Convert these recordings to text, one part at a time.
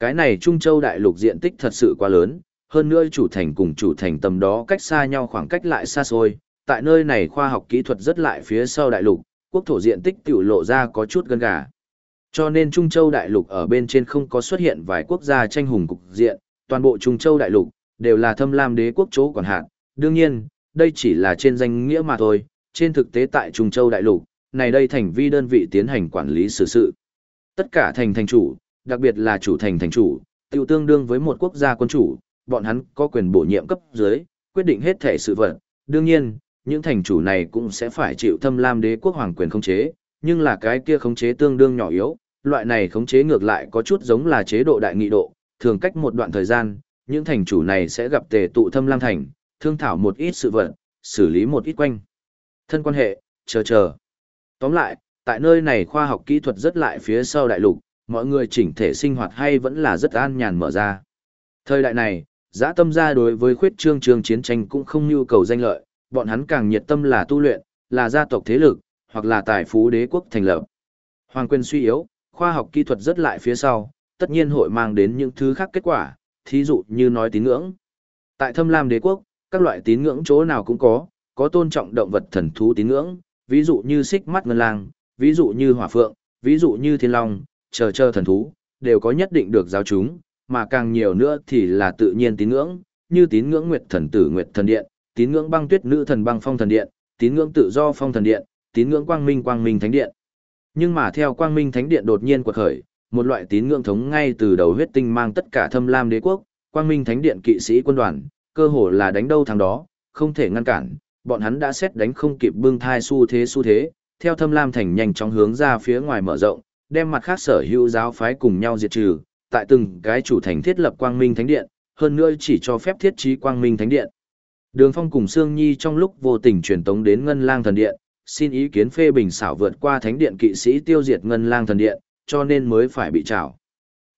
Cái này Trung Châu đại lục diện tích thật sự quá lớn, hơn nữa chủ thành cùng chủ thành tầm đó cách xa nhau khoảng cách lại xa xôi, tại nơi này khoa học kỹ thuật rất lại phía sau đại lục, quốc thổ diện tích tiểu lộ ra có chút gân gà. Cho nên Trung Châu đại lục ở bên trên không có xuất hiện vài quốc gia tranh hùng cục diện, toàn bộ Trung Châu đại lục đều là thâm lam đế quốc chỗ quản hạt. Đương nhiên, đây chỉ là trên danh nghĩa mà thôi, trên thực tế tại Trung Châu đại lục, này đây thành vi đơn vị tiến hành quản lý xử sự. Tất cả thành thành chủ, đặc biệt là chủ thành thành chủ, tiêu tương đương với một quốc gia quân chủ, bọn hắn có quyền bổ nhiệm cấp dưới, quyết định hết thể sự vật. Đương nhiên, những thành chủ này cũng sẽ phải chịu thâm lam đế quốc hoàng quyền khống chế, nhưng là cái kia khống chế tương đương nhỏ yếu, loại này khống chế ngược lại có chút giống là chế độ đại nghị độ, thường cách một đoạn thời gian, những thành chủ này sẽ gặp tề tụ thâm lam thành, thương thảo một ít sự vật, xử lý một ít quanh. Thân quan hệ, chờ chờ. Tóm lại, tại nơi này khoa học kỹ thuật rất lại phía sau đại lục, mọi người chỉnh thể sinh hoạt hay vẫn là rất an nhàn mở ra. Thời đại này, giã tâm gia đối với khuyết trương trường chiến tranh cũng không nhu cầu danh lợi, bọn hắn càng nhiệt tâm là tu luyện, là gia tộc thế lực, hoặc là tài phú đế quốc thành lập. Hoàng quyền suy yếu, khoa học kỹ thuật rất lại phía sau, tất nhiên hội mang đến những thứ khác kết quả, thí dụ như nói tín ngưỡng. Tại thâm lam đế quốc, các loại tín ngưỡng chỗ nào cũng có, có tôn trọng động vật thần thú tín ngưỡng, ví dụ như xích mắt ngân lang, ví dụ như hỏa phượng, ví dụ như thiên long, chờ chờ thần thú, đều có nhất định được giáo chúng, mà càng nhiều nữa thì là tự nhiên tín ngưỡng, như tín ngưỡng nguyệt thần tử nguyệt thần điện, tín ngưỡng băng tuyết nữ thần băng phong thần điện, tín ngưỡng tự do phong thần điện, tín ngưỡng quang minh quang minh thánh điện. Nhưng mà theo quang minh thánh điện đột nhiên quật khởi, một loại tín ngưỡng thống ngay từ đầu huyết tinh mang tất cả thâm lam đế quốc, quang minh thánh điện kỵ sĩ quân đoàn, cơ hồ là đánh đâu thằng đó, không thể ngăn cản, bọn hắn đã xét đánh không kịp bưng thai xu thế xu thế, theo thâm lam thành nhanh chóng hướng ra phía ngoài mở rộng, đem mặt khác sở hữu giáo phái cùng nhau diệt trừ, tại từng cái chủ thành thiết lập quang minh thánh điện, hơn nữa chỉ cho phép thiết trí quang minh thánh điện. Đường Phong cùng Sương Nhi trong lúc vô tình truyền tống đến Ngân Lang Thần Điện, xin ý kiến phê bình xảo vượt qua Thánh Điện kỵ sĩ tiêu diệt Ngân Lang Thần Điện, cho nên mới phải bị trảo.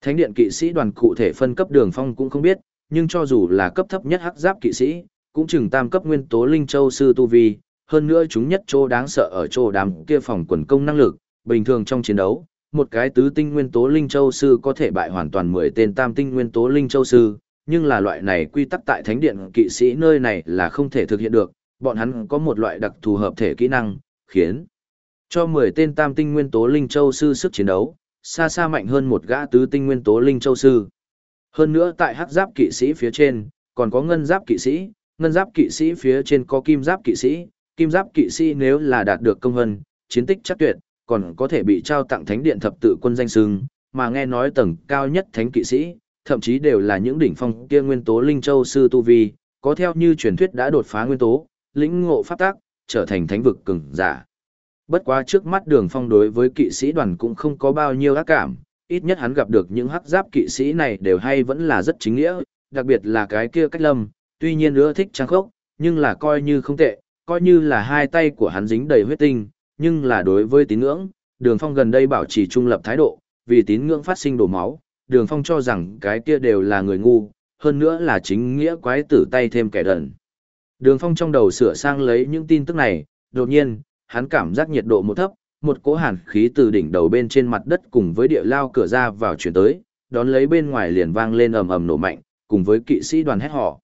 Thánh Điện kỵ sĩ đoàn cụ thể phân cấp Đường Phong cũng không biết, nhưng cho dù là cấp thấp nhất hắc giáp kỵ sĩ, cũng chừng tam cấp nguyên tố linh châu sư tu vi, hơn nữa chúng nhất chỗ đáng sợ ở chỗ đám kia phòng quần công năng lực, bình thường trong chiến đấu, một cái tứ tinh nguyên tố linh châu sư có thể bại hoàn toàn 10 tên tam tinh nguyên tố linh châu sư, nhưng là loại này quy tắc tại thánh điện kỵ sĩ nơi này là không thể thực hiện được, bọn hắn có một loại đặc thù hợp thể kỹ năng, khiến cho 10 tên tam tinh nguyên tố linh châu sư sức chiến đấu, xa xa mạnh hơn một gã tứ tinh nguyên tố linh châu sư. Hơn nữa tại hắc giáp kỵ sĩ phía trên, còn có ngân giáp kỵ sĩ, ngân giáp kỵ sĩ phía trên có kim giáp kỵ sĩ, kim giáp kỵ sĩ nếu là đạt được công hân, chiến tích chắc tuyệt, còn có thể bị trao tặng thánh điện thập tự quân danh sưng, mà nghe nói tầng cao nhất thánh kỵ sĩ, thậm chí đều là những đỉnh phong kia nguyên tố linh châu sư tu vi, có theo như truyền thuyết đã đột phá nguyên tố, lĩnh ngộ pháp tác, trở thành thánh vực cường giả. Bất quá trước mắt Đường Phong đối với kỵ sĩ đoàn cũng không có bao nhiêu ác cảm, ít nhất hắn gặp được những hắc giáp kỵ sĩ này đều hay vẫn là rất chính nghĩa, đặc biệt là cái kia cách lâm, tuy nhiên ưa thích trang khốc, nhưng là coi như không tệ, coi như là hai tay của hắn dính đầy huyết tinh, nhưng là đối với tín ngưỡng, Đường Phong gần đây bảo trì trung lập thái độ, vì tín ngưỡng phát sinh đổ máu, Đường Phong cho rằng cái kia đều là người ngu, hơn nữa là chính nghĩa quái tử tay thêm kẻ đần. Đường Phong trong đầu sửa sang lấy những tin tức này, đột nhiên, hắn cảm giác nhiệt độ một thấp, một cỗ hàn khí từ đỉnh đầu bên trên mặt đất cùng với địa lao cửa ra vào chuyển tới, đón lấy bên ngoài liền vang lên ầm ầm nổ mạnh, cùng với kỵ sĩ đoàn hét họ.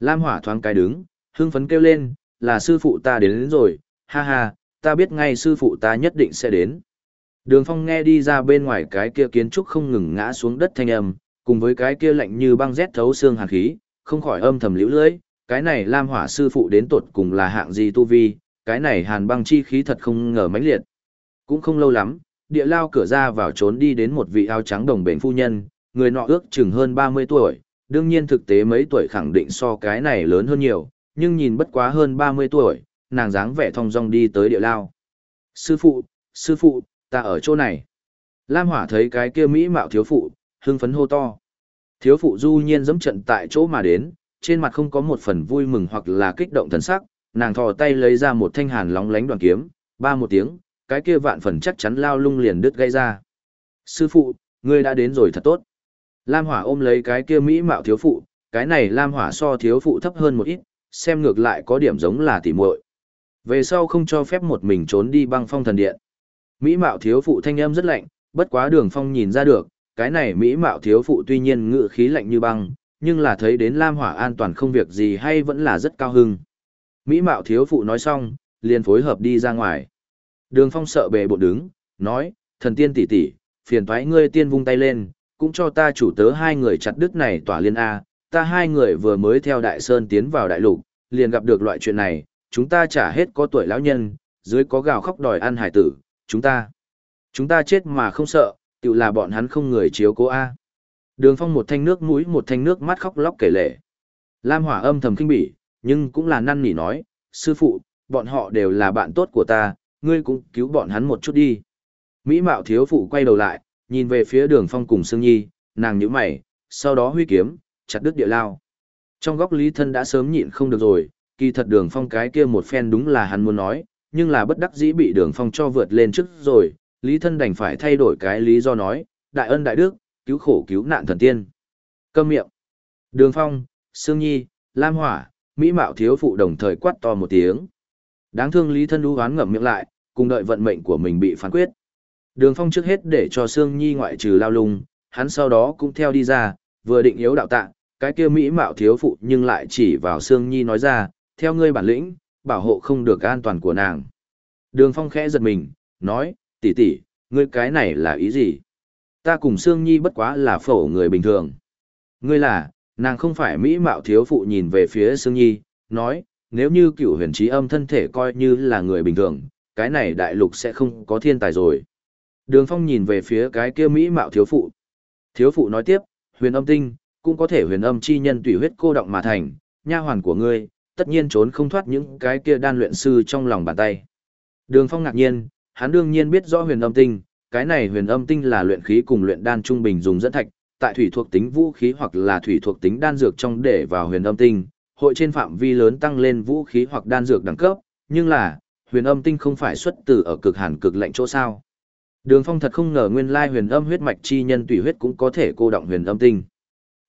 Lam Hỏa thoáng cái đứng, hưng phấn kêu lên, là sư phụ ta đến, đến rồi, ha ha, ta biết ngay sư phụ ta nhất định sẽ đến. Đường Phong nghe đi ra bên ngoài cái kia kiến trúc không ngừng ngã xuống đất thanh âm, cùng với cái kia lạnh như băng rét thấu xương hàn khí, không khỏi âm thầm liễu lưỡi, cái này Lam Hỏa sư phụ đến tột cùng là hạng gì tu vi, cái này hàn băng chi khí thật không ngờ mãnh liệt. Cũng không lâu lắm, địa lao cửa ra vào trốn đi đến một vị áo trắng đồng bền phu nhân, người nọ ước chừng hơn 30 tuổi, đương nhiên thực tế mấy tuổi khẳng định so cái này lớn hơn nhiều, nhưng nhìn bất quá hơn 30 tuổi, nàng dáng vẻ thong dong đi tới địa lao. Sư phụ, sư phụ, ta ở chỗ này. Lam Hỏa thấy cái kia mỹ mạo thiếu phụ, hưng phấn hô to. Thiếu phụ du nhiên dẫm trận tại chỗ mà đến, trên mặt không có một phần vui mừng hoặc là kích động thần sắc, nàng thò tay lấy ra một thanh hàn lóng lánh đoàn kiếm, ba một tiếng, cái kia vạn phần chắc chắn lao lung liền đứt gây ra. Sư phụ, ngươi đã đến rồi thật tốt. Lam Hỏa ôm lấy cái kia mỹ mạo thiếu phụ, cái này Lam Hỏa so thiếu phụ thấp hơn một ít, xem ngược lại có điểm giống là tỉ muội. Về sau không cho phép một mình trốn đi băng phong thần điện. Mỹ mạo thiếu phụ thanh âm rất lạnh, bất quá đường phong nhìn ra được, cái này mỹ mạo thiếu phụ tuy nhiên ngự khí lạnh như băng, nhưng là thấy đến Lam Hỏa an toàn không việc gì hay vẫn là rất cao hưng. Mỹ mạo thiếu phụ nói xong, liền phối hợp đi ra ngoài. Đường Phong sợ bề bộ đứng, nói, thần tiên tỷ tỷ, phiền thoái ngươi tiên vung tay lên, cũng cho ta chủ tớ hai người chặt đứt này tỏa liên A, ta hai người vừa mới theo Đại Sơn tiến vào Đại Lục, liền gặp được loại chuyện này, chúng ta trả hết có tuổi lão nhân, dưới có gào khóc đòi ăn hải tử, chúng ta, chúng ta chết mà không sợ, tự là bọn hắn không người chiếu cố A. Đường phong một thanh nước mũi một thanh nước mắt khóc lóc kể lệ. Lam hỏa âm thầm kinh bỉ, nhưng cũng là năn nỉ nói, sư phụ, bọn họ đều là bạn tốt của ta, ngươi cũng cứu bọn hắn một chút đi. Mỹ mạo thiếu phụ quay đầu lại, nhìn về phía đường phong cùng Sương Nhi, nàng nhíu mày, sau đó huy kiếm, chặt đứt địa lao. Trong góc lý thân đã sớm nhịn không được rồi, kỳ thật đường phong cái kia một phen đúng là hắn muốn nói, nhưng là bất đắc dĩ bị đường phong cho vượt lên trước rồi, lý thân đành phải thay đổi cái lý do nói, đại ân đại đức, cứu khổ cứu nạn thần tiên. Câm miệng. Đường phong, Sương Nhi, Lam Hỏa, Mỹ Mạo thiếu phụ đồng thời quát to một tiếng. Đáng thương lý thân đu hoán ngậm miệng lại, cùng đợi vận mệnh của mình bị phán quyết. Đường phong trước hết để cho Sương Nhi ngoại trừ lao lung, hắn sau đó cũng theo đi ra, vừa định yếu đạo tạ, cái kia Mỹ Mạo thiếu phụ nhưng lại chỉ vào Sương Nhi nói ra, theo ngươi bản lĩnh, bảo hộ không được an toàn của nàng. Đường Phong khẽ giật mình, nói, tỷ tỷ, ngươi cái này là ý gì? Ta cùng Sương Nhi bất quá là phổ người bình thường. Ngươi là, nàng không phải Mỹ mạo thiếu phụ nhìn về phía Sương Nhi, nói, nếu như cựu huyền trí âm thân thể coi như là người bình thường, cái này đại lục sẽ không có thiên tài rồi. Đường Phong nhìn về phía cái kia Mỹ mạo thiếu phụ. Thiếu phụ nói tiếp, huyền âm tinh, cũng có thể huyền âm chi nhân tùy huyết cô động mà thành, nha hoàn của ngươi, tất nhiên trốn không thoát những cái kia đan luyện sư trong lòng bàn tay. Đường Phong ngạc nhiên, hắn đương nhiên biết rõ huyền âm tinh, cái này huyền âm tinh là luyện khí cùng luyện đan trung bình dùng dẫn thạch, tại thủy thuộc tính vũ khí hoặc là thủy thuộc tính đan dược trong để vào huyền âm tinh, hội trên phạm vi lớn tăng lên vũ khí hoặc đan dược đẳng cấp, nhưng là, huyền âm tinh không phải xuất từ ở cực hàn cực lạnh chỗ sao. Đường Phong thật không ngờ nguyên lai huyền âm huyết mạch chi nhân tùy huyết cũng có thể cô động huyền âm tinh.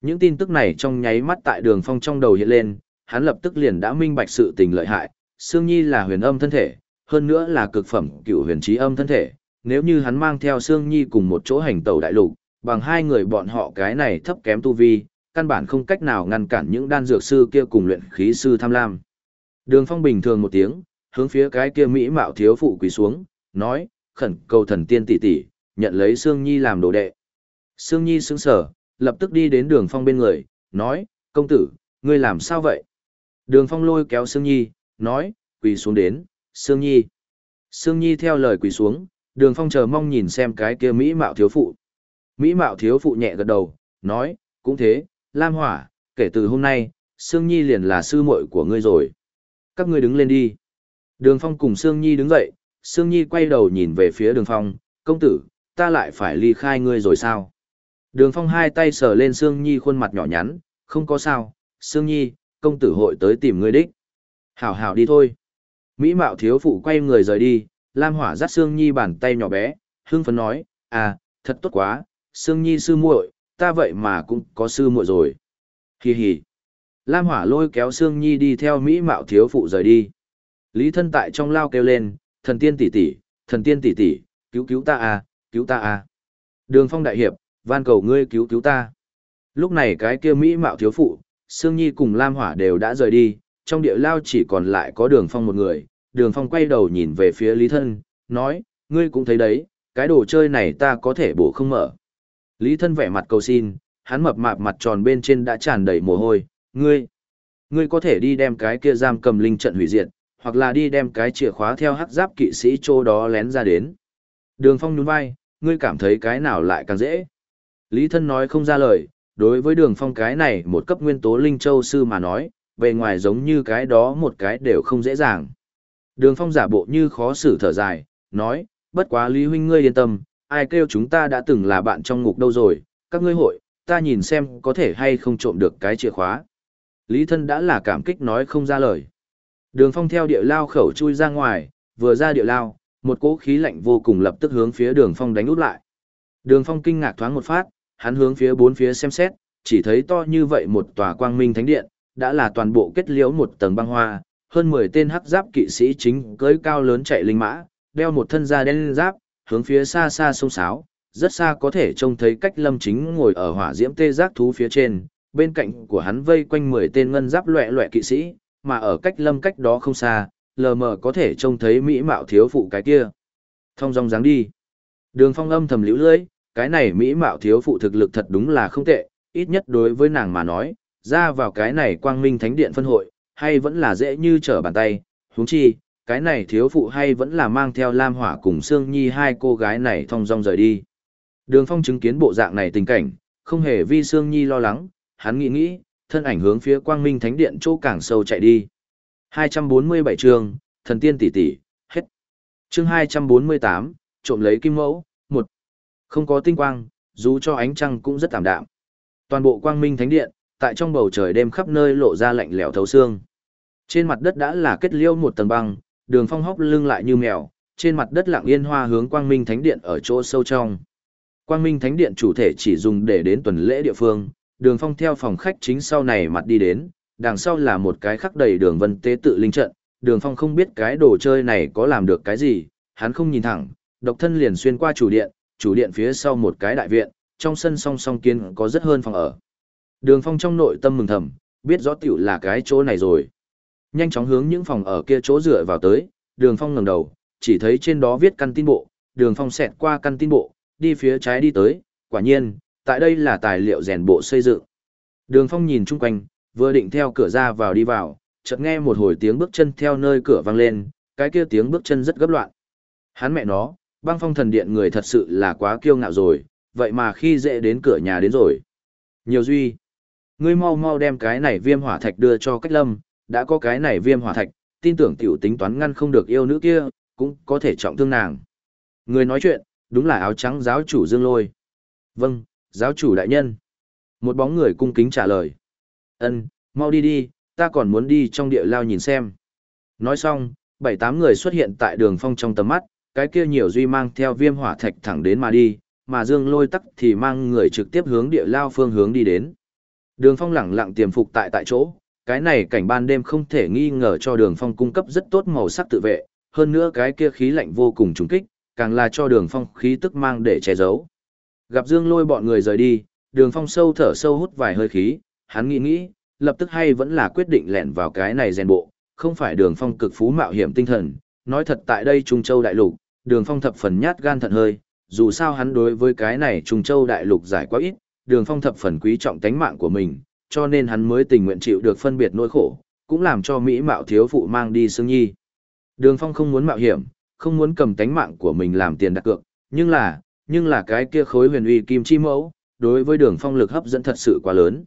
Những tin tức này trong nháy mắt tại Đường Phong trong đầu hiện lên, hắn lập tức liền đã minh bạch sự tình lợi hại, Sương Nhi là huyền âm thân thể, hơn nữa là cực phẩm cựu huyền trí âm thân thể, nếu như hắn mang theo Sương Nhi cùng một chỗ hành tẩu đại lục, bằng hai người bọn họ cái này thấp kém tu vi, căn bản không cách nào ngăn cản những đan dược sư kia cùng luyện khí sư tham lam. Đường Phong bình thường một tiếng, hướng phía cái kia mỹ mạo thiếu phụ quỳ xuống, nói, khẩn cầu thần tiên tỷ tỷ, nhận lấy Sương Nhi làm đồ đệ. Sương Nhi sững sờ, lập tức đi đến Đường Phong bên người, nói, công tử, ngươi làm sao vậy? Đường Phong lôi kéo Sương Nhi, nói, quỳ xuống đến, Sương Nhi. Sương Nhi theo lời quỳ xuống, Đường Phong chờ mong nhìn xem cái kia Mỹ Mạo thiếu phụ. Mỹ Mạo thiếu phụ nhẹ gật đầu, nói, cũng thế, Lam Hỏa, kể từ hôm nay, Sương Nhi liền là sư muội của ngươi rồi. Các ngươi đứng lên đi. Đường Phong cùng Sương Nhi đứng dậy, Sương Nhi quay đầu nhìn về phía Đường Phong, công tử, ta lại phải ly khai ngươi rồi sao? Đường Phong hai tay sờ lên Sương Nhi khuôn mặt nhỏ nhắn, không có sao, Sương Nhi, công tử hội tới tìm ngươi đích. Hảo hảo đi thôi. Mỹ mạo thiếu phụ quay người rời đi, Lam Hỏa dắt Sương Nhi bàn tay nhỏ bé, hưng phấn nói, à, thật tốt quá, Sương Nhi sư muội, ta vậy mà cũng có sư muội rồi. Hi hi. Lam Hỏa lôi kéo Sương Nhi đi theo Mỹ mạo thiếu phụ rời đi. Lý thân tại trong lao kêu lên, thần tiên tỷ tỷ, thần tiên tỷ tỷ, cứu cứu ta à, cứu ta à. Đường phong đại hiệp, van cầu ngươi cứu cứu ta. Lúc này cái kia Mỹ mạo thiếu phụ, Sương Nhi cùng Lam Hỏa đều đã rời đi, trong địa lao chỉ còn lại có đường phong một người. Đường phong quay đầu nhìn về phía Lý Thân, nói, ngươi cũng thấy đấy, cái đồ chơi này ta có thể bổ không mở. Lý Thân vẻ mặt cầu xin, hắn mập mạp mặt tròn bên trên đã tràn đầy mồ hôi, ngươi, ngươi có thể đi đem cái kia giam cầm linh trận hủy diệt, hoặc là đi đem cái chìa khóa theo hắc giáp kỵ sĩ chỗ đó lén ra đến. Đường phong nhún vai, ngươi cảm thấy cái nào lại càng dễ. Lý Thân nói không ra lời, đối với đường phong cái này một cấp nguyên tố linh châu sư mà nói, bề ngoài giống như cái đó một cái đều không dễ dàng. Đường phong giả bộ như khó xử thở dài, nói, bất quá Lý Huynh ngươi yên tâm, ai kêu chúng ta đã từng là bạn trong ngục đâu rồi, các ngươi hội, ta nhìn xem có thể hay không trộm được cái chìa khóa. Lý thân đã là cảm kích nói không ra lời. Đường phong theo địa lao khẩu chui ra ngoài, vừa ra địa lao, một cỗ khí lạnh vô cùng lập tức hướng phía đường phong đánh út lại. Đường phong kinh ngạc thoáng một phát, hắn hướng phía bốn phía xem xét, chỉ thấy to như vậy một tòa quang minh thánh điện, đã là toàn bộ kết liễu một tầng băng hoa, hơn 10 tên hắc giáp kỵ sĩ chính cưỡi cao lớn chạy linh mã, đeo một thân da đen giáp, hướng phía xa xa sông sáo, rất xa có thể trông thấy cách lâm chính ngồi ở hỏa diễm tê giác thú phía trên, bên cạnh của hắn vây quanh 10 tên ngân giáp loẹ loẹ kỵ sĩ, mà ở cách lâm cách đó không xa, lờ mờ có thể trông thấy mỹ mạo thiếu phụ cái kia. Thông dong dáng đi. Đường phong âm thầm liễu lưỡi, cái này mỹ mạo thiếu phụ thực lực thật đúng là không tệ, ít nhất đối với nàng mà nói, ra vào cái này quang minh thánh điện phân hội, hay vẫn là dễ như trở bàn tay, huống chi, cái này thiếu phụ hay vẫn là mang theo Lam Hỏa cùng Sương Nhi hai cô gái này thong dong rời đi. Đường Phong chứng kiến bộ dạng này tình cảnh, không hề vi Sương Nhi lo lắng, hắn nghĩ nghĩ, thân ảnh hướng phía Quang Minh Thánh Điện chỗ càng sâu chạy đi. 247 chương, thần tiên tỷ tỷ, hết. Chương 248, trộm lấy kim mẫu, không có tinh quang, dù cho ánh trăng cũng rất tạm đạm. Toàn bộ Quang Minh Thánh Điện, tại trong bầu trời đêm khắp nơi lộ ra lạnh lẽo thấu xương. Trên mặt đất đã là kết liêu một tầng băng, đường phong hóc lưng lại như mèo, trên mặt đất lặng yên hoa hướng Quang Minh Thánh Điện ở chỗ sâu trong. Quang Minh Thánh Điện chủ thể chỉ dùng để đến tuần lễ địa phương, đường phong theo phòng khách chính sau này mặt đi đến, đằng sau là một cái khắc đầy đường vân tế tự linh trận, đường phong không biết cái đồ chơi này có làm được cái gì, hắn không nhìn thẳng, độc thân liền xuyên qua chủ điện, chủ điện phía sau một cái đại viện, trong sân song song kiến có rất hơn phòng ở. Đường phong trong nội tâm mừng thầm, biết rõ tiểu là cái chỗ này rồi. Nhanh chóng hướng những phòng ở kia chỗ dựa vào tới, đường phong ngẩng đầu, chỉ thấy trên đó viết căn tin bộ, đường phong xẹt qua căn tin bộ, đi phía trái đi tới, quả nhiên, tại đây là tài liệu rèn bộ xây dựng. Đường phong nhìn chung quanh, vừa định theo cửa ra vào đi vào, chợt nghe một hồi tiếng bước chân theo nơi cửa vang lên, cái kia tiếng bước chân rất gấp loạn. Hắn mẹ nó, băng phong thần điện người thật sự là quá kiêu ngạo rồi, vậy mà khi dễ đến cửa nhà đến rồi. Nhiều duy, ngươi mau mau đem cái này viêm hỏa thạch đưa cho cách lâm, đã có cái này viêm hỏa thạch, tin tưởng tiểu tính toán ngăn không được yêu nữ kia, cũng có thể trọng thương nàng. Người nói chuyện, đúng là áo trắng giáo chủ Dương Lôi. Vâng, giáo chủ đại nhân. Một bóng người cung kính trả lời. Ân, mau đi đi, ta còn muốn đi trong địa lao nhìn xem. Nói xong, bảy tám người xuất hiện tại đường phong trong tầm mắt, cái kia nhiều duy mang theo viêm hỏa thạch thẳng đến mà đi, mà Dương Lôi tắc thì mang người trực tiếp hướng địa lao phương hướng đi đến. Đường phong lẳng lặng tiềm phục tại tại chỗ, cái này cảnh ban đêm không thể nghi ngờ cho đường phong cung cấp rất tốt màu sắc tự vệ, hơn nữa cái kia khí lạnh vô cùng trùng kích, càng là cho đường phong khí tức mang để che giấu. Gặp Dương lôi bọn người rời đi, đường phong sâu thở sâu hút vài hơi khí, hắn nghĩ nghĩ, lập tức hay vẫn là quyết định lẻn vào cái này rèn bộ, không phải đường phong cực phú mạo hiểm tinh thần, nói thật tại đây Trung Châu Đại Lục, đường phong thập phần nhát gan thận hơi, dù sao hắn đối với cái này Trùng Châu Đại Lục giải quá ít, đường phong thập phần quý trọng tánh mạng của mình, cho nên hắn mới tình nguyện chịu được phân biệt nỗi khổ, cũng làm cho Mỹ mạo thiếu phụ mang đi Sương Nhi. Đường Phong không muốn mạo hiểm, không muốn cầm tánh mạng của mình làm tiền đặt cược, nhưng là, nhưng là cái kia khối huyền uy kim chi mẫu, đối với đường Phong lực hấp dẫn thật sự quá lớn.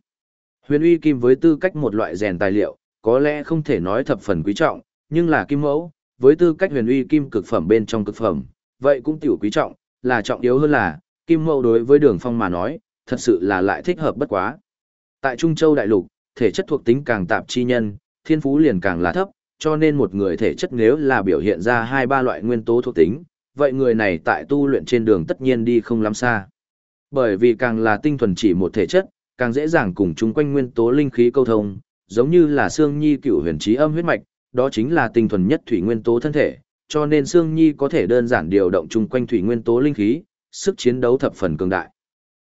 Huyền uy kim với tư cách một loại rèn tài liệu, có lẽ không thể nói thập phần quý trọng, nhưng là kim mẫu, với tư cách huyền uy kim cực phẩm bên trong cực phẩm, vậy cũng tiểu quý trọng, là trọng yếu hơn là, kim mẫu đối với đường Phong mà nói, thật sự là lại thích hợp bất quá. Tại Trung Châu Đại Lục, thể chất thuộc tính càng tạp chi nhân, thiên phú liền càng là thấp, cho nên một người thể chất nếu là biểu hiện ra hai ba loại nguyên tố thuộc tính, vậy người này tại tu luyện trên đường tất nhiên đi không lắm xa. Bởi vì càng là tinh thuần chỉ một thể chất, càng dễ dàng cùng chung quanh nguyên tố linh khí câu thông, giống như là xương nhi cựu huyền trí âm huyết mạch, đó chính là tinh thuần nhất thủy nguyên tố thân thể, cho nên Sương nhi có thể đơn giản điều động chung quanh thủy nguyên tố linh khí, sức chiến đấu thập phần cường đại.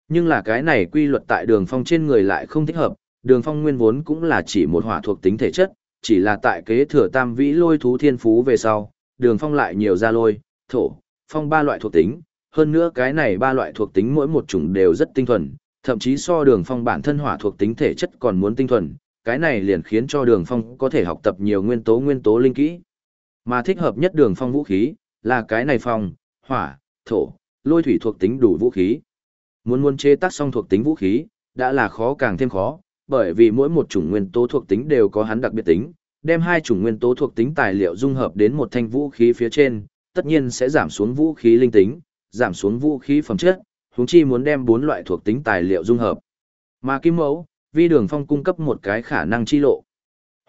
Nhưng là cái này quy luật tại đường phong trên người lại không thích hợp, đường phong nguyên vốn cũng là chỉ một hỏa thuộc tính thể chất, chỉ là tại kế thừa tam vĩ lôi thú thiên phú về sau, đường phong lại nhiều ra lôi, thổ, phong ba loại thuộc tính, hơn nữa cái này ba loại thuộc tính mỗi một chủng đều rất tinh thuần, thậm chí so đường phong bản thân hỏa thuộc tính thể chất còn muốn tinh thuần, cái này liền khiến cho đường phong có thể học tập nhiều nguyên tố nguyên tố linh kỹ. Mà thích hợp nhất đường phong vũ khí, là cái này phong, hỏa, thổ, lôi thủy thuộc tính đủ vũ khí. Muốn muốn chế tác xong thuộc tính vũ khí, đã là khó càng thêm khó, bởi vì mỗi một chủng nguyên tố thuộc tính đều có hắn đặc biệt tính, đem hai chủng nguyên tố thuộc tính tài liệu dung hợp đến một thanh vũ khí phía trên, tất nhiên sẽ giảm xuống vũ khí linh tính, giảm xuống vũ khí phẩm chất, huống chi muốn đem bốn loại thuộc tính tài liệu dung hợp. Mà kim mẫu, vi đường phong cung cấp một cái khả năng chi lộ.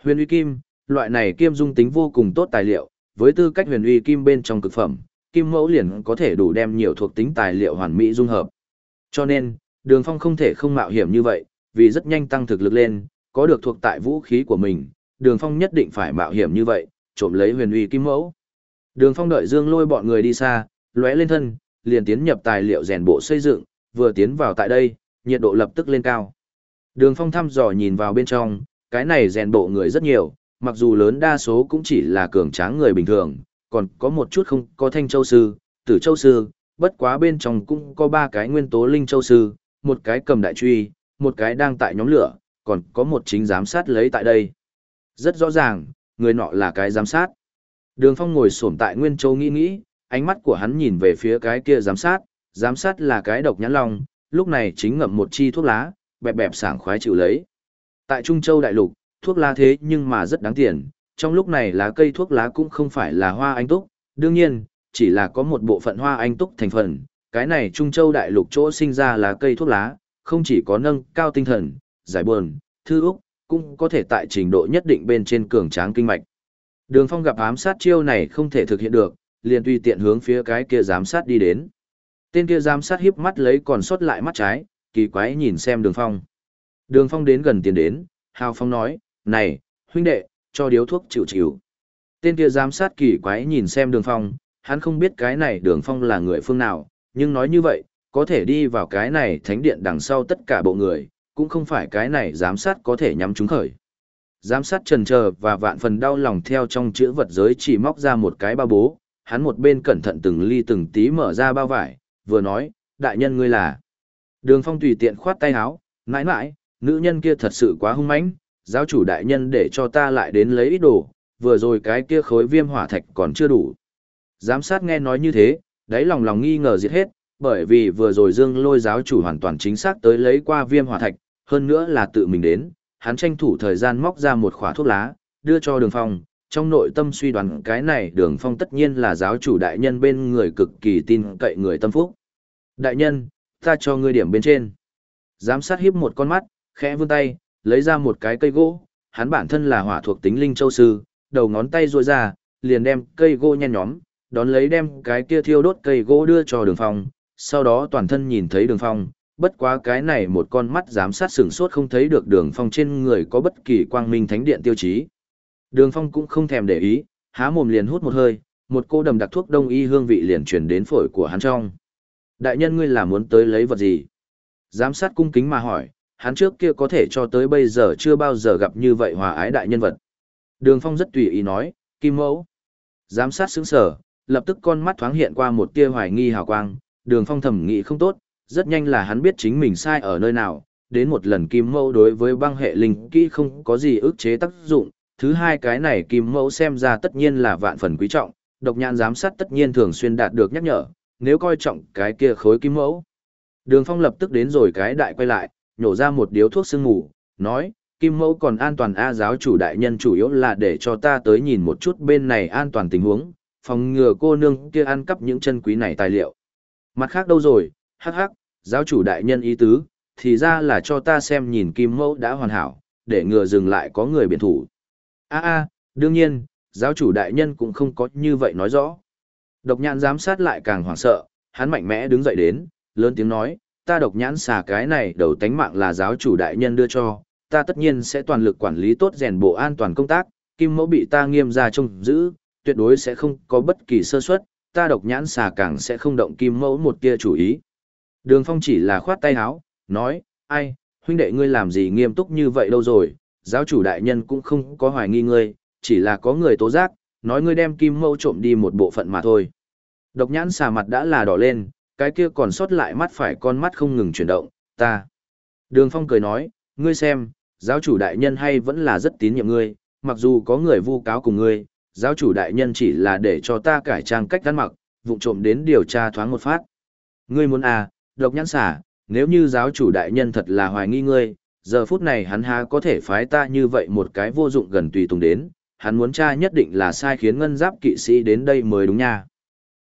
Huyền uy kim, loại này kim dung tính vô cùng tốt tài liệu, với tư cách huyền uy kim bên trong cực phẩm, kim mẫu liền có thể đủ đem nhiều thuộc tính tài liệu hoàn mỹ dung hợp. Cho nên, đường phong không thể không mạo hiểm như vậy, vì rất nhanh tăng thực lực lên, có được thuộc tại vũ khí của mình, đường phong nhất định phải mạo hiểm như vậy, trộm lấy huyền uy kim mẫu. Đường phong đợi dương lôi bọn người đi xa, lóe lên thân, liền tiến nhập tài liệu rèn bộ xây dựng, vừa tiến vào tại đây, nhiệt độ lập tức lên cao. Đường Phong thăm dò nhìn vào bên trong, cái này rèn bộ người rất nhiều, mặc dù lớn đa số cũng chỉ là cường tráng người bình thường, còn có một chút không có thanh châu sư, tử châu sư, bất quá bên trong cũng có ba cái nguyên tố linh châu sư, một cái cầm đại truy, một cái đang tại nhóm lửa, còn có một chính giám sát lấy tại đây. Rất rõ ràng, người nọ là cái giám sát. Đường Phong ngồi xổm tại Nguyên Châu nghĩ nghĩ, ánh mắt của hắn nhìn về phía cái kia giám sát, giám sát là cái độc nhãn long, lúc này chính ngậm một chi thuốc lá, bẹp bẹp sảng khoái chịu lấy. Tại Trung Châu đại lục, thuốc lá thế nhưng mà rất đáng tiền, trong lúc này lá cây thuốc lá cũng không phải là hoa anh túc, đương nhiên, chỉ là có một bộ phận hoa anh túc thành phần, cái này Trung Châu đại lục chỗ sinh ra lá cây thuốc lá, không chỉ có nâng cao tinh thần, giải buồn, thư úc, cũng có thể tại trình độ nhất định bên trên cường tráng kinh mạch. Đường Phong gặp ám sát chiêu này không thể thực hiện được, liền tùy tiện hướng phía cái kia giám sát đi đến. Tên kia giám sát híp mắt lấy còn sót lại mắt trái, kỳ quái nhìn xem Đường Phong. Đường Phong đến gần tiền đến, Hào Phong nói, này, huynh đệ, cho điếu thuốc chịu chịu. Tên kia giám sát kỳ quái nhìn xem Đường Phong, hắn không biết cái này Đường Phong là người phương nào, nhưng nói như vậy, có thể đi vào cái này thánh điện đằng sau tất cả bộ người, cũng không phải cái này giám sát có thể nhắm trúng khởi. Giám sát trần chờ và vạn phần đau lòng theo trong chữ vật giới chỉ móc ra một cái bao bố, hắn một bên cẩn thận từng ly từng tí mở ra bao vải, vừa nói, đại nhân ngươi là. Đường phong tùy tiện khoát tay áo, mãi mãi, nữ nhân kia thật sự quá hung mãnh, giáo chủ đại nhân để cho ta lại đến lấy ít đồ, vừa rồi cái kia khối viêm hỏa thạch còn chưa đủ. Giám sát nghe nói như thế, đáy lòng lòng nghi ngờ giết hết, bởi vì vừa rồi dương lôi giáo chủ hoàn toàn chính xác tới lấy qua viêm hỏa thạch, hơn nữa là tự mình đến, hắn tranh thủ thời gian móc ra một khỏa thuốc lá, đưa cho đường phong, trong nội tâm suy đoán cái này đường phong tất nhiên là giáo chủ đại nhân bên người cực kỳ tin cậy người tâm phúc. Đại nhân, ta cho ngươi điểm bên trên. Giám sát hiếp một con mắt, khẽ vươn tay, lấy ra một cái cây gỗ, hắn bản thân là hỏa thuộc tính linh châu sư, đầu ngón tay ruôi ra, liền đem cây gỗ nhen nhóm, đón lấy đem cái kia thiêu đốt cây gỗ đưa cho đường phong, sau đó toàn thân nhìn thấy đường phong, bất quá cái này một con mắt giám sát sửng sốt không thấy được đường phong trên người có bất kỳ quang minh thánh điện tiêu chí. Đường phong cũng không thèm để ý, há mồm liền hút một hơi, một cô đầm đặc thuốc đông y hương vị liền truyền đến phổi của hắn trong. Đại nhân ngươi là muốn tới lấy vật gì? Giám sát cung kính mà hỏi, hắn trước kia có thể cho tới bây giờ chưa bao giờ gặp như vậy hòa ái đại nhân vật. Đường phong rất tùy ý nói, kim mẫu. Giám sát sững sở, lập tức con mắt thoáng hiện qua một tia hoài nghi hào quang, đường phong thẩm nghĩ không tốt, rất nhanh là hắn biết chính mình sai ở nơi nào, đến một lần kim mẫu đối với băng hệ linh kỹ không có gì ức chế tác dụng, thứ hai cái này kim mẫu xem ra tất nhiên là vạn phần quý trọng, độc nhãn giám sát tất nhiên thường xuyên đạt được nhắc nhở, nếu coi trọng cái kia khối kim mẫu. Đường phong lập tức đến rồi cái đại quay lại, nhổ ra một điếu thuốc sương ngủ, nói, kim mẫu còn an toàn A giáo chủ đại nhân chủ yếu là để cho ta tới nhìn một chút bên này an toàn tình huống, phòng ngừa cô nương kia ăn cắp những chân quý này tài liệu. Mặt khác đâu rồi, hắc hắc, giáo chủ đại nhân ý tứ, thì ra là cho ta xem nhìn kim mẫu đã hoàn hảo, để ngừa dừng lại có người biện thủ. a a đương nhiên, giáo chủ đại nhân cũng không có như vậy nói rõ. Độc nhãn giám sát lại càng hoảng sợ, hắn mạnh mẽ đứng dậy đến, lớn tiếng nói, ta độc nhãn xà cái này đầu tánh mạng là giáo chủ đại nhân đưa cho, ta tất nhiên sẽ toàn lực quản lý tốt rèn bộ an toàn công tác, kim mẫu bị ta nghiêm ra trông giữ, tuyệt đối sẽ không có bất kỳ sơ suất, ta độc nhãn xà càng sẽ không động kim mẫu một tia chủ ý. Đường Phong chỉ là khoát tay áo, nói, ai, huynh đệ ngươi làm gì nghiêm túc như vậy đâu rồi, giáo chủ đại nhân cũng không có hoài nghi ngươi, chỉ là có người tố giác, nói ngươi đem kim mẫu trộm đi một bộ phận mà thôi. Độc nhãn xà mặt đã là đỏ lên, cái kia còn sót lại mắt phải con mắt không ngừng chuyển động, ta. Đường Phong cười nói, ngươi xem, giáo chủ đại nhân hay vẫn là rất tín nhiệm ngươi, mặc dù có người vu cáo cùng ngươi, giáo chủ đại nhân chỉ là để cho ta cải trang cách ăn mặc, vụ trộm đến điều tra thoáng một phát. Ngươi muốn à, độc nhãn xả, nếu như giáo chủ đại nhân thật là hoài nghi ngươi, giờ phút này hắn há có thể phái ta như vậy một cái vô dụng gần tùy tùng đến, hắn muốn tra nhất định là sai khiến ngân giáp kỵ sĩ đến đây mới đúng nha.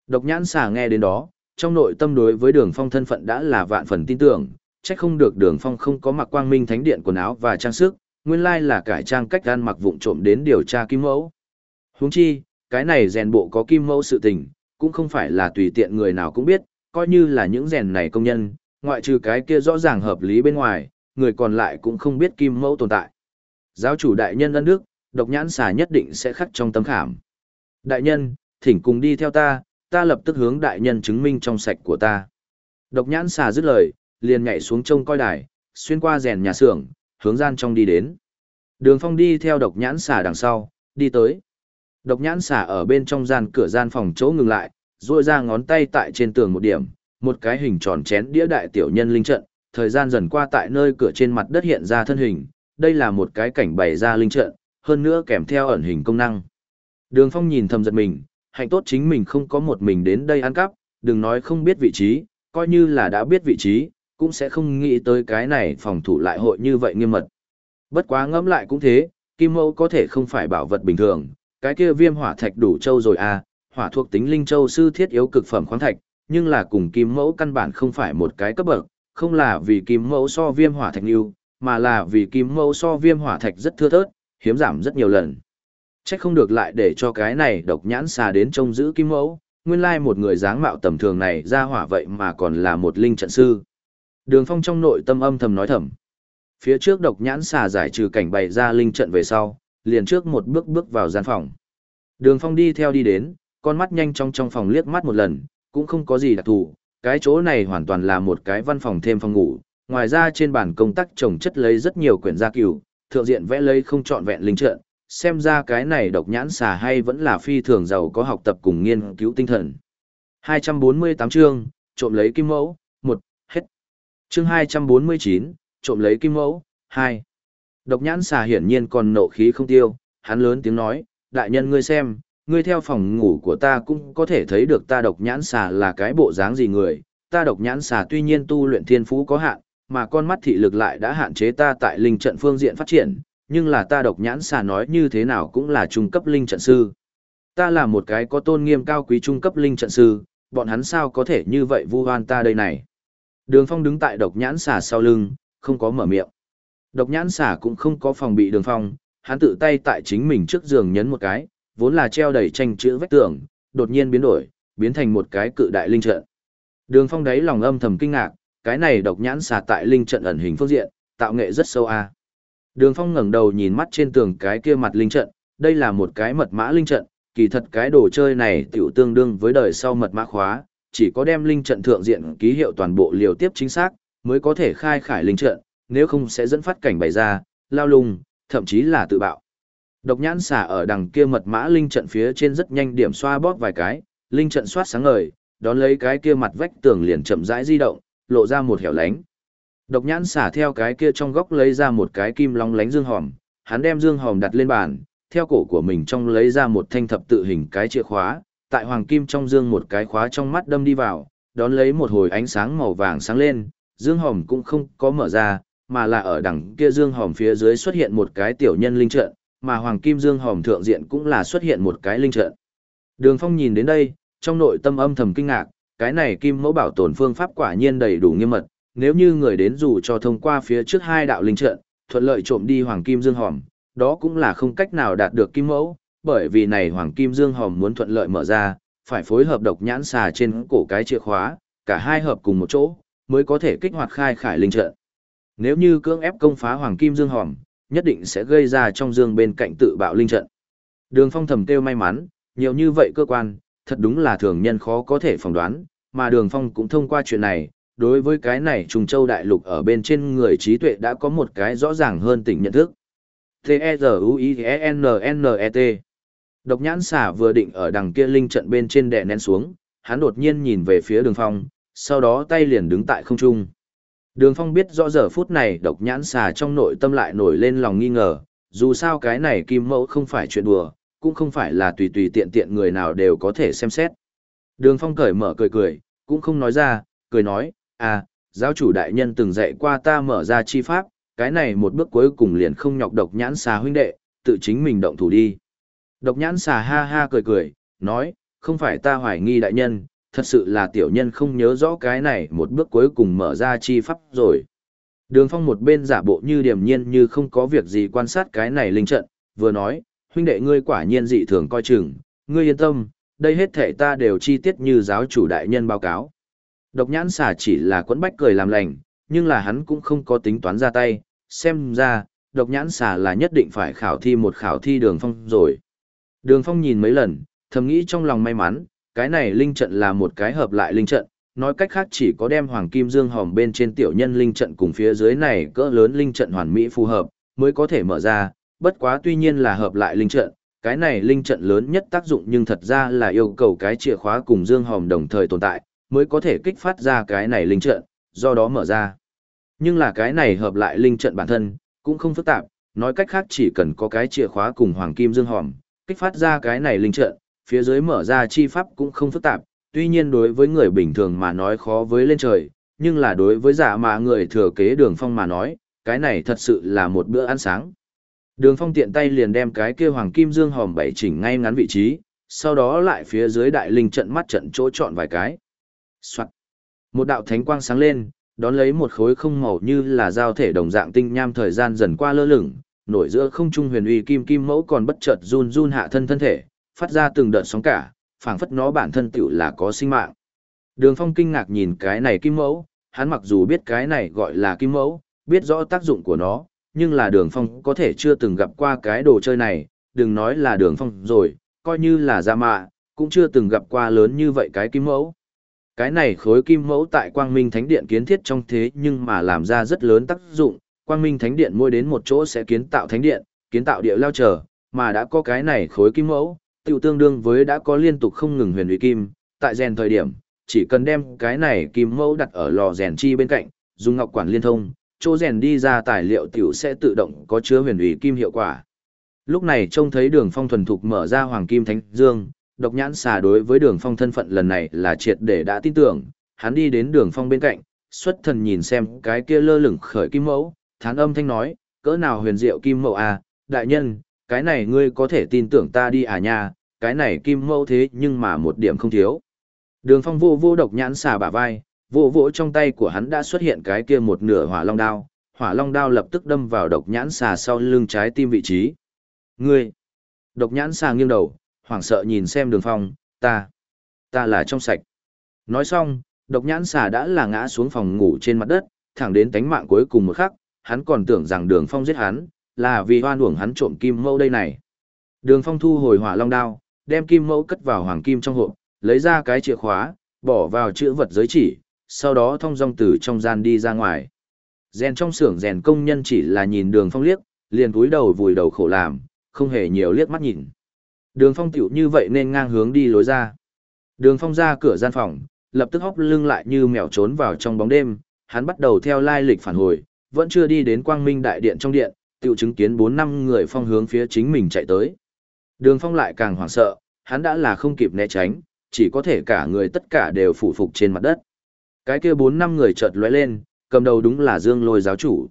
Độc nhãn xà nghe đến đó, trong nội tâm đối với đường phong thân phận đã là vạn phần tin tưởng, trách không được đường phong không có mặc quang minh thánh điện quần áo và trang sức, nguyên lai là cải trang cách gan mặc vụng trộm đến điều tra kim mẫu. Huống chi, cái này rèn bộ có kim mẫu sự tình, cũng không phải là tùy tiện người nào cũng biết, coi như là những rèn này công nhân, ngoại trừ cái kia rõ ràng hợp lý bên ngoài, người còn lại cũng không biết kim mẫu tồn tại. Giáo chủ đại nhân ân đức, độc nhãn xà nhất định sẽ khắc trong tấm khảm. Đại nhân, thỉnh cùng đi theo ta, ta lập tức hướng đại nhân chứng minh trong sạch của ta. Độc nhãn xà dứt lời, liền nhảy xuống trông coi đài, xuyên qua rèn nhà xưởng, hướng gian trong đi đến. Đường phong đi theo độc nhãn xà đằng sau, đi tới. Độc nhãn xà ở bên trong gian cửa gian phòng chỗ ngừng lại, rôi ra ngón tay tại trên tường một điểm, một cái hình tròn chén đĩa đại tiểu nhân linh trận, thời gian dần qua tại nơi cửa trên mặt đất hiện ra thân hình, đây là một cái cảnh bày ra linh trận, hơn nữa kèm theo ẩn hình công năng. Đường Phong nhìn thầm giật mình, hạnh tốt chính mình không có một mình đến đây ăn cắp, đừng nói không biết vị trí, coi như là đã biết vị trí, cũng sẽ không nghĩ tới cái này phòng thủ lại hội như vậy nghiêm mật. Bất quá ngẫm lại cũng thế, kim mẫu có thể không phải bảo vật bình thường, cái kia viêm hỏa thạch đủ châu rồi à, hỏa thuộc tính linh châu sư thiết yếu cực phẩm khoáng thạch, nhưng là cùng kim mẫu căn bản không phải một cái cấp bậc, không là vì kim mẫu so viêm hỏa thạch yêu, mà là vì kim mẫu so viêm hỏa thạch rất thưa thớt, hiếm giảm rất nhiều lần. Chắc không được lại để cho cái này độc nhãn xà đến trông giữ kim mẫu, nguyên lai một người dáng mạo tầm thường này ra hỏa vậy mà còn là một linh trận sư. Đường phong trong nội tâm âm thầm nói thầm. Phía trước độc nhãn xà giải trừ cảnh bày ra linh trận về sau, liền trước một bước bước vào gian phòng. Đường phong đi theo đi đến, con mắt nhanh trong trong phòng liếc mắt một lần, cũng không có gì đặc thù, cái chỗ này hoàn toàn là một cái văn phòng thêm phòng ngủ, ngoài ra trên bàn công tác trồng chất lấy rất nhiều quyển gia cửu, thượng diện vẽ lấy không trọn vẹn linh trận, xem ra cái này độc nhãn xà hay vẫn là phi thường giàu có học tập cùng nghiên cứu tinh thần. 248 chương, trộm lấy kim mẫu, 1, hết. Chương 249, trộm lấy kim mẫu, 2. Độc nhãn xà hiển nhiên còn nộ khí không tiêu, hắn lớn tiếng nói, đại nhân ngươi xem, ngươi theo phòng ngủ của ta cũng có thể thấy được ta độc nhãn xà là cái bộ dáng gì người, ta độc nhãn xà tuy nhiên tu luyện thiên phú có hạn, mà con mắt thị lực lại đã hạn chế ta tại linh trận phương diện phát triển, nhưng là ta độc nhãn xà nói như thế nào cũng là trung cấp linh trận sư. Ta là một cái có tôn nghiêm cao quý trung cấp linh trận sư, bọn hắn sao có thể như vậy vu hoan ta đây này. Đường phong đứng tại độc nhãn xà sau lưng, không có mở miệng. Độc nhãn xà cũng không có phòng bị đường phong, hắn tự tay tại chính mình trước giường nhấn một cái, vốn là treo đầy tranh chữ vách tường, đột nhiên biến đổi, biến thành một cái cự đại linh trận. Đường phong đấy lòng âm thầm kinh ngạc, cái này độc nhãn xà tại linh trận ẩn hình phương diện, tạo nghệ rất sâu a. Đường Phong ngẩng đầu nhìn mắt trên tường cái kia mặt linh trận, đây là một cái mật mã linh trận, kỳ thật cái đồ chơi này tiểu tương đương với đời sau mật mã khóa, chỉ có đem linh trận thượng diện ký hiệu toàn bộ liều tiếp chính xác, mới có thể khai khải linh trận, nếu không sẽ dẫn phát cảnh bày ra, lao lung, thậm chí là tự bạo. Độc nhãn xả ở đằng kia mật mã linh trận phía trên rất nhanh điểm xoa bóp vài cái, linh trận soát sáng ngời, đón lấy cái kia mặt vách tường liền chậm rãi di động, lộ ra một hẻo lánh. Độc nhãn xả theo cái kia trong góc lấy ra một cái kim long lánh dương hòm, hắn đem dương hòm đặt lên bàn, theo cổ của mình trong lấy ra một thanh thập tự hình cái chìa khóa, tại hoàng kim trong dương một cái khóa trong mắt đâm đi vào, đón lấy một hồi ánh sáng màu vàng sáng lên, dương hòm cũng không có mở ra, mà là ở đằng kia dương hòm phía dưới xuất hiện một cái tiểu nhân linh trận, mà hoàng kim dương hòm thượng diện cũng là xuất hiện một cái linh trận. Đường Phong nhìn đến đây, trong nội tâm âm thầm kinh ngạc, cái này kim mẫu bảo tồn phương pháp quả nhiên đầy đủ nghiêm mật, nếu như người đến dù cho thông qua phía trước hai đạo linh trận, thuận lợi trộm đi hoàng kim dương hòm, đó cũng là không cách nào đạt được kim mẫu, bởi vì này hoàng kim dương hòm muốn thuận lợi mở ra, phải phối hợp độc nhãn xà trên cổ cái chìa khóa, cả hai hợp cùng một chỗ, mới có thể kích hoạt khai khải linh trận. Nếu như cưỡng ép công phá hoàng kim dương hòm, nhất định sẽ gây ra trong dương bên cạnh tự bạo linh trận. Đường Phong thầm kêu may mắn, nhiều như vậy cơ quan, thật đúng là thường nhân khó có thể phỏng đoán, mà Đường Phong cũng thông qua chuyện này, đối với cái này trùng châu đại lục ở bên trên người trí tuệ đã có một cái rõ ràng hơn tỉnh nhận thức. T-E-Z-U-I-E-N-N-E-T Độc nhãn xả vừa định ở đằng kia linh trận bên trên đè nén xuống, hắn đột nhiên nhìn về phía đường phong, sau đó tay liền đứng tại không trung. Đường phong biết rõ giờ phút này độc nhãn xà trong nội tâm lại nổi lên lòng nghi ngờ, dù sao cái này kim mẫu không phải chuyện đùa, cũng không phải là tùy tùy tiện tiện người nào đều có thể xem xét. Đường phong cởi mở cười cười, cũng không nói ra, cười nói, à, giáo chủ đại nhân từng dạy qua ta mở ra chi pháp, cái này một bước cuối cùng liền không nhọc độc nhãn xà huynh đệ, tự chính mình động thủ đi. Độc nhãn xà ha ha cười cười, nói, không phải ta hoài nghi đại nhân, thật sự là tiểu nhân không nhớ rõ cái này một bước cuối cùng mở ra chi pháp rồi. Đường phong một bên giả bộ như điềm nhiên như không có việc gì quan sát cái này linh trận, vừa nói, huynh đệ ngươi quả nhiên dị thường coi chừng, ngươi yên tâm, đây hết thể ta đều chi tiết như giáo chủ đại nhân báo cáo. Độc nhãn xà chỉ là quẫn bách cười làm lành, nhưng là hắn cũng không có tính toán ra tay, xem ra, độc nhãn xà là nhất định phải khảo thi một khảo thi đường phong rồi. Đường phong nhìn mấy lần, thầm nghĩ trong lòng may mắn, cái này linh trận là một cái hợp lại linh trận, nói cách khác chỉ có đem hoàng kim dương hòm bên trên tiểu nhân linh trận cùng phía dưới này cỡ lớn linh trận hoàn mỹ phù hợp, mới có thể mở ra, bất quá tuy nhiên là hợp lại linh trận, cái này linh trận lớn nhất tác dụng nhưng thật ra là yêu cầu cái chìa khóa cùng dương hòm đồng thời tồn tại, mới có thể kích phát ra cái này linh trận, do đó mở ra. Nhưng là cái này hợp lại linh trận bản thân, cũng không phức tạp, nói cách khác chỉ cần có cái chìa khóa cùng hoàng kim dương hòm, kích phát ra cái này linh trận, phía dưới mở ra chi pháp cũng không phức tạp, tuy nhiên đối với người bình thường mà nói khó với lên trời, nhưng là đối với giả mà người thừa kế đường phong mà nói, cái này thật sự là một bữa ăn sáng. Đường phong tiện tay liền đem cái kia hoàng kim dương hòm bảy chỉnh ngay ngắn vị trí, sau đó lại phía dưới đại linh trận mắt trận chỗ chọn vài cái. Soạn. Một đạo thánh quang sáng lên, đón lấy một khối không màu như là giao thể đồng dạng tinh nham thời gian dần qua lơ lửng, nổi giữa không trung huyền uy kim kim mẫu còn bất chợt run run hạ thân thân thể, phát ra từng đợt sóng cả, phảng phất nó bản thân tựu là có sinh mạng. Đường Phong kinh ngạc nhìn cái này kim mẫu, hắn mặc dù biết cái này gọi là kim mẫu, biết rõ tác dụng của nó, nhưng là Đường Phong có thể chưa từng gặp qua cái đồ chơi này, đừng nói là Đường Phong rồi, coi như là gia mạ, cũng chưa từng gặp qua lớn như vậy cái kim mẫu. Cái này khối kim mẫu tại Quang Minh Thánh Điện kiến thiết trong thế nhưng mà làm ra rất lớn tác dụng, Quang Minh Thánh Điện mỗi đến một chỗ sẽ kiến tạo thánh điện, kiến tạo địa lao trở, mà đã có cái này khối kim mẫu, tự tương đương với đã có liên tục không ngừng huyền uy kim, tại rèn thời điểm, chỉ cần đem cái này kim mẫu đặt ở lò rèn chi bên cạnh, dùng ngọc quản liên thông, chỗ rèn đi ra tài liệu tiểu sẽ tự động có chứa huyền uy kim hiệu quả. Lúc này trông thấy đường phong thuần thục mở ra hoàng kim thánh dương, độc nhãn xà đối với đường phong thân phận lần này là triệt để đã tin tưởng, hắn đi đến đường phong bên cạnh, xuất thần nhìn xem cái kia lơ lửng khởi kim mẫu, thán âm thanh nói, cỡ nào huyền diệu kim mẫu à, đại nhân, cái này ngươi có thể tin tưởng ta đi à nha, cái này kim mẫu thế nhưng mà một điểm không thiếu. Đường phong vô vô độc nhãn xà bả vai, vô vỗ trong tay của hắn đã xuất hiện cái kia một nửa hỏa long đao, hỏa long đao lập tức đâm vào độc nhãn xà sau lưng trái tim vị trí. Ngươi! Độc nhãn xà nghiêng đầu, hoảng sợ nhìn xem đường phong, ta, ta là trong sạch. Nói xong, độc nhãn xà đã là ngã xuống phòng ngủ trên mặt đất, thẳng đến tánh mạng cuối cùng một khắc, hắn còn tưởng rằng đường phong giết hắn, là vì hoan uổng hắn trộm kim mẫu đây này. Đường phong thu hồi hỏa long đao, đem kim mẫu cất vào hoàng kim trong hộp, lấy ra cái chìa khóa, bỏ vào chữ vật giới chỉ, sau đó thong dong từ trong gian đi ra ngoài. Rèn trong xưởng rèn công nhân chỉ là nhìn đường phong liếc, liền cúi đầu vùi đầu khổ làm, không hề nhiều liếc mắt nhìn. Đường phong tiểu như vậy nên ngang hướng đi lối ra. Đường phong ra cửa gian phòng, lập tức hóc lưng lại như mèo trốn vào trong bóng đêm, hắn bắt đầu theo lai lịch phản hồi, vẫn chưa đi đến quang minh đại điện trong điện, tiểu chứng kiến bốn năm người phong hướng phía chính mình chạy tới. Đường phong lại càng hoảng sợ, hắn đã là không kịp né tránh, chỉ có thể cả người tất cả đều phủ phục trên mặt đất. Cái kia bốn năm người chợt lóe lên, cầm đầu đúng là Dương Lôi giáo chủ.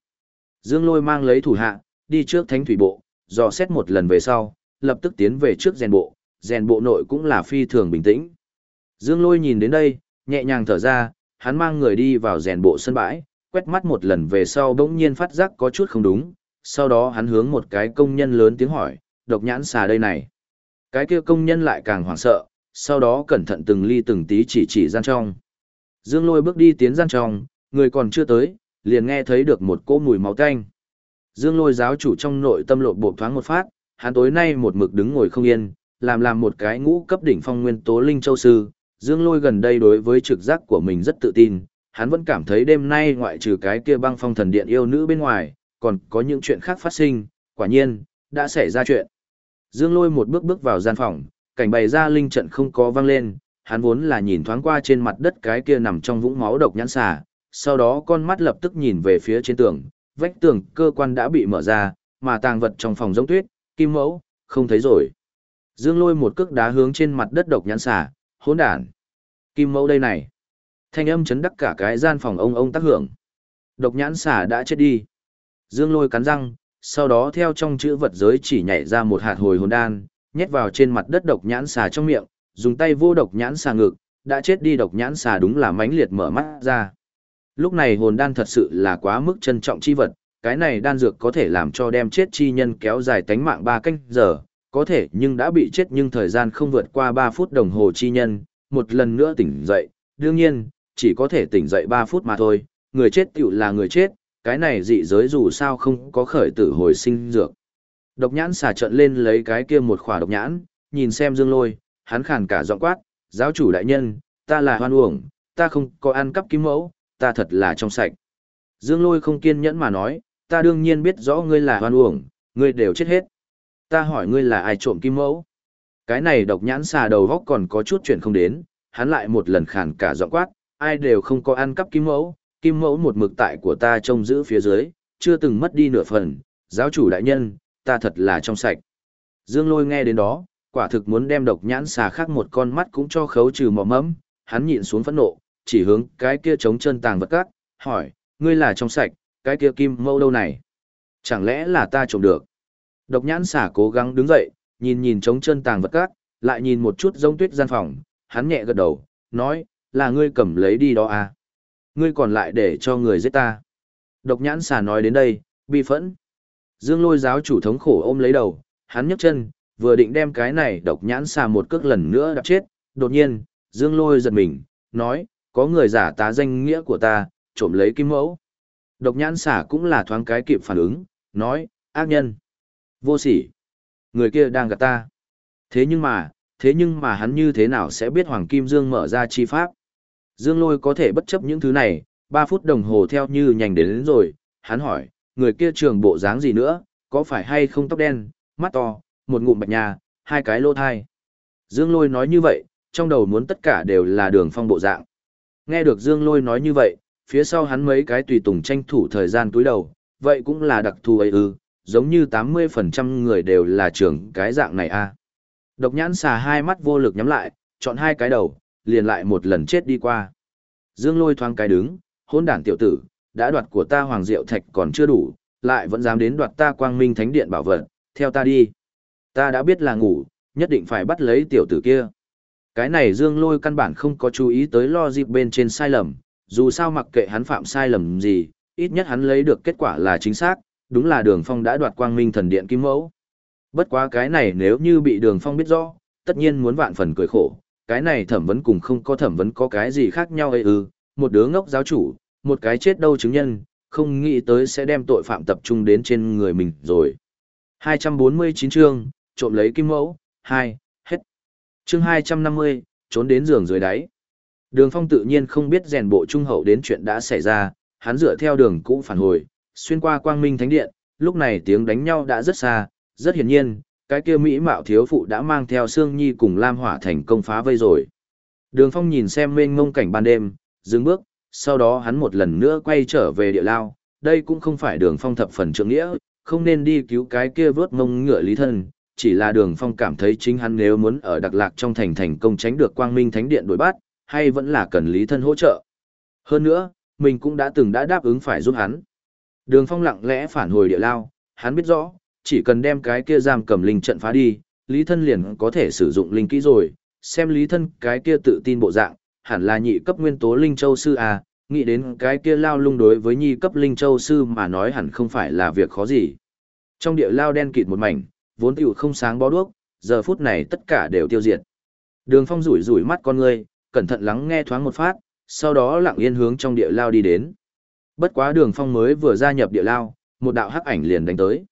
Dương Lôi mang lấy thủ hạ, đi trước thánh thủy bộ, dò xét một lần về sau, lập tức tiến về trước rèn bộ, rèn bộ nội cũng là phi thường bình tĩnh. Dương Lôi nhìn đến đây, nhẹ nhàng thở ra, hắn mang người đi vào rèn bộ sân bãi, quét mắt một lần về sau bỗng nhiên phát giác có chút không đúng, sau đó hắn hướng một cái công nhân lớn tiếng hỏi, độc nhãn xà đây này. Cái kia công nhân lại càng hoảng sợ, sau đó cẩn thận từng ly từng tí chỉ chỉ gian trong. Dương Lôi bước đi tiến gian trong, người còn chưa tới, liền nghe thấy được một cỗ mùi máu tanh. Dương Lôi giáo chủ trong nội tâm lộ bộ thoáng một phát, hắn tối nay một mực đứng ngồi không yên, làm làm một cái ngũ cấp đỉnh phong nguyên tố linh châu sư, Dương Lôi gần đây đối với trực giác của mình rất tự tin, hắn vẫn cảm thấy đêm nay ngoại trừ cái kia băng phong thần điện yêu nữ bên ngoài, còn có những chuyện khác phát sinh, quả nhiên, đã xảy ra chuyện. Dương Lôi một bước bước vào gian phòng, cảnh bày ra linh trận không có vang lên, hắn vốn là nhìn thoáng qua trên mặt đất cái kia nằm trong vũng máu độc nhãn xà, sau đó con mắt lập tức nhìn về phía trên tường, vách tường cơ quan đã bị mở ra, mà tàng vật trong phòng giống tuyết, kim mẫu, không thấy rồi. Dương lôi một cước đá hướng trên mặt đất độc nhãn xà, hỗn đản. Kim mẫu đây này. Thanh âm chấn đắc cả cái gian phòng ông ông tác hưởng. Độc nhãn xà đã chết đi. Dương lôi cắn răng, sau đó theo trong chữ vật giới chỉ nhảy ra một hạt hồi hồn đan, nhét vào trên mặt đất độc nhãn xà trong miệng, dùng tay vô độc nhãn xà ngực, đã chết đi độc nhãn xà đúng là mãnh liệt mở mắt ra. Lúc này hồn đan thật sự là quá mức trân trọng chi vật, cái này đan dược có thể làm cho đem chết chi nhân kéo dài tánh mạng 3 canh giờ, có thể nhưng đã bị chết nhưng thời gian không vượt qua 3 phút đồng hồ chi nhân, một lần nữa tỉnh dậy, đương nhiên, chỉ có thể tỉnh dậy 3 phút mà thôi, người chết tiểu là người chết, cái này dị giới dù sao không có khởi tử hồi sinh dược. Độc nhãn xà trận lên lấy cái kia một khỏa độc nhãn, nhìn xem dương lôi, hắn khàn cả giọng quát, Giáo chủ đại nhân, ta là hoan uổng, ta không có ăn cắp kim mẫu, ta thật là trong sạch. Dương lôi không kiên nhẫn mà nói, ta đương nhiên biết rõ ngươi là hoan uổng, ngươi đều chết hết. Ta hỏi ngươi là ai trộm kim mẫu? Cái này độc nhãn xà đầu góc còn có chút chuyện không đến, hắn lại một lần khàn cả giọng quát, ai đều không có ăn cắp kim mẫu, kim mẫu một mực tại của ta trông giữ phía dưới, chưa từng mất đi nửa phần, giáo chủ đại nhân, ta thật là trong sạch. Dương lôi nghe đến đó, quả thực muốn đem độc nhãn xà khác một con mắt cũng cho khấu trừ mỏ mẫm, hắn nhịn xuống phẫn nộ, chỉ hướng cái kia trống chân tàng vật cát, hỏi, ngươi là trong sạch, cái kia kim mẫu đâu này? Chẳng lẽ là ta trộm được? Độc nhãn xà cố gắng đứng dậy, nhìn nhìn trống chân tàng vật cát, lại nhìn một chút giống tuyết gian phòng, hắn nhẹ gật đầu, nói, là ngươi cầm lấy đi đó à? Ngươi còn lại để cho người giết ta. Độc nhãn xà nói đến đây, bi phẫn. Dương lôi giáo chủ thống khổ ôm lấy đầu, hắn nhấc chân, vừa định đem cái này độc nhãn xà một cước lần nữa đạp chết, đột nhiên, Dương lôi giật mình, nói, có người giả tá danh nghĩa của ta, trộm lấy kim mẫu. Độc nhãn xả cũng là thoáng cái kịp phản ứng, nói, ác nhân, vô sỉ, người kia đang gạt ta. Thế nhưng mà, thế nhưng mà hắn như thế nào sẽ biết Hoàng Kim Dương mở ra chi pháp? Dương Lôi có thể bất chấp những thứ này, 3 phút đồng hồ theo như nhanh đến, đến rồi, hắn hỏi, người kia trường bộ dáng gì nữa, có phải hay không tóc đen, mắt to, một ngụm bạch nhà, hai cái lô thai. Dương Lôi nói như vậy, trong đầu muốn tất cả đều là đường phong bộ dạng. Nghe được Dương Lôi nói như vậy, phía sau hắn mấy cái tùy tùng tranh thủ thời gian túi đầu, vậy cũng là đặc thù ấy ư, giống như 80% người đều là trưởng cái dạng này a. Độc nhãn xà hai mắt vô lực nhắm lại, chọn hai cái đầu, liền lại một lần chết đi qua. Dương lôi thoáng cái đứng, hôn đản tiểu tử, đã đoạt của ta hoàng diệu thạch còn chưa đủ, lại vẫn dám đến đoạt ta quang minh thánh điện bảo vật, theo ta đi. Ta đã biết là ngủ, nhất định phải bắt lấy tiểu tử kia. Cái này dương lôi căn bản không có chú ý tới lo dịp bên trên sai lầm, dù sao mặc kệ hắn phạm sai lầm gì, ít nhất hắn lấy được kết quả là chính xác, đúng là đường phong đã đoạt quang minh thần điện kim mẫu. Bất quá cái này nếu như bị đường phong biết rõ, tất nhiên muốn vạn phần cười khổ, cái này thẩm vấn cùng không có thẩm vấn có cái gì khác nhau ấy ư, một đứa ngốc giáo chủ, một cái chết đâu chứng nhân, không nghĩ tới sẽ đem tội phạm tập trung đến trên người mình rồi. 249 chương, trộm lấy kim mẫu, 2, hết. Chương 250, trốn đến giường dưới đáy. Đường phong tự nhiên không biết rèn bộ trung hậu đến chuyện đã xảy ra, hắn dựa theo đường cũ phản hồi, xuyên qua quang minh thánh điện, lúc này tiếng đánh nhau đã rất xa, rất hiển nhiên, cái kia Mỹ mạo thiếu phụ đã mang theo Sương Nhi cùng Lam Hỏa thành công phá vây rồi. Đường Phong nhìn xem mênh mông cảnh ban đêm, dừng bước, sau đó hắn một lần nữa quay trở về địa lao, đây cũng không phải đường Phong thập phần trượng nghĩa, không nên đi cứu cái kia vớt mông ngựa lý thân, chỉ là đường Phong cảm thấy chính hắn nếu muốn ở Đặc Lạc trong thành thành công tránh được Quang Minh Thánh Điện đuổi bắt, hay vẫn là cần lý thân hỗ trợ. Hơn nữa, mình cũng đã từng đã đáp ứng phải giúp hắn. Đường Phong lặng lẽ phản hồi địa lao, hắn biết rõ, chỉ cần đem cái kia giam cầm linh trận phá đi, Lý Thân liền có thể sử dụng linh kỹ rồi, xem Lý Thân cái kia tự tin bộ dạng, hẳn là nhị cấp nguyên tố linh châu sư à, nghĩ đến cái kia lao lung đối với nhi cấp linh châu sư mà nói hẳn không phải là việc khó gì. Trong địa lao đen kịt một mảnh, vốn tiểu không sáng bó đuốc, giờ phút này tất cả đều tiêu diệt. Đường Phong rủi rủi mắt con ngươi, cẩn thận lắng nghe thoáng một phát, sau đó lặng yên hướng trong địa lao đi đến. Bất quá Đường Phong mới vừa gia nhập địa lao, một đạo hắc ảnh liền đánh tới.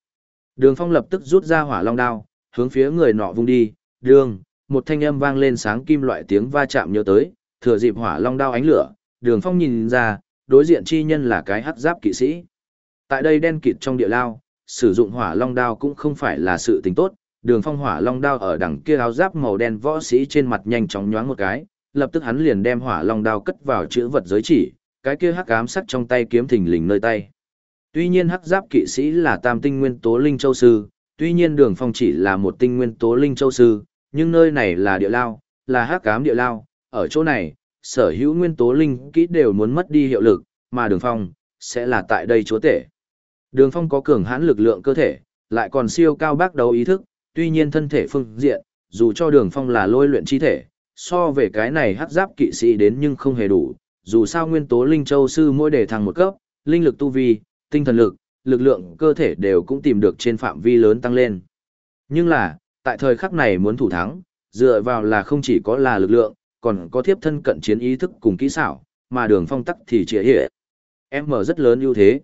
Đường Phong lập tức rút ra hỏa long đao, hướng phía người nọ vung đi, đường, một thanh âm vang lên sáng kim loại tiếng va chạm nhớ tới, thừa dịp hỏa long đao ánh lửa, đường Phong nhìn ra, đối diện chi nhân là cái hắc giáp kỵ sĩ. Tại đây đen kịt trong địa lao, sử dụng hỏa long đao cũng không phải là sự tình tốt, đường Phong hỏa long đao ở đằng kia áo giáp màu đen võ sĩ trên mặt nhanh chóng nhoáng một cái, lập tức hắn liền đem hỏa long đao cất vào chữ vật giới chỉ, cái kia hắc ám sắc trong tay kiếm thình lình nơi tay. Tuy nhiên hắc giáp kỵ sĩ là tam tinh nguyên tố linh châu sư, tuy nhiên đường phong chỉ là một tinh nguyên tố linh châu sư, nhưng nơi này là địa lao, là hắc ám địa lao, ở chỗ này, sở hữu nguyên tố linh kỹ đều muốn mất đi hiệu lực, mà đường phong, sẽ là tại đây chúa tể. Đường phong có cường hãn lực lượng cơ thể, lại còn siêu cao bác đấu ý thức, tuy nhiên thân thể phương diện, dù cho đường phong là lôi luyện chi thể, so về cái này hắc giáp kỵ sĩ đến nhưng không hề đủ, dù sao nguyên tố linh châu sư mỗi đề thăng một cấp, linh lực tu vi, tinh thần lực, lực lượng cơ thể đều cũng tìm được trên phạm vi lớn tăng lên. Nhưng là, tại thời khắc này muốn thủ thắng, dựa vào là không chỉ có là lực lượng, còn có thiếp thân cận chiến ý thức cùng kỹ xảo, mà đường phong tắc thì chỉ hệ. Em mở rất lớn ưu thế.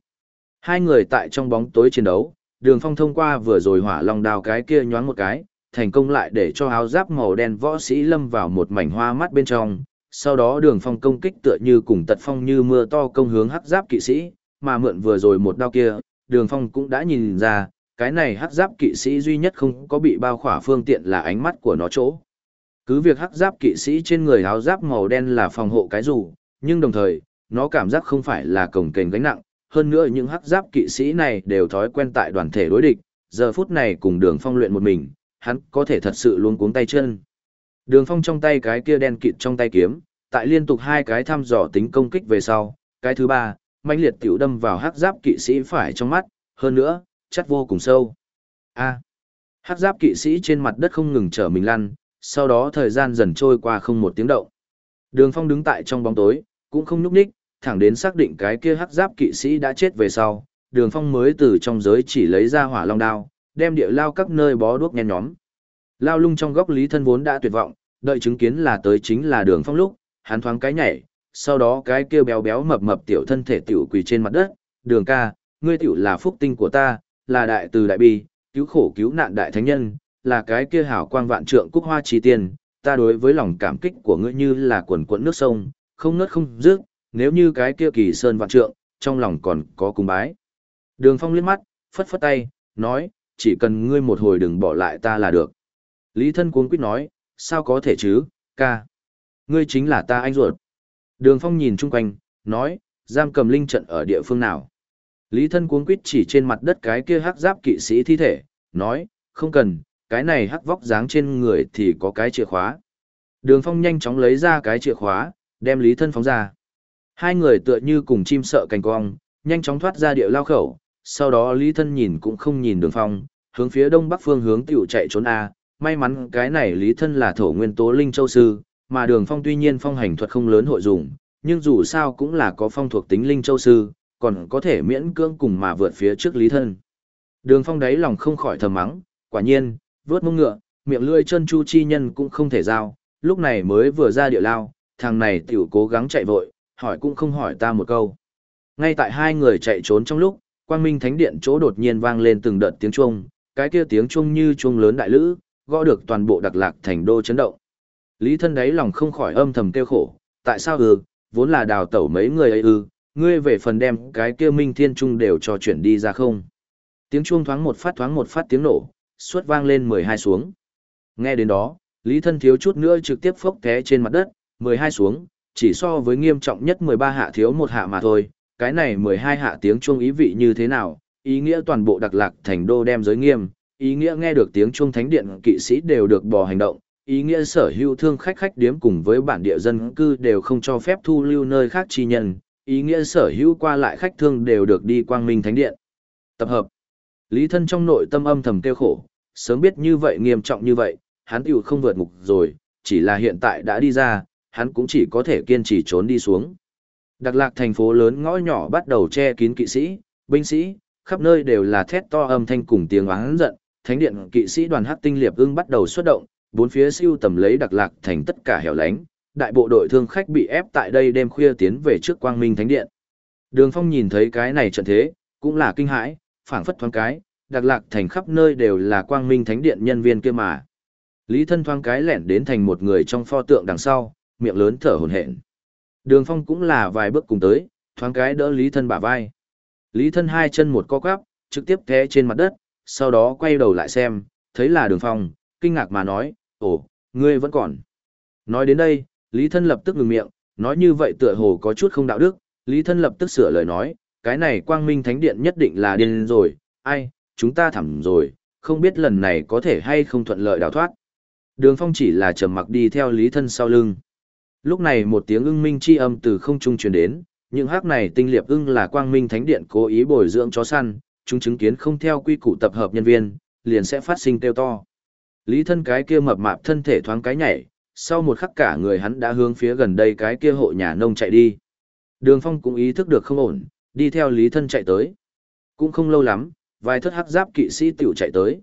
Hai người tại trong bóng tối chiến đấu, đường phong thông qua vừa rồi hỏa long đào cái kia nhoáng một cái, thành công lại để cho áo giáp màu đen võ sĩ lâm vào một mảnh hoa mắt bên trong. Sau đó đường phong công kích tựa như cùng tật phong như mưa to công hướng hắc giáp kỵ sĩ, mà mượn vừa rồi một đao kia, đường phong cũng đã nhìn ra, cái này hắc giáp kỵ sĩ duy nhất không có bị bao khỏa phương tiện là ánh mắt của nó chỗ. Cứ việc hắc giáp kỵ sĩ trên người áo giáp màu đen là phòng hộ cái dù, nhưng đồng thời, nó cảm giác không phải là cổng kềnh gánh nặng, hơn nữa những hắc giáp kỵ sĩ này đều thói quen tại đoàn thể đối địch, giờ phút này cùng đường phong luyện một mình, hắn có thể thật sự luôn cuống tay chân. Đường phong trong tay cái kia đen kịt trong tay kiếm, tại liên tục hai cái thăm dò tính công kích về sau, cái thứ ba, mãnh liệt tiểu đâm vào hắc giáp kỵ sĩ phải trong mắt, hơn nữa, chắc vô cùng sâu. A. Hắc giáp kỵ sĩ trên mặt đất không ngừng trở mình lăn, sau đó thời gian dần trôi qua không một tiếng động. Đường Phong đứng tại trong bóng tối, cũng không nhúc nhích, thẳng đến xác định cái kia hắc giáp kỵ sĩ đã chết về sau, Đường Phong mới từ trong giới chỉ lấy ra hỏa long đao, đem địa lao các nơi bó đuốc nhen nhóm. Lao lung trong góc lý thân vốn đã tuyệt vọng, đợi chứng kiến là tới chính là Đường Phong lúc, hắn thoáng cái nhảy, sau đó cái kia béo béo mập mập tiểu thân thể tiểu quỳ trên mặt đất, "Đường ca, ngươi tiểu là phúc tinh của ta, là đại từ đại bi, cứu khổ cứu nạn đại thánh nhân, là cái kia hảo quang vạn trượng cúc hoa chi tiền, ta đối với lòng cảm kích của ngươi như là quần cuộn nước sông, không nớt không dứt, nếu như cái kia kỳ sơn vạn trượng, trong lòng còn có cung bái. Đường Phong liếc mắt, phất phất tay, nói, chỉ cần ngươi một hồi đừng bỏ lại ta là được. Lý thân cuống quýt nói, sao có thể chứ, ca. Ngươi chính là ta anh ruột. Đường Phong nhìn chung quanh, nói, giam cầm linh trận ở địa phương nào. Lý thân cuống quýt chỉ trên mặt đất cái kia hắc giáp kỵ sĩ thi thể, nói, không cần, cái này hắc vóc dáng trên người thì có cái chìa khóa. Đường Phong nhanh chóng lấy ra cái chìa khóa, đem Lý thân phóng ra. Hai người tựa như cùng chim sợ cành cong, nhanh chóng thoát ra địa lao khẩu, sau đó Lý thân nhìn cũng không nhìn đường Phong, hướng phía đông bắc phương hướng tiểu chạy trốn A. May mắn cái này Lý thân là thổ nguyên tố linh châu sư, mà đường Phong tuy nhiên phong hành thuật không lớn hội dùng, nhưng dù sao cũng là có phong thuộc tính linh châu sư, còn có thể miễn cưỡng cùng mà vượt phía trước Lý thân. Đường Phong đáy lòng không khỏi thầm mắng, quả nhiên, vớt mông ngựa, miệng lưỡi chân chu chi nhân cũng không thể giao, lúc này mới vừa ra địa lao, thằng này tiểu cố gắng chạy vội, hỏi cũng không hỏi ta một câu. Ngay tại hai người chạy trốn trong lúc, quang minh thánh điện chỗ đột nhiên vang lên từng đợt tiếng chuông, cái kia tiếng chuông như chuông lớn đại lữ, gõ được toàn bộ đặc lạc thành đô chấn động. Lý thân đáy lòng không khỏi âm thầm kêu khổ, tại sao ư, vốn là đào tẩu mấy người ấy ư, ngươi về phần đem cái kia minh thiên trung đều cho chuyển đi ra không. Tiếng chuông thoáng một phát thoáng một phát tiếng nổ, suốt vang lên 12 xuống. Nghe đến đó, Lý Thân thiếu chút nữa trực tiếp phốc té trên mặt đất, 12 xuống, chỉ so với nghiêm trọng nhất 13 hạ thiếu một hạ mà thôi, cái này 12 hạ tiếng chuông ý vị như thế nào, ý nghĩa toàn bộ đặc lạc thành đô đem giới nghiêm, ý nghĩa nghe được tiếng chuông thánh điện kỵ sĩ đều được bò hành động, ý nghĩa sở hữu thương khách khách điếm cùng với bản địa dân cư đều không cho phép thu lưu nơi khác chi nhân, ý nghĩa sở hữu qua lại khách thương đều được đi quang minh thánh điện. Tập hợp Lý thân trong nội tâm âm thầm kêu khổ, sớm biết như vậy nghiêm trọng như vậy, hắn tiểu không vượt ngục rồi, chỉ là hiện tại đã đi ra, hắn cũng chỉ có thể kiên trì trốn đi xuống. Đặc lạc thành phố lớn ngõ nhỏ bắt đầu che kín kỵ sĩ, binh sĩ, khắp nơi đều là thét to âm thanh cùng tiếng oán giận, thánh điện kỵ sĩ đoàn hắc tinh liệp ưng bắt đầu xuất động, bốn phía siêu tầm lấy đặc lạc thành tất cả hẻo lánh, đại bộ đội thương khách bị ép tại đây đêm khuya tiến về trước quang minh thánh điện. Đường Phong nhìn thấy cái này trận thế, cũng là kinh hãi, phảng phất thoáng cái, đặc lạc thành khắp nơi đều là quang minh thánh điện nhân viên kia mà. Lý thân thoáng cái lẻn đến thành một người trong pho tượng đằng sau, miệng lớn thở hổn hển. Đường phong cũng là vài bước cùng tới, thoáng cái đỡ lý thân bả vai. Lý thân hai chân một co quắp, trực tiếp té trên mặt đất, sau đó quay đầu lại xem, thấy là đường phong, kinh ngạc mà nói, ồ, ngươi vẫn còn. Nói đến đây, Lý thân lập tức ngừng miệng, nói như vậy tựa hồ có chút không đạo đức, Lý thân lập tức sửa lời nói, cái này quang minh thánh điện nhất định là điên rồi, ai, chúng ta thẳm rồi, không biết lần này có thể hay không thuận lợi đào thoát. Đường phong chỉ là trầm mặc đi theo lý thân sau lưng. Lúc này một tiếng ưng minh chi âm từ không trung truyền đến, những hắc này tinh liệp ưng là quang minh thánh điện cố ý bồi dưỡng chó săn, chúng chứng kiến không theo quy củ tập hợp nhân viên, liền sẽ phát sinh tiêu to. Lý thân cái kia mập mạp thân thể thoáng cái nhảy, sau một khắc cả người hắn đã hướng phía gần đây cái kia hộ nhà nông chạy đi. Đường phong cũng ý thức được không ổn, đi theo lý thân chạy tới. Cũng không lâu lắm, vài thất hắc giáp kỵ sĩ tiểu chạy tới.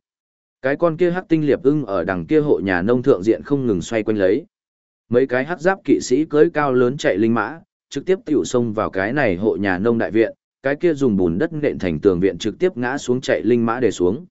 Cái con kia hắc tinh liệp ưng ở đằng kia hộ nhà nông thượng diện không ngừng xoay quanh lấy. Mấy cái hắc giáp kỵ sĩ cưỡi cao lớn chạy linh mã, trực tiếp tiểu xông vào cái này hộ nhà nông đại viện, cái kia dùng bùn đất nện thành tường viện trực tiếp ngã xuống chạy linh mã để xuống.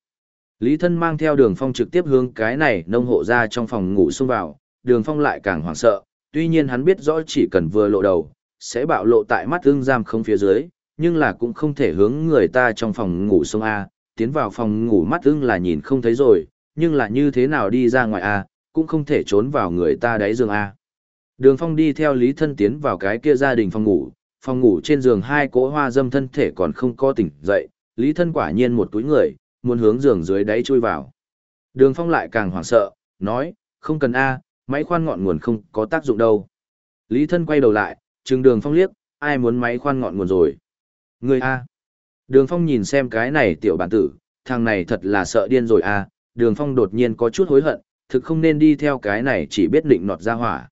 Lý thân mang theo đường phong trực tiếp hướng cái này nông hộ ra trong phòng ngủ xông vào, đường phong lại càng hoảng sợ, tuy nhiên hắn biết rõ chỉ cần vừa lộ đầu, sẽ bạo lộ tại mắt ương giam không phía dưới, nhưng là cũng không thể hướng người ta trong phòng ngủ xông A, tiến vào phòng ngủ mắt ưng là nhìn không thấy rồi, nhưng là như thế nào đi ra ngoài A, cũng không thể trốn vào người ta đáy giường A. Đường phong đi theo Lý thân tiến vào cái kia gia đình phòng ngủ, phòng ngủ trên giường hai cỗ hoa dâm thân thể còn không có tỉnh dậy, Lý thân quả nhiên một túi người, muốn hướng giường dưới đáy chui vào. Đường phong lại càng hoảng sợ, nói, không cần A, máy khoan ngọn nguồn không có tác dụng đâu. Lý thân quay đầu lại, trừng đường phong liếc, ai muốn máy khoan ngọn nguồn rồi. Người A. Đường phong nhìn xem cái này tiểu bản tử, thằng này thật là sợ điên rồi A, đường phong đột nhiên có chút hối hận, thực không nên đi theo cái này chỉ biết định nọt ra hỏa.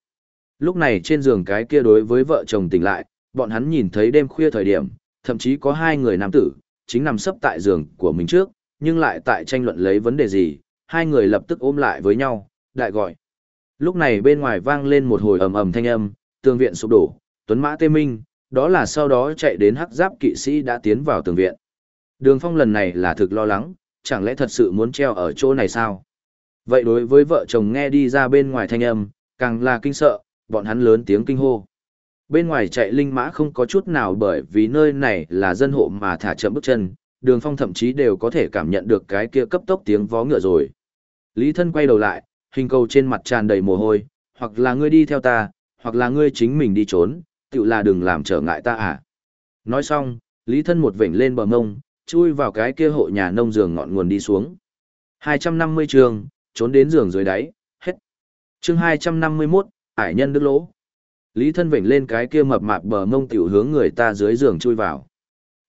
Lúc này trên giường cái kia đối với vợ chồng tỉnh lại, bọn hắn nhìn thấy đêm khuya thời điểm, thậm chí có hai người nam tử, chính nằm sấp tại giường của mình trước, nhưng lại tại tranh luận lấy vấn đề gì, hai người lập tức ôm lại với nhau, đại gọi. Lúc này bên ngoài vang lên một hồi ầm ầm thanh âm, tường viện sụp đổ, tuấn mã tê minh, đó là sau đó chạy đến hắc giáp kỵ sĩ đã tiến vào tường viện. Đường phong lần này là thực lo lắng, chẳng lẽ thật sự muốn treo ở chỗ này sao? Vậy đối với vợ chồng nghe đi ra bên ngoài thanh âm, càng là kinh sợ, bọn hắn lớn tiếng kinh hô. Bên ngoài chạy linh mã không có chút nào bởi vì nơi này là dân hộ mà thả chậm bước chân, đường phong thậm chí đều có thể cảm nhận được cái kia cấp tốc tiếng vó ngựa rồi. Lý thân quay đầu lại, hình cầu trên mặt tràn đầy mồ hôi, hoặc là ngươi đi theo ta, hoặc là ngươi chính mình đi trốn, tự là đừng làm trở ngại ta à. Nói xong, Lý thân một vểnh lên bờ mông, chui vào cái kia hộ nhà nông giường ngọn nguồn đi xuống. 250 trường, trốn đến giường dưới đáy, hết. chương 251, ải nhân đức lỗ. Lý thân vểnh lên cái kia mập mạp bờ mông tiểu hướng người ta dưới giường chui vào.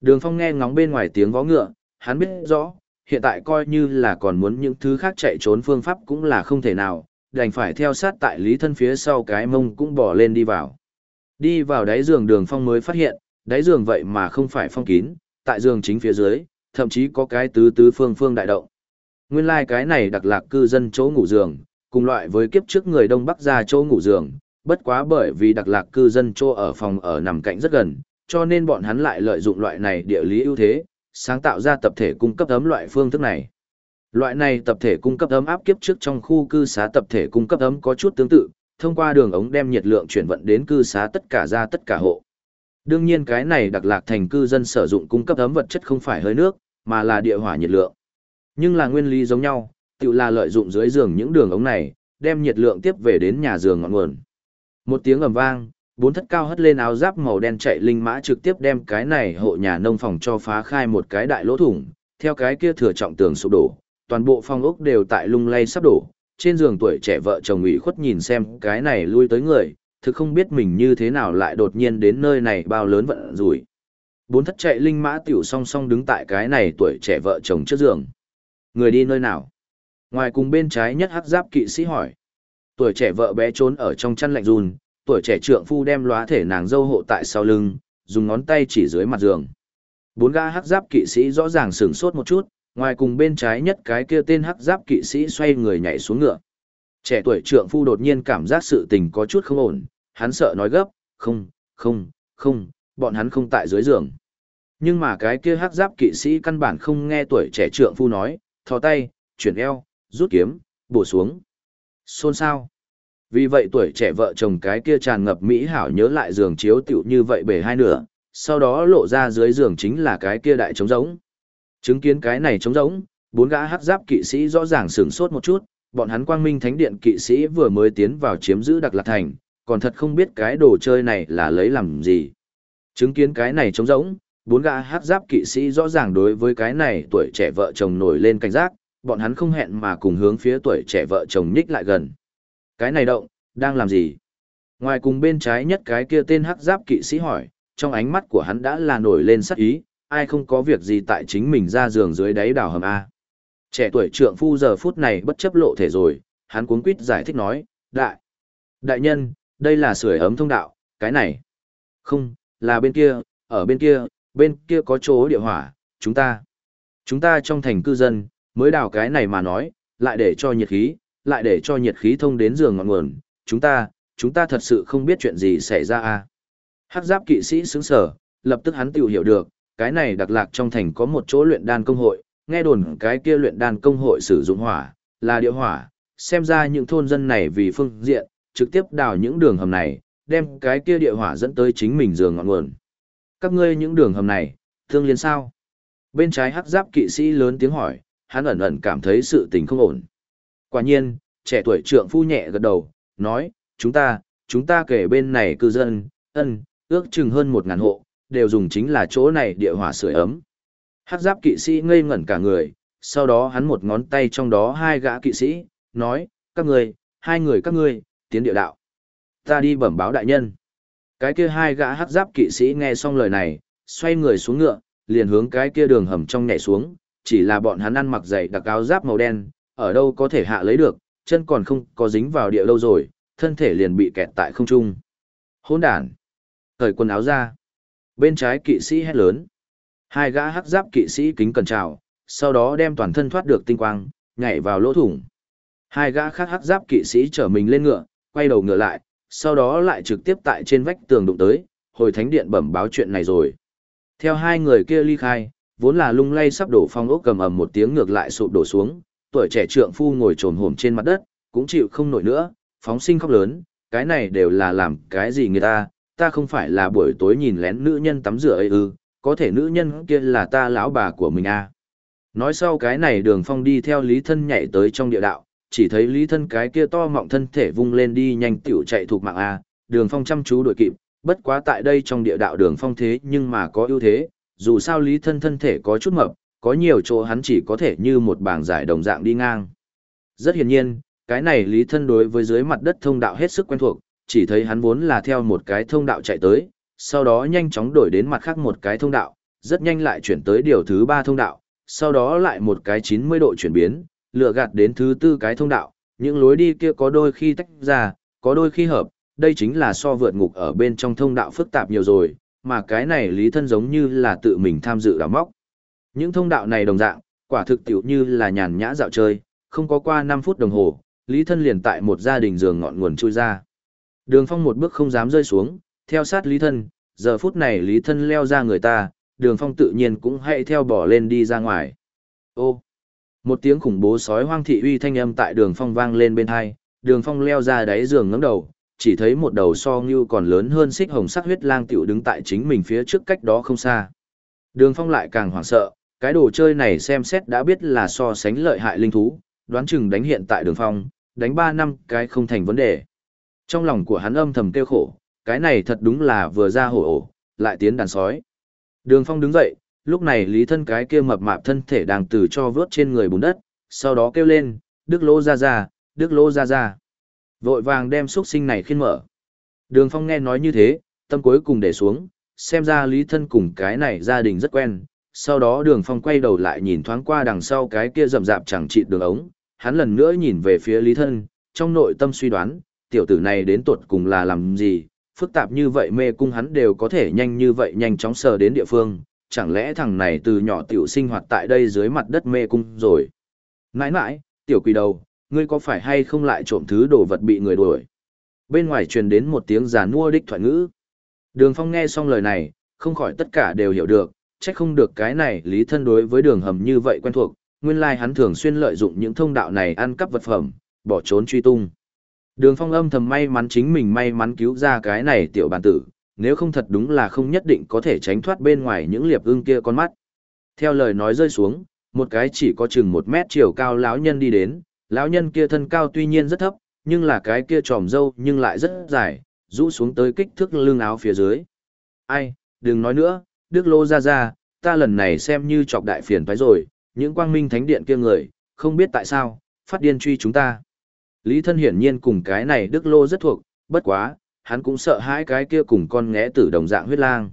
Đường phong nghe ngóng bên ngoài tiếng vó ngựa, hắn biết rõ, hiện tại coi như là còn muốn những thứ khác chạy trốn phương pháp cũng là không thể nào, đành phải theo sát tại lý thân phía sau cái mông cũng bỏ lên đi vào. Đi vào đáy giường đường phong mới phát hiện, đáy giường vậy mà không phải phong kín, tại giường chính phía dưới, thậm chí có cái tứ tứ phương phương đại động. Nguyên lai like cái này đặc lạc cư dân chỗ ngủ giường, cùng loại với kiếp trước người Đông Bắc ra chỗ ngủ giường, bất quá bởi vì đặc lạc cư dân chỗ ở phòng ở nằm cạnh rất gần, cho nên bọn hắn lại lợi dụng loại này địa lý ưu thế, sáng tạo ra tập thể cung cấp ấm loại phương thức này. Loại này tập thể cung cấp ấm áp kiếp trước trong khu cư xá tập thể cung cấp ấm có chút tương tự, thông qua đường ống đem nhiệt lượng chuyển vận đến cư xá tất cả ra tất cả hộ. Đương nhiên cái này đặc lạc thành cư dân sử dụng cung cấp ấm vật chất không phải hơi nước, mà là địa hỏa nhiệt lượng. Nhưng là nguyên lý giống nhau, tự là lợi dụng dưới giường những đường ống này, đem nhiệt lượng tiếp về đến nhà giường ngọn nguồn. Một tiếng ầm vang, bốn thất cao hất lên áo giáp màu đen chạy linh mã trực tiếp đem cái này hộ nhà nông phòng cho phá khai một cái đại lỗ thủng, theo cái kia thừa trọng tường sụp đổ, toàn bộ phòng ốc đều tại lung lay sắp đổ. Trên giường tuổi trẻ vợ chồng ủy khuất nhìn xem cái này lui tới người, thực không biết mình như thế nào lại đột nhiên đến nơi này bao lớn vận rủi. Bốn thất chạy linh mã tiểu song song đứng tại cái này tuổi trẻ vợ chồng trước giường. Người đi nơi nào? Ngoài cùng bên trái nhất hắc giáp kỵ sĩ hỏi. Tuổi trẻ vợ bé trốn ở trong chăn lạnh run, tuổi trẻ trượng phu đem lóa thể nàng dâu hộ tại sau lưng, dùng ngón tay chỉ dưới mặt giường. Bốn gã hắc giáp kỵ sĩ rõ ràng sửng sốt một chút, ngoài cùng bên trái nhất cái kia tên hắc giáp kỵ sĩ xoay người nhảy xuống ngựa. Trẻ tuổi trượng phu đột nhiên cảm giác sự tình có chút không ổn, hắn sợ nói gấp, không, không, không, bọn hắn không tại dưới giường. Nhưng mà cái kia hắc giáp kỵ sĩ căn bản không nghe tuổi trẻ trượng phu nói, thò tay, chuyển eo, rút kiếm, bổ xuống. Xôn sao? Vì vậy tuổi trẻ vợ chồng cái kia tràn ngập mỹ hảo nhớ lại giường chiếu tiểu như vậy bể hai nửa, sau đó lộ ra dưới giường chính là cái kia đại trống rỗng. Chứng kiến cái này trống rỗng, bốn gã hắc giáp kỵ sĩ rõ ràng sửng sốt một chút, bọn hắn quang minh thánh điện kỵ sĩ vừa mới tiến vào chiếm giữ đặc lạc thành, còn thật không biết cái đồ chơi này là lấy làm gì. Chứng kiến cái này trống rỗng, bốn gã hắc giáp kỵ sĩ rõ ràng đối với cái này tuổi trẻ vợ chồng nổi lên cảnh giác, bọn hắn không hẹn mà cùng hướng phía tuổi trẻ vợ chồng nhích lại gần. Cái này động, đang làm gì? Ngoài cùng bên trái nhất cái kia tên hắc giáp kỵ sĩ hỏi, trong ánh mắt của hắn đã là nổi lên sắc ý, ai không có việc gì tại chính mình ra giường dưới đáy đảo hầm A. Trẻ tuổi trượng phu giờ phút này bất chấp lộ thể rồi, hắn cuống quýt giải thích nói, đại, đại nhân, đây là sưởi ấm thông đạo, cái này, không, là bên kia, ở bên kia, bên kia có chỗ địa hỏa, chúng ta, chúng ta trong thành cư dân, mới đào cái này mà nói, lại để cho nhiệt khí, lại để cho nhiệt khí thông đến giường ngọn nguồn, chúng ta, chúng ta thật sự không biết chuyện gì xảy ra a Hắc giáp kỵ sĩ sướng sở, lập tức hắn tiểu hiểu được, cái này đặc lạc trong thành có một chỗ luyện đan công hội, nghe đồn cái kia luyện đan công hội sử dụng hỏa, là địa hỏa, xem ra những thôn dân này vì phương diện, trực tiếp đào những đường hầm này, đem cái kia địa hỏa dẫn tới chính mình giường ngọn nguồn. Các ngươi những đường hầm này, thương liên sao? Bên trái hắc giáp kỵ sĩ lớn tiếng hỏi, hắn ẩn ẩn cảm thấy sự tình không ổn. Quả nhiên, trẻ tuổi trượng phu nhẹ gật đầu, nói, chúng ta, chúng ta kể bên này cư dân, ân, ước chừng hơn một ngàn hộ, đều dùng chính là chỗ này địa hỏa sưởi ấm. Hắc giáp kỵ sĩ ngây ngẩn cả người, sau đó hắn một ngón tay trong đó hai gã kỵ sĩ, nói, các người, hai người các ngươi, tiến địa đạo. Ta đi bẩm báo đại nhân. Cái kia hai gã hắc giáp kỵ sĩ nghe xong lời này, xoay người xuống ngựa, liền hướng cái kia đường hầm trong nhảy xuống, chỉ là bọn hắn ăn mặc dày đặc áo giáp màu đen, ở đâu có thể hạ lấy được, chân còn không có dính vào địa đâu rồi, thân thể liền bị kẹt tại không trung. Hỗn đản. Cởi quần áo ra. Bên trái kỵ sĩ hét lớn. Hai gã hắc giáp kỵ sĩ kính cẩn chào, sau đó đem toàn thân thoát được tinh quang, nhảy vào lỗ thủng. Hai gã khác hắc giáp kỵ sĩ chở mình lên ngựa, quay đầu ngựa lại, sau đó lại trực tiếp tại trên vách tường đụng tới, hồi thánh điện bẩm báo chuyện này rồi. Theo hai người kia ly khai, vốn là lung lay sắp đổ phong ốc cầm ầm một tiếng ngược lại sụp đổ xuống, tuổi trẻ trượng phu ngồi trồm hổm trên mặt đất, cũng chịu không nổi nữa, phóng sinh khóc lớn, cái này đều là làm cái gì người ta, ta không phải là buổi tối nhìn lén nữ nhân tắm rửa ấy ư, có thể nữ nhân kia là ta lão bà của mình à. Nói sau cái này đường phong đi theo lý thân nhảy tới trong địa đạo, chỉ thấy lý thân cái kia to mọng thân thể vung lên đi nhanh tiểu chạy thuộc mạng A, đường phong chăm chú đuổi kịp, bất quá tại đây trong địa đạo đường phong thế nhưng mà có ưu thế, dù sao lý thân thân thể có chút mập, có nhiều chỗ hắn chỉ có thể như một bảng giải đồng dạng đi ngang. Rất hiển nhiên, cái này lý thân đối với dưới mặt đất thông đạo hết sức quen thuộc, chỉ thấy hắn vốn là theo một cái thông đạo chạy tới, sau đó nhanh chóng đổi đến mặt khác một cái thông đạo, rất nhanh lại chuyển tới điều thứ ba thông đạo, sau đó lại một cái 90 độ chuyển biến, lựa gạt đến thứ tư cái thông đạo, những lối đi kia có đôi khi tách ra, có đôi khi hợp, đây chính là so vượt ngục ở bên trong thông đạo phức tạp nhiều rồi, mà cái này lý thân giống như là tự mình tham dự đào móc. Những thông đạo này đồng dạng, quả thực tiểu như là nhàn nhã dạo chơi, không có qua 5 phút đồng hồ, lý thân liền tại một gia đình giường ngọn nguồn chui ra. Đường phong một bước không dám rơi xuống, theo sát lý thân, giờ phút này lý thân leo ra người ta, đường phong tự nhiên cũng hãy theo bỏ lên đi ra ngoài. Ô! Một tiếng khủng bố sói hoang thị uy thanh âm tại đường phong vang lên bên hai, đường phong leo ra đáy giường ngấm đầu, chỉ thấy một đầu so ngưu còn lớn hơn xích hồng sắc huyết lang tiểu đứng tại chính mình phía trước cách đó không xa. Đường phong lại càng hoảng sợ, cái đồ chơi này xem xét đã biết là so sánh lợi hại linh thú, đoán chừng đánh hiện tại đường phong, đánh ba năm cái không thành vấn đề. Trong lòng của hắn âm thầm kêu khổ, cái này thật đúng là vừa ra hổ ổ, lại tiến đàn sói. Đường phong đứng dậy, lúc này lý thân cái kia mập mạp thân thể đang từ cho vớt trên người bùn đất, sau đó kêu lên, đức lô ra ra, đức lô ra ra. Vội vàng đem xuất sinh này khiên mở. Đường phong nghe nói như thế, tâm cuối cùng để xuống, xem ra lý thân cùng cái này gia đình rất quen. Sau đó đường phong quay đầu lại nhìn thoáng qua đằng sau cái kia rậm rạp chẳng trị đường ống, hắn lần nữa nhìn về phía lý thân, trong nội tâm suy đoán, tiểu tử này đến tuột cùng là làm gì, phức tạp như vậy mê cung hắn đều có thể nhanh như vậy nhanh chóng sờ đến địa phương, chẳng lẽ thằng này từ nhỏ tiểu sinh hoạt tại đây dưới mặt đất mê cung rồi. Nãi nãi, tiểu quỷ đầu, ngươi có phải hay không lại trộm thứ đồ vật bị người đuổi? Bên ngoài truyền đến một tiếng giàn mua đích thoại ngữ. Đường phong nghe xong lời này, không khỏi tất cả đều hiểu được, trách không được cái này lý thân đối với đường hầm như vậy quen thuộc, nguyên lai hắn thường xuyên lợi dụng những thông đạo này ăn cắp vật phẩm, bỏ trốn truy tung. Đường phong âm thầm may mắn chính mình may mắn cứu ra cái này tiểu bản tử, nếu không thật đúng là không nhất định có thể tránh thoát bên ngoài những liệp ưng kia con mắt. Theo lời nói rơi xuống, một cái chỉ có chừng một mét chiều cao lão nhân đi đến, lão nhân kia thân cao tuy nhiên rất thấp, nhưng là cái kia tròm dâu nhưng lại rất dài, rũ xuống tới kích thước lưng áo phía dưới. Ai, đừng nói nữa, Đức Lô ra ra, ta lần này xem như chọc đại phiền phải rồi, những quang minh thánh điện kia người, không biết tại sao, phát điên truy chúng ta. Lý thân hiển nhiên cùng cái này Đức Lô rất thuộc, bất quá, hắn cũng sợ hãi cái kia cùng con nghé tử đồng dạng huyết lang.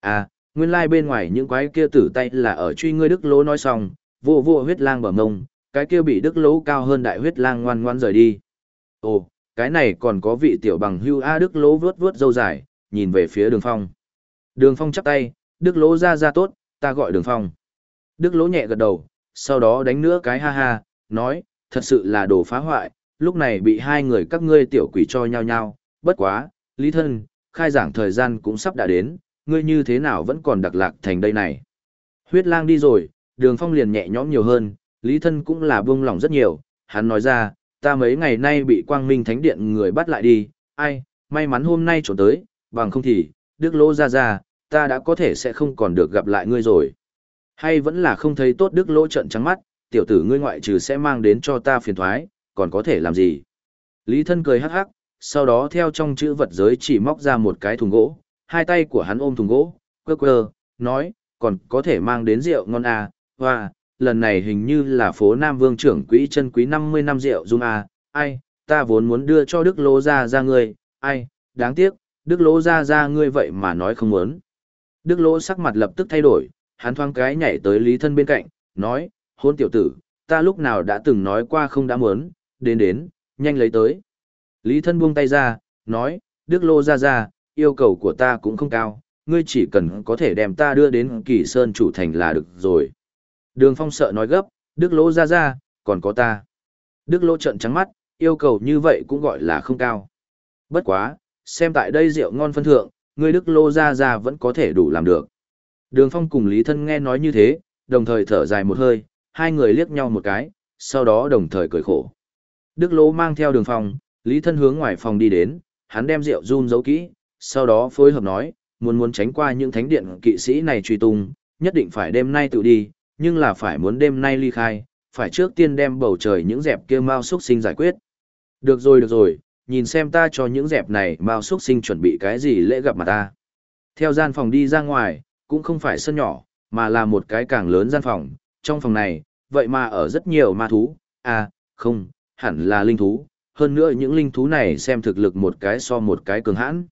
À, nguyên lai like bên ngoài những quái kia tử tay là ở truy ngươi Đức lỗ nói xong, vô vô huyết lang bờ ngông, cái kia bị Đức lỗ cao hơn đại huyết lang ngoan ngoan rời đi. Ồ, cái này còn có vị tiểu bằng hưu A Đức lỗ vướt vướt dâu dài, nhìn về phía đường phong. Đường phong chắp tay, Đức lỗ ra ra tốt, ta gọi đường phong. Đức lỗ nhẹ gật đầu, sau đó đánh nữa cái ha ha, nói, thật sự là đồ phá hoại, lúc này bị hai người các ngươi tiểu quỷ cho nhau nhau, bất quá, lý thân, khai giảng thời gian cũng sắp đã đến, ngươi như thế nào vẫn còn đặc lạc thành đây này. Huyết lang đi rồi, đường phong liền nhẹ nhõm nhiều hơn, lý thân cũng là buông lỏng rất nhiều, hắn nói ra, ta mấy ngày nay bị quang minh thánh điện người bắt lại đi, ai, may mắn hôm nay trốn tới, bằng không thì, đức lỗ ra ra, ta đã có thể sẽ không còn được gặp lại ngươi rồi. Hay vẫn là không thấy tốt đức lỗ trận trắng mắt, tiểu tử ngươi ngoại trừ sẽ mang đến cho ta phiền thoái, còn có thể làm gì? Lý thân cười hắc hắc, sau đó theo trong chữ vật giới chỉ móc ra một cái thùng gỗ, hai tay của hắn ôm thùng gỗ, quơ quơ, nói, còn có thể mang đến rượu ngon à, hoa, lần này hình như là phố Nam Vương trưởng quỹ chân quý 50 năm rượu dung à, ai, ta vốn muốn đưa cho Đức Lô ra ra ngươi, ai, đáng tiếc, Đức Lô ra ra ngươi vậy mà nói không muốn. Đức Lô sắc mặt lập tức thay đổi, hắn thoáng cái nhảy tới Lý Thân bên cạnh, nói, hôn tiểu tử, ta lúc nào đã từng nói qua không đã muốn, đến đến, nhanh lấy tới. Lý Thân buông tay ra, nói, Đức Lô ra ra, yêu cầu của ta cũng không cao, ngươi chỉ cần có thể đem ta đưa đến kỳ sơn chủ thành là được rồi. Đường Phong sợ nói gấp, Đức Lô ra ra, còn có ta. Đức Lô trợn trắng mắt, yêu cầu như vậy cũng gọi là không cao. Bất quá, xem tại đây rượu ngon phân thượng, ngươi Đức Lô ra ra vẫn có thể đủ làm được. Đường Phong cùng Lý Thân nghe nói như thế, đồng thời thở dài một hơi, hai người liếc nhau một cái, sau đó đồng thời cười khổ. Đức Lô mang theo đường Phong, Lý Thân hướng ngoài phòng đi đến, hắn đem rượu run giấu kỹ, sau đó phối hợp nói, muốn muốn tránh qua những thánh điện kỵ sĩ này truy tung, nhất định phải đêm nay tự đi, nhưng là phải muốn đêm nay ly khai, phải trước tiên đem bầu trời những dẹp kia mau xuất sinh giải quyết. Được rồi được rồi, nhìn xem ta cho những dẹp này mau xuất sinh chuẩn bị cái gì lễ gặp mà ta. Theo gian phòng đi ra ngoài, cũng không phải sân nhỏ, mà là một cái càng lớn gian phòng, trong phòng này, vậy mà ở rất nhiều ma thú, à, không, hẳn là linh thú, hơn nữa những linh thú này xem thực lực một cái so một cái cường hãn.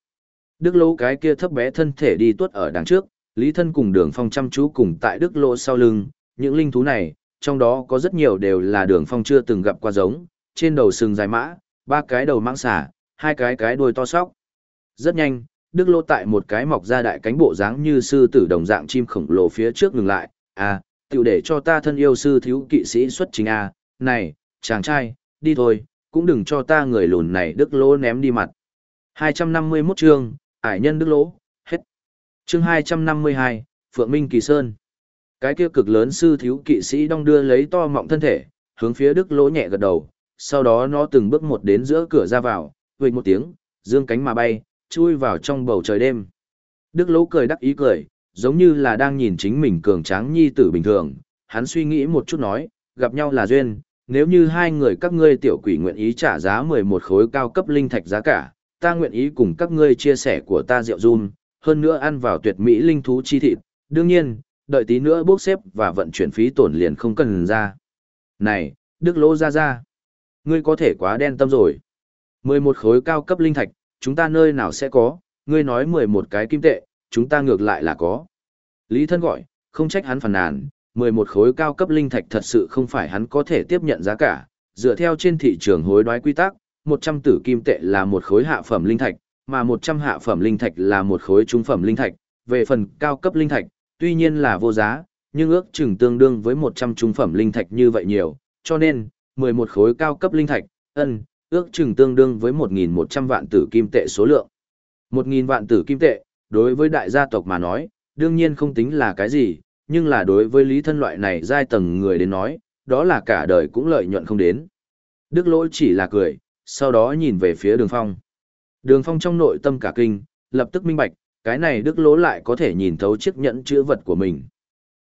Đức lỗ cái kia thấp bé thân thể đi tuốt ở đằng trước, Lý Thân cùng đường phong chăm chú cùng tại Đức lỗ sau lưng, những linh thú này, trong đó có rất nhiều đều là đường phong chưa từng gặp qua giống, trên đầu sừng dài mã, ba cái đầu mãng xả, hai cái cái đuôi to sóc. Rất nhanh, Đức lỗ tại một cái mọc ra đại cánh bộ dáng như sư tử đồng dạng chim khổng lồ phía trước ngừng lại, à, tiểu để cho ta thân yêu sư thiếu kỵ sĩ xuất chính à, này, chàng trai, đi thôi, cũng đừng cho ta người lùn này Đức lỗ ném đi mặt. 251 chương, ải nhân đức lỗ, hết. Chương 252, Phượng Minh Kỳ Sơn. Cái kia cực lớn sư thiếu kỵ sĩ đong đưa lấy to mọng thân thể, hướng phía đức lỗ nhẹ gật đầu, sau đó nó từng bước một đến giữa cửa ra vào, vây một tiếng, dương cánh mà bay, chui vào trong bầu trời đêm. Đức lỗ cười đắc ý cười, giống như là đang nhìn chính mình cường tráng nhi tử bình thường, hắn suy nghĩ một chút nói, gặp nhau là duyên, nếu như hai người các ngươi tiểu quỷ nguyện ý trả giá 11 khối cao cấp linh thạch giá cả, ta nguyện ý cùng các ngươi chia sẻ của ta rượu run, hơn nữa ăn vào tuyệt mỹ linh thú chi thịt, đương nhiên, đợi tí nữa bốc xếp và vận chuyển phí tổn liền không cần ra. Này, Đức Lô ra ra, ngươi có thể quá đen tâm rồi. 11 khối cao cấp linh thạch, chúng ta nơi nào sẽ có, ngươi nói 11 cái kim tệ, chúng ta ngược lại là có. Lý thân gọi, không trách hắn phản nàn, 11 khối cao cấp linh thạch thật sự không phải hắn có thể tiếp nhận giá cả, dựa theo trên thị trường hối đoái quy tắc, 100 tử kim tệ là một khối hạ phẩm linh thạch, mà 100 hạ phẩm linh thạch là một khối trung phẩm linh thạch, về phần cao cấp linh thạch, tuy nhiên là vô giá, nhưng ước chừng tương đương với 100 trung phẩm linh thạch như vậy nhiều, cho nên, 11 khối cao cấp linh thạch, ân, ước chừng tương đương với 1.100 vạn tử kim tệ số lượng. 1.000 vạn tử kim tệ, đối với đại gia tộc mà nói, đương nhiên không tính là cái gì, nhưng là đối với lý thân loại này giai tầng người đến nói, đó là cả đời cũng lợi nhuận không đến. Đức lỗi chỉ là cười, sau đó nhìn về phía đường phong. Đường phong trong nội tâm cả kinh, lập tức minh bạch, cái này đức lỗ lại có thể nhìn thấu chiếc nhẫn chữ vật của mình.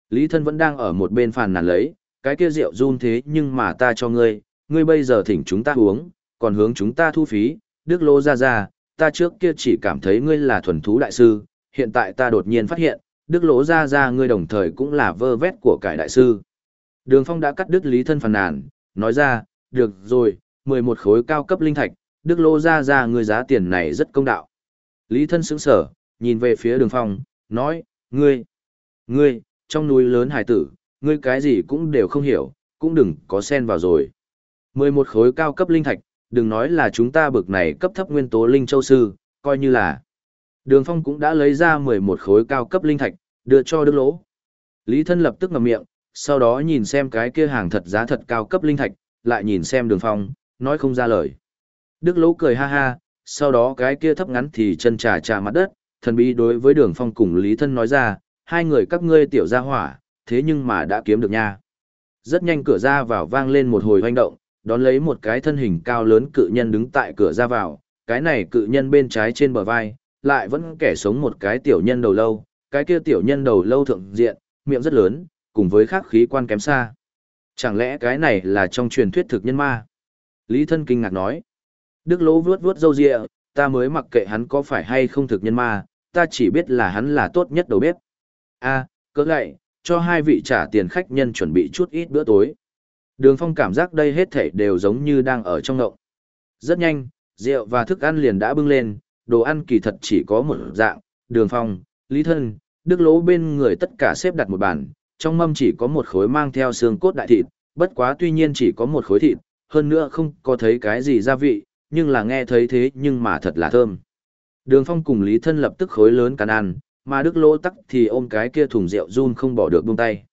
Lý thân vẫn đang ở một bên phàn nàn lấy, cái kia rượu run thế nhưng mà ta cho ngươi, ngươi bây giờ thỉnh chúng ta uống, còn hướng chúng ta thu phí, đức lỗ ra ra, ta trước kia chỉ cảm thấy ngươi là thuần thú đại sư, hiện tại ta đột nhiên phát hiện, đức lỗ ra ra ngươi đồng thời cũng là vơ vét của cải đại sư. Đường phong đã cắt đứt lý thân phàn nàn, nói ra, được rồi, 11 khối cao cấp linh thạch, Đức Lô ra ra ngươi giá tiền này rất công đạo. Lý thân sững sở, nhìn về phía đường phong, nói, ngươi, ngươi, trong núi lớn hải tử, ngươi cái gì cũng đều không hiểu, cũng đừng có xen vào rồi. 11 khối cao cấp linh thạch, đừng nói là chúng ta bực này cấp thấp nguyên tố linh châu sư, coi như là. Đường phong cũng đã lấy ra 11 khối cao cấp linh thạch, đưa cho Đức Lỗ. Lý thân lập tức ngậm miệng, sau đó nhìn xem cái kia hàng thật giá thật cao cấp linh thạch, lại nhìn xem đường phong, nói không ra lời. Đức lỗ cười ha ha, sau đó cái kia thấp ngắn thì chân trà trà mặt đất, thần bí đối với đường phong cùng Lý Thân nói ra, hai người các ngươi tiểu gia hỏa, thế nhưng mà đã kiếm được nha. Rất nhanh cửa ra vào vang lên một hồi hoành động, đón lấy một cái thân hình cao lớn cự nhân đứng tại cửa ra vào, cái này cự nhân bên trái trên bờ vai, lại vẫn kẻ sống một cái tiểu nhân đầu lâu, cái kia tiểu nhân đầu lâu thượng diện, miệng rất lớn, cùng với khắc khí quan kém xa. Chẳng lẽ cái này là trong truyền thuyết thực nhân ma? Lý thân kinh ngạc nói. Đức lỗ vuốt vuốt râu ria, ta mới mặc kệ hắn có phải hay không thực nhân ma, ta chỉ biết là hắn là tốt nhất đầu bếp. a à, cỡ lại, cho hai vị trả tiền khách nhân chuẩn bị chút ít bữa tối. Đường phong cảm giác đây hết thảy đều giống như đang ở trong ngộng. Rất nhanh, rượu và thức ăn liền đã bưng lên, đồ ăn kỳ thật chỉ có một dạng, đường phong, lý thân, đức lỗ bên người tất cả xếp đặt một bàn, trong mâm chỉ có một khối mang theo xương cốt đại thịt, bất quá tuy nhiên chỉ có một khối thịt, hơn nữa không có thấy cái gì gia vị, nhưng là nghe thấy thế nhưng mà thật là thơm. Đường phong cùng lý thân lập tức khối lớn cắn ăn, mà đức lỗ tắc thì ôm cái kia thùng rượu run không bỏ được buông tay.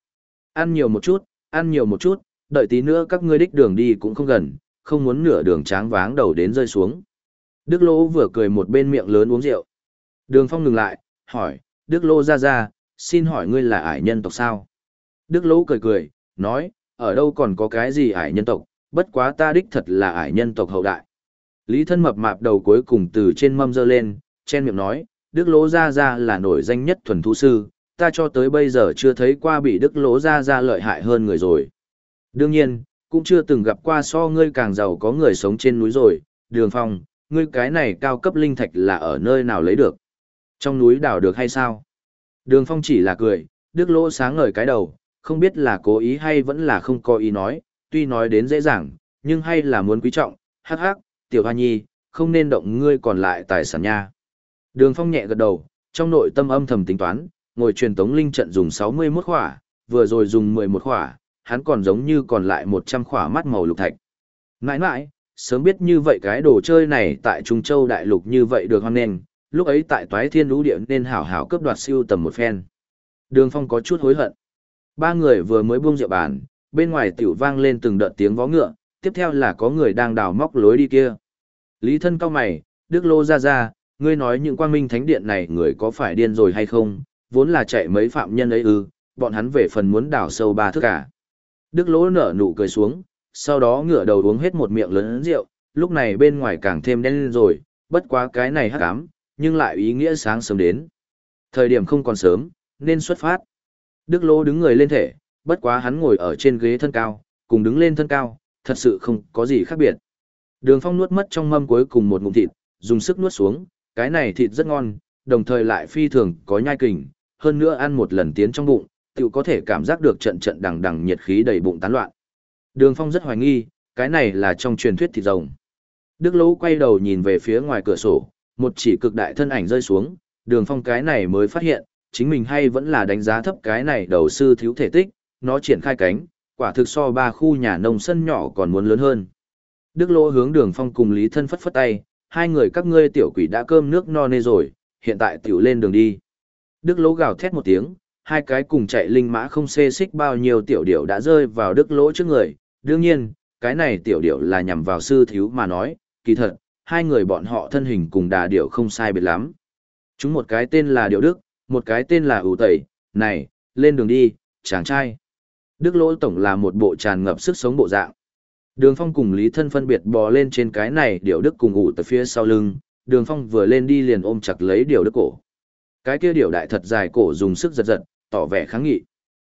Ăn nhiều một chút, ăn nhiều một chút, đợi tí nữa các ngươi đích đường đi cũng không gần, không muốn nửa đường tráng váng đầu đến rơi xuống. Đức lỗ vừa cười một bên miệng lớn uống rượu. Đường phong ngừng lại, hỏi, Đức Lô ra ra, xin hỏi ngươi là ải nhân tộc sao? Đức lỗ cười cười, nói, ở đâu còn có cái gì ải nhân tộc, bất quá ta đích thật là ải nhân tộc hậu đại. Lý thân mập mạp đầu cuối cùng từ trên mâm dơ lên, chen miệng nói, Đức Lỗ Ra Ra là nổi danh nhất thuần thú sư, ta cho tới bây giờ chưa thấy qua bị Đức Lỗ Ra Ra lợi hại hơn người rồi. Đương nhiên, cũng chưa từng gặp qua so ngươi càng giàu có người sống trên núi rồi, đường phong, ngươi cái này cao cấp linh thạch là ở nơi nào lấy được? Trong núi đào được hay sao? Đường phong chỉ là cười, Đức Lỗ sáng ngời cái đầu, không biết là cố ý hay vẫn là không có ý nói, tuy nói đến dễ dàng, nhưng hay là muốn quý trọng, hắc hắc, tiểu hoa nhi, không nên động ngươi còn lại tài sản nha. Đường Phong nhẹ gật đầu, trong nội tâm âm thầm tính toán, ngồi truyền tống linh trận dùng 61 khỏa, vừa rồi dùng 11 khỏa, hắn còn giống như còn lại 100 khỏa mắt màu lục thạch. Nãi nãi, sớm biết như vậy cái đồ chơi này tại Trung Châu Đại Lục như vậy được hoan nghênh, lúc ấy tại Toái Thiên Lũ Địa nên hảo hảo cướp đoạt siêu tầm một phen. Đường Phong có chút hối hận. Ba người vừa mới buông rượu bàn, bên ngoài tiểu vang lên từng đợt tiếng vó ngựa, tiếp theo là có người đang đào móc lối đi kia. Lý thân cao mày, Đức Lô ra ra, ngươi nói những quang minh thánh điện này người có phải điên rồi hay không, vốn là chạy mấy phạm nhân ấy ư, bọn hắn về phần muốn đào sâu ba thước cả. Đức lỗ nở nụ cười xuống, sau đó ngửa đầu uống hết một miệng lớn rượu, lúc này bên ngoài càng thêm đen lên rồi, bất quá cái này hắc ám, nhưng lại ý nghĩa sáng sớm đến. Thời điểm không còn sớm, nên xuất phát. Đức lô đứng người lên thể, bất quá hắn ngồi ở trên ghế thân cao, cùng đứng lên thân cao, thật sự không có gì khác biệt. Đường phong nuốt mất trong mâm cuối cùng một ngụm thịt, dùng sức nuốt xuống, cái này thịt rất ngon, đồng thời lại phi thường có nhai kình, hơn nữa ăn một lần tiến trong bụng, tiểu có thể cảm giác được trận trận đằng đằng nhiệt khí đầy bụng tán loạn. Đường Phong rất hoài nghi, cái này là trong truyền thuyết thịt rồng. Đức Lỗ quay đầu nhìn về phía ngoài cửa sổ, một chỉ cực đại thân ảnh rơi xuống, Đường Phong cái này mới phát hiện, chính mình hay vẫn là đánh giá thấp cái này đầu sư thiếu thể tích, nó triển khai cánh, quả thực so ba khu nhà nông sân nhỏ còn muốn lớn hơn. Đức Lỗ hướng Đường Phong cùng Lý Thân phất phất tay, hai người các ngươi tiểu quỷ đã cơm nước no nê rồi, hiện tại tiểu lên đường đi. Đức lỗ gào thét một tiếng, hai cái cùng chạy linh mã không xê xích bao nhiêu tiểu điểu đã rơi vào đức lỗ trước người. Đương nhiên, cái này tiểu điểu là nhằm vào sư thiếu mà nói, kỳ thật, hai người bọn họ thân hình cùng đà điểu không sai biệt lắm. Chúng một cái tên là điểu đức, một cái tên là ủ tẩy, này, lên đường đi, chàng trai. Đức lỗ tổng là một bộ tràn ngập sức sống bộ dạng. Đường Phong cùng Lý Thân phân biệt bò lên trên cái này điểu đức cùng ủ từ phía sau lưng, Đường Phong vừa lên đi liền ôm chặt lấy điểu đức cổ. Cái kia điểu đại thật dài cổ dùng sức giật giật, tỏ vẻ kháng nghị.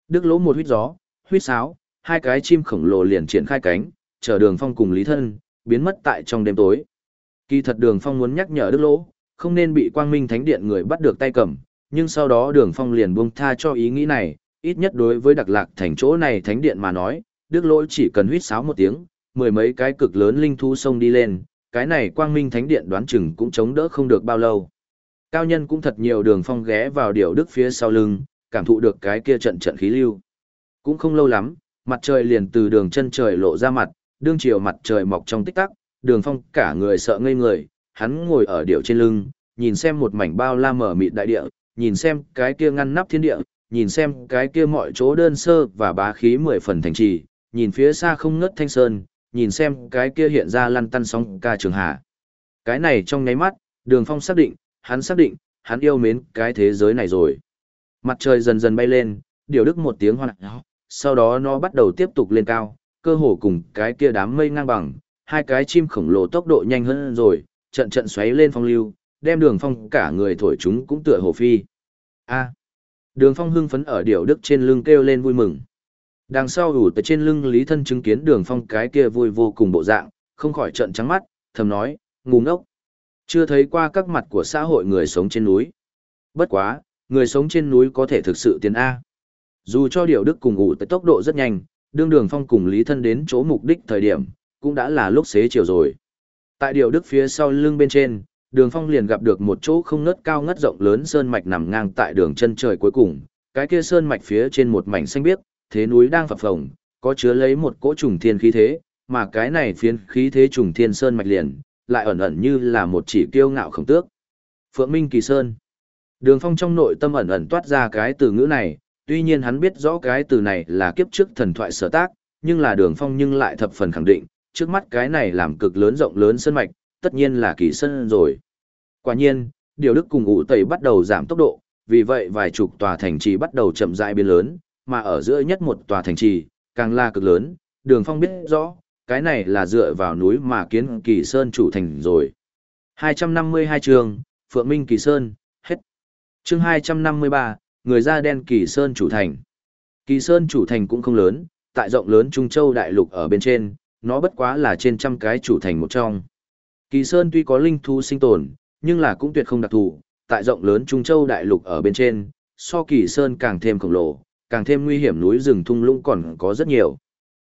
Đức lỗ một huyết gió, huyết sáo, hai cái chim khổng lồ liền triển khai cánh, chờ Đường Phong cùng Lý Thân, biến mất tại trong đêm tối. Kỳ thật Đường Phong muốn nhắc nhở Đức lỗ, không nên bị Quang Minh Thánh Điện người bắt được tay cầm, nhưng sau đó Đường Phong liền buông tha cho ý nghĩ này, ít nhất đối với Đặc Lạc thành chỗ này Thánh Điện mà nói, Đức lỗ chỉ cần huýt sáo một tiếng, mười mấy cái cực lớn linh thú sông đi lên, cái này quang minh thánh điện đoán chừng cũng chống đỡ không được bao lâu. Cao nhân cũng thật nhiều đường phong ghé vào điểu đức phía sau lưng, cảm thụ được cái kia trận trận khí lưu. Cũng không lâu lắm, mặt trời liền từ đường chân trời lộ ra mặt, đương chiều mặt trời mọc trong tích tắc, đường phong cả người sợ ngây người, hắn ngồi ở điệu trên lưng, nhìn xem một mảnh bao la mở mịt đại địa, nhìn xem cái kia ngăn nắp thiên địa, nhìn xem cái kia mọi chỗ đơn sơ và bá khí mười phần thành trì, nhìn phía xa không ngớt thanh sơn, nhìn xem cái kia hiện ra lăn tăn sóng ca trường hà. Cái này trong nháy mắt, đường phong xác định, hắn xác định, hắn yêu mến cái thế giới này rồi. Mặt trời dần dần bay lên, điều đức một tiếng hoan sau đó nó bắt đầu tiếp tục lên cao, cơ hồ cùng cái kia đám mây ngang bằng, hai cái chim khổng lồ tốc độ nhanh hơn rồi, trận trận xoáy lên phong lưu, đem đường phong cả người thổi chúng cũng tựa hồ phi. A. đường phong hưng phấn ở điệu đức trên lưng kêu lên vui mừng. Đằng sau ủ tới trên lưng Lý Thân chứng kiến đường phong cái kia vui vô cùng bộ dạng, không khỏi trận trắng mắt, thầm nói, ngu ngốc. Chưa thấy qua các mặt của xã hội người sống trên núi. Bất quá, người sống trên núi có thể thực sự tiến A. Dù cho điệu đức cùng ủ tới tốc độ rất nhanh, đương đường phong cùng Lý Thân đến chỗ mục đích thời điểm, cũng đã là lúc xế chiều rồi. Tại điều đức phía sau lưng bên trên, đường phong liền gặp được một chỗ không ngất cao ngất rộng lớn sơn mạch nằm ngang tại đường chân trời cuối cùng. Cái kia sơn mạch phía trên một mảnh xanh biếc thế núi đang phập phồng có chứa lấy một cỗ trùng thiên khí thế mà cái này phiến khí thế trùng thiên sơn mạch liền lại ẩn ẩn như là một chỉ kiêu ngạo khổng tước. Phượng minh kỳ sơn. Đường phong trong nội tâm ẩn ẩn toát ra cái từ ngữ này tuy nhiên hắn biết rõ cái từ này là kiếp trước thần thoại sở tác nhưng là đường phong nhưng lại thập phần khẳng định trước mắt cái này làm cực lớn rộng lớn sân mạch tất nhiên là kỳ sân rồi. Quả nhiên, điều đức cùng ủ tẩy bắt đầu giảm tốc độ, vì vậy vài chục tòa thành trì bắt đầu chậm rãi biến lớn, mà ở giữa nhất một tòa thành trì, càng là cực lớn, đường phong biết rõ, cái này là dựa vào núi mà kiến kỳ sơn chủ thành rồi. 252 trường, Phượng Minh Kỳ Sơn, hết. chương 253, người da đen Kỳ Sơn chủ thành. Kỳ Sơn chủ thành cũng không lớn, tại rộng lớn Trung Châu đại lục ở bên trên, nó bất quá là trên trăm cái chủ thành một trong. Kỳ Sơn tuy có linh thú sinh tồn, nhưng là cũng tuyệt không đặc thù, tại rộng lớn Trung Châu đại lục ở bên trên, so Kỳ Sơn càng thêm khổng lồ, càng thêm nguy hiểm núi rừng thung lũng còn có rất nhiều.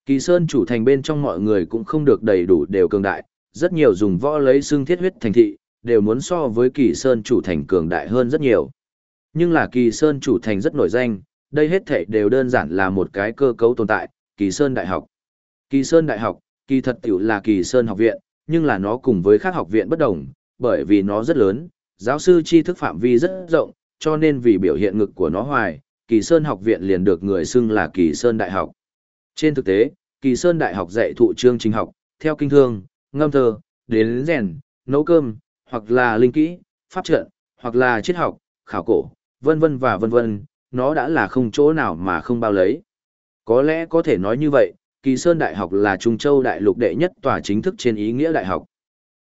Kỳ Sơn chủ thành bên trong mọi người cũng không được đầy đủ đều cường đại, rất nhiều dùng võ lấy xương thiết huyết thành thị, đều muốn so với Kỳ Sơn chủ thành cường đại hơn rất nhiều. Nhưng là Kỳ Sơn chủ thành rất nổi danh, đây hết thảy đều đơn giản là một cái cơ cấu tồn tại, Kỳ Sơn Đại học. Kỳ Sơn Đại học, kỳ thật tiểu là Kỳ Sơn học viện, nhưng là nó cùng với các học viện bất đồng, bởi vì nó rất lớn, giáo sư tri thức phạm vi rất rộng, cho nên vì biểu hiện ngực của nó hoài, Kỳ Sơn học viện liền được người xưng là Kỳ Sơn Đại học. Trên thực tế, Kỳ Sơn Đại học dạy thụ chương trình học, theo kinh thương, ngâm thơ, đến rèn, nấu cơm, hoặc là linh kỹ, pháp trận, hoặc là triết học, khảo cổ, vân vân và vân vân, nó đã là không chỗ nào mà không bao lấy. Có lẽ có thể nói như vậy, Kỳ Sơn Đại học là Trung Châu Đại lục đệ nhất tòa chính thức trên ý nghĩa đại học.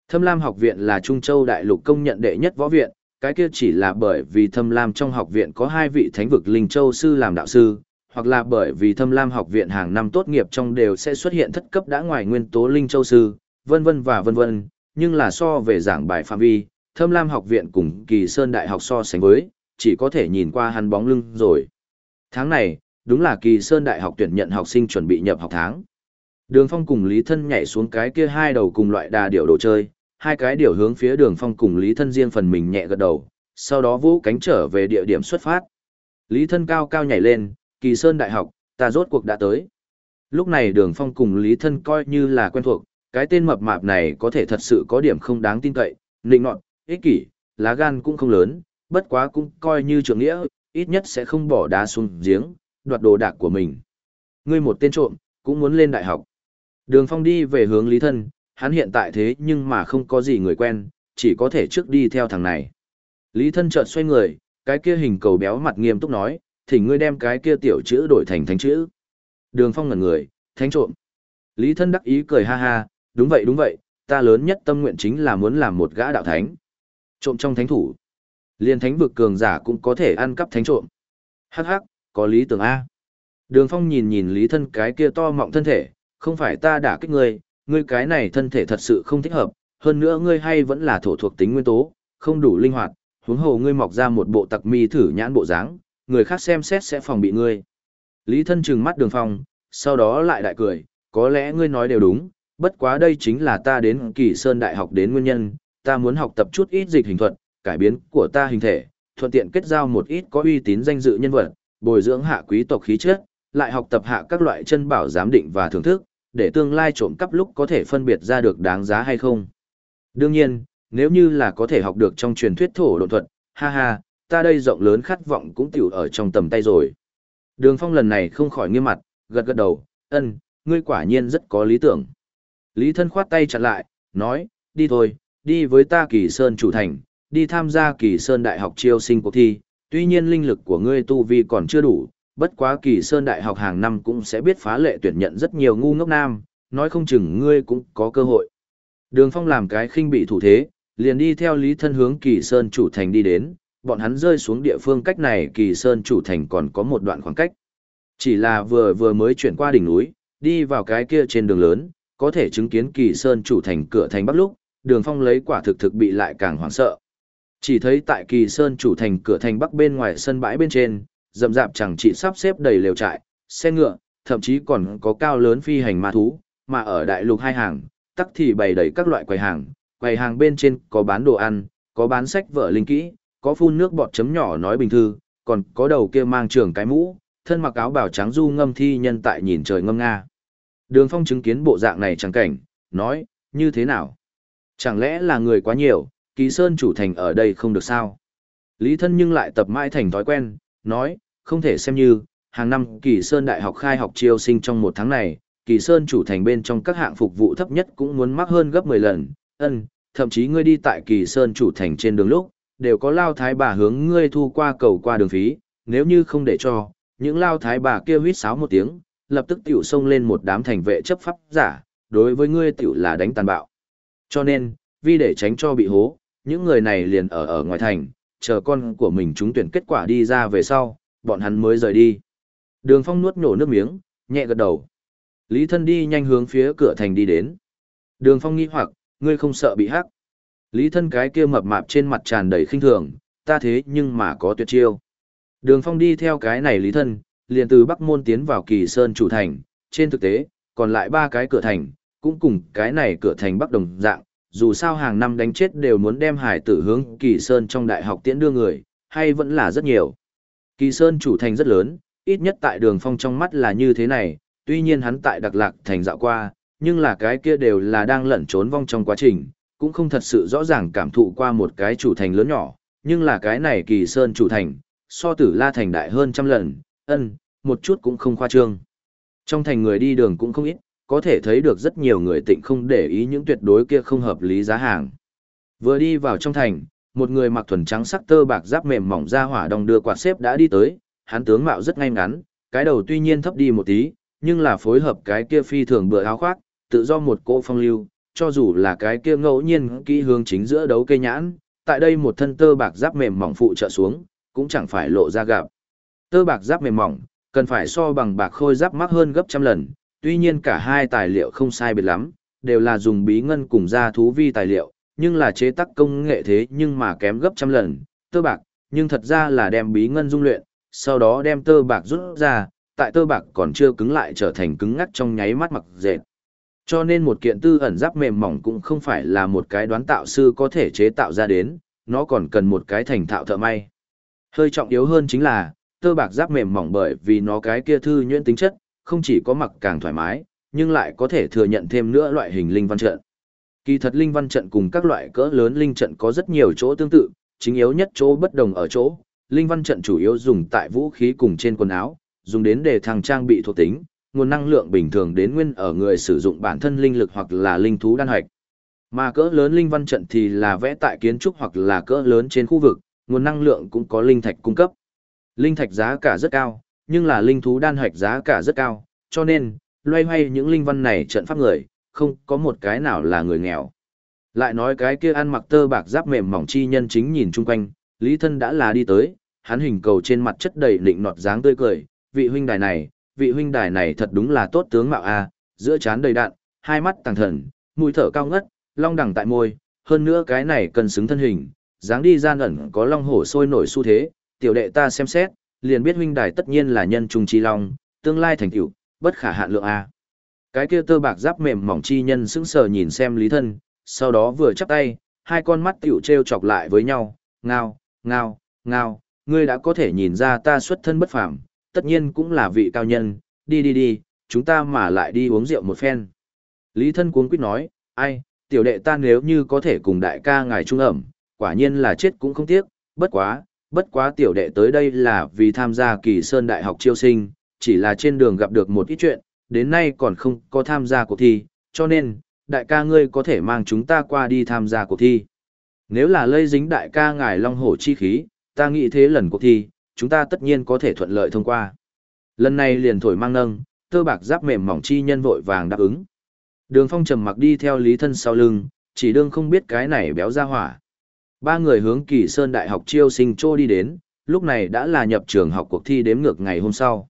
Thâm Lam học viện là Trung Châu Đại lục công nhận đệ nhất võ viện, cái kia chỉ là bởi vì Thâm Lam trong học viện có hai vị thánh vực Linh Châu sư làm đạo sư, hoặc là bởi vì Thâm Lam học viện hàng năm tốt nghiệp trong đều sẽ xuất hiện thất cấp đã ngoài nguyên tố Linh Châu sư, vân vân và vân vân, nhưng là so về giảng bài phạm vi, Thâm Lam học viện cùng Kỳ Sơn Đại học so sánh với, chỉ có thể nhìn qua hắn bóng lưng rồi. Tháng này, đúng là kỳ sơn đại học tuyển nhận học sinh chuẩn bị nhập học tháng. Đường phong cùng Lý Thân nhảy xuống cái kia hai đầu cùng loại đà điểu đồ chơi, hai cái điểu hướng phía đường phong cùng Lý Thân riêng phần mình nhẹ gật đầu, sau đó vũ cánh trở về địa điểm xuất phát. Lý Thân cao cao nhảy lên, kỳ sơn đại học, ta rốt cuộc đã tới. Lúc này đường phong cùng Lý Thân coi như là quen thuộc, cái tên mập mạp này có thể thật sự có điểm không đáng tin cậy, nịnh nọt, ích kỷ, lá gan cũng không lớn, bất quá cũng coi như trưởng nghĩa, ít nhất sẽ không bỏ đá xuống giếng, đoạt đồ đạc của mình. Ngươi một tên trộm, cũng muốn lên đại học. Đường Phong đi về hướng Lý Thân, hắn hiện tại thế nhưng mà không có gì người quen, chỉ có thể trước đi theo thằng này. Lý Thân chợt xoay người, cái kia hình cầu béo mặt nghiêm túc nói, thỉnh ngươi đem cái kia tiểu chữ đổi thành thánh chữ. Đường Phong ngẩn người, thánh trộm. Lý Thân đắc ý cười ha ha, đúng vậy đúng vậy, ta lớn nhất tâm nguyện chính là muốn làm một gã đạo thánh. Trộm trong thánh thủ. Liên thánh vực cường giả cũng có thể ăn cắp thánh trộm. Hắc hắc, có lý tưởng A. Đường Phong nhìn nhìn lý thân cái kia to mọng thân thể, không phải ta đả kích ngươi, ngươi cái này thân thể thật sự không thích hợp, hơn nữa ngươi hay vẫn là thổ thuộc tính nguyên tố, không đủ linh hoạt, huống hồ ngươi mọc ra một bộ tặc mi thử nhãn bộ dáng, người khác xem xét sẽ phòng bị ngươi. Lý thân trừng mắt đường phong, sau đó lại đại cười, có lẽ ngươi nói đều đúng, bất quá đây chính là ta đến kỳ sơn đại học đến nguyên nhân, ta muốn học tập chút ít dịch hình thuật, cải biến của ta hình thể, thuận tiện kết giao một ít có uy tín danh dự nhân vật, bồi dưỡng hạ quý tộc khí chất, lại học tập hạ các loại chân bảo giám định và thưởng thức, để tương lai trộm cắp lúc có thể phân biệt ra được đáng giá hay không. Đương nhiên, nếu như là có thể học được trong truyền thuyết thổ độn thuật, ha ha, ta đây rộng lớn khát vọng cũng tiểu ở trong tầm tay rồi. Đường Phong lần này không khỏi nghiêm mặt, gật gật đầu, ân, ngươi quả nhiên rất có lý tưởng. Lý thân khoát tay chặn lại, nói, đi thôi, đi với ta kỳ sơn chủ thành, đi tham gia kỳ sơn đại học chiêu sinh cuộc thi, tuy nhiên linh lực của ngươi tu vi còn chưa đủ, bất quá kỳ sơn đại học hàng năm cũng sẽ biết phá lệ tuyển nhận rất nhiều ngu ngốc nam, nói không chừng ngươi cũng có cơ hội. Đường phong làm cái khinh bị thủ thế, liền đi theo lý thân hướng kỳ sơn chủ thành đi đến, bọn hắn rơi xuống địa phương cách này kỳ sơn chủ thành còn có một đoạn khoảng cách. Chỉ là vừa vừa mới chuyển qua đỉnh núi, đi vào cái kia trên đường lớn, có thể chứng kiến kỳ sơn chủ thành cửa thành bắc lúc, đường phong lấy quả thực thực bị lại càng hoảng sợ. Chỉ thấy tại kỳ sơn chủ thành cửa thành bắc bên ngoài sân bãi bên trên, rậm rạp chẳng chỉ sắp xếp đầy lều trại, xe ngựa, thậm chí còn có cao lớn phi hành ma thú, mà ở đại lục hai hàng, tắc thì bày đầy các loại quầy hàng, quầy hàng bên trên có bán đồ ăn, có bán sách vở linh kỹ, có phun nước bọt chấm nhỏ nói bình thư, còn có đầu kia mang trường cái mũ, thân mặc áo bào trắng du ngâm thi nhân tại nhìn trời ngâm nga. Đường Phong chứng kiến bộ dạng này chẳng cảnh, nói, như thế nào? Chẳng lẽ là người quá nhiều, kỳ sơn chủ thành ở đây không được sao? Lý thân nhưng lại tập mãi thành thói quen, nói, không thể xem như, hàng năm kỳ sơn đại học khai học chiêu sinh trong một tháng này, kỳ sơn chủ thành bên trong các hạng phục vụ thấp nhất cũng muốn mắc hơn gấp 10 lần, ân, thậm chí ngươi đi tại kỳ sơn chủ thành trên đường lúc, đều có lao thái bà hướng ngươi thu qua cầu qua đường phí, nếu như không để cho, những lao thái bà kia huýt sáo một tiếng, lập tức tiểu xông lên một đám thành vệ chấp pháp giả, đối với ngươi tiểu là đánh tàn bạo. Cho nên, vì để tránh cho bị hố, những người này liền ở ở ngoài thành, chờ con của mình trúng tuyển kết quả đi ra về sau, bọn hắn mới rời đi. Đường Phong nuốt nhổ nước miếng, nhẹ gật đầu. Lý Thân đi nhanh hướng phía cửa thành đi đến. Đường Phong nghi hoặc, ngươi không sợ bị hắc. Lý Thân cái kia mập mạp trên mặt tràn đầy khinh thường, ta thế nhưng mà có tuyệt chiêu. Đường Phong đi theo cái này Lý Thân, liền từ Bắc Môn tiến vào Kỳ Sơn chủ thành, trên thực tế, còn lại ba cái cửa thành, cũng cùng cái này cửa thành Bắc đồng dạng, dù sao hàng năm đánh chết đều muốn đem hải tử hướng Kỳ Sơn trong đại học tiễn đưa người, hay vẫn là rất nhiều. Kỳ Sơn chủ thành rất lớn, ít nhất tại đường phong trong mắt là như thế này, tuy nhiên hắn tại Đặc Lạc thành dạo qua, nhưng là cái kia đều là đang lẩn trốn vong trong quá trình, cũng không thật sự rõ ràng cảm thụ qua một cái chủ thành lớn nhỏ, nhưng là cái này Kỳ Sơn chủ thành, so tử La thành đại hơn trăm lần, ân, một chút cũng không khoa trương. Trong thành người đi đường cũng không ít, có thể thấy được rất nhiều người tịnh không để ý những tuyệt đối kia không hợp lý giá hàng. Vừa đi vào trong thành, một người mặc thuần trắng sắc tơ bạc giáp mềm mỏng ra hỏa đồng đưa quạt xếp đã đi tới, hắn tướng mạo rất ngay ngắn, cái đầu tuy nhiên thấp đi một tí, nhưng là phối hợp cái kia phi thường bựa áo khoác, tự do một cỗ phong lưu, cho dù là cái kia ngẫu nhiên kỹ hướng chính giữa đấu cây nhãn, tại đây một thân tơ bạc giáp mềm mỏng phụ trợ xuống, cũng chẳng phải lộ ra gặp. Tơ bạc giáp mềm mỏng, cần phải so bằng bạc khôi giáp mắc hơn gấp trăm lần, tuy nhiên cả hai tài liệu không sai biệt lắm, đều là dùng bí ngân cùng gia thú vi tài liệu, nhưng là chế tác công nghệ thế nhưng mà kém gấp trăm lần, tơ bạc, nhưng thật ra là đem bí ngân dung luyện, sau đó đem tơ bạc rút ra, tại tơ bạc còn chưa cứng lại trở thành cứng ngắc trong nháy mắt mặc dệt. Cho nên một kiện tư ẩn giáp mềm mỏng cũng không phải là một cái đoán tạo sư có thể chế tạo ra đến, nó còn cần một cái thành thạo thợ may. Hơi trọng yếu hơn chính là, tơ bạc giáp mềm mỏng bởi vì nó cái kia thư nhuyễn tính chất, không chỉ có mặc càng thoải mái, nhưng lại có thể thừa nhận thêm nữa loại hình linh văn trận. Kỳ thật linh văn trận cùng các loại cỡ lớn linh trận có rất nhiều chỗ tương tự, chính yếu nhất chỗ bất đồng ở chỗ, linh văn trận chủ yếu dùng tại vũ khí cùng trên quần áo, dùng đến để thằng trang bị thuộc tính, nguồn năng lượng bình thường đến nguyên ở người sử dụng bản thân linh lực hoặc là linh thú đan hoạch. Mà cỡ lớn linh văn trận thì là vẽ tại kiến trúc hoặc là cỡ lớn trên khu vực, nguồn năng lượng cũng có linh thạch cung cấp. Linh thạch giá cả rất cao, nhưng là linh thú đan hoạch giá cả rất cao, cho nên, loay hoay những linh văn này trận pháp người, không có một cái nào là người nghèo. Lại nói cái kia ăn mặc tơ bạc giáp mềm mỏng chi nhân chính nhìn chung quanh, Lý Thân đã là đi tới, hắn hình cầu trên mặt chất đầy định nọt dáng tươi cười, vị huynh đài này, vị huynh đài này thật đúng là tốt tướng mạo a, giữa trán đầy đạn, hai mắt tàng thần, mũi thở cao ngất, long đẳng tại môi, hơn nữa cái này cần xứng thân hình, dáng đi gian ẩn có long hổ sôi nổi xu thế, tiểu đệ ta xem xét, liền biết huynh đài tất nhiên là nhân trung chi long, tương lai thành tựu, bất khả hạn lượng a. Cái kia tơ bạc giáp mềm mỏng chi nhân sững sờ nhìn xem Lý Thân, sau đó vừa chắp tay, hai con mắt tiểu treo chọc lại với nhau, ngao, ngao, ngao, ngươi đã có thể nhìn ra ta xuất thân bất phàm, tất nhiên cũng là vị cao nhân, đi đi đi, chúng ta mà lại đi uống rượu một phen. Lý thân cuống quýt nói, ai, tiểu đệ ta nếu như có thể cùng đại ca ngài trung ẩm, quả nhiên là chết cũng không tiếc, bất quá, bất quá tiểu đệ tới đây là vì tham gia kỳ sơn đại học chiêu sinh, chỉ là trên đường gặp được một ít chuyện, đến nay còn không có tham gia cuộc thi, cho nên, đại ca ngươi có thể mang chúng ta qua đi tham gia cuộc thi. Nếu là lây dính đại ca ngài long hổ chi khí, ta nghĩ thế lần cuộc thi, chúng ta tất nhiên có thể thuận lợi thông qua. Lần này liền thổi mang nâng, tơ bạc giáp mềm mỏng chi nhân vội vàng đáp ứng. Đường phong trầm mặc đi theo lý thân sau lưng, chỉ đương không biết cái này béo ra hỏa. Ba người hướng kỳ sơn đại học chiêu sinh trô đi đến, lúc này đã là nhập trường học cuộc thi đếm ngược ngày hôm sau.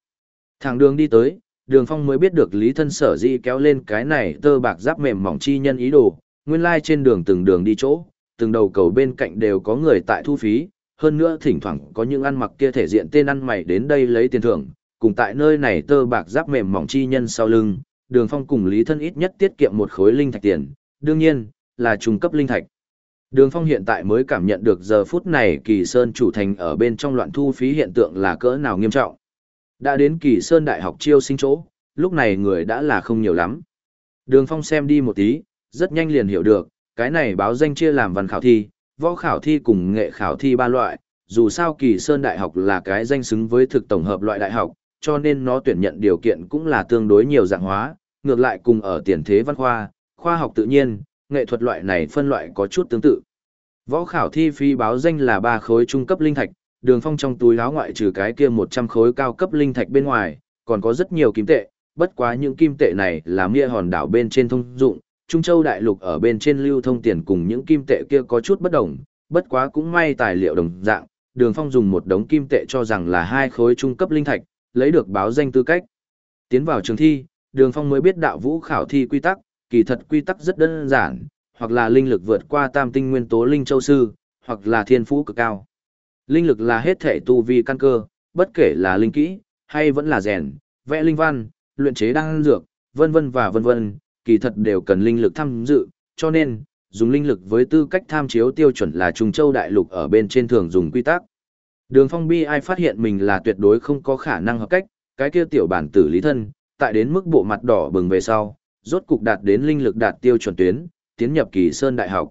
Thằng đường đi tới, đường phong mới biết được lý thân sở di kéo lên cái này tơ bạc giáp mềm mỏng chi nhân ý đồ, nguyên lai trên đường từng đường đi chỗ, từng đầu cầu bên cạnh đều có người tại thu phí, hơn nữa thỉnh thoảng có những ăn mặc kia thể diện tên ăn mày đến đây lấy tiền thưởng, cùng tại nơi này tơ bạc giáp mềm mỏng chi nhân sau lưng, đường phong cùng lý thân ít nhất tiết kiệm một khối linh thạch tiền, đương nhiên, là trung cấp linh thạch. Đường phong hiện tại mới cảm nhận được giờ phút này kỳ sơn chủ thành ở bên trong loạn thu phí hiện tượng là cỡ nào nghiêm trọng. Đã đến kỳ sơn đại học chiêu sinh chỗ, lúc này người đã là không nhiều lắm. Đường phong xem đi một tí, rất nhanh liền hiểu được, cái này báo danh chia làm văn khảo thi, võ khảo thi cùng nghệ khảo thi ba loại, dù sao kỳ sơn đại học là cái danh xứng với thực tổng hợp loại đại học, cho nên nó tuyển nhận điều kiện cũng là tương đối nhiều dạng hóa, ngược lại cùng ở tiền thế văn khoa, khoa học tự nhiên, nghệ thuật loại này phân loại có chút tương tự. Võ khảo thi phi báo danh là ba khối trung cấp linh thạch, đường phong trong túi áo ngoại trừ cái kia 100 khối cao cấp linh thạch bên ngoài, còn có rất nhiều kim tệ, bất quá những kim tệ này là mia hòn đảo bên trên thông dụng, Trung Châu đại lục ở bên trên lưu thông tiền cùng những kim tệ kia có chút bất đồng, bất quá cũng may tài liệu đồng dạng, Đường Phong dùng một đống kim tệ cho rằng là hai khối trung cấp linh thạch, lấy được báo danh tư cách. Tiến vào trường thi, Đường Phong mới biết đạo vũ khảo thi quy tắc, kỳ thật quy tắc rất đơn giản, hoặc là linh lực vượt qua tam tinh nguyên tố linh châu sư, hoặc là thiên phú cực cao. Linh lực là hết thể tu vi căn cơ, bất kể là linh kỹ, hay vẫn là rèn, vẽ linh văn, luyện chế đan dược, vân vân và vân vân, kỳ thật đều cần linh lực tham dự, cho nên, dùng linh lực với tư cách tham chiếu tiêu chuẩn là Trung Châu Đại Lục ở bên trên thường dùng quy tắc. Đường phong bi ai phát hiện mình là tuyệt đối không có khả năng hợp cách, cái kia tiểu bản tử lý thân, tại đến mức bộ mặt đỏ bừng về sau, rốt cục đạt đến linh lực đạt tiêu chuẩn tuyến, tiến nhập kỳ sơn đại học.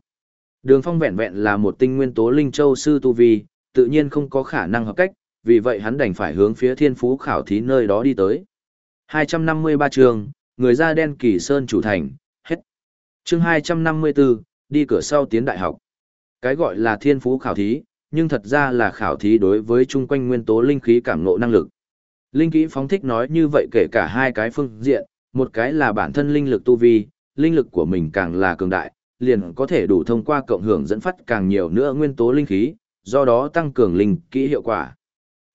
Đường phong vẹn vẹn là một tinh nguyên tố linh châu sư tu vi, tự nhiên không có khả năng hợp cách, vì vậy hắn đành phải hướng phía thiên phú khảo thí nơi đó đi tới. 253 trường, người da đen kỳ sơn chủ thành, hết. chương 254, đi cửa sau tiến đại học. Cái gọi là thiên phú khảo thí, nhưng thật ra là khảo thí đối với chung quanh nguyên tố linh khí cảm ngộ năng lực. Linh kỹ phóng thích nói như vậy kể cả hai cái phương diện, một cái là bản thân linh lực tu vi, linh lực của mình càng là cường đại, liền có thể đủ thông qua cộng hưởng dẫn phát càng nhiều nữa nguyên tố linh khí, do đó tăng cường linh kỹ hiệu quả.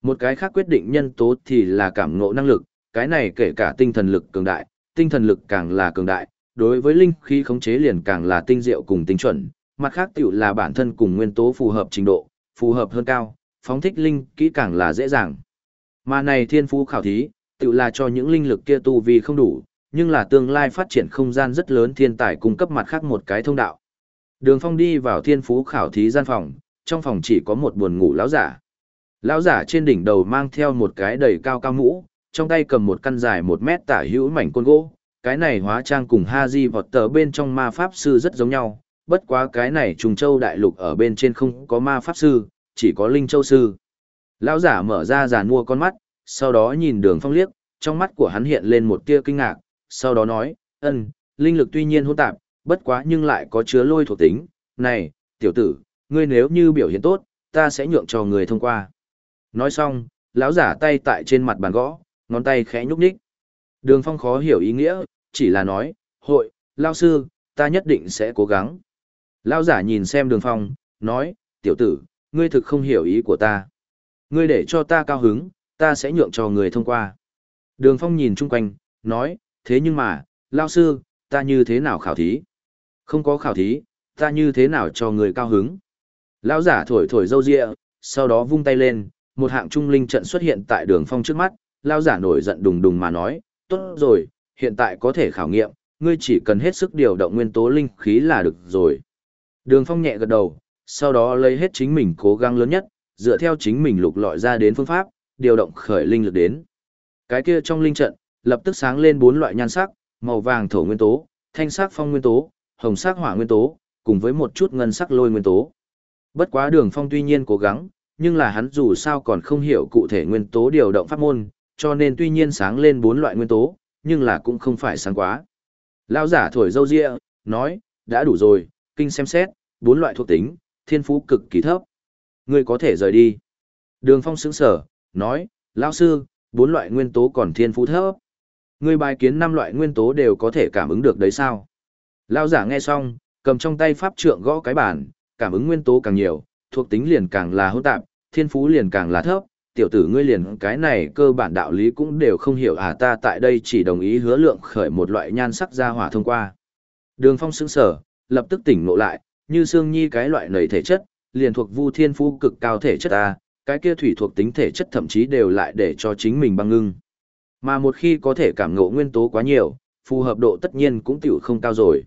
Một cái khác quyết định nhân tố thì là cảm ngộ năng lực, cái này kể cả tinh thần lực cường đại, tinh thần lực càng là cường đại, đối với linh khí khống chế liền càng là tinh diệu cùng tinh chuẩn, mặt khác tiểu là bản thân cùng nguyên tố phù hợp trình độ, phù hợp hơn cao, phóng thích linh kỹ càng là dễ dàng. Mà này thiên phú khảo thí, tiểu là cho những linh lực kia tu vi không đủ, nhưng là tương lai phát triển không gian rất lớn thiên tài cung cấp mặt khác một cái thông đạo. Đường Phong đi vào thiên phú khảo thí gian phòng, trong phòng chỉ có một buồn ngủ lão giả. Lão giả trên đỉnh đầu mang theo một cái đầy cao cao mũ, trong tay cầm một căn dài một mét tả hữu mảnh côn gỗ. Cái này hóa trang cùng Haji vọt tờ bên trong ma pháp sư rất giống nhau, bất quá cái này trùng châu đại lục ở bên trên không có ma pháp sư, chỉ có linh châu sư. Lão giả mở ra giàn mua con mắt, sau đó nhìn đường phong liếc, trong mắt của hắn hiện lên một tia kinh ngạc, sau đó nói, ân, linh lực tuy nhiên hỗn tạp, bất quá nhưng lại có chứa lôi thuộc tính, này, tiểu tử, ngươi nếu như biểu hiện tốt, ta sẽ nhượng cho người thông qua. Nói xong, lão giả tay tại trên mặt bàn gõ, ngón tay khẽ nhúc nhích. Đường Phong khó hiểu ý nghĩa, chỉ là nói, hội, lao sư, ta nhất định sẽ cố gắng. Lão giả nhìn xem đường Phong, nói, tiểu tử, ngươi thực không hiểu ý của ta. Ngươi để cho ta cao hứng, ta sẽ nhượng cho người thông qua. Đường Phong nhìn chung quanh, nói, thế nhưng mà, lao sư, ta như thế nào khảo thí? Không có khảo thí, ta như thế nào cho người cao hứng? Lão giả thổi thổi râu ria, sau đó vung tay lên, một hạng trung linh trận xuất hiện tại đường phong trước mắt, lao giả nổi giận đùng đùng mà nói, tốt rồi, hiện tại có thể khảo nghiệm, ngươi chỉ cần hết sức điều động nguyên tố linh khí là được rồi. Đường phong nhẹ gật đầu, sau đó lấy hết chính mình cố gắng lớn nhất, dựa theo chính mình lục lọi ra đến phương pháp, điều động khởi linh lực đến. Cái kia trong linh trận, lập tức sáng lên bốn loại nhan sắc, màu vàng thổ nguyên tố, thanh sắc phong nguyên tố, hồng sắc hỏa nguyên tố, cùng với một chút ngân sắc lôi nguyên tố. Bất quá đường phong tuy nhiên cố gắng, nhưng là hắn dù sao còn không hiểu cụ thể nguyên tố điều động pháp môn, cho nên tuy nhiên sáng lên bốn loại nguyên tố, nhưng là cũng không phải sáng quá. Lão giả thổi dâu ria, nói, đã đủ rồi, kinh xem xét, bốn loại thuộc tính, thiên phú cực kỳ thấp. Ngươi có thể rời đi. Đường phong sững sở, nói, lão sư, bốn loại nguyên tố còn thiên phú thấp. Ngươi bài kiến năm loại nguyên tố đều có thể cảm ứng được đấy sao? Lao giả nghe xong, cầm trong tay pháp trượng gõ cái bàn, cảm ứng nguyên tố càng nhiều, thuộc tính liền càng là hỗn tạp, thiên phú liền càng là thấp, tiểu tử ngươi liền cái này cơ bản đạo lý cũng đều không hiểu à ta tại đây chỉ đồng ý hứa lượng khởi một loại nhan sắc ra hỏa thông qua. Đường phong sững sở, lập tức tỉnh ngộ lại, như xương nhi cái loại nầy thể chất, liền thuộc vu thiên phú cực cao thể chất ta, cái kia thủy thuộc tính thể chất thậm chí đều lại để cho chính mình băng ngưng. Mà một khi có thể cảm ngộ nguyên tố quá nhiều, phù hợp độ tất nhiên cũng tiểu không cao rồi.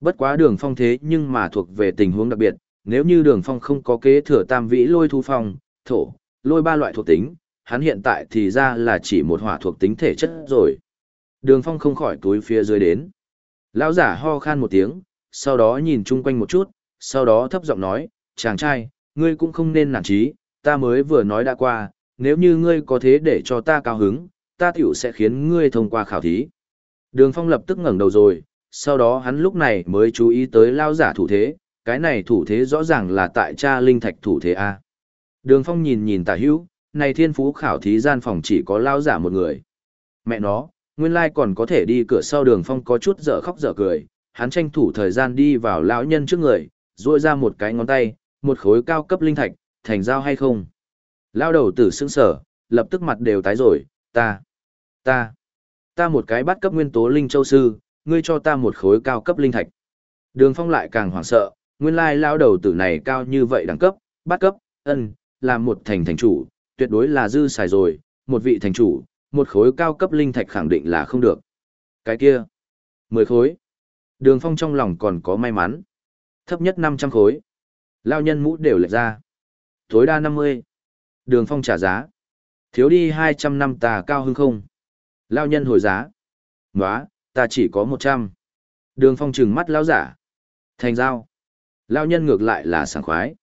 Bất quá đường phong thế nhưng mà thuộc về tình huống đặc biệt, nếu như đường phong không có kế thừa tam vĩ lôi thu phong, thổ, lôi ba loại thuộc tính, hắn hiện tại thì ra là chỉ một hỏa thuộc tính thể chất rồi. Đường phong không khỏi túi phía dưới đến. Lão giả ho khan một tiếng, sau đó nhìn chung quanh một chút, sau đó thấp giọng nói, chàng trai, ngươi cũng không nên nản trí, ta mới vừa nói đã qua, nếu như ngươi có thế để cho ta cao hứng, ta tiểu sẽ khiến ngươi thông qua khảo thí. Đường phong lập tức ngẩng đầu rồi, sau đó hắn lúc này mới chú ý tới lao giả thủ thế, cái này thủ thế rõ ràng là tại cha linh thạch thủ thế A. Đường phong nhìn nhìn tả hữu, này thiên phú khảo thí gian phòng chỉ có lao giả một người. Mẹ nó, nguyên lai còn có thể đi cửa sau đường phong có chút dở khóc dở cười, hắn tranh thủ thời gian đi vào lão nhân trước người, duỗi ra một cái ngón tay, một khối cao cấp linh thạch, thành giao hay không? Lao đầu tử sững sở, lập tức mặt đều tái rồi, ta, ta, ta một cái bắt cấp nguyên tố linh châu sư, ngươi cho ta một khối cao cấp linh thạch. Đường phong lại càng hoảng sợ, nguyên lai lao đầu tử này cao như vậy đẳng cấp, bắt cấp, ân, làm một thành thành chủ, tuyệt đối là dư xài rồi, một vị thành chủ, một khối cao cấp linh thạch khẳng định là không được. Cái kia, mười khối. Đường phong trong lòng còn có may mắn. Thấp nhất năm trăm khối. Lao nhân mũ đều lệch ra. Tối đa năm mươi. Đường phong trả giá. Thiếu đi hai trăm năm tà cao hưng không. Lao nhân hồi giá. Nóa, ta chỉ có một trăm. Đường phong trừng mắt lao giả. Thành giao. Lao nhân ngược lại là sảng khoái.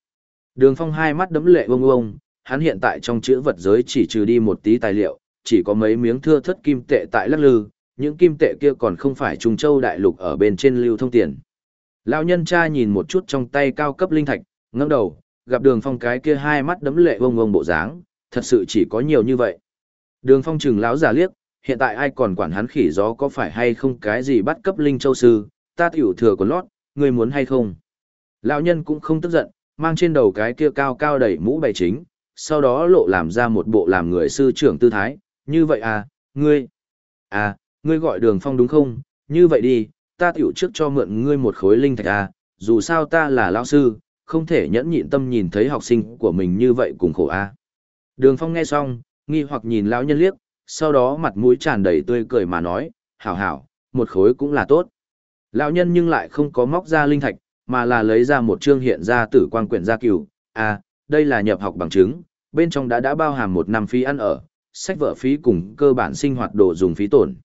Đường phong hai mắt đấm lệ bông bông, hắn hiện tại trong chữ vật giới chỉ trừ đi một tí tài liệu, chỉ có mấy miếng thưa thất kim tệ tại lắc lư, những kim tệ kia còn không phải Trung Châu đại lục ở bên trên lưu thông tiền. Lão nhân cha nhìn một chút trong tay cao cấp linh thạch, ngẩng đầu, gặp Đường Phong cái kia hai mắt đấm lệ vông vông bộ dáng, thật sự chỉ có nhiều như vậy. Đường Phong trừng lão già liếc, hiện tại ai còn quản hắn khỉ gió có phải hay không cái gì bắt cấp linh châu sư, ta tiểu thừa của lót, ngươi muốn hay không? Lão nhân cũng không tức giận, mang trên đầu cái kia cao cao đẩy mũ bày chính, sau đó lộ làm ra một bộ làm người sư trưởng tư thái, như vậy à, ngươi, à, ngươi gọi đường phong đúng không, như vậy đi, ta tiểu trước cho mượn ngươi một khối linh thạch à, dù sao ta là lão sư, không thể nhẫn nhịn tâm nhìn thấy học sinh của mình như vậy cùng khổ à. Đường phong nghe xong, nghi hoặc nhìn lão nhân liếc, sau đó mặt mũi tràn đầy tươi cười mà nói, hảo hảo, một khối cũng là tốt. Lão nhân nhưng lại không có móc ra linh thạch, mà là lấy ra một chương hiện ra tử quang quyển gia cửu, à, đây là nhập học bằng chứng, bên trong đã đã bao hàm một năm phí ăn ở, sách vở phí cùng cơ bản sinh hoạt đồ dùng phí tổn.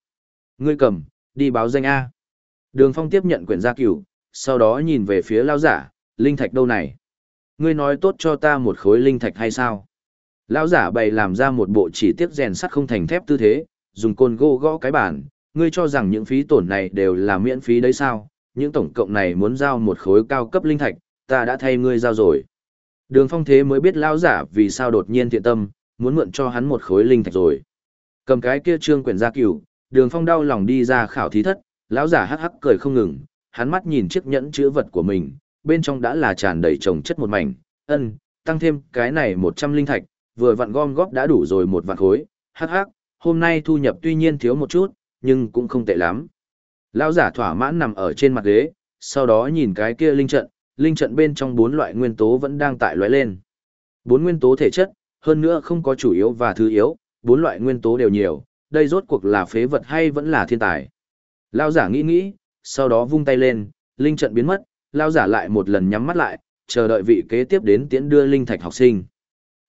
Ngươi cầm, đi báo danh A. Đường Phong tiếp nhận quyển gia cửu, sau đó nhìn về phía lao giả, linh thạch đâu này? Ngươi nói tốt cho ta một khối linh thạch hay sao? Lão giả bày làm ra một bộ chỉ tiếc rèn sắt không thành thép tư thế, dùng côn gỗ gõ cái bàn, ngươi cho rằng những phí tổn này đều là miễn phí đấy sao? Những tổng cộng này muốn giao một khối cao cấp linh thạch, ta đã thay ngươi giao rồi. Đường Phong thế mới biết lão giả vì sao đột nhiên thiện tâm, muốn mượn cho hắn một khối linh thạch rồi. Cầm cái kia trương quyển gia cửu, Đường Phong đau lòng đi ra khảo thí thất, lão giả hắc hắc cười không ngừng, hắn mắt nhìn chiếc nhẫn chữ vật của mình, bên trong đã là tràn đầy trồng chất một mảnh, ân, tăng thêm cái này một trăm linh thạch, vừa vặn gom góp đã đủ rồi một vạn khối, hắc hắc, hôm nay thu nhập tuy nhiên thiếu một chút, nhưng cũng không tệ lắm. Lão giả thỏa mãn nằm ở trên mặt ghế, sau đó nhìn cái kia linh trận, linh trận bên trong bốn loại nguyên tố vẫn đang tại lóe lên. Bốn nguyên tố thể chất, hơn nữa không có chủ yếu và thứ yếu, bốn loại nguyên tố đều nhiều, đây rốt cuộc là phế vật hay vẫn là thiên tài. lão giả nghĩ nghĩ, sau đó vung tay lên, linh trận biến mất, lão giả lại một lần nhắm mắt lại, chờ đợi vị kế tiếp đến tiễn đưa linh thạch học sinh.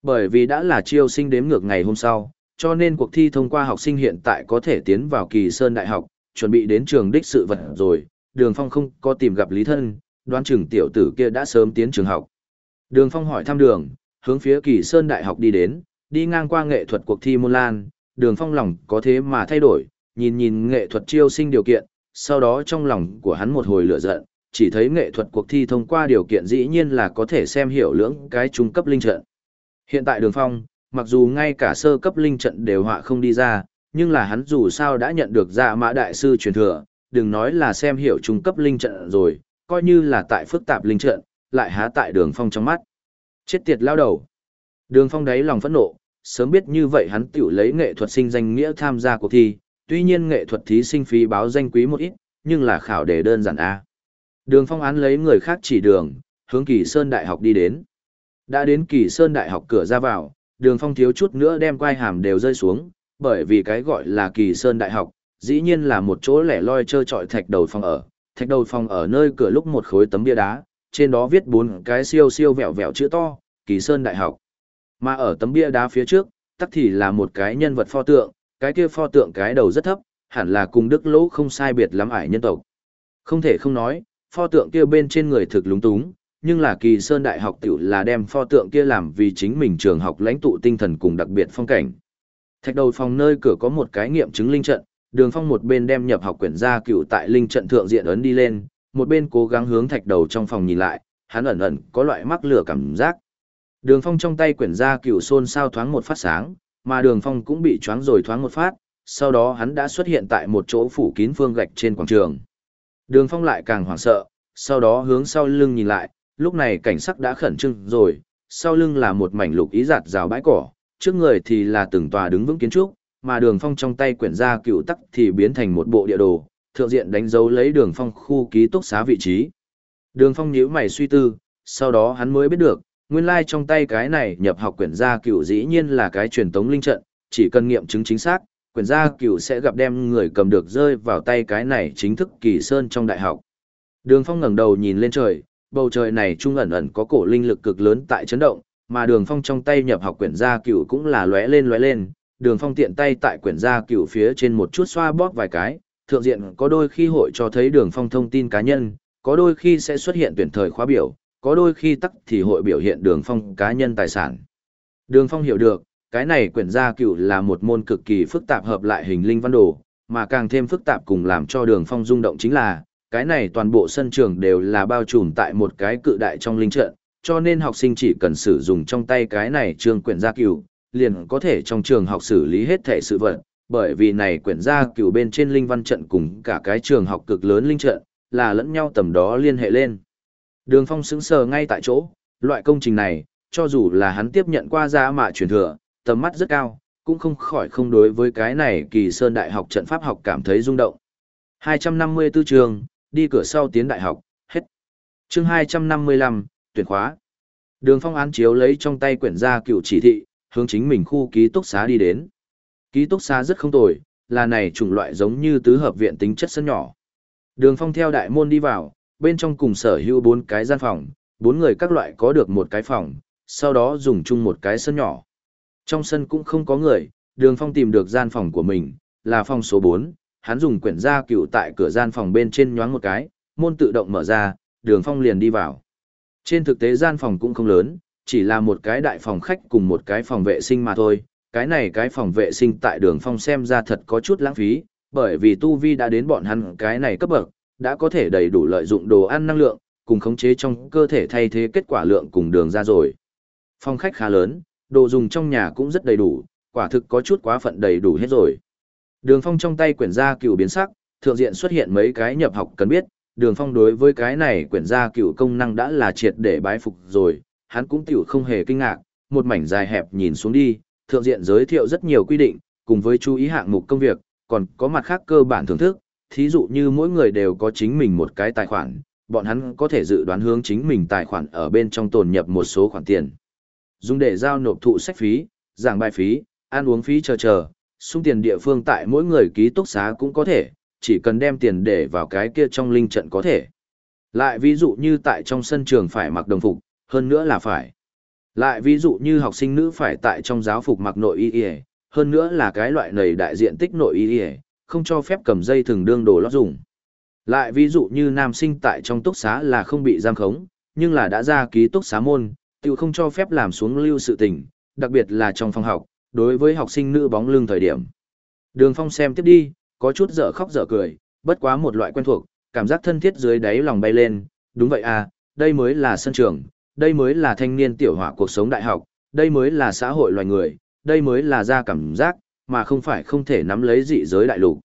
Bởi vì đã là chiêu sinh đếm ngược ngày hôm sau, cho nên cuộc thi thông qua học sinh hiện tại có thể tiến vào kỳ sơn đại học, chuẩn bị đến trường đích sự vật rồi, đường phong không có tìm gặp lý thân, đoán chừng tiểu tử kia đã sớm tiến trường học. Đường phong hỏi thăm đường, hướng phía kỳ sơn đại học đi đến, đi ngang qua nghệ thuật cuộc thi môn lan, đường phong lòng có thế mà thay đổi, nhìn nhìn nghệ thuật chiêu sinh điều kiện, sau đó trong lòng của hắn một hồi lửa giận, chỉ thấy nghệ thuật cuộc thi thông qua điều kiện dĩ nhiên là có thể xem hiểu lưỡng cái trung cấp linh trận. Hiện tại đường phong, mặc dù ngay cả sơ cấp linh trận đều họa không đi ra, nhưng là hắn dù sao đã nhận được dạ mã đại sư truyền thừa, đừng nói là xem hiểu trung cấp linh trận rồi, coi như là tại phức tạp linh trận, lại há tại đường phong trong mắt. Chết tiệt lao đầu. Đường phong đáy lòng phẫn nộ, sớm biết như vậy hắn tiểu lấy nghệ thuật sinh danh nghĩa tham gia cuộc thi, tuy nhiên nghệ thuật thí sinh phí báo danh quý một ít, nhưng là khảo đề đơn giản A. Đường phong án lấy người khác chỉ đường, hướng kỳ Sơn Đại học đi đến. Đã đến kỳ Sơn Đại học cửa ra vào, đường phong thiếu chút nữa đem quai hàm đều rơi xuống, bởi vì cái gọi là kỳ Sơn Đại học, dĩ nhiên là một chỗ lẻ loi trơ trọi thạch đầu phòng ở. Thạch đầu phòng ở nơi cửa lúc một khối tấm bia đá, trên đó viết bốn cái siêu siêu vẹo vẹo chữ to, kỳ Sơn Đại học. Mà ở tấm bia đá phía trước, tắc thì là một cái nhân vật pho tượng, cái kia pho tượng cái đầu rất thấp, hẳn là cùng đức lỗ không sai biệt lắm ải nhân tộc. Không thể không nói, pho tượng kia bên trên người thực lúng túng, nhưng là kỳ sơn đại học tiểu là đem pho tượng kia làm vì chính mình trường học lãnh tụ tinh thần cùng đặc biệt phong cảnh. Thạch đầu phòng nơi cửa có một cái nghiệm chứng linh trận, đường phong một bên đem nhập học quyển gia cựu tại linh trận thượng diện ấn đi lên, một bên cố gắng hướng thạch đầu trong phòng nhìn lại, hắn ẩn ẩn có loại mắc lửa cảm giác. Đường phong trong tay quyển gia cựu xôn sao thoáng một phát sáng, mà đường phong cũng bị choáng rồi thoáng một phát, sau đó hắn đã xuất hiện tại một chỗ phủ kín phương gạch trên quảng trường. Đường phong lại càng hoảng sợ, sau đó hướng sau lưng nhìn lại, lúc này cảnh sắc đã khẩn trương rồi, sau lưng là một mảnh lục ý giạt rào bãi cỏ, trước người thì là từng tòa đứng vững kiến trúc, mà đường phong trong tay quyển ra cựu tắc thì biến thành một bộ địa đồ, thượng diện đánh dấu lấy đường phong khu ký túc xá vị trí. Đường phong nhíu mày suy tư, sau đó hắn mới biết được, nguyên lai like trong tay cái này nhập học quyển gia cựu dĩ nhiên là cái truyền tống linh trận, chỉ cần nghiệm chứng chính xác, quyển gia cựu sẽ gặp đem người cầm được rơi vào tay cái này chính thức kỳ sơn trong đại học. Đường phong ngẩng đầu nhìn lên trời, bầu trời này trung ẩn ẩn có cổ linh lực cực lớn tại chấn động, mà đường phong trong tay nhập học quyển gia cựu cũng là lóe lên lóe lên, đường phong tiện tay tại quyển gia cựu phía trên một chút xoa bóp vài cái, thượng diện có đôi khi hội cho thấy đường phong thông tin cá nhân, có đôi khi sẽ xuất hiện tuyển thời khóa biểu, có đôi khi tắc thì hội biểu hiện đường phong cá nhân tài sản. Đường phong hiểu được, cái này quyển gia cựu là một môn cực kỳ phức tạp hợp lại hình linh văn đồ, mà càng thêm phức tạp cùng làm cho đường phong rung động chính là, cái này toàn bộ sân trường đều là bao trùm tại một cái cự đại trong linh trận, cho nên học sinh chỉ cần sử dụng trong tay cái này trường quyển gia cựu, liền có thể trong trường học xử lý hết thể sự vật, bởi vì này quyển gia cựu bên trên linh văn trận cùng cả cái trường học cực lớn linh trận, là lẫn nhau tầm đó liên hệ lên. Đường Phong sững sờ ngay tại chỗ, loại công trình này, cho dù là hắn tiếp nhận qua giá mạ truyền thừa, tầm mắt rất cao, cũng không khỏi không đối với cái này kỳ sơn đại học trận pháp học cảm thấy rung động. 254 trường, đi cửa sau tiến đại học, hết. chương 255, tuyển khóa. Đường Phong án chiếu lấy trong tay quyển gia cựu chỉ thị, hướng chính mình khu ký túc xá đi đến. Ký túc xá rất không tồi, là này chủng loại giống như tứ hợp viện tính chất sân nhỏ. Đường Phong theo đại môn đi vào, bên trong cùng sở hữu bốn cái gian phòng, bốn người các loại có được một cái phòng, sau đó dùng chung một cái sân nhỏ. Trong sân cũng không có người, đường phong tìm được gian phòng của mình, là phòng số 4, hắn dùng quyển gia cựu tại cửa gian phòng bên trên nhoáng một cái, môn tự động mở ra, đường phong liền đi vào. Trên thực tế gian phòng cũng không lớn, chỉ là một cái đại phòng khách cùng một cái phòng vệ sinh mà thôi. Cái này cái phòng vệ sinh tại đường phong xem ra thật có chút lãng phí, bởi vì tu vi đã đến bọn hắn cái này cấp bậc, đã có thể đầy đủ lợi dụng đồ ăn năng lượng, cùng khống chế trong cơ thể thay thế kết quả lượng cùng đường ra rồi. Phòng khách khá lớn, đồ dùng trong nhà cũng rất đầy đủ, quả thực có chút quá phận đầy đủ hết rồi. Đường phong trong tay quyển gia cựu biến sắc, thượng diện xuất hiện mấy cái nhập học cần biết, đường phong đối với cái này quyển gia cựu công năng đã là triệt để bái phục rồi, hắn cũng tiểu không hề kinh ngạc, một mảnh dài hẹp nhìn xuống đi, thượng diện giới thiệu rất nhiều quy định, cùng với chú ý hạng mục công việc, còn có mặt khác cơ bản thưởng thức, thí dụ như mỗi người đều có chính mình một cái tài khoản, bọn hắn có thể dự đoán hướng chính mình tài khoản ở bên trong tồn nhập một số khoản tiền. Dùng để giao nộp thụ sách phí, giảng bài phí, ăn uống phí chờ chờ, xung tiền địa phương tại mỗi người ký túc xá cũng có thể, chỉ cần đem tiền để vào cái kia trong linh trận có thể. Lại ví dụ như tại trong sân trường phải mặc đồng phục, hơn nữa là phải. Lại ví dụ như học sinh nữ phải tại trong giáo phục mặc nội y y, hơn nữa là cái loại này đại diện tích nội y y, không cho phép cầm dây thừng đương đồ lót dùng. Lại ví dụ như nam sinh tại trong túc xá là không bị giam khống, nhưng là đã ra ký túc xá môn, tự không cho phép làm xuống lưu sự tình, đặc biệt là trong phòng học, đối với học sinh nữ bóng lưng thời điểm. Đường phong xem tiếp đi, có chút dở khóc dở cười, bất quá một loại quen thuộc, cảm giác thân thiết dưới đáy lòng bay lên, đúng vậy à, đây mới là sân trường, đây mới là thanh niên tiểu hỏa cuộc sống đại học, đây mới là xã hội loài người, đây mới là ra cảm giác, mà không phải không thể nắm lấy dị giới đại lục.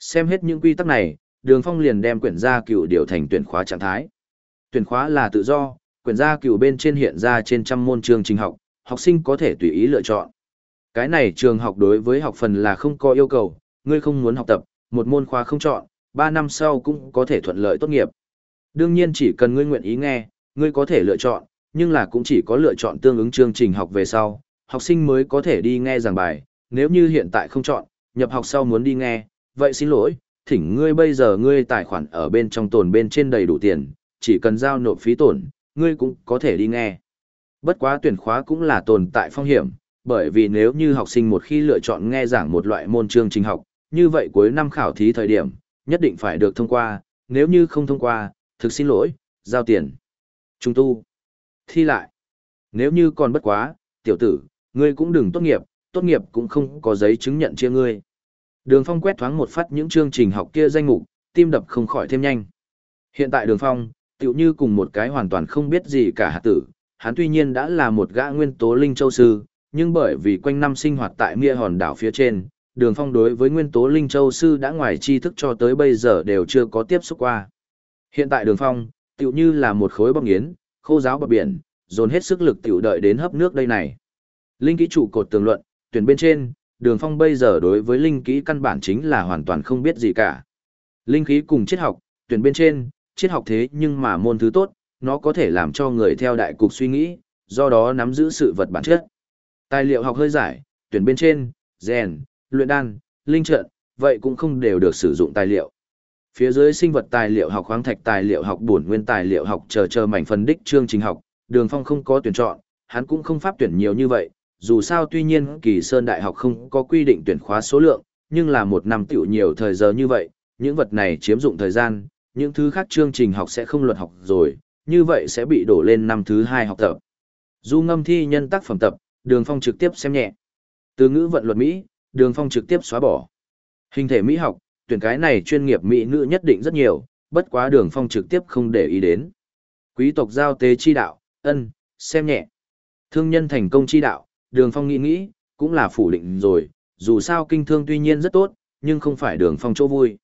Xem hết những quy tắc này, Đường Phong liền đem quyển gia cựu điều thành tuyển khóa trạng thái. Tuyển khóa là tự do, quyển gia cựu bên trên hiện ra trên trăm môn chương trình học, học sinh có thể tùy ý lựa chọn. Cái này trường học đối với học phần là không có yêu cầu, ngươi không muốn học tập, một môn khoa không chọn, 3 năm sau cũng có thể thuận lợi tốt nghiệp. Đương nhiên chỉ cần ngươi nguyện ý nghe, ngươi có thể lựa chọn, nhưng là cũng chỉ có lựa chọn tương ứng chương trình học về sau, học sinh mới có thể đi nghe giảng bài, nếu như hiện tại không chọn, nhập học sau muốn đi nghe, vậy xin lỗi, thỉnh ngươi bây giờ ngươi tài khoản ở bên trong tồn bên trên đầy đủ tiền, chỉ cần giao nộp phí tổn, ngươi cũng có thể đi nghe. Bất quá tuyển khóa cũng là tồn tại phong hiểm, bởi vì nếu như học sinh một khi lựa chọn nghe giảng một loại môn chương trình học, như vậy cuối năm khảo thí thời điểm, nhất định phải được thông qua, nếu như không thông qua, thực xin lỗi, giao tiền. Trung tu. Thi lại. Nếu như còn bất quá, tiểu tử, ngươi cũng đừng tốt nghiệp, tốt nghiệp cũng không có giấy chứng nhận chia ngươi. Đường Phong quét thoáng một phát những chương trình học kia danh mục, tim đập không khỏi thêm nhanh. Hiện tại Đường Phong, tựu như cùng một cái hoàn toàn không biết gì cả hạt tử, hắn tuy nhiên đã là một gã nguyên tố linh châu sư, nhưng bởi vì quanh năm sinh hoạt tại Mia hòn đảo phía trên, Đường Phong đối với nguyên tố linh châu sư đã ngoài tri thức cho tới bây giờ đều chưa có tiếp xúc qua. Hiện tại Đường Phong, tựu như là một khối bọc nghiến, khô giáo bờ biển, dồn hết sức lực tiểu đợi đến hấp nước đây này. Linh kỹ chủ cột tường luận, tuyển bên trên, đường phong bây giờ đối với linh kỹ căn bản chính là hoàn toàn không biết gì cả. Linh khí cùng triết học, tuyển bên trên, triết học thế nhưng mà môn thứ tốt, nó có thể làm cho người theo đại cục suy nghĩ, do đó nắm giữ sự vật bản chất. Tài liệu học hơi giải, tuyển bên trên, rèn, luyện đan, linh trận, vậy cũng không đều được sử dụng tài liệu. Phía dưới sinh vật tài liệu học khoáng thạch tài liệu học bổn nguyên tài liệu học chờ chờ mảnh phân đích chương trình học, Đường Phong không có tuyển chọn, hắn cũng không pháp tuyển nhiều như vậy, dù sao tuy nhiên Kỳ Sơn Đại học không có quy định tuyển khóa số lượng, nhưng là một năm tiểu nhiều thời giờ như vậy, những vật này chiếm dụng thời gian, những thứ khác chương trình học sẽ không luật học rồi, như vậy sẽ bị đổ lên năm thứ hai học tập. Du ngâm thi nhân tác phẩm tập, Đường Phong trực tiếp xem nhẹ. Từ ngữ vận luật Mỹ, Đường Phong trực tiếp xóa bỏ. Hình thể Mỹ học, tuyển cái này chuyên nghiệp Mỹ nữ nhất định rất nhiều, bất quá Đường Phong trực tiếp không để ý đến. Quý tộc giao tế chi đạo, ân, xem nhẹ. Thương nhân thành công chi đạo, đường phong nghĩ nghĩ, cũng là phủ định rồi, dù sao kinh thương tuy nhiên rất tốt, nhưng không phải đường phong chỗ vui.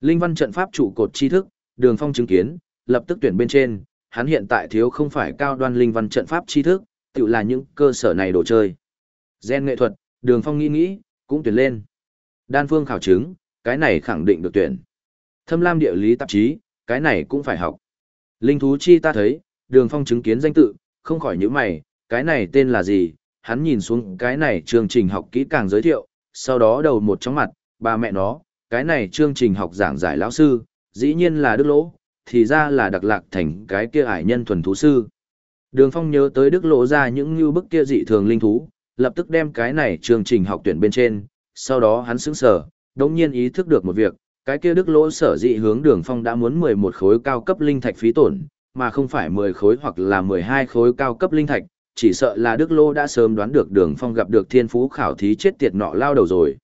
Linh văn trận pháp trụ cột tri thức, đường phong chứng kiến, lập tức tuyển bên trên, hắn hiện tại thiếu không phải cao đoan linh văn trận pháp tri thức, tự là những cơ sở này đồ chơi. Gen nghệ thuật, đường phong nghĩ nghĩ, cũng tuyển lên. Đan phương khảo chứng, cái này khẳng định được tuyển. Thâm lam địa lý tạp chí, cái này cũng phải học. Linh thú chi ta thấy, đường phong chứng kiến danh tự, không khỏi nhíu mày, cái này tên là gì, hắn nhìn xuống cái này chương trình học kỹ càng giới thiệu, sau đó đầu một chóng mặt, ba mẹ nó, cái này chương trình học giảng giải lão sư, dĩ nhiên là Đức Lỗ, thì ra là đặc lạc thành cái kia ải nhân thuần thú sư. Đường Phong nhớ tới Đức Lỗ ra những như bức kia dị thường linh thú, lập tức đem cái này chương trình học tuyển bên trên, sau đó hắn sững sờ, đồng nhiên ý thức được một việc, cái kia Đức Lỗ sở dị hướng Đường Phong đã muốn 11 khối cao cấp linh thạch phí tổn, mà không phải 10 khối hoặc là 12 khối cao cấp linh thạch, chỉ sợ là Đức Lô đã sớm đoán được đường phong gặp được thiên phú khảo thí chết tiệt nọ lao đầu rồi.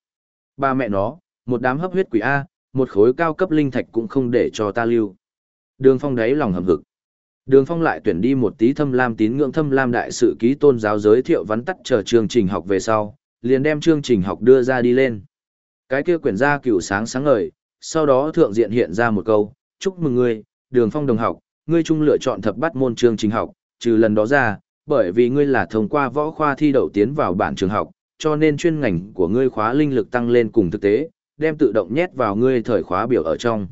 Ba mẹ nó, một đám hấp huyết quỷ A, một khối cao cấp linh thạch cũng không để cho ta lưu. Đường phong đáy lòng hầm hực. Đường phong lại tuyển đi một tí thâm lam tín ngưỡng thâm lam đại sự ký tôn giáo giới thiệu vắn tắt chờ chương trình học về sau, liền đem chương trình học đưa ra đi lên. Cái kia quyển ra cựu sáng sáng ngời, sau đó thượng diện hiện ra một câu, chúc mừng ngươi, đường phong đồng học, ngươi chung lựa chọn thập bắt môn chương trình học, trừ lần đó ra, bởi vì ngươi là thông qua võ khoa thi đậu tiến vào bản trường học, cho nên chuyên ngành của ngươi khóa linh lực tăng lên cùng thực tế, đem tự động nhét vào ngươi thời khóa biểu ở trong.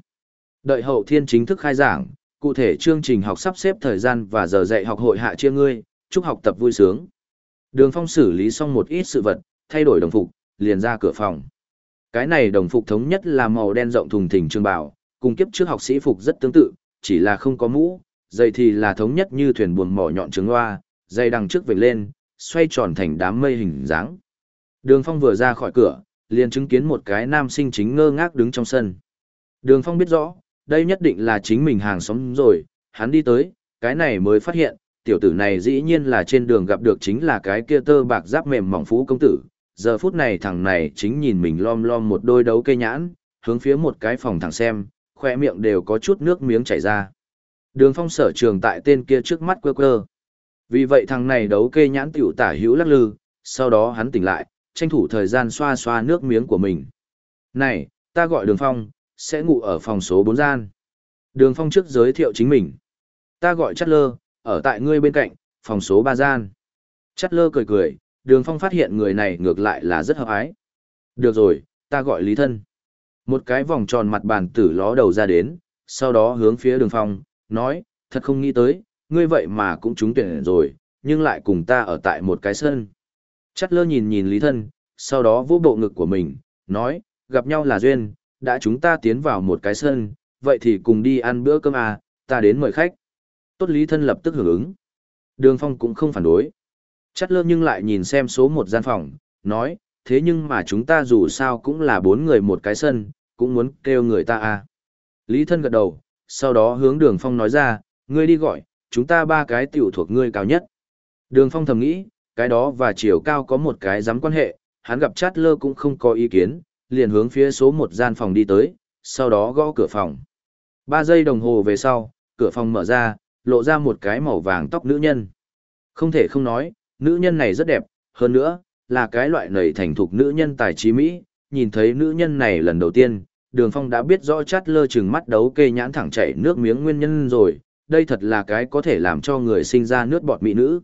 Đợi hậu thiên chính thức khai giảng, cụ thể chương trình học sắp xếp thời gian và giờ dạy học hội hạ chia ngươi, chúc học tập vui sướng. Đường Phong xử lý xong một ít sự vật, thay đổi đồng phục, liền ra cửa phòng. Cái này đồng phục thống nhất là màu đen rộng thùng thình trường bảo, cùng kiếp trước học sĩ phục rất tương tự, chỉ là không có mũ, dây thì là thống nhất như thuyền buồm mỏ nhọn trứng loa, dây đằng trước vểnh lên, xoay tròn thành đám mây hình dáng. Đường Phong vừa ra khỏi cửa, liền chứng kiến một cái nam sinh chính ngơ ngác đứng trong sân. Đường Phong biết rõ, đây nhất định là chính mình hàng xóm rồi, hắn đi tới, cái này mới phát hiện, tiểu tử này dĩ nhiên là trên đường gặp được chính là cái kia tơ bạc giáp mềm mỏng phú công tử. Giờ phút này thằng này chính nhìn mình lom lom một đôi đấu cây nhãn, hướng phía một cái phòng thẳng xem, khoe miệng đều có chút nước miếng chảy ra. Đường phong sở trường tại tên kia trước mắt quơ quơ. Vì vậy thằng này đấu kê nhãn tiểu tả hữu lắc lư, sau đó hắn tỉnh lại, tranh thủ thời gian xoa xoa nước miếng của mình. Này, ta gọi Đường Phong, sẽ ngủ ở phòng số 4 gian. Đường Phong trước giới thiệu chính mình. Ta gọi Chát Lơ, ở tại ngươi bên cạnh, phòng số 3 gian. Chát Lơ cười cười, Đường Phong phát hiện người này ngược lại là rất hợp ái. Được rồi, ta gọi Lý Thân. Một cái vòng tròn mặt bàn tử ló đầu ra đến, sau đó hướng phía Đường Phong, nói, thật không nghĩ tới, ngươi vậy mà cũng trúng tuyển rồi, nhưng lại cùng ta ở tại một cái sân. Chát Lơ nhìn nhìn Lý Thân, sau đó vô bộ ngực của mình, nói, gặp nhau là duyên, đã chúng ta tiến vào một cái sân, vậy thì cùng đi ăn bữa cơm à, ta đến mời khách. Tốt Lý Thân lập tức hưởng ứng. Đường Phong cũng không phản đối. Chắt lơ nhưng lại nhìn xem số một gian phòng, nói, thế nhưng mà chúng ta dù sao cũng là bốn người một cái sân, cũng muốn kêu người ta à. Lý Thân gật đầu, sau đó hướng Đường Phong nói ra, ngươi đi gọi, chúng ta ba cái tiểu thuộc ngươi cao nhất. Đường Phong thầm nghĩ, cái đó và chiều cao có một cái dám quan hệ, hắn gặp chát lơ cũng không có ý kiến, liền hướng phía số một gian phòng đi tới, sau đó gõ cửa phòng. Ba giây đồng hồ về sau, cửa phòng mở ra, lộ ra một cái màu vàng tóc nữ nhân. Không thể không nói, nữ nhân này rất đẹp, hơn nữa, là cái loại nầy thành thục nữ nhân tài trí Mỹ, nhìn thấy nữ nhân này lần đầu tiên, đường phong đã biết rõ chát lơ chừng mắt đấu kê nhãn thẳng chảy nước miếng nguyên nhân rồi, đây thật là cái có thể làm cho người sinh ra nước bọt mỹ nữ.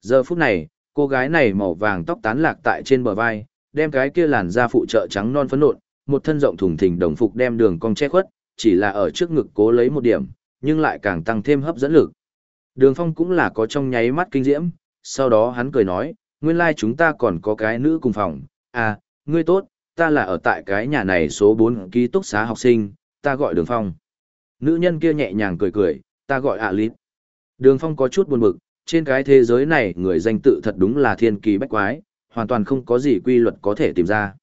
Giờ phút này, cô gái này màu vàng tóc tán lạc tại trên bờ vai, đem cái kia làn da phụ trợ trắng non phấn nộn, một thân rộng thùng thình đồng phục đem đường cong che khuất, chỉ là ở trước ngực cố lấy một điểm, nhưng lại càng tăng thêm hấp dẫn lực. Đường Phong cũng là có trong nháy mắt kinh diễm, sau đó hắn cười nói, nguyên lai like chúng ta còn có cái nữ cùng phòng, à, ngươi tốt, ta là ở tại cái nhà này số 4 ký túc xá học sinh, ta gọi Đường Phong. Nữ nhân kia nhẹ nhàng cười cười, ta gọi ạ lít. Đường Phong có chút buồn bực, trên cái thế giới này người danh tự thật đúng là thiên kỳ bách quái, hoàn toàn không có gì quy luật có thể tìm ra.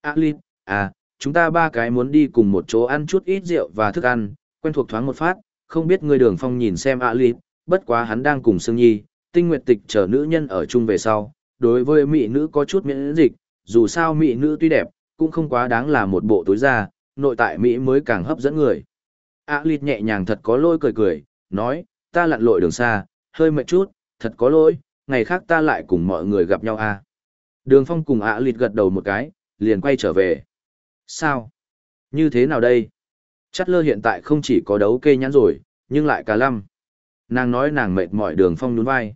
À Linh, à, chúng ta ba cái muốn đi cùng một chỗ ăn chút ít rượu và thức ăn, quen thuộc thoáng một phát, không biết người đường phong nhìn xem à Linh, bất quá hắn đang cùng Sương Nhi, tinh nguyệt tịch chờ nữ nhân ở chung về sau, đối với mỹ nữ có chút miễn dịch, dù sao mỹ nữ tuy đẹp, cũng không quá đáng là một bộ tối ra, nội tại mỹ mới càng hấp dẫn người. À, lít nhẹ nhàng thật có lỗi cười cười, nói, ta lặn lội đường xa, hơi mệt chút, thật có lỗi, ngày khác ta lại cùng mọi người gặp nhau à. Đường phong cùng ạ lịt gật đầu một cái, liền quay trở về. Sao? Như thế nào đây? Chắt lơ hiện tại không chỉ có đấu kê nhãn rồi, nhưng lại cả lăm. Nàng nói nàng mệt mỏi đường phong nhún vai.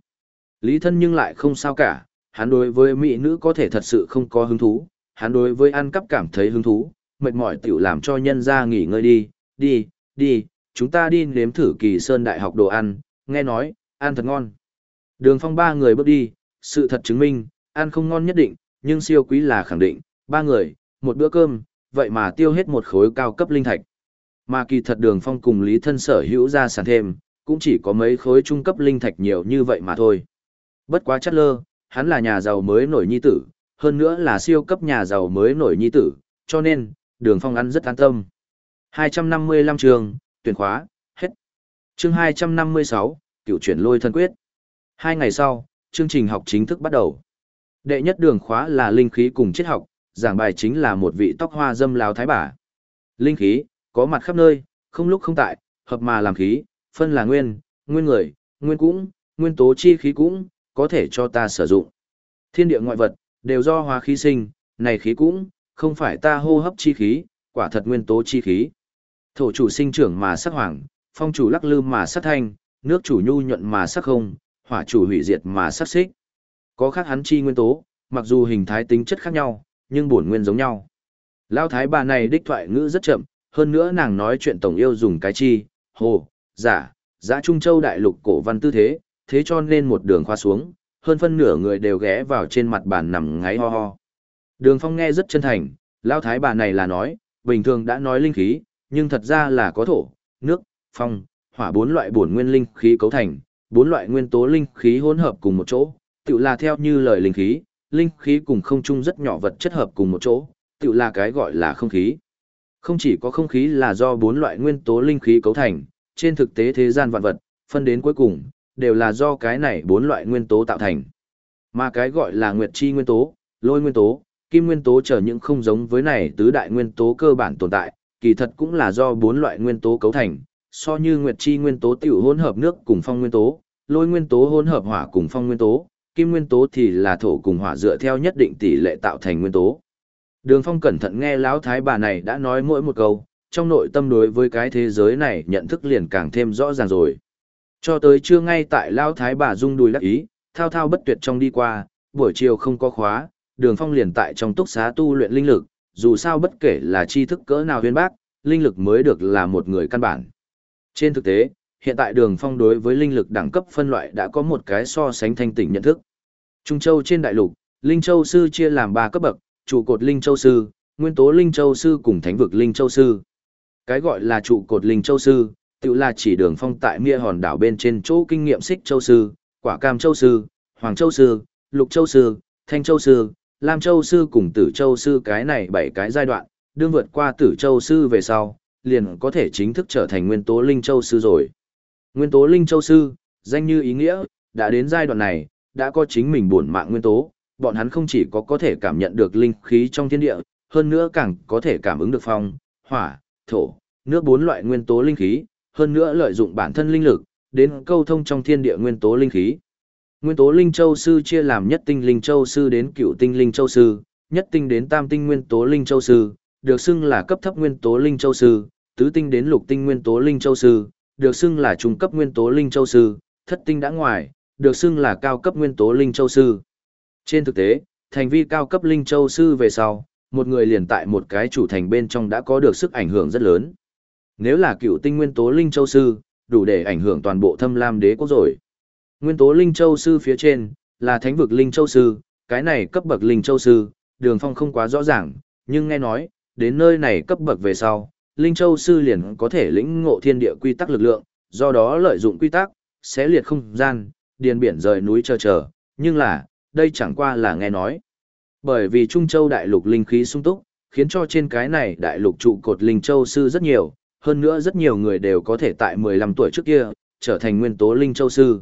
Lý thân nhưng lại không sao cả, hắn đối với mỹ nữ có thể thật sự không có hứng thú, hắn đối với ăn cắp cảm thấy hứng thú, mệt mỏi tiểu làm cho nhân ra nghỉ ngơi đi, đi, đi, chúng ta đi nếm thử kỳ sơn đại học đồ ăn, nghe nói, ăn thật ngon. Đường phong ba người bước đi, sự thật chứng minh, ăn không ngon nhất định, nhưng siêu quý là khẳng định, ba người, một bữa cơm, vậy mà tiêu hết một khối cao cấp linh thạch. Mà kỳ thật đường phong cùng lý thân sở hữu ra sản thêm, cũng chỉ có mấy khối trung cấp linh thạch nhiều như vậy mà thôi. Bất quá chất lơ, hắn là nhà giàu mới nổi nhi tử, hơn nữa là siêu cấp nhà giàu mới nổi nhi tử, cho nên, đường phong ăn rất an tâm. 255 trường, tuyển khóa, hết. Chương 256, cựu chuyển lôi thân quyết. Hai ngày sau, chương trình học chính thức bắt đầu. Đệ nhất đường khóa là linh khí cùng triết học, giảng bài chính là một vị tóc hoa dâm láo thái bà. Linh khí, có mặt khắp nơi, không lúc không tại, hợp mà làm khí, phân là nguyên, nguyên người, nguyên cũng, nguyên tố chi khí cũng, có thể cho ta sử dụng. Thiên địa ngoại vật, đều do hóa khí sinh, này khí cũng, không phải ta hô hấp chi khí, quả thật nguyên tố chi khí. Thổ chủ sinh trưởng mà sắc hoàng, phong chủ lắc lư mà sắc thanh, nước chủ nhu nhuận mà sắc không, hỏa chủ hủy diệt mà sắc xích. Có khác hắn chi nguyên tố, mặc dù hình thái tính chất khác nhau, nhưng bổn nguyên giống nhau. Lao thái bà này đích thoại ngữ rất chậm, hơn nữa nàng nói chuyện tổng yêu dùng cái chi, hồ, giả, giả Trung Châu đại lục cổ văn tư thế, thế cho nên một đường khoa xuống, hơn phân nửa người đều ghé vào trên mặt bàn nằm ngáy ho ho. Đường Phong nghe rất chân thành, Lao thái bà này là nói, bình thường đã nói linh khí, nhưng thật ra là có thổ, nước, phong, hỏa bốn loại bổn nguyên linh khí cấu thành, bốn loại nguyên tố linh khí hỗn hợp cùng một chỗ, tự là theo như lời linh khí, linh khí cùng không chung rất nhỏ vật chất hợp cùng một chỗ, tự là cái gọi là không khí. Không chỉ có không khí là do bốn loại nguyên tố linh khí cấu thành, trên thực tế thế gian vạn vật, phân đến cuối cùng, đều là do cái này bốn loại nguyên tố tạo thành. Mà cái gọi là nguyệt chi nguyên tố, lôi nguyên tố, kim nguyên tố trở những không giống với này tứ đại nguyên tố cơ bản tồn tại, kỳ thật cũng là do bốn loại nguyên tố cấu thành, so như nguyệt chi nguyên tố tiểu hỗn hợp nước cùng phong nguyên tố, lôi nguyên tố hỗn hợp hỏa cùng phong nguyên tố, kim nguyên tố thì là thổ cùng hỏa dựa theo nhất định tỷ lệ tạo thành nguyên tố. Đường Phong cẩn thận nghe lão thái bà này đã nói mỗi một câu, trong nội tâm đối với cái thế giới này nhận thức liền càng thêm rõ ràng rồi. Cho tới trưa ngay tại lão thái bà rung đùi lắc ý, thao thao bất tuyệt trong đi qua, buổi chiều không có khóa, Đường Phong liền tại trong túc xá tu luyện linh lực, dù sao bất kể là tri thức cỡ nào uyên bác, linh lực mới được là một người căn bản. Trên thực tế, hiện tại đường phong đối với linh lực đẳng cấp phân loại đã có một cái so sánh thanh tỉnh nhận thức. Trung Châu trên đại lục, Linh Châu Sư chia làm ba cấp bậc, trụ cột Linh Châu Sư, nguyên tố Linh Châu Sư cùng thánh vực Linh Châu Sư. Cái gọi là trụ cột Linh Châu Sư, tự là chỉ đường phong tại Mia hòn đảo bên trên chỗ kinh nghiệm xích Châu Sư, quả cam Châu Sư, Hoàng Châu Sư, Lục Châu Sư, Thanh Châu Sư, Lam Châu Sư cùng Tử Châu Sư cái này bảy cái giai đoạn, đương vượt qua Tử Châu Sư về sau, liền có thể chính thức trở thành nguyên tố Linh Châu Sư rồi. Nguyên tố Linh Châu Sư, danh như ý nghĩa, đã đến giai đoạn này, đã có chính mình buồn mạng nguyên tố, bọn hắn không chỉ có có thể cảm nhận được linh khí trong thiên địa, hơn nữa càng có thể cảm ứng được phong, hỏa, thổ, nước bốn loại nguyên tố linh khí, hơn nữa lợi dụng bản thân linh lực, đến câu thông trong thiên địa nguyên tố linh khí. Nguyên tố linh châu sư chia làm nhất tinh linh châu sư đến cựu tinh linh châu sư, nhất tinh đến tam tinh nguyên tố linh châu sư, được xưng là cấp thấp nguyên tố linh châu sư, tứ tinh đến lục tinh nguyên tố linh châu sư, được xưng là trung cấp nguyên tố linh châu sư, thất tinh đã ngoài, được xưng là cao cấp nguyên tố linh châu sư. Trên thực tế, thành vi cao cấp linh châu sư về sau, một người liền tại một cái chủ thành bên trong đã có được sức ảnh hưởng rất lớn. Nếu là cựu tinh nguyên tố linh châu sư, đủ để ảnh hưởng toàn bộ thâm lam đế quốc rồi. Nguyên tố linh châu sư phía trên, là thánh vực linh châu sư, cái này cấp bậc linh châu sư, đường phong không quá rõ ràng, nhưng nghe nói, đến nơi này cấp bậc về sau, linh châu sư liền có thể lĩnh ngộ thiên địa quy tắc lực lượng, do đó lợi dụng quy tắc, sẽ liệt không gian, điền biển rời núi chờ chờ, nhưng là, đây chẳng qua là nghe nói. Bởi vì Trung Châu đại lục linh khí sung túc, khiến cho trên cái này đại lục trụ cột linh châu sư rất nhiều, hơn nữa rất nhiều người đều có thể tại 15 tuổi trước kia, trở thành nguyên tố linh châu sư.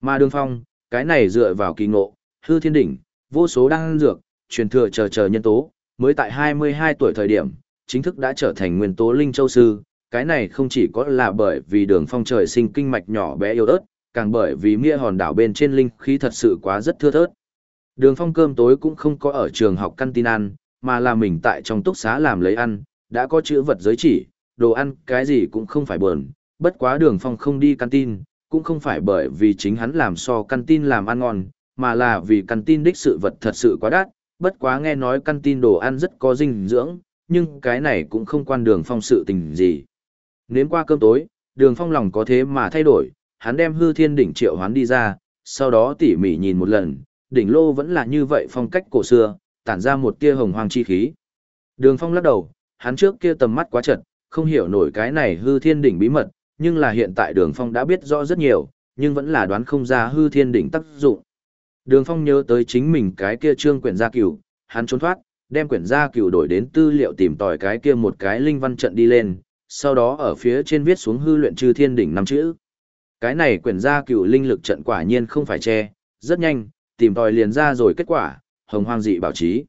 Mà đường phong, cái này dựa vào kỳ ngộ, hư thiên đỉnh, vô số đăng dược, truyền thừa chờ chờ nhân tố, mới tại 22 tuổi thời điểm, chính thức đã trở thành nguyên tố linh châu sư. Cái này không chỉ có là bởi vì đường phong trời sinh kinh mạch nhỏ bé yếu ớt, càng bởi vì mia hòn đảo bên trên linh khí thật sự quá rất thưa thớt. Đường phong cơm tối cũng không có ở trường học căn tin ăn, mà là mình tại trong túc xá làm lấy ăn, đã có chữ vật giới chỉ, đồ ăn cái gì cũng không phải bờn, bất quá đường phong không đi căn tin, cũng không phải bởi vì chính hắn làm so căn tin làm ăn ngon, mà là vì căn tin đích sự vật thật sự quá đắt, bất quá nghe nói căn tin đồ ăn rất có dinh dưỡng, nhưng cái này cũng không quan đường phong sự tình gì. Nếm qua cơm tối, đường phong lòng có thế mà thay đổi, hắn đem hư thiên đỉnh triệu hoán đi ra, sau đó tỉ mỉ nhìn một lần, đỉnh lô vẫn là như vậy phong cách cổ xưa, tản ra một tia hồng hoàng chi khí. Đường phong lắc đầu, hắn trước kia tầm mắt quá chật, không hiểu nổi cái này hư thiên đỉnh bí mật, nhưng là hiện tại đường phong đã biết rõ rất nhiều, nhưng vẫn là đoán không ra hư thiên đỉnh tác dụng. Đường phong nhớ tới chính mình cái kia trương quyển gia cửu, hắn trốn thoát, đem quyển gia cửu đổi đến tư liệu tìm tòi cái kia một cái linh văn trận đi lên, sau đó ở phía trên viết xuống hư luyện chư thiên đỉnh năm chữ. Cái này quyển gia cửu linh lực trận quả nhiên không phải che, rất nhanh, tìm tòi liền ra rồi kết quả, hồng hoang dị bảo trí.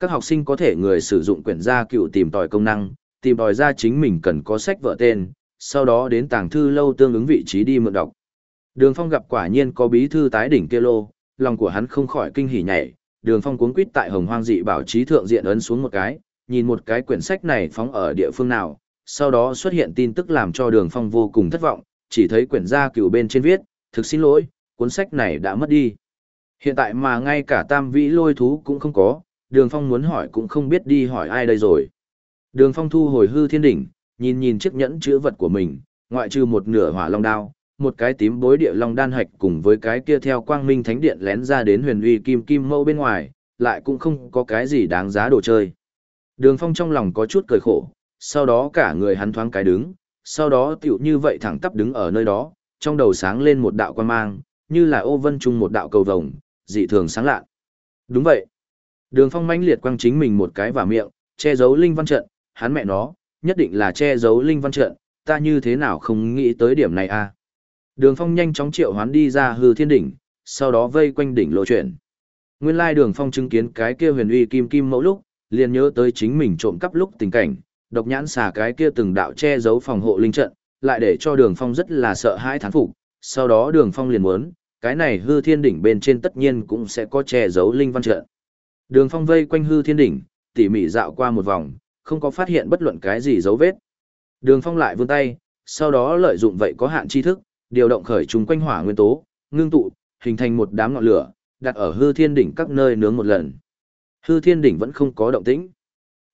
Các học sinh có thể người sử dụng quyển gia cửu tìm tòi công năng, tìm tòi ra chính mình cần có sách vợ tên, sau đó đến tàng thư lâu tương ứng vị trí đi mượn đọc. Đường Phong gặp quả nhiên có bí thư tái đỉnh kia lô, lòng của hắn không khỏi kinh hỉ nhảy, Đường Phong cuống quýt tại Hồng Hoang dị bảo trí thượng diện ấn xuống một cái, nhìn một cái quyển sách này phóng ở địa phương nào, sau đó xuất hiện tin tức làm cho Đường Phong vô cùng thất vọng, chỉ thấy quyển gia cựu bên trên viết, thực xin lỗi, cuốn sách này đã mất đi. Hiện tại mà ngay cả tam vĩ lôi thú cũng không có, Đường Phong muốn hỏi cũng không biết đi hỏi ai đây rồi. Đường Phong thu hồi hư thiên đỉnh, nhìn nhìn chiếc nhẫn chữ vật của mình, ngoại trừ một nửa hỏa long đao, một cái tím bối địa long đan hạch cùng với cái kia theo quang minh thánh điện lén ra đến huyền uy kim kim mẫu bên ngoài, lại cũng không có cái gì đáng giá đồ chơi. Đường Phong trong lòng có chút cười khổ, sau đó cả người hắn thoáng cái đứng, sau đó tiểu như vậy thẳng tắp đứng ở nơi đó, trong đầu sáng lên một đạo quan mang, như là ô vân trung một đạo cầu vồng, dị thường sáng lạ. Đúng vậy. Đường Phong mãnh liệt quăng chính mình một cái vào miệng, che giấu linh văn trận, hắn mẹ nó, nhất định là che giấu linh văn trận, ta như thế nào không nghĩ tới điểm này a à? Đường phong nhanh chóng triệu hoán đi ra hư thiên đỉnh, sau đó vây quanh đỉnh lộ chuyển. Nguyên lai đường phong chứng kiến cái kia huyền uy kim kim mẫu lúc, liền nhớ tới chính mình trộm cắp lúc tình cảnh, độc nhãn xà cái kia từng đạo che giấu phòng hộ linh trận, lại để cho đường phong rất là sợ hãi thán phục. Sau đó đường phong liền muốn, cái này hư thiên đỉnh bên trên tất nhiên cũng sẽ có che giấu linh văn trận. Đường phong vây quanh hư thiên đỉnh, tỉ mỉ dạo qua một vòng, không có phát hiện bất luận cái gì dấu vết. Đường phong lại vươn tay, sau đó lợi dụng vậy có hạn tri thức, điều động khởi chúng quanh hỏa nguyên tố, ngưng tụ, hình thành một đám ngọn lửa, đặt ở hư thiên đỉnh các nơi nướng một lần. Hư thiên đỉnh vẫn không có động tĩnh.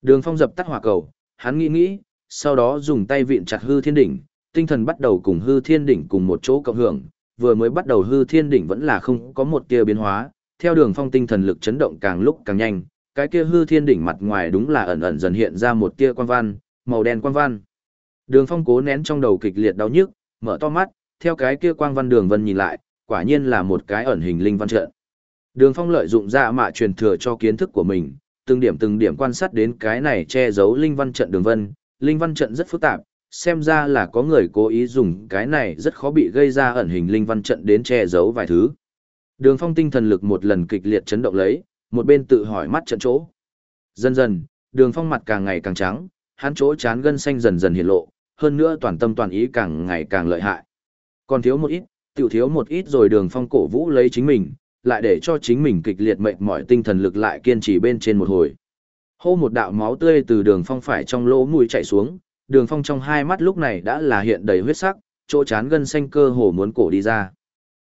Đường phong dập tắt hỏa cầu, hắn nghĩ nghĩ, sau đó dùng tay vịn chặt hư thiên đỉnh, tinh thần bắt đầu cùng hư thiên đỉnh cùng một chỗ cộng hưởng, vừa mới bắt đầu hư thiên đỉnh vẫn là không có một tia biến hóa, theo đường phong tinh thần lực chấn động càng lúc càng nhanh, cái kia hư thiên đỉnh mặt ngoài đúng là ẩn ẩn dần hiện ra một tia quan văn, màu đen quan văn. Đường phong cố nén trong đầu kịch liệt đau nhức, mở to mắt, theo cái kia quang văn đường vân nhìn lại, quả nhiên là một cái ẩn hình linh văn trận. Đường phong lợi dụng ra mạ truyền thừa cho kiến thức của mình, từng điểm từng điểm quan sát đến cái này che giấu linh văn trận đường vân, linh văn trận rất phức tạp, xem ra là có người cố ý dùng cái này rất khó bị gây ra ẩn hình linh văn trận đến che giấu vài thứ. Đường phong tinh thần lực một lần kịch liệt chấn động lấy, một bên tự hỏi mắt trận chỗ. Dần dần, đường phong mặt càng ngày càng trắng, hắn chỗ chán gân xanh dần dần hiện lộ, hơn nữa toàn tâm toàn ý càng ngày càng lợi hại. Còn thiếu một ít, tiểu thiếu một ít rồi đường phong cổ vũ lấy chính mình, lại để cho chính mình kịch liệt mệt mỏi tinh thần lực lại kiên trì bên trên một hồi. Hô một đạo máu tươi từ đường phong phải trong lỗ mũi chảy xuống, đường phong trong hai mắt lúc này đã là hiện đầy huyết sắc, chỗ chán gân xanh cơ hồ muốn cổ đi ra.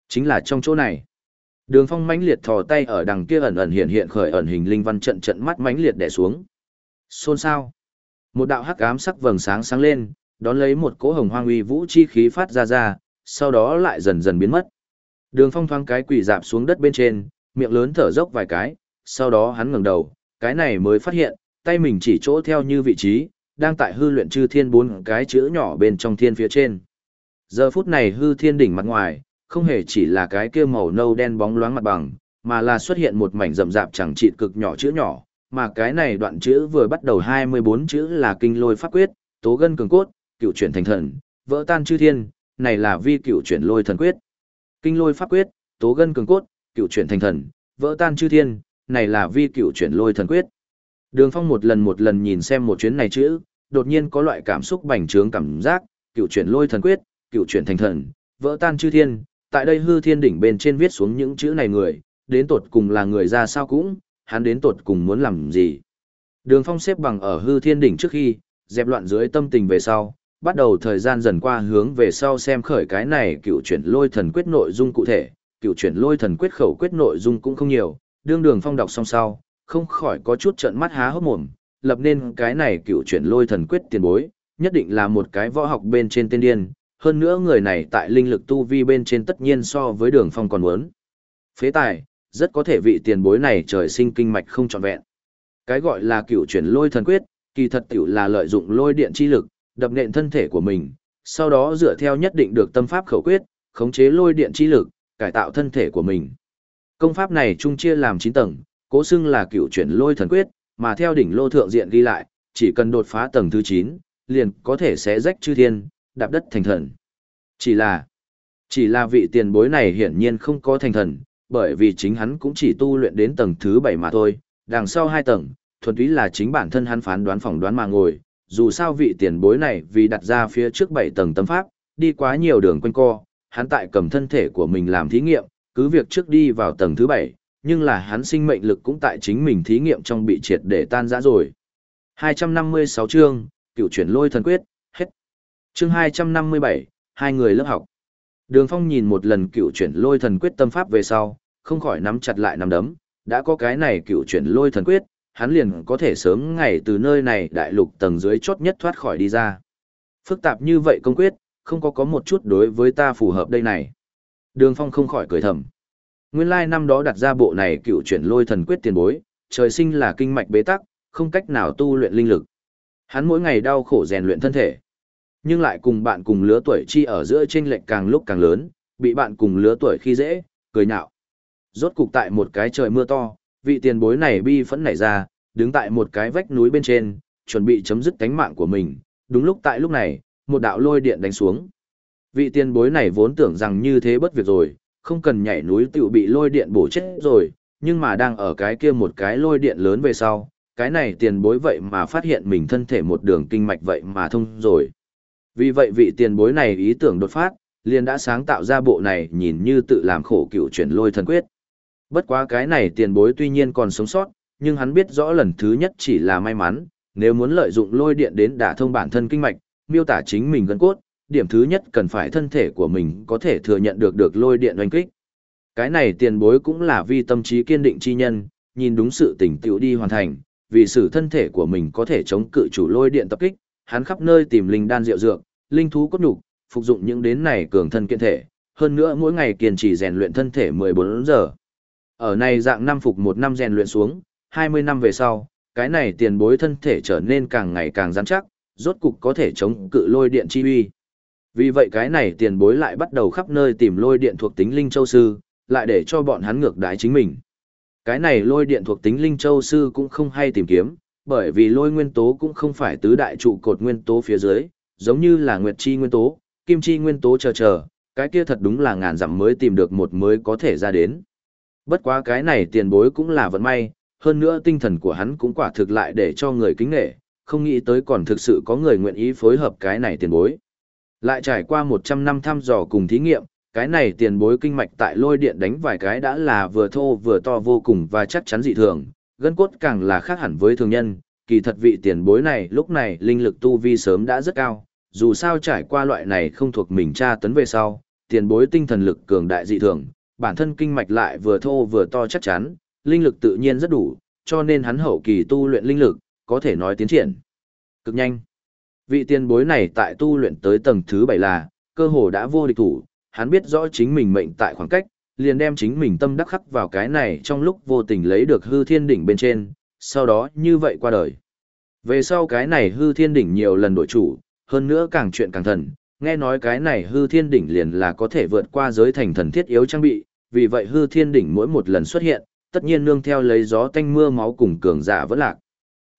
Chính là trong chỗ này. Đường phong mãnh liệt thò tay ở đằng kia ẩn ẩn hiện hiện khởi ẩn hình linh văn trận trận mắt mãnh liệt đè xuống. Xôn sao? Một đạo hắc ám sắc vầng sáng sáng lên, đón lấy một cỗ hồng hoang uy vũ chi khí phát ra ra, sau đó lại dần dần biến mất. Đường phong thoáng cái quỳ dạp xuống đất bên trên, miệng lớn thở dốc vài cái, sau đó hắn ngẩng đầu, cái này mới phát hiện, tay mình chỉ chỗ theo như vị trí, đang tại hư luyện chư thiên bốn cái chữ nhỏ bên trong thiên phía trên. Giờ phút này hư thiên đỉnh mặt ngoài, không hề chỉ là cái kia màu nâu đen bóng loáng mặt bằng, mà là xuất hiện một mảnh rậm rạp chẳng trị cực nhỏ chữ nhỏ, mà cái này đoạn chữ vừa bắt đầu 24 chữ là kinh lôi pháp quyết, tố gân cường cốt, cựu chuyển thành thần, vỡ tan chư thiên, này là vi cựu chuyển lôi thần quyết. Kinh lôi pháp quyết, tố gân cường cốt, cựu chuyển thành thần, vỡ tan chư thiên, này là vi cựu chuyển lôi thần quyết. Đường Phong một lần một lần nhìn xem một chuyến này chữ, đột nhiên có loại cảm xúc bành trướng cảm giác, cựu chuyển lôi thần quyết, cựu chuyển thành thần, vỡ tan chư thiên, tại đây hư thiên đỉnh bên trên viết xuống những chữ này người, đến tột cùng là người ra sao cũng, hắn đến tột cùng muốn làm gì. Đường Phong xếp bằng ở hư thiên đỉnh trước khi, dẹp loạn dưới tâm tình về sau, bắt đầu thời gian dần qua hướng về sau xem khởi cái này cựu chuyển lôi thần quyết nội dung cụ thể, cựu chuyển lôi thần quyết khẩu quyết nội dung cũng không nhiều, đương đường phong đọc xong sau, không khỏi có chút trợn mắt há hốc mồm, lập nên cái này cựu chuyển lôi thần quyết tiền bối, nhất định là một cái võ học bên trên tiên điên, hơn nữa người này tại linh lực tu vi bên trên tất nhiên so với đường phong còn muốn. Phế tài, rất có thể vị tiền bối này trời sinh kinh mạch không trọn vẹn. Cái gọi là cựu chuyển lôi thần quyết, kỳ thật tiểu là lợi dụng lôi điện chi lực, đập nện thân thể của mình, sau đó dựa theo nhất định được tâm pháp khẩu quyết, khống chế lôi điện chi lực, cải tạo thân thể của mình. Công pháp này chung chia làm 9 tầng, cố xưng là cựu chuyển lôi thần quyết, mà theo đỉnh lô thượng diện ghi lại, chỉ cần đột phá tầng thứ 9, liền có thể sẽ rách chư thiên, đạp đất thành thần. Chỉ là, chỉ là vị tiền bối này hiển nhiên không có thành thần, bởi vì chính hắn cũng chỉ tu luyện đến tầng thứ 7 mà thôi, đằng sau hai tầng, thuần túy là chính bản thân hắn phán đoán phỏng đoán mà ngồi, dù sao vị tiền bối này vì đặt ra phía trước bảy tầng tâm pháp, đi quá nhiều đường quanh co, hắn tại cầm thân thể của mình làm thí nghiệm, cứ việc trước đi vào tầng thứ bảy, nhưng là hắn sinh mệnh lực cũng tại chính mình thí nghiệm trong bị triệt để tan rã rồi. 256 chương, cựu chuyển lôi thần quyết, hết. Chương 257, hai người lớp học. Đường Phong nhìn một lần cựu chuyển lôi thần quyết tâm pháp về sau, không khỏi nắm chặt lại nắm đấm, đã có cái này cựu chuyển lôi thần quyết, hắn liền có thể sớm ngày từ nơi này đại lục tầng dưới chốt nhất thoát khỏi đi ra. Phức tạp như vậy công quyết, không có có một chút đối với ta phù hợp đây này. Đường Phong không khỏi cười thầm. Nguyên lai năm đó đặt ra bộ này cựu chuyển lôi thần quyết tiền bối, trời sinh là kinh mạch bế tắc, không cách nào tu luyện linh lực. Hắn mỗi ngày đau khổ rèn luyện thân thể. Nhưng lại cùng bạn cùng lứa tuổi chi ở giữa chênh lệch càng lúc càng lớn, bị bạn cùng lứa tuổi khi dễ, cười nhạo. Rốt cục tại một cái trời mưa to, vị tiền bối này bi phẫn nảy ra, đứng tại một cái vách núi bên trên, chuẩn bị chấm dứt cánh mạng của mình. Đúng lúc tại lúc này, một đạo lôi điện đánh xuống. Vị tiền bối này vốn tưởng rằng như thế bất việc rồi, không cần nhảy núi tiểu bị lôi điện bổ chết rồi, nhưng mà đang ở cái kia một cái lôi điện lớn về sau, cái này tiền bối vậy mà phát hiện mình thân thể một đường kinh mạch vậy mà thông rồi. Vì vậy vị tiền bối này ý tưởng đột phát, liền đã sáng tạo ra bộ này nhìn như tự làm khổ cựu chuyển lôi thần quyết. Bất quá cái này tiền bối tuy nhiên còn sống sót, nhưng hắn biết rõ lần thứ nhất chỉ là may mắn, nếu muốn lợi dụng lôi điện đến đả thông bản thân kinh mạch, miêu tả chính mình gân cốt, điểm thứ nhất cần phải thân thể của mình có thể thừa nhận được được lôi điện oanh kích. Cái này tiền bối cũng là vì tâm trí kiên định chi nhân, nhìn đúng sự tỉnh tiểu đi hoàn thành, vì sự thân thể của mình có thể chống cự chủ lôi điện tập kích, hắn khắp nơi tìm linh đan rượu dược, linh thú cốt nhục, phục dụng những đến này cường thân kiện thể, hơn nữa mỗi ngày kiên trì rèn luyện thân thể 14 giờ. Ở này dạng năm phục một năm rèn luyện xuống, 20 năm về sau, cái này tiền bối thân thể trở nên càng ngày càng rắn chắc, rốt cục có thể chống cự lôi điện chi uy. Vì vậy cái này tiền bối lại bắt đầu khắp nơi tìm lôi điện thuộc tính linh châu sư, lại để cho bọn hắn ngược đái chính mình. Cái này lôi điện thuộc tính linh châu sư cũng không hay tìm kiếm, bởi vì lôi nguyên tố cũng không phải tứ đại trụ cột nguyên tố phía dưới, giống như là nguyệt chi nguyên tố, kim chi nguyên tố chờ chờ, cái kia thật đúng là ngàn dặm mới tìm được một mới có thể ra đến. Bất quá cái này tiền bối cũng là vận may, hơn nữa tinh thần của hắn cũng quả thực lại để cho người kính nghệ, không nghĩ tới còn thực sự có người nguyện ý phối hợp cái này tiền bối. Lại trải qua 100 năm thăm dò cùng thí nghiệm, cái này tiền bối kinh mạch tại lôi điện đánh vài cái đã là vừa thô vừa to vô cùng và chắc chắn dị thường, gân cốt càng là khác hẳn với thường nhân, kỳ thật vị tiền bối này lúc này linh lực tu vi sớm đã rất cao, dù sao trải qua loại này không thuộc mình tra tấn về sau, tiền bối tinh thần lực cường đại dị thường, bản thân kinh mạch lại vừa thô vừa to chắc chắn, linh lực tự nhiên rất đủ, cho nên hắn hậu kỳ tu luyện linh lực, có thể nói tiến triển cực nhanh. Vị tiền bối này tại tu luyện tới tầng thứ 7 là, cơ hồ đã vô địch thủ, hắn biết rõ chính mình mệnh tại khoảng cách, liền đem chính mình tâm đắc khắc vào cái này trong lúc vô tình lấy được hư thiên đỉnh bên trên, sau đó như vậy qua đời. Về sau cái này hư thiên đỉnh nhiều lần đổi chủ, hơn nữa càng chuyện càng thần, nghe nói cái này hư thiên đỉnh liền là có thể vượt qua giới thành thần thiết yếu trang bị, vì vậy hư thiên đỉnh mỗi một lần xuất hiện, tất nhiên nương theo lấy gió tanh mưa máu cùng cường giả vẫn lạc.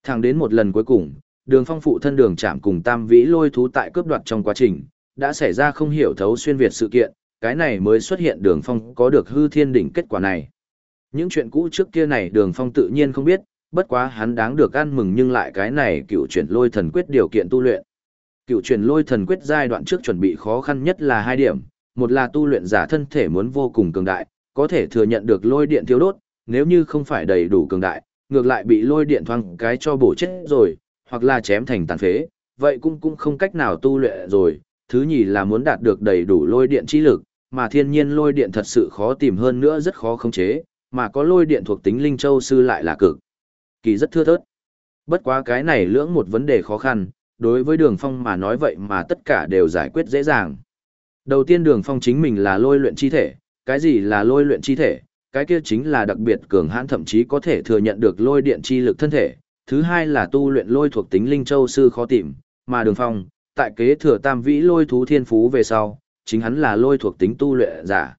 Thẳng đến một lần cuối cùng, đường phong phụ thân đường chạm cùng tam vĩ lôi thú tại cướp đoạt trong quá trình, đã xảy ra không hiểu thấu xuyên Việt sự kiện, cái này mới xuất hiện đường phong có được hư thiên đỉnh kết quả này. Những chuyện cũ trước kia này đường phong tự nhiên không biết, bất quá hắn đáng được ăn mừng nhưng lại cái này cựu chuyển lôi thần quyết điều kiện tu luyện. Cựu chuyển lôi thần quyết giai đoạn trước chuẩn bị khó khăn nhất là hai điểm, một là tu luyện giả thân thể muốn vô cùng cường đại, có thể thừa nhận được lôi điện thiếu đốt, nếu như không phải đầy đủ cường đại, ngược lại bị lôi điện thoang cái cho bổ chết rồi, hoặc là chém thành tàn phế, vậy cũng cũng không cách nào tu luyện rồi. Thứ nhì là muốn đạt được đầy đủ lôi điện chi lực, mà thiên nhiên lôi điện thật sự khó tìm hơn nữa rất khó khống chế, mà có lôi điện thuộc tính linh châu sư lại là cực kỳ rất thưa thớt. Bất quá cái này lưỡng một vấn đề khó khăn, đối với đường phong mà nói vậy mà tất cả đều giải quyết dễ dàng. Đầu tiên đường phong chính mình là lôi luyện chi thể, cái gì là lôi luyện chi thể, cái kia chính là đặc biệt cường hãn thậm chí có thể thừa nhận được lôi điện chi lực thân thể, thứ hai là tu luyện lôi thuộc tính linh châu sư khó tìm, mà đường phong, tại kế thừa tam vĩ lôi thú thiên phú về sau, chính hắn là lôi thuộc tính tu luyện giả.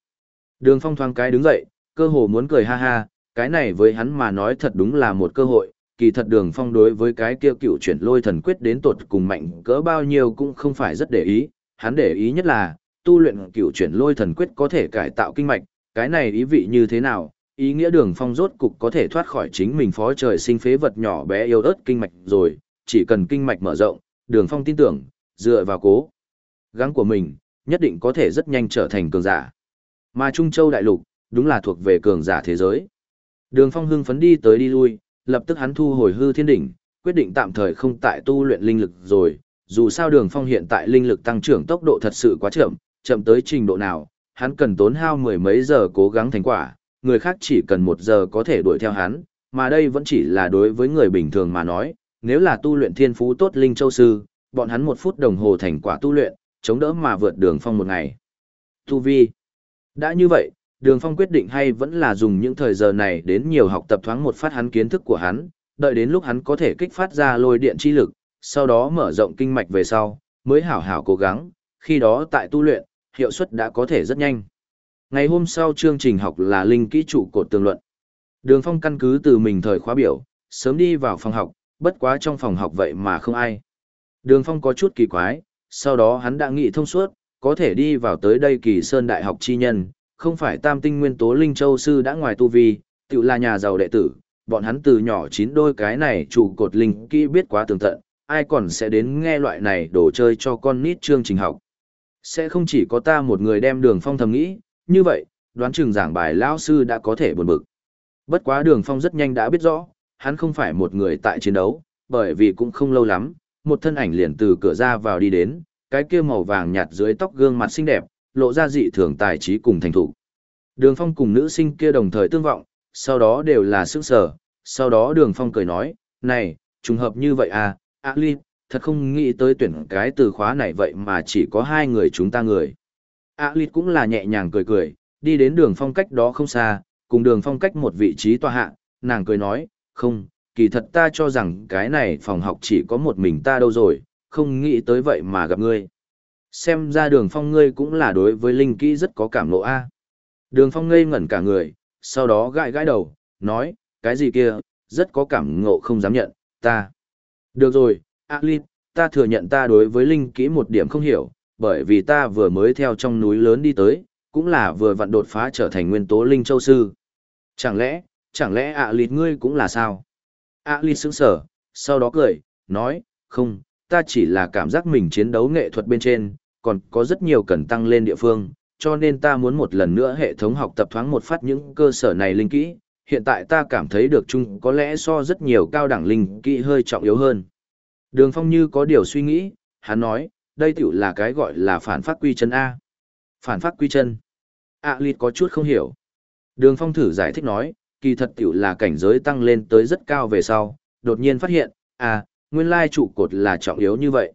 Đường phong thoáng cái đứng dậy, cơ hồ muốn cười ha ha, cái này với hắn mà nói thật đúng là một cơ hội, kỳ thật đường phong đối với cái kia cựu chuyển lôi thần quyết đến tột cùng mạnh cỡ bao nhiêu cũng không phải rất để ý, hắn để ý nhất là, tu luyện cựu chuyển lôi thần quyết có thể cải tạo kinh mạch, cái này ý vị như thế nào, ý nghĩa đường phong rốt cục có thể thoát khỏi chính mình phó trời sinh phế vật nhỏ bé yêu ớt kinh mạch rồi, chỉ cần kinh mạch mở rộng, đường phong tin tưởng, dựa vào cố gắng của mình, nhất định có thể rất nhanh trở thành cường giả. Mà Trung Châu Đại Lục, đúng là thuộc về cường giả thế giới. Đường phong hưng phấn đi tới đi lui, lập tức hắn thu hồi hư thiên đỉnh, quyết định tạm thời không tại tu luyện linh lực rồi, dù sao đường phong hiện tại linh lực tăng trưởng tốc độ thật sự quá chậm, chậm tới trình độ nào, hắn cần tốn hao mười mấy giờ cố gắng thành quả, người khác chỉ cần một giờ có thể đuổi theo hắn, mà đây vẫn chỉ là đối với người bình thường mà nói, nếu là tu luyện thiên phú tốt linh châu sư, bọn hắn một phút đồng hồ thành quả tu luyện, chống đỡ mà vượt đường phong một ngày. Tu vi. Đã như vậy, đường phong quyết định hay vẫn là dùng những thời giờ này đến nhiều học tập thoáng một phát hắn kiến thức của hắn, đợi đến lúc hắn có thể kích phát ra lôi điện chi lực, sau đó mở rộng kinh mạch về sau, mới hảo hảo cố gắng, khi đó tại tu luyện, hiệu suất đã có thể rất nhanh. Ngày hôm sau chương trình học là linh kỹ trụ cột tường luận. Đường Phong căn cứ từ mình thời khóa biểu, sớm đi vào phòng học, bất quá trong phòng học vậy mà không ai. Đường Phong có chút kỳ quái, sau đó hắn đã nghĩ thông suốt, có thể đi vào tới đây kỳ sơn đại học chi nhân, không phải tam tinh nguyên tố linh châu sư đã ngoài tu vi, tự là nhà giàu đệ tử, bọn hắn từ nhỏ chín đôi cái này trụ cột linh kỹ biết quá tường tận, ai còn sẽ đến nghe loại này đồ chơi cho con nít chương trình học. Sẽ không chỉ có ta một người đem đường phong thầm nghĩ, như vậy, đoán chừng giảng bài lão sư đã có thể buồn bực. Bất quá đường phong rất nhanh đã biết rõ, hắn không phải một người tại chiến đấu, bởi vì cũng không lâu lắm, một thân ảnh liền từ cửa ra vào đi đến, cái kia màu vàng nhạt dưới tóc gương mặt xinh đẹp, lộ ra dị thường tài trí cùng thành thủ. Đường phong cùng nữ sinh kia đồng thời tương vọng, sau đó đều là sức sở, sau đó đường phong cười nói, này, trùng hợp như vậy à, a Ali, thật không nghĩ tới tuyển cái từ khóa này vậy mà chỉ có hai người chúng ta người. Ali cũng là nhẹ nhàng cười cười, đi đến đường phong cách đó không xa, cùng đường phong cách một vị trí tòa hạ, nàng cười nói, không, kỳ thật ta cho rằng cái này phòng học chỉ có một mình ta đâu rồi, không nghĩ tới vậy mà gặp ngươi. Xem ra đường phong ngươi cũng là đối với linh kỹ rất có cảm nộ a. Đường phong ngây ngẩn cả người, sau đó gãi gãi đầu, nói, cái gì kia, rất có cảm ngộ không dám nhận, ta. Được rồi, Alin, ta thừa nhận ta đối với linh kỹ một điểm không hiểu, bởi vì ta vừa mới theo trong núi lớn đi tới, cũng là vừa vặn đột phá trở thành nguyên tố linh châu sư. Chẳng lẽ, chẳng lẽ ạ lịt ngươi cũng là sao? ạ lịt sững sở, sau đó cười, nói, không, ta chỉ là cảm giác mình chiến đấu nghệ thuật bên trên, còn có rất nhiều cần tăng lên địa phương, cho nên ta muốn một lần nữa hệ thống học tập thoáng một phát những cơ sở này linh kỹ. Hiện tại ta cảm thấy được chung có lẽ so rất nhiều cao đẳng linh kỹ hơi trọng yếu hơn. Đường Phong như có điều suy nghĩ, hắn nói, đây tiểu là cái gọi là phản phát quy chân A. Phản phát quy chân. ạ lịt có chút không hiểu. Đường Phong thử giải thích nói, kỳ thật tiểu là cảnh giới tăng lên tới rất cao về sau, đột nhiên phát hiện, à, nguyên lai trụ cột là trọng yếu như vậy.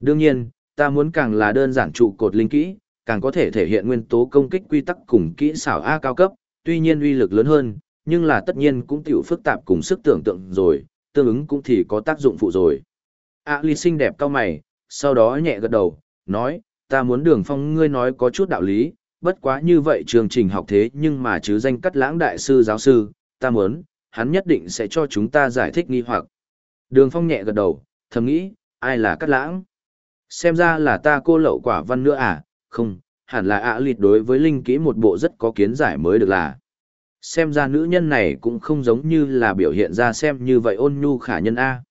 Đương nhiên, ta muốn càng là đơn giản trụ cột linh kỹ, càng có thể thể hiện nguyên tố công kích quy tắc cùng kỹ xảo A cao cấp, tuy nhiên uy lực lớn hơn, nhưng là tất nhiên cũng tiểu phức tạp cùng sức tưởng tượng rồi, tương ứng cũng thì có tác dụng phụ rồi. A ly xinh đẹp cao mày, sau đó nhẹ gật đầu, nói, ta muốn đường phong ngươi nói có chút đạo lý, bất quá như vậy chương trình học thế nhưng mà chứ danh cắt lãng đại sư giáo sư, ta muốn, hắn nhất định sẽ cho chúng ta giải thích nghi hoặc. Đường phong nhẹ gật đầu, thầm nghĩ, ai là cắt lãng? Xem ra là ta cô lậu quả văn nữa à, không, hẳn là ạ à lịt đối với linh kỹ một bộ rất có kiến giải mới được là. Xem ra nữ nhân này cũng không giống như là biểu hiện ra xem như vậy ôn nhu khả nhân A.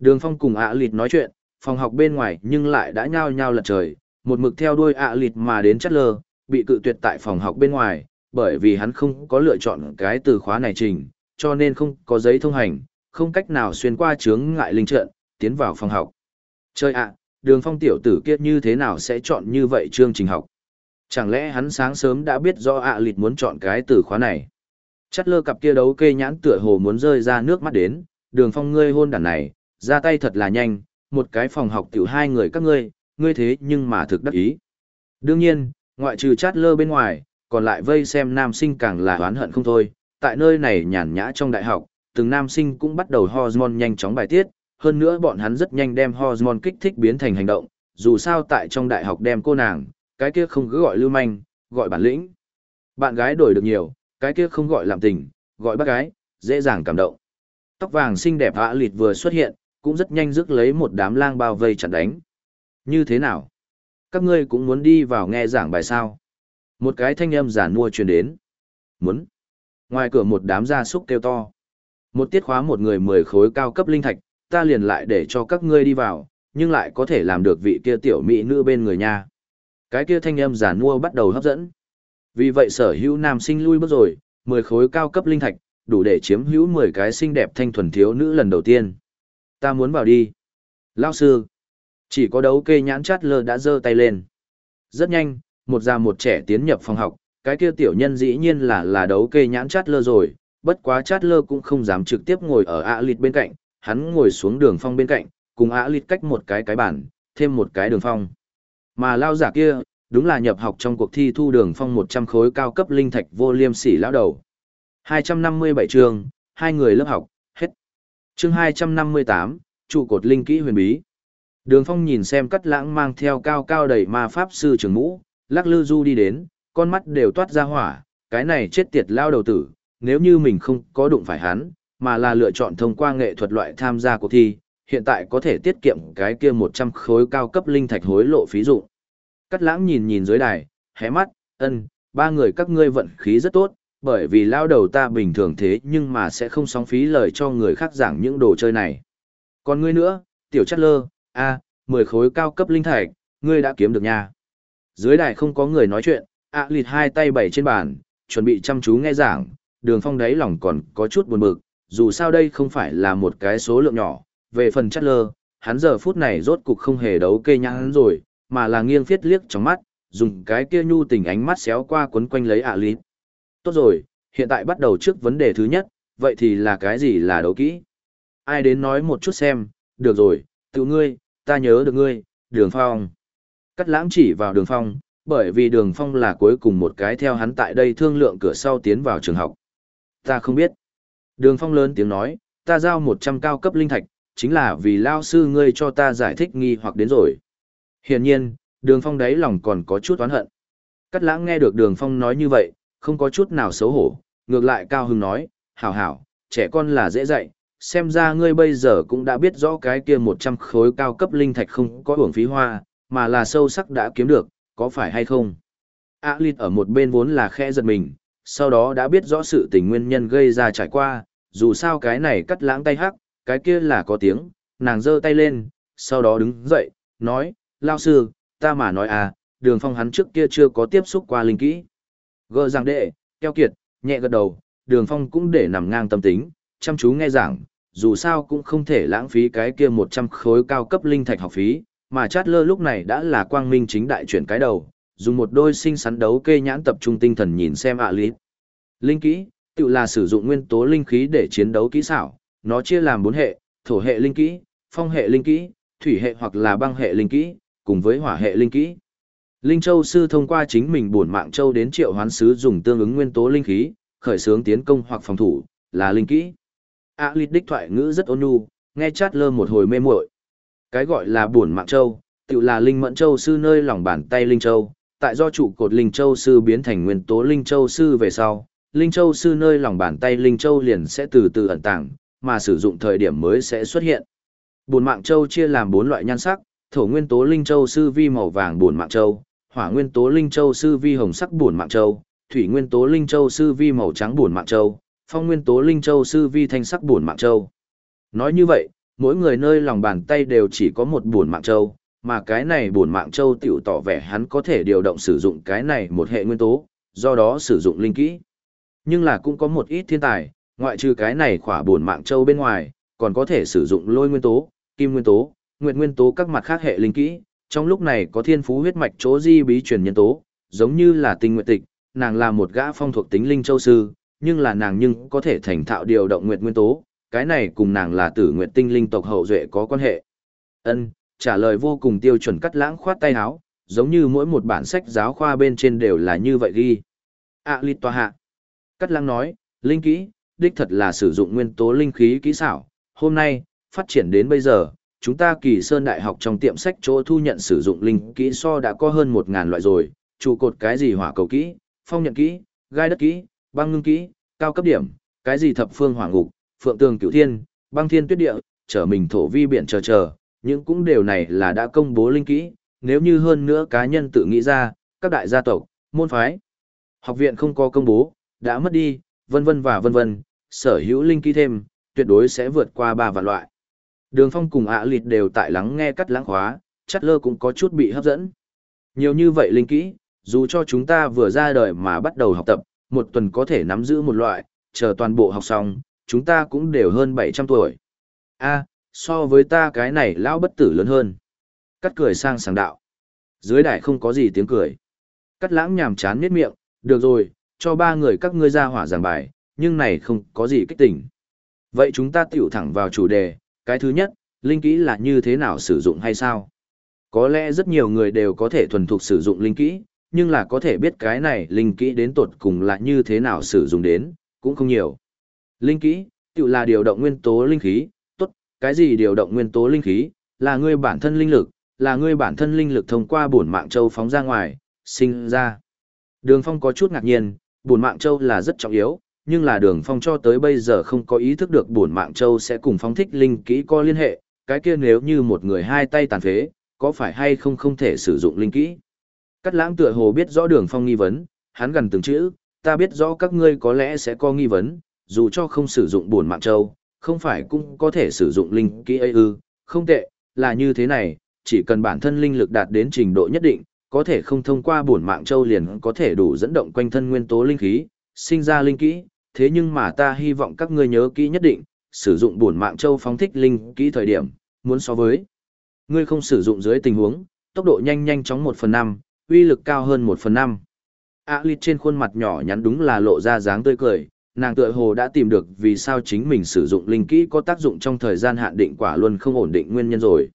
Đường phong cùng ạ à lịt nói chuyện, phòng học bên ngoài nhưng lại đã nhao nhao lật trời, một mực theo đuôi ạ à lịt mà đến chất lơ, bị cự tuyệt tại phòng học bên ngoài, bởi vì hắn không có lựa chọn cái từ khóa này trình, cho nên không có giấy thông hành, không cách nào xuyên qua chướng ngại linh trận, tiến vào phòng học. Chơi ạ, đường phong tiểu tử kia như thế nào sẽ chọn như vậy chương trình học? Chẳng lẽ hắn sáng sớm đã biết do ạ lịt muốn chọn cái từ khóa này? Chất lơ cặp kia đấu kê nhãn tựa hồ muốn rơi ra nước mắt đến, đường phong ngươi hôn đàn này, ra tay thật là nhanh, một cái phòng học tiểu hai người các ngươi, ngươi thế nhưng mà thực đắc ý. Đương nhiên, ngoại trừ chát lơ bên ngoài, còn lại vây xem nam sinh càng là oán hận không thôi. Tại nơi này nhàn nhã trong đại học, từng nam sinh cũng bắt đầu hormone nhanh chóng bài tiết, hơn nữa bọn hắn rất nhanh đem hormone kích thích biến thành hành động, dù sao tại trong đại học đem cô nàng, cái kia không cứ gọi lưu manh, gọi bản lĩnh. Bạn gái đổi được nhiều, cái kia không gọi làm tình, gọi bác gái, dễ dàng cảm động. Tóc vàng xinh đẹp ạ lịt vừa xuất hiện, cũng rất nhanh rước lấy một đám lang bao vây chặn đánh. Như thế nào? Các ngươi cũng muốn đi vào nghe giảng bài sao? Một cái thanh âm giả mua truyền đến. Muốn. Ngoài cửa một đám gia súc kêu to. Một tiết khóa một người mười khối cao cấp linh thạch, ta liền lại để cho các ngươi đi vào, nhưng lại có thể làm được vị kia tiểu mỹ nữ bên người nha. Cái kia thanh âm giả mua bắt đầu hấp dẫn. Vì vậy sở hữu nam sinh lui bước rồi, mười khối cao cấp linh thạch, đủ để chiếm hữu mười cái xinh đẹp thanh thuần thiếu nữ lần đầu tiên. Ta muốn vào đi. Lao sư. Chỉ có đấu kê nhãn chát lơ đã giơ tay lên. Rất nhanh, một già một trẻ tiến nhập phòng học, cái kia tiểu nhân dĩ nhiên là là đấu kê nhãn chát lơ rồi, bất quá chát lơ cũng không dám trực tiếp ngồi ở ạ lịt bên cạnh, hắn ngồi xuống đường phong bên cạnh, cùng ạ lịt cách một cái cái bản, thêm một cái đường phong. Mà lao giả kia, đúng là nhập học trong cuộc thi thu đường phong 100 khối cao cấp linh thạch vô liêm sỉ lão đầu. 257 trường, hai người lớp học chương 258, trụ cột linh kỹ huyền bí. Đường phong nhìn xem cắt lãng mang theo cao cao đầy ma pháp sư trường mũ, lắc lư du đi đến, con mắt đều toát ra hỏa, cái này chết tiệt lao đầu tử, nếu như mình không có đụng phải hắn, mà là lựa chọn thông qua nghệ thuật loại tham gia cuộc thi, hiện tại có thể tiết kiệm cái kia 100 khối cao cấp linh thạch hối lộ phí dụ. Cắt lãng nhìn nhìn dưới đài, hé mắt, ân, ba người các ngươi vận khí rất tốt, bởi vì lao đầu ta bình thường thế nhưng mà sẽ không sóng phí lời cho người khác giảng những đồ chơi này. Còn ngươi nữa, tiểu chất lơ, a, 10 khối cao cấp linh thạch, ngươi đã kiếm được nha. Dưới đài không có người nói chuyện, ạ lịt hai tay bảy trên bàn, chuẩn bị chăm chú nghe giảng, đường phong đáy lòng còn có chút buồn bực, dù sao đây không phải là một cái số lượng nhỏ, về phần chất lơ, hắn giờ phút này rốt cục không hề đấu kê nhãn rồi, mà là nghiêng phiết liếc trong mắt, dùng cái kia nhu tình ánh mắt xéo qua quấn quanh lấy ạ lịt. Tốt rồi, hiện tại bắt đầu trước vấn đề thứ nhất, vậy thì là cái gì là đấu kỹ? Ai đến nói một chút xem, được rồi, tự ngươi, ta nhớ được ngươi, đường phong. Cắt lãng chỉ vào đường phong, bởi vì đường phong là cuối cùng một cái theo hắn tại đây thương lượng cửa sau tiến vào trường học. Ta không biết. Đường phong lớn tiếng nói, ta giao một trăm cao cấp linh thạch, chính là vì lao sư ngươi cho ta giải thích nghi hoặc đến rồi. Hiển nhiên, đường phong đáy lòng còn có chút oán hận. Cắt lãng nghe được đường phong nói như vậy, không có chút nào xấu hổ, ngược lại cao hưng nói, hảo hảo, trẻ con là dễ dạy, xem ra ngươi bây giờ cũng đã biết rõ cái kia một trăm khối cao cấp linh thạch không có hưởng phí hoa, mà là sâu sắc đã kiếm được, có phải hay không? A Lít ở một bên vốn là khẽ giật mình, sau đó đã biết rõ sự tình nguyên nhân gây ra trải qua, dù sao cái này cắt lãng tay hắc, cái kia là có tiếng, nàng giơ tay lên, sau đó đứng dậy, nói, lao sư, ta mà nói à, đường phong hắn trước kia chưa có tiếp xúc qua linh kỹ. Gơ giang đệ, keo kiệt, nhẹ gật đầu, đường phong cũng để nằm ngang tâm tính, chăm chú nghe giảng, dù sao cũng không thể lãng phí cái kia một trăm khối cao cấp linh thạch học phí, mà chát lơ lúc này đã là quang minh chính đại chuyển cái đầu, dùng một đôi sinh sắn đấu kê nhãn tập trung tinh thần nhìn xem ạ à lý. Linh kỹ, tự là sử dụng nguyên tố linh khí để chiến đấu kỹ xảo, nó chia làm bốn hệ, thổ hệ linh kỹ, phong hệ linh kỹ, thủy hệ hoặc là băng hệ linh kỹ, cùng với hỏa hệ linh kỹ. Linh Châu sư thông qua chính mình bổn mạng châu đến triệu hoán sứ dùng tương ứng nguyên tố linh khí, khởi xướng tiến công hoặc phòng thủ, là linh kỹ. A Lít đích thoại ngữ rất ôn nhu, nghe chát lơ một hồi mê muội. Cái gọi là bổn mạng châu, tự là linh mẫn châu sư nơi lòng bàn tay linh châu, tại do trụ cột linh châu sư biến thành nguyên tố linh châu sư về sau, linh châu sư nơi lòng bàn tay linh châu liền sẽ từ từ ẩn tàng, mà sử dụng thời điểm mới sẽ xuất hiện. Bổn mạng châu chia làm bốn loại nhan sắc, thổ nguyên tố linh châu sư vi màu vàng bổn mạng châu, hỏa nguyên tố linh châu sư vi hồng sắc bổn mạng châu, thủy nguyên tố linh châu sư vi màu trắng bổn mạng châu, phong nguyên tố linh châu sư vi thanh sắc bổn mạng châu. Nói như vậy, mỗi người nơi lòng bàn tay đều chỉ có một bổn mạng châu, mà cái này bổn mạng châu tiểu tỏ vẻ hắn có thể điều động sử dụng cái này một hệ nguyên tố, do đó sử dụng linh kỹ. Nhưng là cũng có một ít thiên tài, ngoại trừ cái này khỏa bổn mạng châu bên ngoài, còn có thể sử dụng lôi nguyên tố, kim nguyên tố, nguyệt nguyên tố các mặt khác hệ linh kỹ. Trong lúc này có thiên phú huyết mạch chỗ di bí truyền nhân tố, giống như là tinh nguyện tịch, nàng là một gã phong thuộc tính linh châu sư, nhưng là nàng nhưng có thể thành thạo điều động nguyệt nguyên tố, cái này cùng nàng là tử nguyệt tinh linh tộc hậu duệ có quan hệ. Ân, trả lời vô cùng tiêu chuẩn cắt lãng khoát tay áo, giống như mỗi một bản sách giáo khoa bên trên đều là như vậy ghi. À lịt tòa hạ. Cắt lãng nói, linh kỹ, đích thật là sử dụng nguyên tố linh khí kỹ xảo. Hôm nay, phát triển đến bây giờ, chúng ta kỳ sơn đại học trong tiệm sách chỗ thu nhận sử dụng linh kỹ so đã có hơn một ngàn loại rồi, trụ cột cái gì hỏa cầu kỹ, phong nhận kỹ, gai đất kỹ, băng ngưng kỹ, cao cấp điểm, cái gì thập phương hỏa ngục, phượng tường cửu thiên, băng thiên tuyết địa, trở mình thổ vi biển chờ chờ, những cũng đều này là đã công bố linh kỹ, nếu như hơn nữa cá nhân tự nghĩ ra, các đại gia tộc, môn phái, học viện không có công bố, đã mất đi, vân vân và vân vân, sở hữu linh kỹ thêm, tuyệt đối sẽ vượt qua ba vạn loại. Đường phong cùng ạ à lịt đều tại lắng nghe cắt lãng khóa, chắc lơ cũng có chút bị hấp dẫn. Nhiều như vậy linh kỹ, dù cho chúng ta vừa ra đời mà bắt đầu học tập, một tuần có thể nắm giữ một loại, chờ toàn bộ học xong, chúng ta cũng đều hơn 700 tuổi. a so với ta cái này lão bất tử lớn hơn. Cắt cười sang sảng đạo. Dưới đài không có gì tiếng cười. Cắt lãng nhàm chán miết miệng, được rồi, cho ba người các ngươi ra hỏa giảng bài, nhưng này không có gì kích tỉnh. Vậy chúng ta tiểu thẳng vào chủ đề, cái thứ nhất, linh kỹ là như thế nào sử dụng hay sao? Có lẽ rất nhiều người đều có thể thuần thục sử dụng linh kỹ, nhưng là có thể biết cái này linh kỹ đến tột cùng là như thế nào sử dụng đến, cũng không nhiều. Linh kỹ, tự là điều động nguyên tố linh khí, tốt, cái gì điều động nguyên tố linh khí, là ngươi bản thân linh lực, là ngươi bản thân linh lực thông qua bổn mạng châu phóng ra ngoài, sinh ra. Đường Phong có chút ngạc nhiên, bổn mạng châu là rất trọng yếu, nhưng là Đường Phong cho tới bây giờ không có ý thức được bổn mạng châu sẽ cùng phong thích linh kỹ có liên hệ, cái kia nếu như một người hai tay tàn phế, có phải hay không không thể sử dụng linh kỹ. Cắt lãng tựa hồ biết rõ đường phong nghi vấn, hắn gần từng chữ, ta biết rõ các ngươi có lẽ sẽ có nghi vấn, dù cho không sử dụng buồn mạng châu, không phải cũng có thể sử dụng linh kỹ ấy ư, không tệ, là như thế này, chỉ cần bản thân linh lực đạt đến trình độ nhất định, có thể không thông qua bổn mạng châu liền có thể đủ dẫn động quanh thân nguyên tố linh khí, sinh ra linh kỹ, thế nhưng mà ta hy vọng các ngươi nhớ kỹ nhất định, sử dụng bổn mạng châu phóng thích linh kỹ thời điểm, muốn so với ngươi không sử dụng dưới tình huống, tốc độ nhanh nhanh chóng 1 phần 5, uy lực cao hơn 1 phần 5. A lịt trên khuôn mặt nhỏ nhắn đúng là lộ ra dáng tươi cười, nàng tựa hồ đã tìm được vì sao chính mình sử dụng linh kỹ có tác dụng trong thời gian hạn định quả luôn không ổn định nguyên nhân rồi.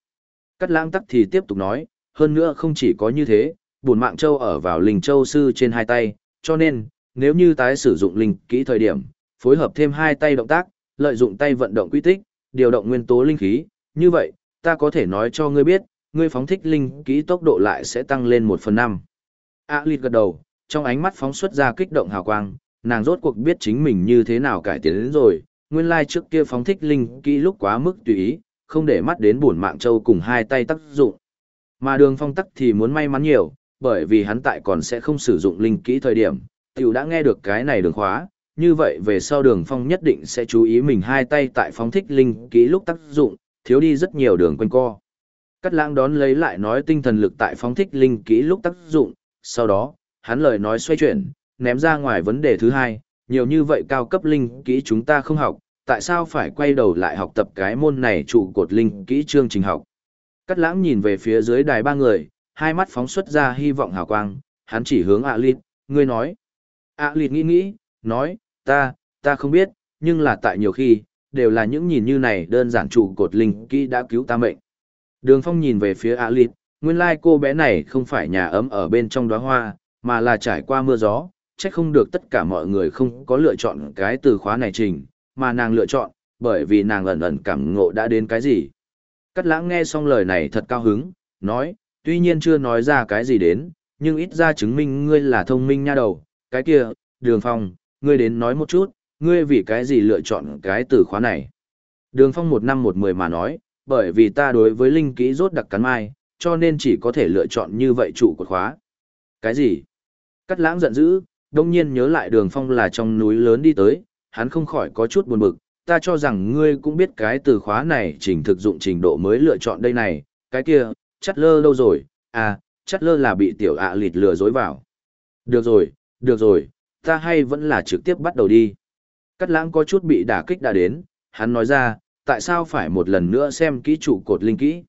Cắt lãng tắc thì tiếp tục nói, hơn nữa không chỉ có như thế, bổn mạng châu ở vào linh châu sư trên hai tay, cho nên, nếu như tái sử dụng linh kỹ thời điểm, phối hợp thêm hai tay động tác, lợi dụng tay vận động quy tích, điều động nguyên tố linh khí, như vậy, ta có thể nói cho ngươi biết, ngươi phóng thích linh kỹ tốc độ lại sẽ tăng lên 1 phần 5. A lịt gật đầu, trong ánh mắt phóng xuất ra kích động hào quang, nàng rốt cuộc biết chính mình như thế nào cải tiến đến rồi, nguyên lai trước kia phóng thích linh kỹ lúc quá mức tùy ý, không để mắt đến buồn mạng châu cùng hai tay tác dụng. Mà đường phong tắc thì muốn may mắn nhiều, bởi vì hắn tại còn sẽ không sử dụng linh kỹ thời điểm, tiểu đã nghe được cái này đường khóa, như vậy về sau đường phong nhất định sẽ chú ý mình hai tay tại phóng thích linh kỹ lúc tác dụng, thiếu đi rất nhiều đường quanh co. Cắt lãng đón lấy lại nói tinh thần lực tại phóng thích linh kỹ lúc tác dụng, sau đó, hắn lời nói xoay chuyển, ném ra ngoài vấn đề thứ hai, nhiều như vậy cao cấp linh kỹ chúng ta không học, tại sao phải quay đầu lại học tập cái môn này trụ cột linh kỹ chương trình học. Cắt lãng nhìn về phía dưới đài ba người, hai mắt phóng xuất ra hy vọng hào quang, hắn chỉ hướng ạ lịt, ngươi nói ạ lịt nghĩ nghĩ, nói, ta, ta không biết, nhưng là tại nhiều khi, đều là những nhìn như này đơn giản trụ cột linh kỹ đã cứu ta mệnh. Đường phong nhìn về phía ạ lịt, nguyên lai cô bé này không phải nhà ấm ở bên trong đóa hoa, mà là trải qua mưa gió, chắc không được tất cả mọi người không có lựa chọn cái từ khóa này trình, mà nàng lựa chọn, bởi vì nàng ẩn ẩn cảm ngộ đã đến cái gì. Cắt lãng nghe xong lời này thật cao hứng, nói, tuy nhiên chưa nói ra cái gì đến, nhưng ít ra chứng minh ngươi là thông minh nha đầu, cái kia, đường phong, ngươi đến nói một chút, ngươi vì cái gì lựa chọn cái từ khóa này. Đường phong một năm một mười mà nói, bởi vì ta đối với linh kỹ rốt đặc cắn mai, cho nên chỉ có thể lựa chọn như vậy chủ cột khóa. Cái gì? Cắt lãng giận dữ, đông nhiên nhớ lại đường phong là trong núi lớn đi tới, hắn không khỏi có chút buồn bực, ta cho rằng ngươi cũng biết cái từ khóa này trình thực dụng trình độ mới lựa chọn đây này, cái kia, chắt lơ lâu rồi, à, chắt lơ là bị tiểu ạ lịt lừa dối vào. Được rồi, được rồi, ta hay vẫn là trực tiếp bắt đầu đi. Cắt lãng có chút bị đả kích đã đến, hắn nói ra, tại sao phải một lần nữa xem kỹ trụ cột linh kỹ?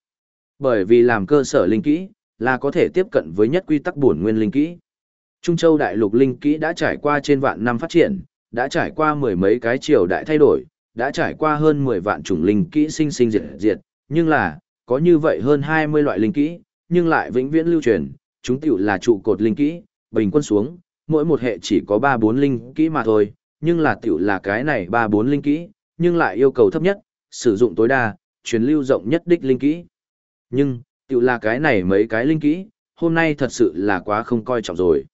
Bởi vì làm cơ sở linh kỹ, là có thể tiếp cận với nhất quy tắc bổn nguyên linh kỹ. Trung Châu đại lục linh kỹ đã trải qua trên vạn năm phát triển, đã trải qua mười mấy cái triều đại thay đổi, đã trải qua hơn 10 vạn chủng linh kỹ sinh sinh diệt diệt, nhưng là, có như vậy hơn 20 loại linh kỹ, nhưng lại vĩnh viễn lưu truyền, chúng tiểu là trụ cột linh kỹ, bình quân xuống, mỗi một hệ chỉ có 3-4 linh kỹ mà thôi, nhưng là tiểu là cái này 3-4 linh kỹ, nhưng lại yêu cầu thấp nhất, sử dụng tối đa, truyền lưu rộng nhất đích linh kỹ. Nhưng, tiểu là cái này mấy cái linh kỹ, hôm nay thật sự là quá không coi trọng rồi.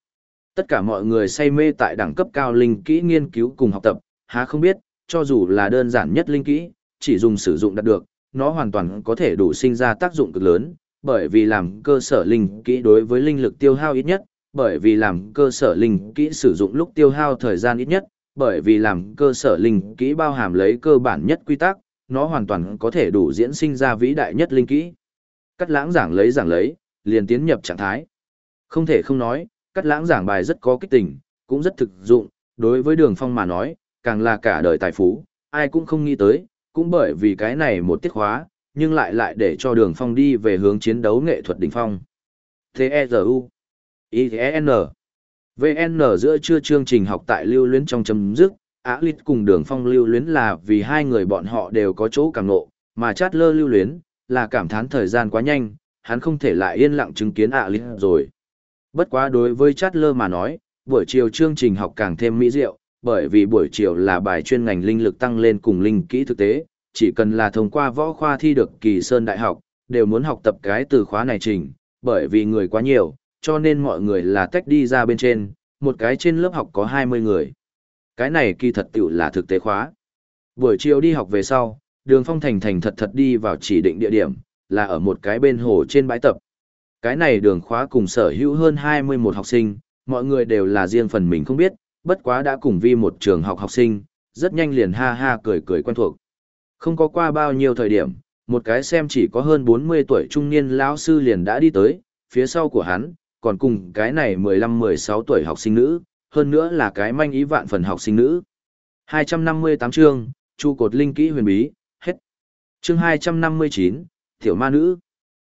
Tất cả mọi người say mê tại đẳng cấp cao linh kỹ nghiên cứu cùng học tập, há không biết, cho dù là đơn giản nhất linh kỹ, chỉ dùng sử dụng đạt được, nó hoàn toàn có thể đủ sinh ra tác dụng cực lớn, bởi vì làm cơ sở linh kỹ đối với linh lực tiêu hao ít nhất, bởi vì làm cơ sở linh kỹ sử dụng lúc tiêu hao thời gian ít nhất, bởi vì làm cơ sở linh kỹ bao hàm lấy cơ bản nhất quy tắc, nó hoàn toàn có thể đủ diễn sinh ra vĩ đại nhất linh kỹ. Cắt lãng giảng lấy giảng lấy, liền tiến nhập trạng thái. Không thể không nói, cắt lãng giảng bài rất có kích tình, cũng rất thực dụng, đối với đường phong mà nói, càng là cả đời tài phú, ai cũng không nghĩ tới, cũng bởi vì cái này một tiết khóa, nhưng lại lại để cho đường phong đi về hướng chiến đấu nghệ thuật đỉnh phong. T.E.G.U. IEN. VN giữa chưa chương trình học tại lưu luyến trong chấm dứt, Á Lít cùng đường phong lưu luyến là vì hai người bọn họ đều có chỗ cảm nộ, mà chát lơ lưu luyến, là cảm thán thời gian quá nhanh, hắn không thể lại yên lặng chứng kiến Á Lít rồi. Bất quá đối với chát lơ mà nói, buổi chiều chương trình học càng thêm mỹ diệu, bởi vì buổi chiều là bài chuyên ngành linh lực tăng lên cùng linh kỹ thực tế, chỉ cần là thông qua võ khoa thi được kỳ sơn đại học, đều muốn học tập cái từ khóa này trình, bởi vì người quá nhiều, cho nên mọi người là tách đi ra bên trên, một cái trên lớp học có 20 người. Cái này kỳ thật tiểu là thực tế khóa. Buổi chiều đi học về sau, đường phong thành thành thật thật đi vào chỉ định địa điểm, là ở một cái bên hồ trên bãi tập. Cái này đường khóa cùng sở hữu hơn 21 học sinh, mọi người đều là riêng phần mình không biết, bất quá đã cùng vi một trường học học sinh, rất nhanh liền ha ha cười cười quen thuộc. Không có qua bao nhiêu thời điểm, một cái xem chỉ có hơn 40 tuổi trung niên lão sư liền đã đi tới, phía sau của hắn, còn cùng cái này 15-16 tuổi học sinh nữ, hơn nữa là cái manh ý vạn phần học sinh nữ. 258 chương, chu cột linh kỹ huyền bí, hết. Chương 259, tiểu ma nữ.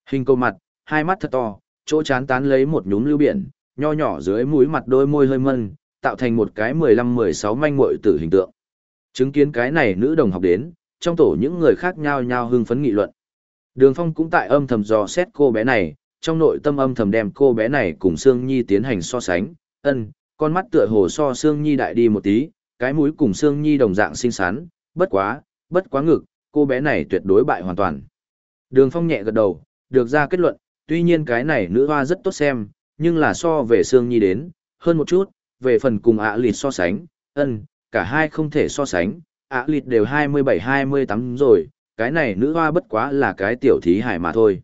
Hình cầu mặt, hai mắt thật to, chỗ chán tán lấy một nhúm lưu biển, nho nhỏ dưới mũi mặt đôi môi hơi mân, tạo thành một cái 15-16 manh muội tử hình tượng. Chứng kiến cái này nữ đồng học đến, trong tổ những người khác nhau nhau hưng phấn nghị luận. Đường Phong cũng tại âm thầm dò xét cô bé này, trong nội tâm âm thầm đem cô bé này cùng Sương Nhi tiến hành so sánh, ân, con mắt tựa hồ so Sương Nhi đại đi một tí, cái mũi cùng Sương Nhi đồng dạng xinh xắn, bất quá, bất quá ngực, cô bé này tuyệt đối bại hoàn toàn. Đường Phong nhẹ gật đầu, được ra kết luận, tuy nhiên cái này nữ hoa rất tốt xem, nhưng là so về Sương Nhi đến, hơn một chút, về phần cùng ạ lịt so sánh, ân, cả hai không thể so sánh, ạ lịt đều 27-28 rồi, cái này nữ hoa bất quá là cái tiểu thí hải mà thôi.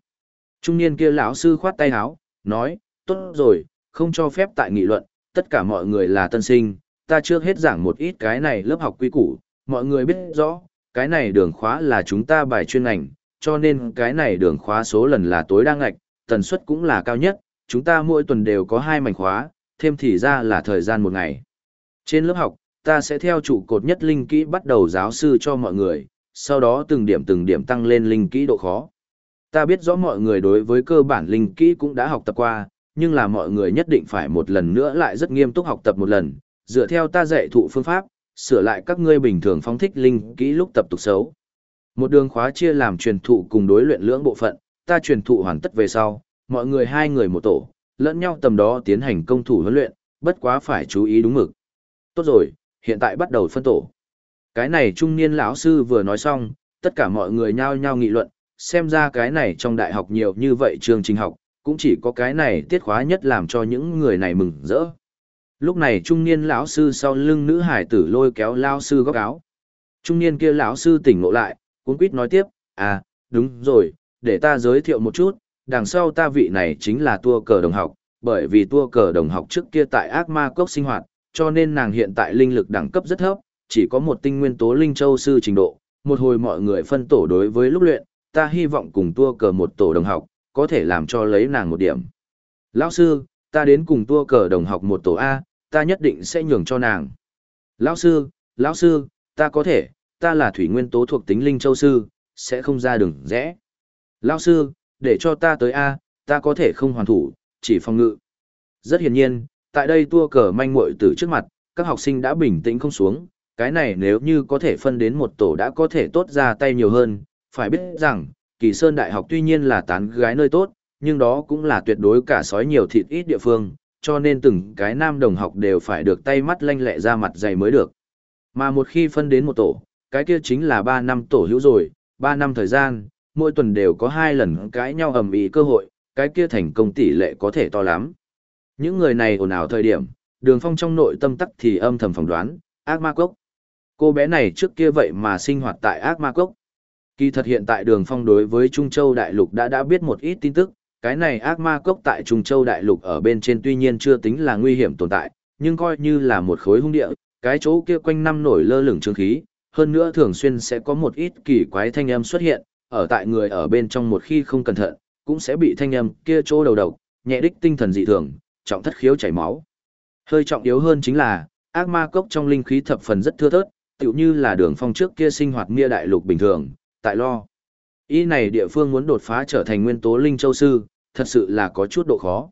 Trung niên kia lão sư khoát tay áo, nói, tốt rồi, không cho phép tại nghị luận, tất cả mọi người là tân sinh, ta trước hết giảng một ít cái này lớp học quy củ, mọi người biết rõ, cái này đường khóa là chúng ta bài chuyên ngành, cho nên cái này đường khóa số lần là tối đa ngạch, tần suất cũng là cao nhất, chúng ta mỗi tuần đều có hai mảnh khóa, thêm thì ra là thời gian một ngày. Trên lớp học, ta sẽ theo trụ cột nhất linh kỹ bắt đầu giáo sư cho mọi người, sau đó từng điểm từng điểm tăng lên linh kỹ độ khó. Ta biết rõ mọi người đối với cơ bản linh kỹ cũng đã học tập qua, nhưng là mọi người nhất định phải một lần nữa lại rất nghiêm túc học tập một lần, dựa theo ta dạy thụ phương pháp, sửa lại các ngươi bình thường phóng thích linh kỹ lúc tập tục xấu. Một đường khóa chia làm truyền thụ cùng đối luyện lưỡng bộ phận, ta truyền thụ hoàn tất về sau, mọi người hai người một tổ, lẫn nhau tầm đó tiến hành công thủ huấn luyện, bất quá phải chú ý đúng mực. Tốt rồi, hiện tại bắt đầu phân tổ. Cái này trung niên lão sư vừa nói xong, tất cả mọi người nhao nhao nghị luận, xem ra cái này trong đại học nhiều như vậy chương trình học, cũng chỉ có cái này tiết khóa nhất làm cho những người này mừng rỡ. Lúc này trung niên lão sư sau lưng nữ hải tử lôi kéo lão sư góc áo. Trung niên kia lão sư tỉnh ngộ lại, cuốn quýt nói tiếp, à, đúng rồi, để ta giới thiệu một chút, đằng sau ta vị này chính là tua cờ đồng học, bởi vì tua cờ đồng học trước kia tại ác ma cốc sinh hoạt, cho nên nàng hiện tại linh lực đẳng cấp rất thấp, chỉ có một tinh nguyên tố linh châu sư trình độ. Một hồi mọi người phân tổ đối với lúc luyện, ta hy vọng cùng tua cờ một tổ đồng học, có thể làm cho lấy nàng một điểm. Lão sư, ta đến cùng tua cờ đồng học một tổ A, ta nhất định sẽ nhường cho nàng. Lão sư, lão sư, ta có thể, ta là thủy nguyên tố thuộc tính linh châu sư, sẽ không ra đường rẽ. Lão sư, để cho ta tới A, ta có thể không hoàn thủ, chỉ phòng ngự. Rất hiển nhiên, tại đây tua cờ manh muội từ trước mặt, các học sinh đã bình tĩnh không xuống, cái này nếu như có thể phân đến một tổ đã có thể tốt ra tay nhiều hơn, phải biết rằng, Kỳ Sơn Đại học tuy nhiên là tán gái nơi tốt, nhưng đó cũng là tuyệt đối cả sói nhiều thịt ít địa phương, cho nên từng cái nam đồng học đều phải được tay mắt lanh lẹ ra mặt dày mới được. Mà một khi phân đến một tổ, cái kia chính là 3 năm tổ hữu rồi, 3 năm thời gian, mỗi tuần đều có hai lần cãi nhau ầm ĩ cơ hội, cái kia thành công tỷ lệ có thể to lắm. Những người này ồn ào thời điểm, đường phong trong nội tâm tắc thì âm thầm phỏng đoán, ác ma cốc. Cô bé này trước kia vậy mà sinh hoạt tại ác ma cốc. Kỳ thật hiện tại đường phong đối với Trung Châu Đại Lục đã đã biết một ít tin tức, cái này ác ma cốc tại Trung Châu Đại Lục ở bên trên tuy nhiên chưa tính là nguy hiểm tồn tại, nhưng coi như là một khối hung địa, cái chỗ kia quanh năm nổi lơ lửng trương khí, hơn nữa thường xuyên sẽ có một ít kỳ quái thanh âm xuất hiện, ở tại người ở bên trong một khi không cẩn thận, cũng sẽ bị thanh âm kia chỗ đầu độc, nhẹ đích tinh thần dị thường, trọng thất khiếu chảy máu. Hơi trọng yếu hơn chính là, ác ma cốc trong linh khí thập phần rất thưa thớt, tựu như là đường phong trước kia sinh hoạt mia đại lục bình thường, tại lo. ý này địa phương muốn đột phá trở thành nguyên tố linh châu sư, thật sự là có chút độ khó.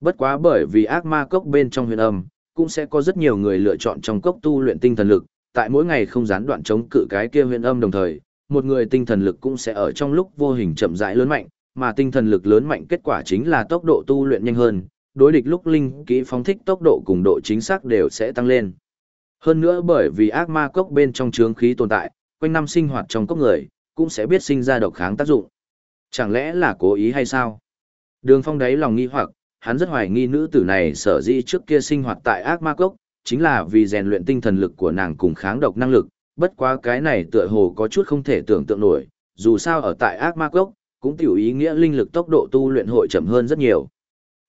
Bất quá bởi vì ác ma cốc bên trong huyền âm, cũng sẽ có rất nhiều người lựa chọn trong cốc tu luyện tinh thần lực, tại mỗi ngày không gián đoạn chống cự cái kia huyền âm đồng thời, một người tinh thần lực cũng sẽ ở trong lúc vô hình chậm rãi lớn mạnh, mà tinh thần lực lớn mạnh kết quả chính là tốc độ tu luyện nhanh hơn, đối địch lúc linh kỹ phóng thích tốc độ cùng độ chính xác đều sẽ tăng lên. Hơn nữa bởi vì ác ma cốc bên trong chướng khí tồn tại, quanh năm sinh hoạt trong cốc người, cũng sẽ biết sinh ra độc kháng tác dụng. Chẳng lẽ là cố ý hay sao? Đường phong đáy lòng nghi hoặc, hắn rất hoài nghi nữ tử này sở dĩ trước kia sinh hoạt tại ác ma cốc, chính là vì rèn luyện tinh thần lực của nàng cùng kháng độc năng lực, bất quá cái này tựa hồ có chút không thể tưởng tượng nổi, dù sao ở tại ác ma cốc, cũng tiểu ý nghĩa linh lực tốc độ tu luyện hội chậm hơn rất nhiều.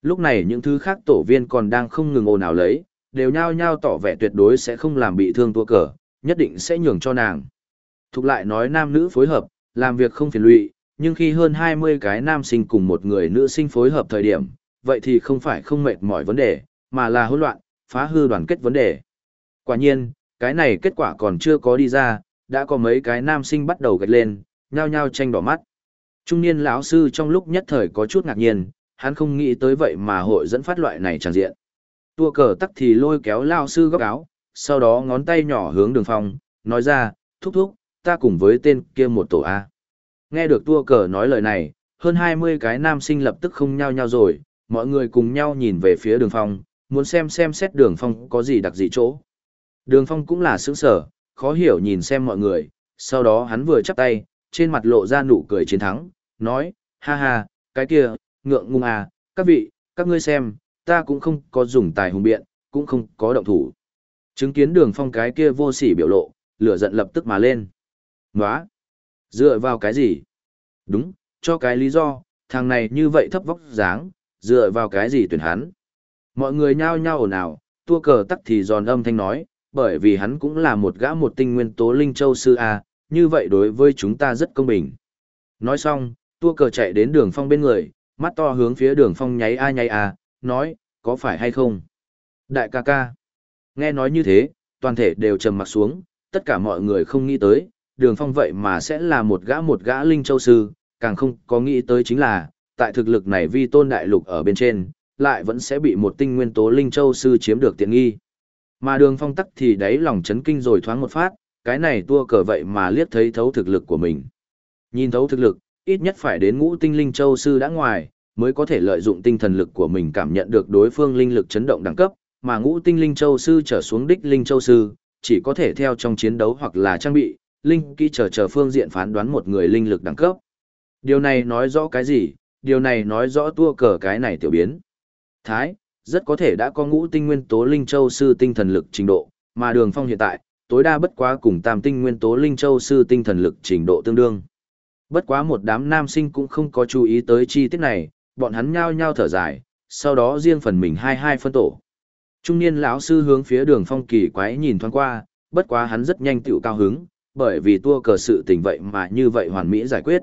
Lúc này những thứ khác tổ viên còn đang không ngừng ồn ào lấy, đều nhao nhao tỏ vẻ tuyệt đối sẽ không làm bị thương tua cờ, nhất định sẽ nhường cho nàng. Thục lại nói nam nữ phối hợp, làm việc không phiền lụy, nhưng khi hơn 20 cái nam sinh cùng một người nữ sinh phối hợp thời điểm, vậy thì không phải không mệt mỏi vấn đề, mà là hỗn loạn, phá hư đoàn kết vấn đề. Quả nhiên, cái này kết quả còn chưa có đi ra, đã có mấy cái nam sinh bắt đầu gạch lên, nhao nhao tranh đỏ mắt. Trung niên lão sư trong lúc nhất thời có chút ngạc nhiên, hắn không nghĩ tới vậy mà hội dẫn phát loại này chẳng diện. Tua cờ tắc thì lôi kéo lão sư góc áo, sau đó ngón tay nhỏ hướng đường phong, nói ra, thúc thúc, ta cùng với tên kia một tổ A. Nghe được tua cờ nói lời này, hơn 20 cái nam sinh lập tức không nhao nhao rồi, mọi người cùng nhau nhìn về phía đường phong, muốn xem xem xét đường phong có gì đặc dị chỗ. Đường phong cũng là sướng sở, khó hiểu nhìn xem mọi người, sau đó hắn vừa chắp tay, trên mặt lộ ra nụ cười chiến thắng, nói, ha ha, cái kia, ngượng ngung à, các vị, các ngươi xem, ta cũng không có dùng tài hùng biện, cũng không có động thủ. Chứng kiến đường phong cái kia vô sỉ biểu lộ, lửa giận lập tức mà lên. Nóa! Dựa vào cái gì? Đúng, cho cái lý do, thằng này như vậy thấp vóc dáng, dựa vào cái gì tuyển hắn? Mọi người nhao nhao ồn ào, tua cờ tắc thì giòn âm thanh nói, bởi vì hắn cũng là một gã một tinh nguyên tố linh châu sư A, như vậy đối với chúng ta rất công bình. Nói xong, tua cờ chạy đến đường phong bên người, mắt to hướng phía đường phong nháy a nháy a, nói, có phải hay không? Đại ca ca. Nghe nói như thế, toàn thể đều trầm mặt xuống, tất cả mọi người không nghĩ tới, đường phong vậy mà sẽ là một gã một gã linh châu sư, càng không có nghĩ tới chính là, tại thực lực này vi tôn đại lục ở bên trên, lại vẫn sẽ bị một tinh nguyên tố linh châu sư chiếm được tiện nghi. Mà đường phong tắc thì đáy lòng chấn kinh rồi thoáng một phát, cái này tua cờ vậy mà liếc thấy thấu thực lực của mình. Nhìn thấu thực lực, ít nhất phải đến ngũ tinh linh châu sư đã ngoài, mới có thể lợi dụng tinh thần lực của mình cảm nhận được đối phương linh lực chấn động đẳng cấp, mà ngũ tinh linh châu sư trở xuống đích linh châu sư, chỉ có thể theo trong chiến đấu hoặc là trang bị, linh kỹ chờ chờ phương diện phán đoán một người linh lực đẳng cấp. Điều này nói rõ cái gì? Điều này nói rõ tua cờ cái này tiểu biến. Thái, rất có thể đã có ngũ tinh nguyên tố linh châu sư tinh thần lực trình độ, mà đường phong hiện tại, tối đa bất quá cùng tam tinh nguyên tố linh châu sư tinh thần lực trình độ tương đương. Bất quá một đám nam sinh cũng không có chú ý tới chi tiết này, bọn hắn nhao nhao thở dài, sau đó riêng phần mình hai hai phân tổ. Trung niên lão sư hướng phía đường phong kỳ quái nhìn thoáng qua, bất quá hắn rất nhanh tựu cao hứng, bởi vì tua cờ sự tình vậy mà như vậy hoàn mỹ giải quyết.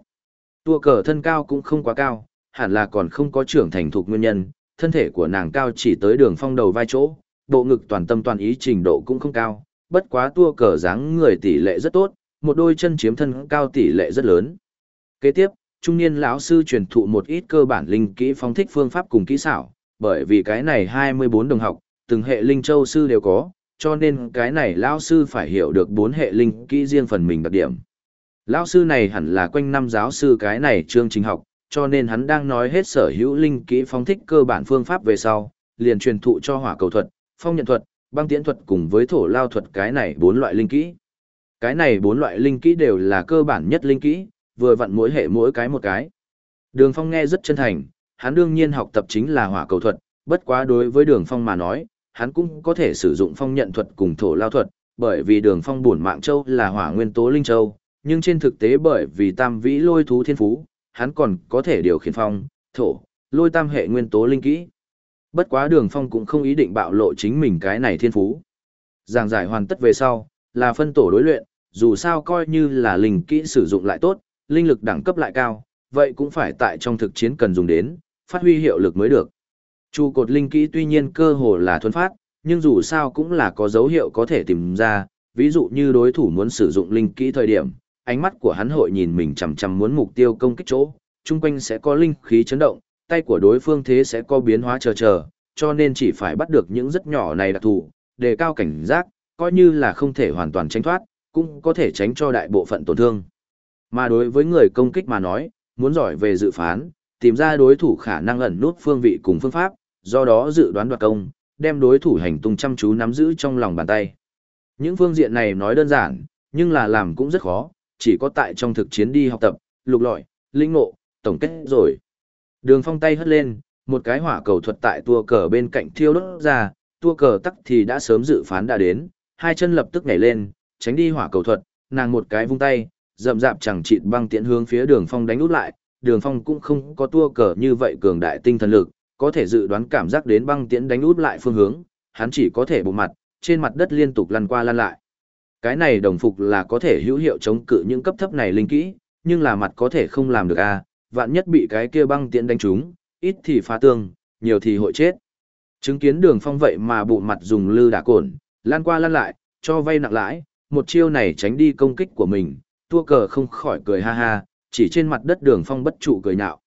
Tua cờ thân cao cũng không quá cao, hẳn là còn không có trưởng thành thuộc nguyên nhân, thân thể của nàng cao chỉ tới đường phong đầu vai chỗ, bộ ngực toàn tâm toàn ý trình độ cũng không cao, bất quá tua cờ dáng người tỷ lệ rất tốt, một đôi chân chiếm thân cao tỷ lệ rất lớn. Kế tiếp, trung niên lão sư truyền thụ một ít cơ bản linh kỹ phong thích phương pháp cùng kỹ xảo, bởi vì cái này 24 đồng học, từng hệ linh châu sư đều có, cho nên cái này lão sư phải hiểu được bốn hệ linh kỹ riêng phần mình đặc điểm. Lão sư này hẳn là quanh năm giáo sư cái này chương trình học, cho nên hắn đang nói hết sở hữu linh kỹ phong thích cơ bản phương pháp về sau, liền truyền thụ cho hỏa cầu thuật, phong nhận thuật, băng tiễn thuật cùng với thổ lao thuật cái này bốn loại linh kỹ. Cái này bốn loại linh kỹ đều là cơ bản nhất linh kỹ, vừa vặn mỗi hệ mỗi cái một cái. Đường Phong nghe rất chân thành, hắn đương nhiên học tập chính là hỏa cầu thuật, bất quá đối với Đường Phong mà nói, hắn cũng có thể sử dụng phong nhận thuật cùng thổ lao thuật, bởi vì Đường Phong bổn mạng châu là hỏa nguyên tố linh châu, nhưng trên thực tế bởi vì tam vĩ lôi thú thiên phú, hắn còn có thể điều khiển phong, thổ, lôi tam hệ nguyên tố linh kỹ. Bất quá Đường Phong cũng không ý định bạo lộ chính mình cái này thiên phú. Giảng giải hoàn tất về sau, là phân tổ đối luyện, dù sao coi như là linh kỹ sử dụng lại tốt, linh lực đẳng cấp lại cao, vậy cũng phải tại trong thực chiến cần dùng đến, phát huy hiệu lực mới được. Chu cột linh kỹ tuy nhiên cơ hồ là thuần phát, nhưng dù sao cũng là có dấu hiệu có thể tìm ra, ví dụ như đối thủ muốn sử dụng linh kỹ thời điểm, ánh mắt của hắn hội nhìn mình chằm chằm muốn mục tiêu công kích chỗ, chung quanh sẽ có linh khí chấn động, tay của đối phương thế sẽ có biến hóa chờ chờ, cho nên chỉ phải bắt được những rất nhỏ này đặc thù, đề cao cảnh giác, coi như là không thể hoàn toàn tránh thoát, cũng có thể tránh cho đại bộ phận tổn thương. Mà đối với người công kích mà nói, muốn giỏi về dự phán, tìm ra đối thủ khả năng ẩn nút phương vị cùng phương pháp, do đó dự đoán đoạt công, đem đối thủ hành tung chăm chú nắm giữ trong lòng bàn tay. Những phương diện này nói đơn giản, nhưng là làm cũng rất khó, chỉ có tại trong thực chiến đi học tập, lục lọi, linh ngộ, tổng kết rồi. Đường phong tay hất lên, một cái hỏa cầu thuật tại tua cờ bên cạnh thiêu đốt ra, tua cờ tắc thì đã sớm dự phán đã đến, hai chân lập tức nhảy lên, tránh đi hỏa cầu thuật, nàng một cái vung tay, rậm rạp chẳng chịt băng tiễn hướng phía đường phong đánh út lại, đường phong cũng không có tua cờ như vậy cường đại tinh thần lực, có thể dự đoán cảm giác đến băng tiễn đánh út lại phương hướng, hắn chỉ có thể bộ mặt, trên mặt đất liên tục lăn qua lăn lại. Cái này đồng phục là có thể hữu hiệu chống cự những cấp thấp này linh kỹ, nhưng là mặt có thể không làm được a, vạn nhất bị cái kia băng tiễn đánh trúng, ít thì phá tương, nhiều thì hội chết. Chứng kiến đường phong vậy mà bộ mặt dùng lư đả cồn, lan qua lan lại, cho vay nặng lãi, một chiêu này tránh đi công kích của mình, tua cờ không khỏi cười ha ha, chỉ trên mặt đất đường phong bất trụ cười nhạo.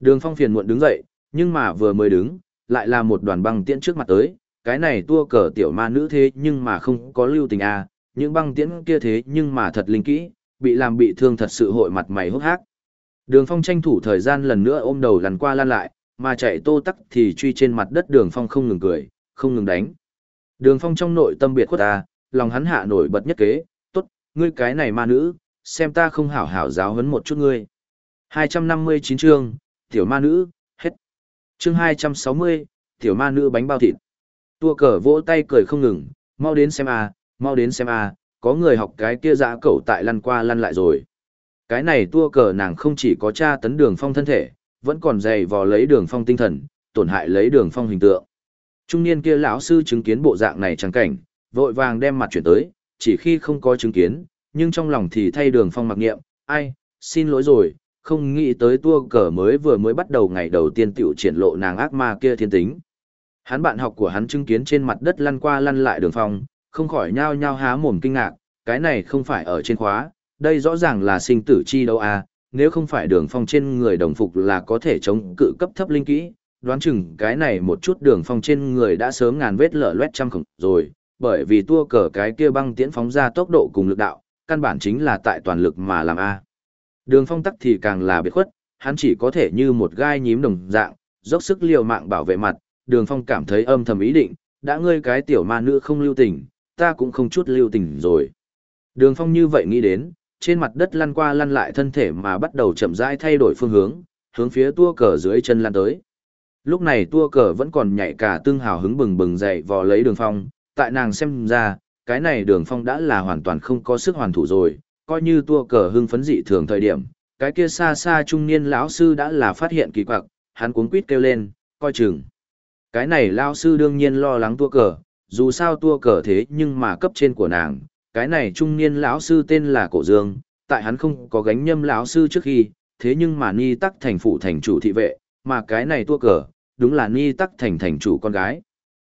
Đường phong phiền muộn đứng dậy, nhưng mà vừa mới đứng, lại là một đoàn băng tiễn trước mặt tới, cái này tua cờ tiểu ma nữ thế nhưng mà không có lưu tình à, những băng tiễn kia thế nhưng mà thật linh kỹ, bị làm bị thương thật sự hội mặt mày hốc hác. Đường phong tranh thủ thời gian lần nữa ôm đầu lăn qua lăn lại, mà chạy tô tắc thì truy trên mặt đất đường phong không ngừng cười, không ngừng đánh. Đường phong trong nội tâm biệt khuất ta, lòng hắn hạ nổi bật nhất kế, tốt, ngươi cái này ma nữ, xem ta không hảo hảo giáo huấn một chút ngươi. 259 chương, tiểu ma nữ. Chương 260, tiểu ma nữ bánh bao thịt. Tua cờ vỗ tay cười không ngừng, mau đến xem a, mau đến xem a, có người học cái kia dã cẩu tại lăn qua lăn lại rồi. Cái này tua cờ nàng không chỉ có tra tấn đường phong thân thể, vẫn còn dày vò lấy đường phong tinh thần, tổn hại lấy đường phong hình tượng. Trung niên kia lão sư chứng kiến bộ dạng này chẳng cảnh, vội vàng đem mặt chuyển tới, chỉ khi không có chứng kiến, nhưng trong lòng thì thay đường phong mặc nghiệm, ai, xin lỗi rồi, không nghĩ tới tua cờ mới vừa mới bắt đầu ngày đầu tiên tiểu triển lộ nàng ác ma kia thiên tính. Hắn bạn học của hắn chứng kiến trên mặt đất lăn qua lăn lại đường phong, không khỏi nhao nhao há mồm kinh ngạc, cái này không phải ở trên khóa, đây rõ ràng là sinh tử chi đâu à, nếu không phải đường phong trên người đồng phục là có thể chống cự cấp thấp linh kỹ, đoán chừng cái này một chút đường phong trên người đã sớm ngàn vết lở loét trăm khổng rồi, bởi vì tua cờ cái kia băng tiễn phóng ra tốc độ cùng lực đạo, căn bản chính là tại toàn lực mà làm A. Đường phong tắc thì càng là biệt khuất, hắn chỉ có thể như một gai nhím đồng dạng, dốc sức liều mạng bảo vệ mặt, đường phong cảm thấy âm thầm ý định, đã ngươi cái tiểu ma nữ không lưu tình, ta cũng không chút lưu tình rồi. Đường phong như vậy nghĩ đến, trên mặt đất lăn qua lăn lại thân thể mà bắt đầu chậm rãi thay đổi phương hướng, hướng phía tua cờ dưới chân lăn tới. Lúc này tua cờ vẫn còn nhảy cả tương hào hứng bừng bừng dậy vò lấy đường phong, tại nàng xem ra, cái này đường phong đã là hoàn toàn không có sức hoàn thủ rồi, coi như tua cờ hưng phấn dị thường thời điểm, cái kia xa xa trung niên lão sư đã là phát hiện kỳ quặc, hắn cuống quýt kêu lên, coi chừng. Cái này lão sư đương nhiên lo lắng tua cờ, dù sao tua cờ thế nhưng mà cấp trên của nàng, cái này trung niên lão sư tên là Cổ Dương, tại hắn không có gánh nhâm lão sư trước khi, thế nhưng mà Ni Tắc thành phụ thành chủ thị vệ, mà cái này tua cờ, đúng là Ni Tắc thành thành chủ con gái.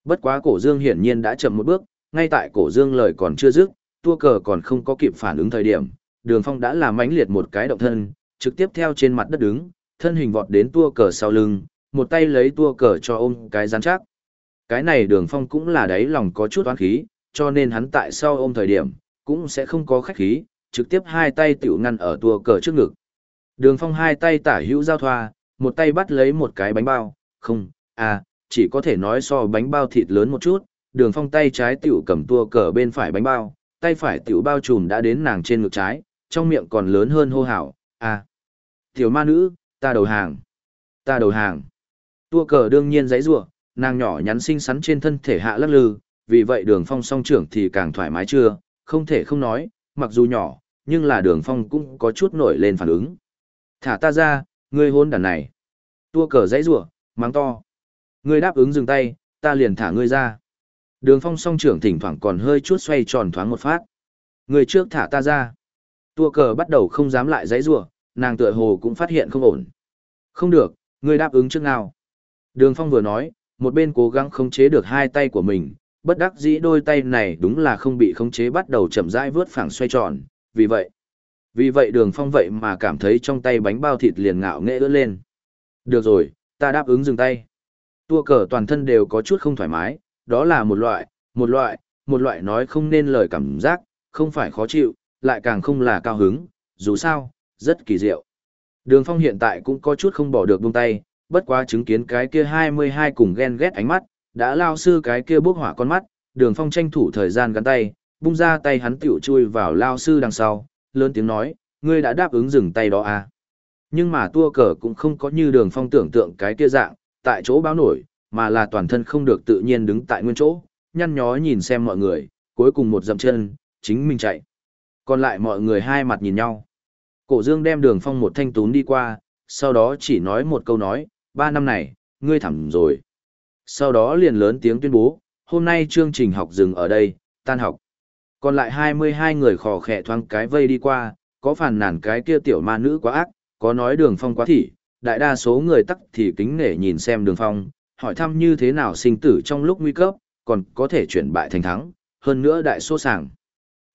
Bất quá Cổ Dương hiển nhiên đã chậm một bước, ngay tại Cổ Dương lời còn chưa dứt, tua cờ còn không có kịp phản ứng thời điểm, Đường Phong đã làm mãnh liệt một cái động thân, trực tiếp theo trên mặt đất đứng, thân hình vọt đến tua cờ sau lưng, một tay lấy tua cờ cho ôm cái rắn chắc. Cái này Đường Phong cũng là đáy lòng có chút oán khí, cho nên hắn tại sau ôm thời điểm, cũng sẽ không có khách khí, trực tiếp hai tay tiểu ngăn ở tua cờ trước ngực. Đường phong hai tay tả hữu giao thoa, một tay bắt lấy một cái bánh bao, không, à, chỉ có thể nói so bánh bao thịt lớn một chút, đường phong tay trái tiểu cầm tua cờ bên phải bánh bao, tay phải tiểu bao trùm đã đến nàng trên ngực trái, trong miệng còn lớn hơn hô hào, à, tiểu ma nữ, ta đầu hàng, ta đầu hàng. Tua cờ đương nhiên giấy rủa nàng nhỏ nhắn xinh xắn trên thân thể hạ lắc lư, vì vậy đường phong song trưởng thì càng thoải mái chưa, không thể không nói, mặc dù nhỏ, nhưng là đường phong cũng có chút nổi lên phản ứng. Thả ta ra, ngươi hôn đàn này. Tua cờ giấy rủa mắng to. Ngươi đáp ứng dừng tay, ta liền thả ngươi ra. Đường phong song trưởng thỉnh thoảng còn hơi chút xoay tròn thoáng một phát. Người trước thả ta ra. Tua cờ bắt đầu không dám lại dãy rủa nàng tựa hồ cũng phát hiện không ổn. Không được, ngươi đáp ứng trước nào. Đường phong vừa nói, một bên cố gắng khống chế được hai tay của mình, bất đắc dĩ đôi tay này đúng là không bị khống chế bắt đầu chậm rãi vướt phẳng xoay tròn, vì vậy. Vì vậy đường phong vậy mà cảm thấy trong tay bánh bao thịt liền ngạo nghệ ướt lên. Được rồi, ta đáp ứng dừng tay. Tua cờ toàn thân đều có chút không thoải mái, đó là một loại, một loại, một loại nói không nên lời cảm giác, không phải khó chịu, lại càng không là cao hứng, dù sao, rất kỳ diệu. Đường phong hiện tại cũng có chút không bỏ được buông tay, bất quá chứng kiến cái kia 22 cùng ghen ghét ánh mắt, đã lao sư cái kia bốc hỏa con mắt, đường phong tranh thủ thời gian gắn tay, bung ra tay hắn tiểu chui vào lao sư đằng sau, lớn tiếng nói, ngươi đã đáp ứng dừng tay đó à. Nhưng mà tua cờ cũng không có như đường phong tưởng tượng cái kia dạng, tại chỗ báo nổi, mà là toàn thân không được tự nhiên đứng tại nguyên chỗ, nhăn nhó nhìn xem mọi người, cuối cùng một dậm chân, chính mình chạy. Còn lại mọi người hai mặt nhìn nhau. Cổ dương đem đường phong một thanh tún đi qua, sau đó chỉ nói một câu nói, ba năm này, ngươi thẳm rồi. Sau đó liền lớn tiếng tuyên bố, hôm nay chương trình học dừng ở đây, tan học. Còn lại 22 người khò khẽ thoáng cái vây đi qua, có phản nản cái kia tiểu ma nữ quá ác, có nói đường phong quá thỉ, đại đa số người tắc thì kính nể nhìn xem đường phong, hỏi thăm như thế nào sinh tử trong lúc nguy cấp, còn có thể chuyển bại thành thắng, hơn nữa đại số sàng.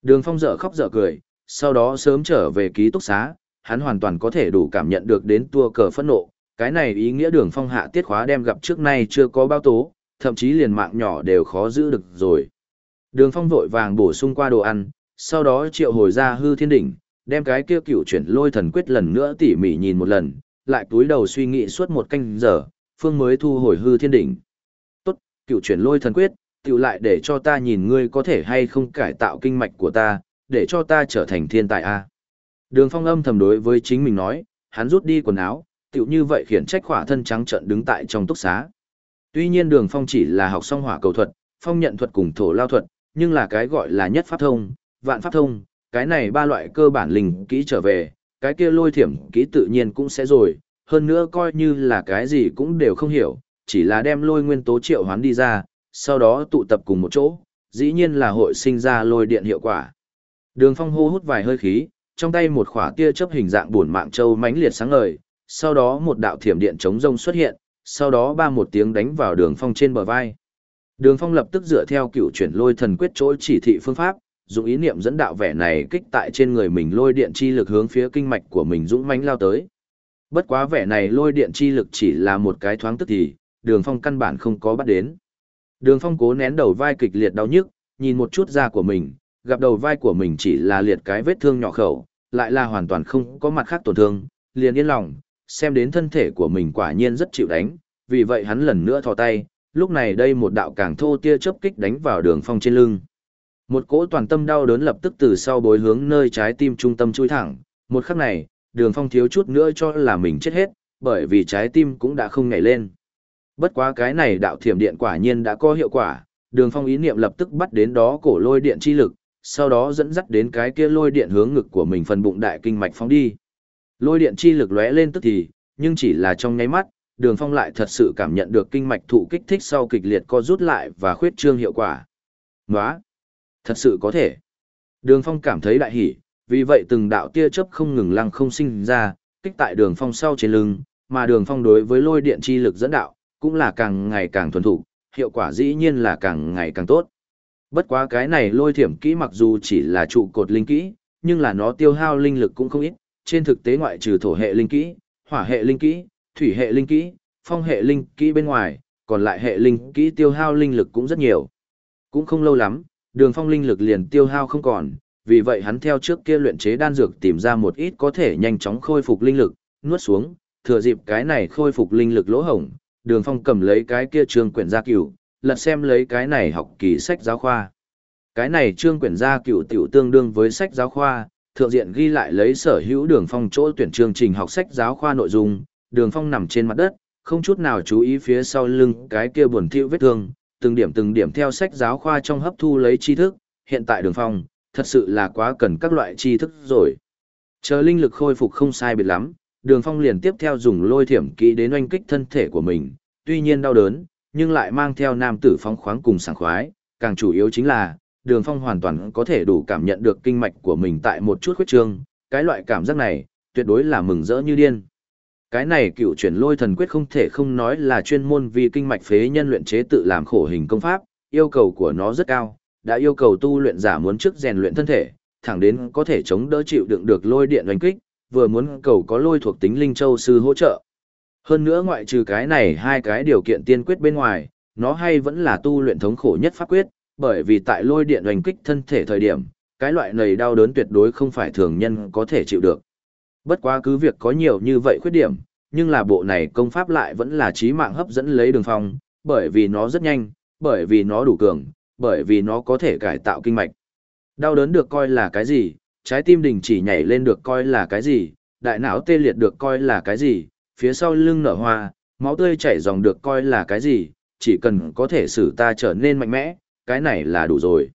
Đường Phong dở khóc dở cười, sau đó sớm trở về ký túc xá, hắn hoàn toàn có thể đủ cảm nhận được đến tua cờ phẫn nộ, cái này ý nghĩa Đường Phong hạ tiết khóa đem gặp trước nay chưa có bao tố, thậm chí liền mạng nhỏ đều khó giữ được rồi. Đường Phong vội vàng bổ sung qua đồ ăn, sau đó triệu hồi ra hư thiên đỉnh, đem cái kia cựu chuyển lôi thần quyết lần nữa tỉ mỉ nhìn một lần, lại túi đầu suy nghĩ suốt một canh giờ, phương mới thu hồi hư thiên đỉnh. Tốt, cựu chuyển lôi thần quyết, tiểu lại để cho ta nhìn ngươi có thể hay không cải tạo kinh mạch của ta, để cho ta trở thành thiên tài a. Đường Phong âm thầm đối với chính mình nói, hắn rút đi quần áo, tiểu như vậy khiển trách khỏa thân trắng trợn đứng tại trong túc xá. Tuy nhiên Đường Phong chỉ là học xong hỏa cầu thuật, phong nhận thuật cùng thổ lao thuật, nhưng là cái gọi là nhất pháp thông, vạn pháp thông, cái này ba loại cơ bản linh kỹ trở về, cái kia lôi thiểm kỹ tự nhiên cũng sẽ rồi, hơn nữa coi như là cái gì cũng đều không hiểu, chỉ là đem lôi nguyên tố triệu hoán đi ra, sau đó tụ tập cùng một chỗ, dĩ nhiên là hội sinh ra lôi điện hiệu quả. Đường phong hô hút vài hơi khí, trong tay một khỏa tia chớp hình dạng buồn mạng châu mãnh liệt sáng ngời, sau đó một đạo thiểm điện chống rông xuất hiện, sau đó ba một tiếng đánh vào đường phong trên bờ vai. Đường phong lập tức dựa theo cựu chuyển lôi thần quyết chỗ chỉ thị phương pháp, dùng ý niệm dẫn đạo vẻ này kích tại trên người mình lôi điện chi lực hướng phía kinh mạch của mình dũng mãnh lao tới. Bất quá vẻ này lôi điện chi lực chỉ là một cái thoáng tức thì, đường phong căn bản không có bắt đến. Đường phong cố nén đầu vai kịch liệt đau nhức, nhìn một chút da của mình, gặp đầu vai của mình chỉ là liệt cái vết thương nhỏ khẩu, lại là hoàn toàn không có mặt khác tổn thương, liền yên lòng, xem đến thân thể của mình quả nhiên rất chịu đánh, vì vậy hắn lần nữa thò tay, lúc này đây một đạo càng thô tia chớp kích đánh vào đường phong trên lưng. Một cỗ toàn tâm đau đớn lập tức từ sau bối hướng nơi trái tim trung tâm chui thẳng, một khắc này, đường phong thiếu chút nữa cho là mình chết hết, bởi vì trái tim cũng đã không nhảy lên. Bất quá cái này đạo thiểm điện quả nhiên đã có hiệu quả, đường phong ý niệm lập tức bắt đến đó cổ lôi điện chi lực, sau đó dẫn dắt đến cái kia lôi điện hướng ngực của mình phần bụng đại kinh mạch phóng đi. Lôi điện chi lực lóe lên tức thì, nhưng chỉ là trong nháy mắt, đường phong lại thật sự cảm nhận được kinh mạch thụ kích thích sau kịch liệt co rút lại và khuyết trương hiệu quả. Nói, Thật sự có thể. Đường phong cảm thấy đại hỉ, vì vậy từng đạo tia chớp không ngừng lăng không sinh ra, kích tại đường phong sau trên lưng, mà đường phong đối với lôi điện chi lực dẫn đạo, cũng là càng ngày càng thuần thủ, hiệu quả dĩ nhiên là càng ngày càng tốt. Bất quá cái này lôi thiểm kỹ mặc dù chỉ là trụ cột linh kỹ, nhưng là nó tiêu hao linh lực cũng không ít, trên thực tế ngoại trừ thổ hệ linh kỹ, hỏa hệ linh kỹ, thủy hệ linh kỹ, phong hệ linh kỹ bên ngoài, còn lại hệ linh kỹ tiêu hao linh lực cũng rất nhiều. Cũng không lâu lắm, đường phong linh lực liền tiêu hao không còn, vì vậy hắn theo trước kia luyện chế đan dược tìm ra một ít có thể nhanh chóng khôi phục linh lực, nuốt xuống, thừa dịp cái này khôi phục linh lực lỗ hổng, đường phong cầm lấy cái kia trương quyển gia cửu, lật xem lấy cái này học kỳ sách giáo khoa. Cái này trương quyển gia cửu tiểu tương đương với sách giáo khoa, thượng diện ghi lại lấy sở hữu đường phong chỗ tuyển chương trình học sách giáo khoa nội dung, đường phong nằm trên mặt đất, không chút nào chú ý phía sau lưng cái kia buồn thiu vết thương, từng điểm từng điểm theo sách giáo khoa trong hấp thu lấy tri thức, hiện tại đường phong, thật sự là quá cần các loại tri thức rồi. Chờ linh lực khôi phục không sai biệt lắm, đường phong liền tiếp theo dùng lôi thiểm kỹ đến oanh kích thân thể của mình, tuy nhiên đau đớn, nhưng lại mang theo nam tử phong khoáng cùng sảng khoái, càng chủ yếu chính là, đường phong hoàn toàn có thể đủ cảm nhận được kinh mạch của mình tại một chút khuyết trương, cái loại cảm giác này, tuyệt đối là mừng rỡ như điên. Cái này cựu chuyển lôi thần quyết không thể không nói là chuyên môn vì kinh mạch phế nhân luyện chế tự làm khổ hình công pháp, yêu cầu của nó rất cao, đã yêu cầu tu luyện giả muốn trước rèn luyện thân thể, thẳng đến có thể chống đỡ chịu đựng được lôi điện đánh kích, vừa muốn cầu có lôi thuộc tính linh châu sư hỗ trợ. Hơn nữa ngoại trừ cái này hai cái điều kiện tiên quyết bên ngoài, nó hay vẫn là tu luyện thống khổ nhất pháp quyết, bởi vì tại lôi điện đánh kích thân thể thời điểm, cái loại này đau đớn tuyệt đối không phải thường nhân có thể chịu được. Bất quá cứ việc có nhiều như vậy khuyết điểm, nhưng là bộ này công pháp lại vẫn là trí mạng hấp dẫn lấy đường phong, bởi vì nó rất nhanh, bởi vì nó đủ cường, bởi vì nó có thể cải tạo kinh mạch. Đau đớn được coi là cái gì, trái tim đình chỉ nhảy lên được coi là cái gì, đại não tê liệt được coi là cái gì, phía sau lưng nở hoa, máu tươi chảy dòng được coi là cái gì, chỉ cần có thể xử ta trở nên mạnh mẽ, cái này là đủ rồi.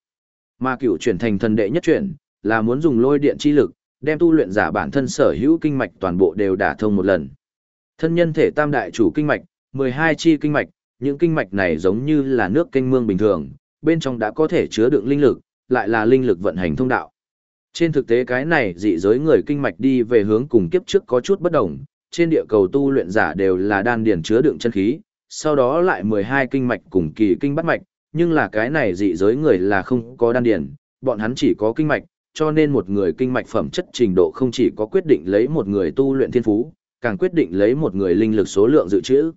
Mà cựu chuyển thành thần đệ nhất chuyển, là muốn dùng lôi điện chi lực, đem tu luyện giả bản thân sở hữu kinh mạch toàn bộ đều đả thông một lần. Thân nhân thể tam đại chủ kinh mạch, 12 chi kinh mạch, những kinh mạch này giống như là nước kênh mương bình thường, bên trong đã có thể chứa đựng linh lực, lại là linh lực vận hành thông đạo. Trên thực tế cái này dị giới người kinh mạch đi về hướng cùng kiếp trước có chút bất đồng, trên địa cầu tu luyện giả đều là đan điển chứa đựng chân khí, sau đó lại 12 kinh mạch cùng kỳ kinh bắt mạch, nhưng là cái này dị giới người là không có đan điền, bọn hắn chỉ có kinh mạch, cho nên một người kinh mạch phẩm chất trình độ không chỉ có quyết định lấy một người tu luyện thiên phú, càng quyết định lấy một người linh lực số lượng dự trữ.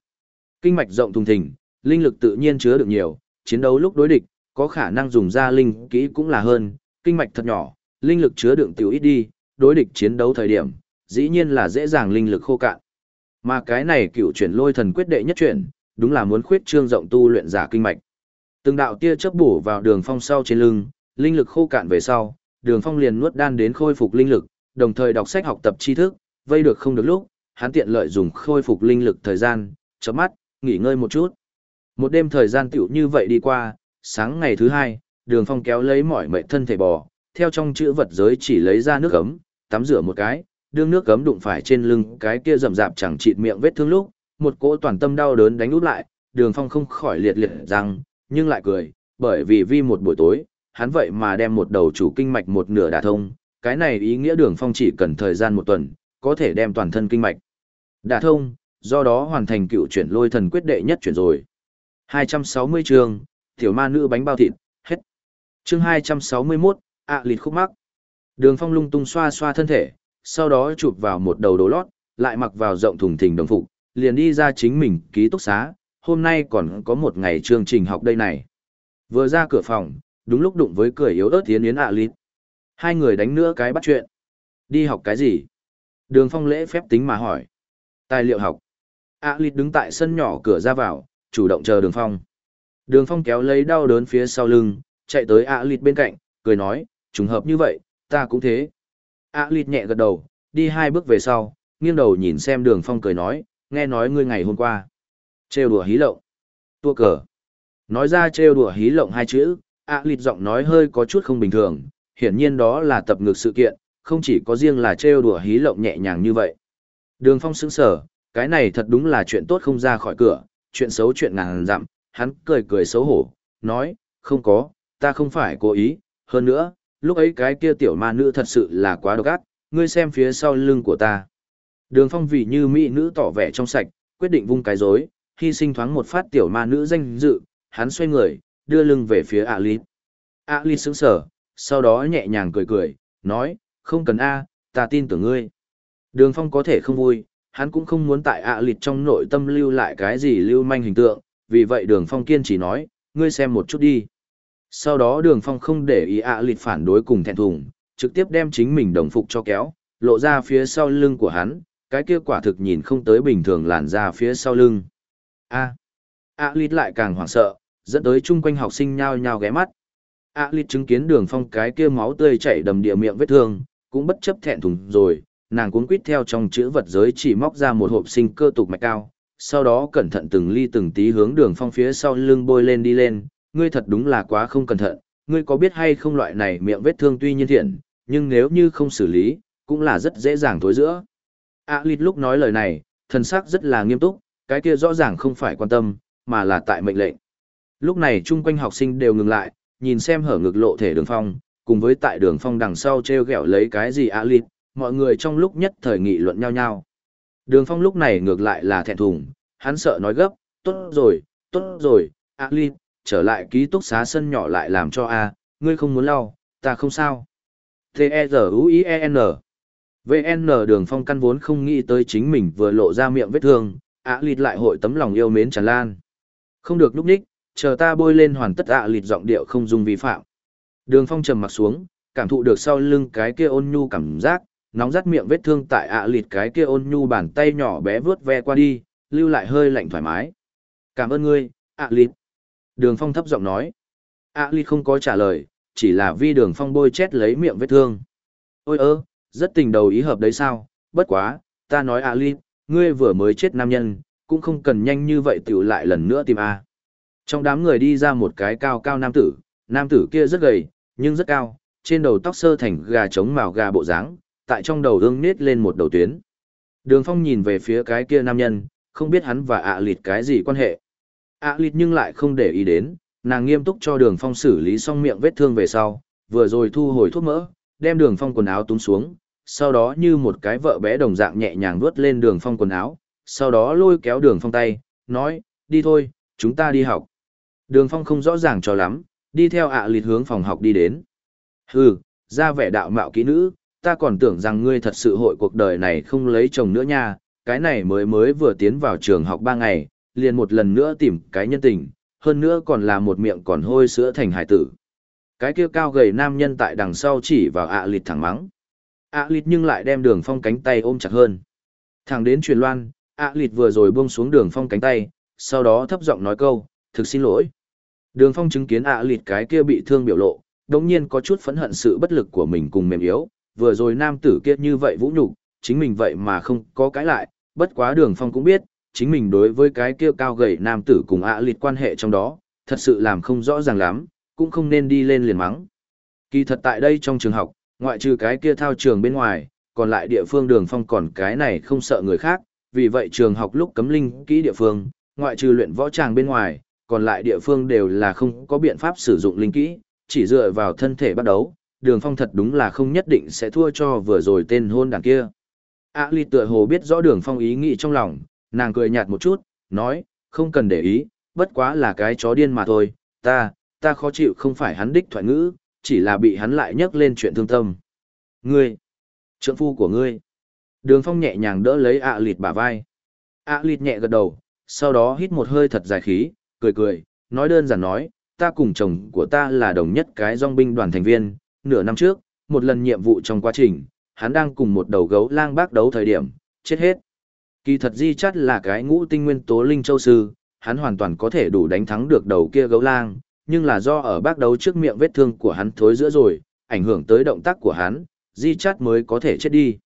Kinh mạch rộng thùng thình, linh lực tự nhiên chứa được nhiều, chiến đấu lúc đối địch, có khả năng dùng ra linh kỹ cũng là hơn, kinh mạch thật nhỏ, linh lực chứa đựng tiểu ít đi, đối địch chiến đấu thời điểm, dĩ nhiên là dễ dàng linh lực khô cạn. Mà cái này cựu chuyển lôi thần quyết đệ nhất chuyển, đúng là muốn khuyết trương rộng tu luyện giả kinh mạch. Từng đạo tia chớp bổ vào đường phong sau trên lưng, linh lực khô cạn về sau, đường phong liền nuốt đan đến khôi phục linh lực, đồng thời đọc sách học tập tri thức, vây được không được lúc, hắn tiện lợi dùng khôi phục linh lực thời gian, chớp mắt, nghỉ ngơi một chút. Một đêm thời gian tiểu như vậy đi qua, sáng ngày thứ hai, đường phong kéo lấy mỏi mệt thân thể bò, theo trong chữ vật giới chỉ lấy ra nước ấm, tắm rửa một cái, đương nước ấm đụng phải trên lưng cái kia rầm rạp chẳng chịt miệng vết thương lúc, một cỗ toàn tâm đau đớn đánh úp lại, đường phong không khỏi liệt liệt răng, nhưng lại cười, bởi vì vi một buổi tối, hắn vậy mà đem một đầu chủ kinh mạch một nửa đả thông, cái này ý nghĩa đường phong chỉ cần thời gian một tuần, có thể đem toàn thân kinh mạch đả thông, do đó hoàn thành cựu chuyển lôi thần quyết đệ nhất chuyển rồi. 260 trường, tiểu ma nữ bánh bao thịt, hết. Chương 261, ạ à lịt khúc mắc. Đường phong lung tung xoa xoa thân thể, sau đó chụp vào một đầu đồ lót, lại mặc vào rộng thùng thình đồng phục, liền đi ra chính mình ký túc xá, hôm nay còn có một ngày chương trình học đây này. Vừa ra cửa phòng, đúng lúc đụng với cười yếu ớt tiến yến ạ à lịt. Hai người đánh nữa cái bắt chuyện. Đi học cái gì? Đường phong lễ phép tính mà hỏi. Tài liệu học. ạ à lịt đứng tại sân nhỏ cửa ra vào, chủ động chờ đường phong. Đường phong kéo lấy đau đớn phía sau lưng, chạy tới ạ lịt bên cạnh, cười nói, trùng hợp như vậy, ta cũng thế. ạ lịt nhẹ gật đầu, đi hai bước về sau, nghiêng đầu nhìn xem đường phong cười nói, nghe nói ngươi ngày hôm qua. Trêu đùa hí lộng. Tua cờ. Nói ra trêu đùa hí lộng hai chữ, ạ lịt giọng nói hơi có chút không bình thường, hiển nhiên đó là tập ngược sự kiện, không chỉ có riêng là trêu đùa hí lộng nhẹ nhàng như vậy. Đường phong sững sở, cái này thật đúng là chuyện tốt không ra khỏi cửa, chuyện xấu chuyện ngàn dặm, hắn cười cười xấu hổ, nói, không có, ta không phải cố ý, hơn nữa, lúc ấy cái kia tiểu ma nữ thật sự là quá độc ác, ngươi xem phía sau lưng của ta. Đường phong vì như mỹ nữ tỏ vẻ trong sạch, quyết định vung cái rối, hy sinh thoáng một phát tiểu ma nữ danh dự, hắn xoay người, đưa lưng về phía ạ lít. ạ lít sững sờ sau đó nhẹ nhàng cười cười, nói, không cần a, ta tin tưởng ngươi. Đường phong có thể không vui, hắn cũng không muốn tại ạ à lịt trong nội tâm lưu lại cái gì lưu manh hình tượng, vì vậy đường phong kiên chỉ nói, ngươi xem một chút đi. Sau đó đường phong không để ý ạ à lịt phản đối cùng thẹn thùng, trực tiếp đem chính mình đồng phục cho kéo, lộ ra phía sau lưng của hắn, cái kia quả thực nhìn không tới bình thường làn ra phía sau lưng. A. ạ lịt lại càng hoảng sợ, dẫn tới chung quanh học sinh nhao nhao ghé mắt. ạ lịt chứng kiến đường phong cái kia máu tươi chảy đầm địa miệng vết thương, cũng bất chấp thẹn thùng rồi, nàng cuốn quýt theo trong chữ vật giới chỉ móc ra một hộp sinh cơ tục mạch cao, sau đó cẩn thận từng ly từng tí hướng đường phong phía sau lưng bôi lên đi lên, ngươi thật đúng là quá không cẩn thận, ngươi có biết hay không loại này miệng vết thương tuy nhiên thiện, nhưng nếu như không xử lý, cũng là rất dễ dàng thối giữa. A lít lúc nói lời này, thần sắc rất là nghiêm túc, cái kia rõ ràng không phải quan tâm, mà là tại mệnh lệnh. Lúc này chung quanh học sinh đều ngừng lại, nhìn xem hở ngực lộ thể đường phong, cùng với tại đường phong đằng sau treo gẹo lấy cái gì A lít, mọi người trong lúc nhất thời nghị luận nhau nhau. Đường phong lúc này ngược lại là thẹn thùng, hắn sợ nói gấp, tốt rồi, tốt rồi, A Linh, trở lại ký túc xá sân nhỏ lại làm cho A, ngươi không muốn lau, ta không sao. T-E-Z-U-I-E-N VN đường phong căn vốn không nghĩ tới chính mình vừa lộ ra miệng vết thương, A Ly lại hội tấm lòng yêu mến tràn lan. Không được núp ních, chờ ta bôi lên hoàn tất A Ly giọng điệu không dùng vi phạm. Đường phong trầm mặt xuống, cảm thụ được sau lưng cái kia ôn nhu cảm giác, nóng rát miệng vết thương tại ạ lịt cái kia ôn nhu bàn tay nhỏ bé vướt ve qua đi, lưu lại hơi lạnh thoải mái. Cảm ơn ngươi, ạ lịt. Đường phong thấp giọng nói. ạ lịt không có trả lời, chỉ là vi đường phong bôi chét lấy miệng vết thương. Ôi ơ, rất tình đầu ý hợp đấy sao, bất quá, ta nói ạ lịt, ngươi vừa mới chết nam nhân, cũng không cần nhanh như vậy tiểu lại lần nữa tìm a. Trong đám người đi ra một cái cao cao nam tử, nam tử kia rất gầy, nhưng rất cao, trên đầu tóc sơ thành gà trống màu gà bộ dáng, tại trong đầu ương nết lên một đầu tuyến. Đường phong nhìn về phía cái kia nam nhân, không biết hắn và ạ à lịt cái gì quan hệ. ạ à lịt nhưng lại không để ý đến, nàng nghiêm túc cho đường phong xử lý xong miệng vết thương về sau, vừa rồi thu hồi thuốc mỡ, đem đường phong quần áo túm xuống, sau đó như một cái vợ bé đồng dạng nhẹ nhàng vuốt lên đường phong quần áo, sau đó lôi kéo đường phong tay, nói, đi thôi, chúng ta đi học. Đường Phong không rõ ràng cho lắm, đi theo ạ à lịt hướng phòng học đi đến. Hừ, ra vẻ đạo mạo kỹ nữ, ta còn tưởng rằng ngươi thật sự hội cuộc đời này không lấy chồng nữa nha, cái này mới mới vừa tiến vào trường học ba ngày, liền một lần nữa tìm cái nhân tình, hơn nữa còn là một miệng còn hôi sữa thành hải tử. Cái kia cao gầy nam nhân tại đằng sau chỉ vào ạ à lịt thẳng mắng. ạ lịt nhưng lại đem đường phong cánh tay ôm chặt hơn. Thẳng đến truyền loan, ạ lịt vừa rồi buông xuống đường phong cánh tay, sau đó thấp giọng nói câu, thực xin lỗi. Đường phong chứng kiến ạ lịt cái kia bị thương biểu lộ, đồng nhiên có chút phẫn hận sự bất lực của mình cùng mềm yếu, vừa rồi nam tử kia như vậy vũ nhục chính mình vậy mà không có cái lại, bất quá đường phong cũng biết, chính mình đối với cái kia cao gầy nam tử cùng ạ lịt quan hệ trong đó, thật sự làm không rõ ràng lắm, cũng không nên đi lên liền mắng. Kỳ thật tại đây trong trường học, ngoại trừ cái kia thao trường bên ngoài, còn lại địa phương đường phong còn cái này không sợ người khác, vì vậy trường học lúc cấm linh kỹ địa phương, ngoại trừ luyện võ tràng bên ngoài, còn lại địa phương đều là không có biện pháp sử dụng linh kỹ, chỉ dựa vào thân thể bắt đấu, đường phong thật đúng là không nhất định sẽ thua cho vừa rồi tên hôn đảng kia. A ly tựa hồ biết rõ đường phong ý nghĩ trong lòng, nàng cười nhạt một chút, nói, không cần để ý, bất quá là cái chó điên mà thôi, ta, ta khó chịu không phải hắn đích thoại ngữ, chỉ là bị hắn lại nhắc lên chuyện thương tâm. Ngươi, trượng phu của ngươi. Đường phong nhẹ nhàng đỡ lấy ạ lịt bả vai. ạ lịt nhẹ gật đầu, sau đó hít một hơi thật dài khí, cười cười, nói đơn giản nói, ta cùng chồng của ta là đồng nhất cái dong binh đoàn thành viên, nửa năm trước, một lần nhiệm vụ trong quá trình, hắn đang cùng một đầu gấu lang bác đấu thời điểm, chết hết. Kỳ thật di Chát là cái ngũ tinh nguyên tố linh châu sư, hắn hoàn toàn có thể đủ đánh thắng được đầu kia gấu lang, nhưng là do ở bác đấu trước miệng vết thương của hắn thối giữa rồi, ảnh hưởng tới động tác của hắn, di Chát mới có thể chết đi.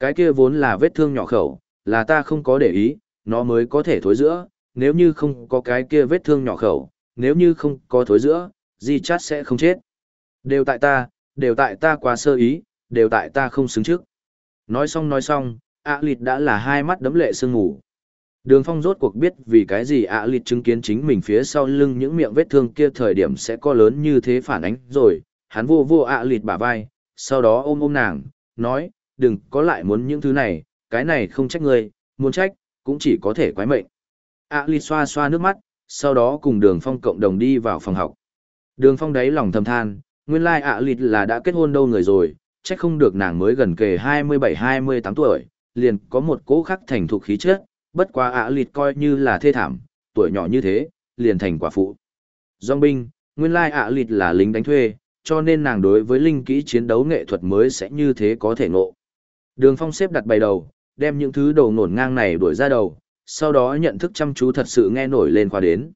Cái kia vốn là vết thương nhỏ khẩu, là ta không có để ý, nó mới có thể thối giữa, nếu như không có cái kia vết thương nhỏ khẩu, nếu như không có thối giữa, di Chát sẽ không chết. Đều tại ta, đều tại ta quá sơ ý, đều tại ta không xứng trước. Nói xong nói xong, ạ lịt đã là hai mắt đấm lệ sương ngủ. Đường phong rốt cuộc biết vì cái gì ạ lịt chứng kiến chính mình phía sau lưng những miệng vết thương kia thời điểm sẽ có lớn như thế phản ánh rồi, hắn vô vô ạ lịt bả vai, sau đó ôm ôm nàng, nói, đừng có lại muốn những thứ này, cái này không trách ngươi, muốn trách, cũng chỉ có thể quái mệnh. ạ lịt xoa xoa nước mắt, sau đó cùng đường phong cộng đồng đi vào phòng học. Đường phong đáy lòng thầm than, nguyên lai ạ lịt là đã kết hôn đâu người rồi, trách không được nàng mới gần kề 27-28 tuổi, liền có một cố khắc thành thục khí chất, bất quá ạ lịt coi như là thê thảm, tuổi nhỏ như thế, liền thành quả phụ. Dòng binh, nguyên lai ạ lịt là lính đánh thuê, cho nên nàng đối với linh kỹ chiến đấu nghệ thuật mới sẽ như thế có thể ngộ. Đường phong xếp đặt bày đầu, đem những thứ đầu nổn ngang này đuổi ra đầu, sau đó nhận thức chăm chú thật sự nghe nổi lên khoa đến.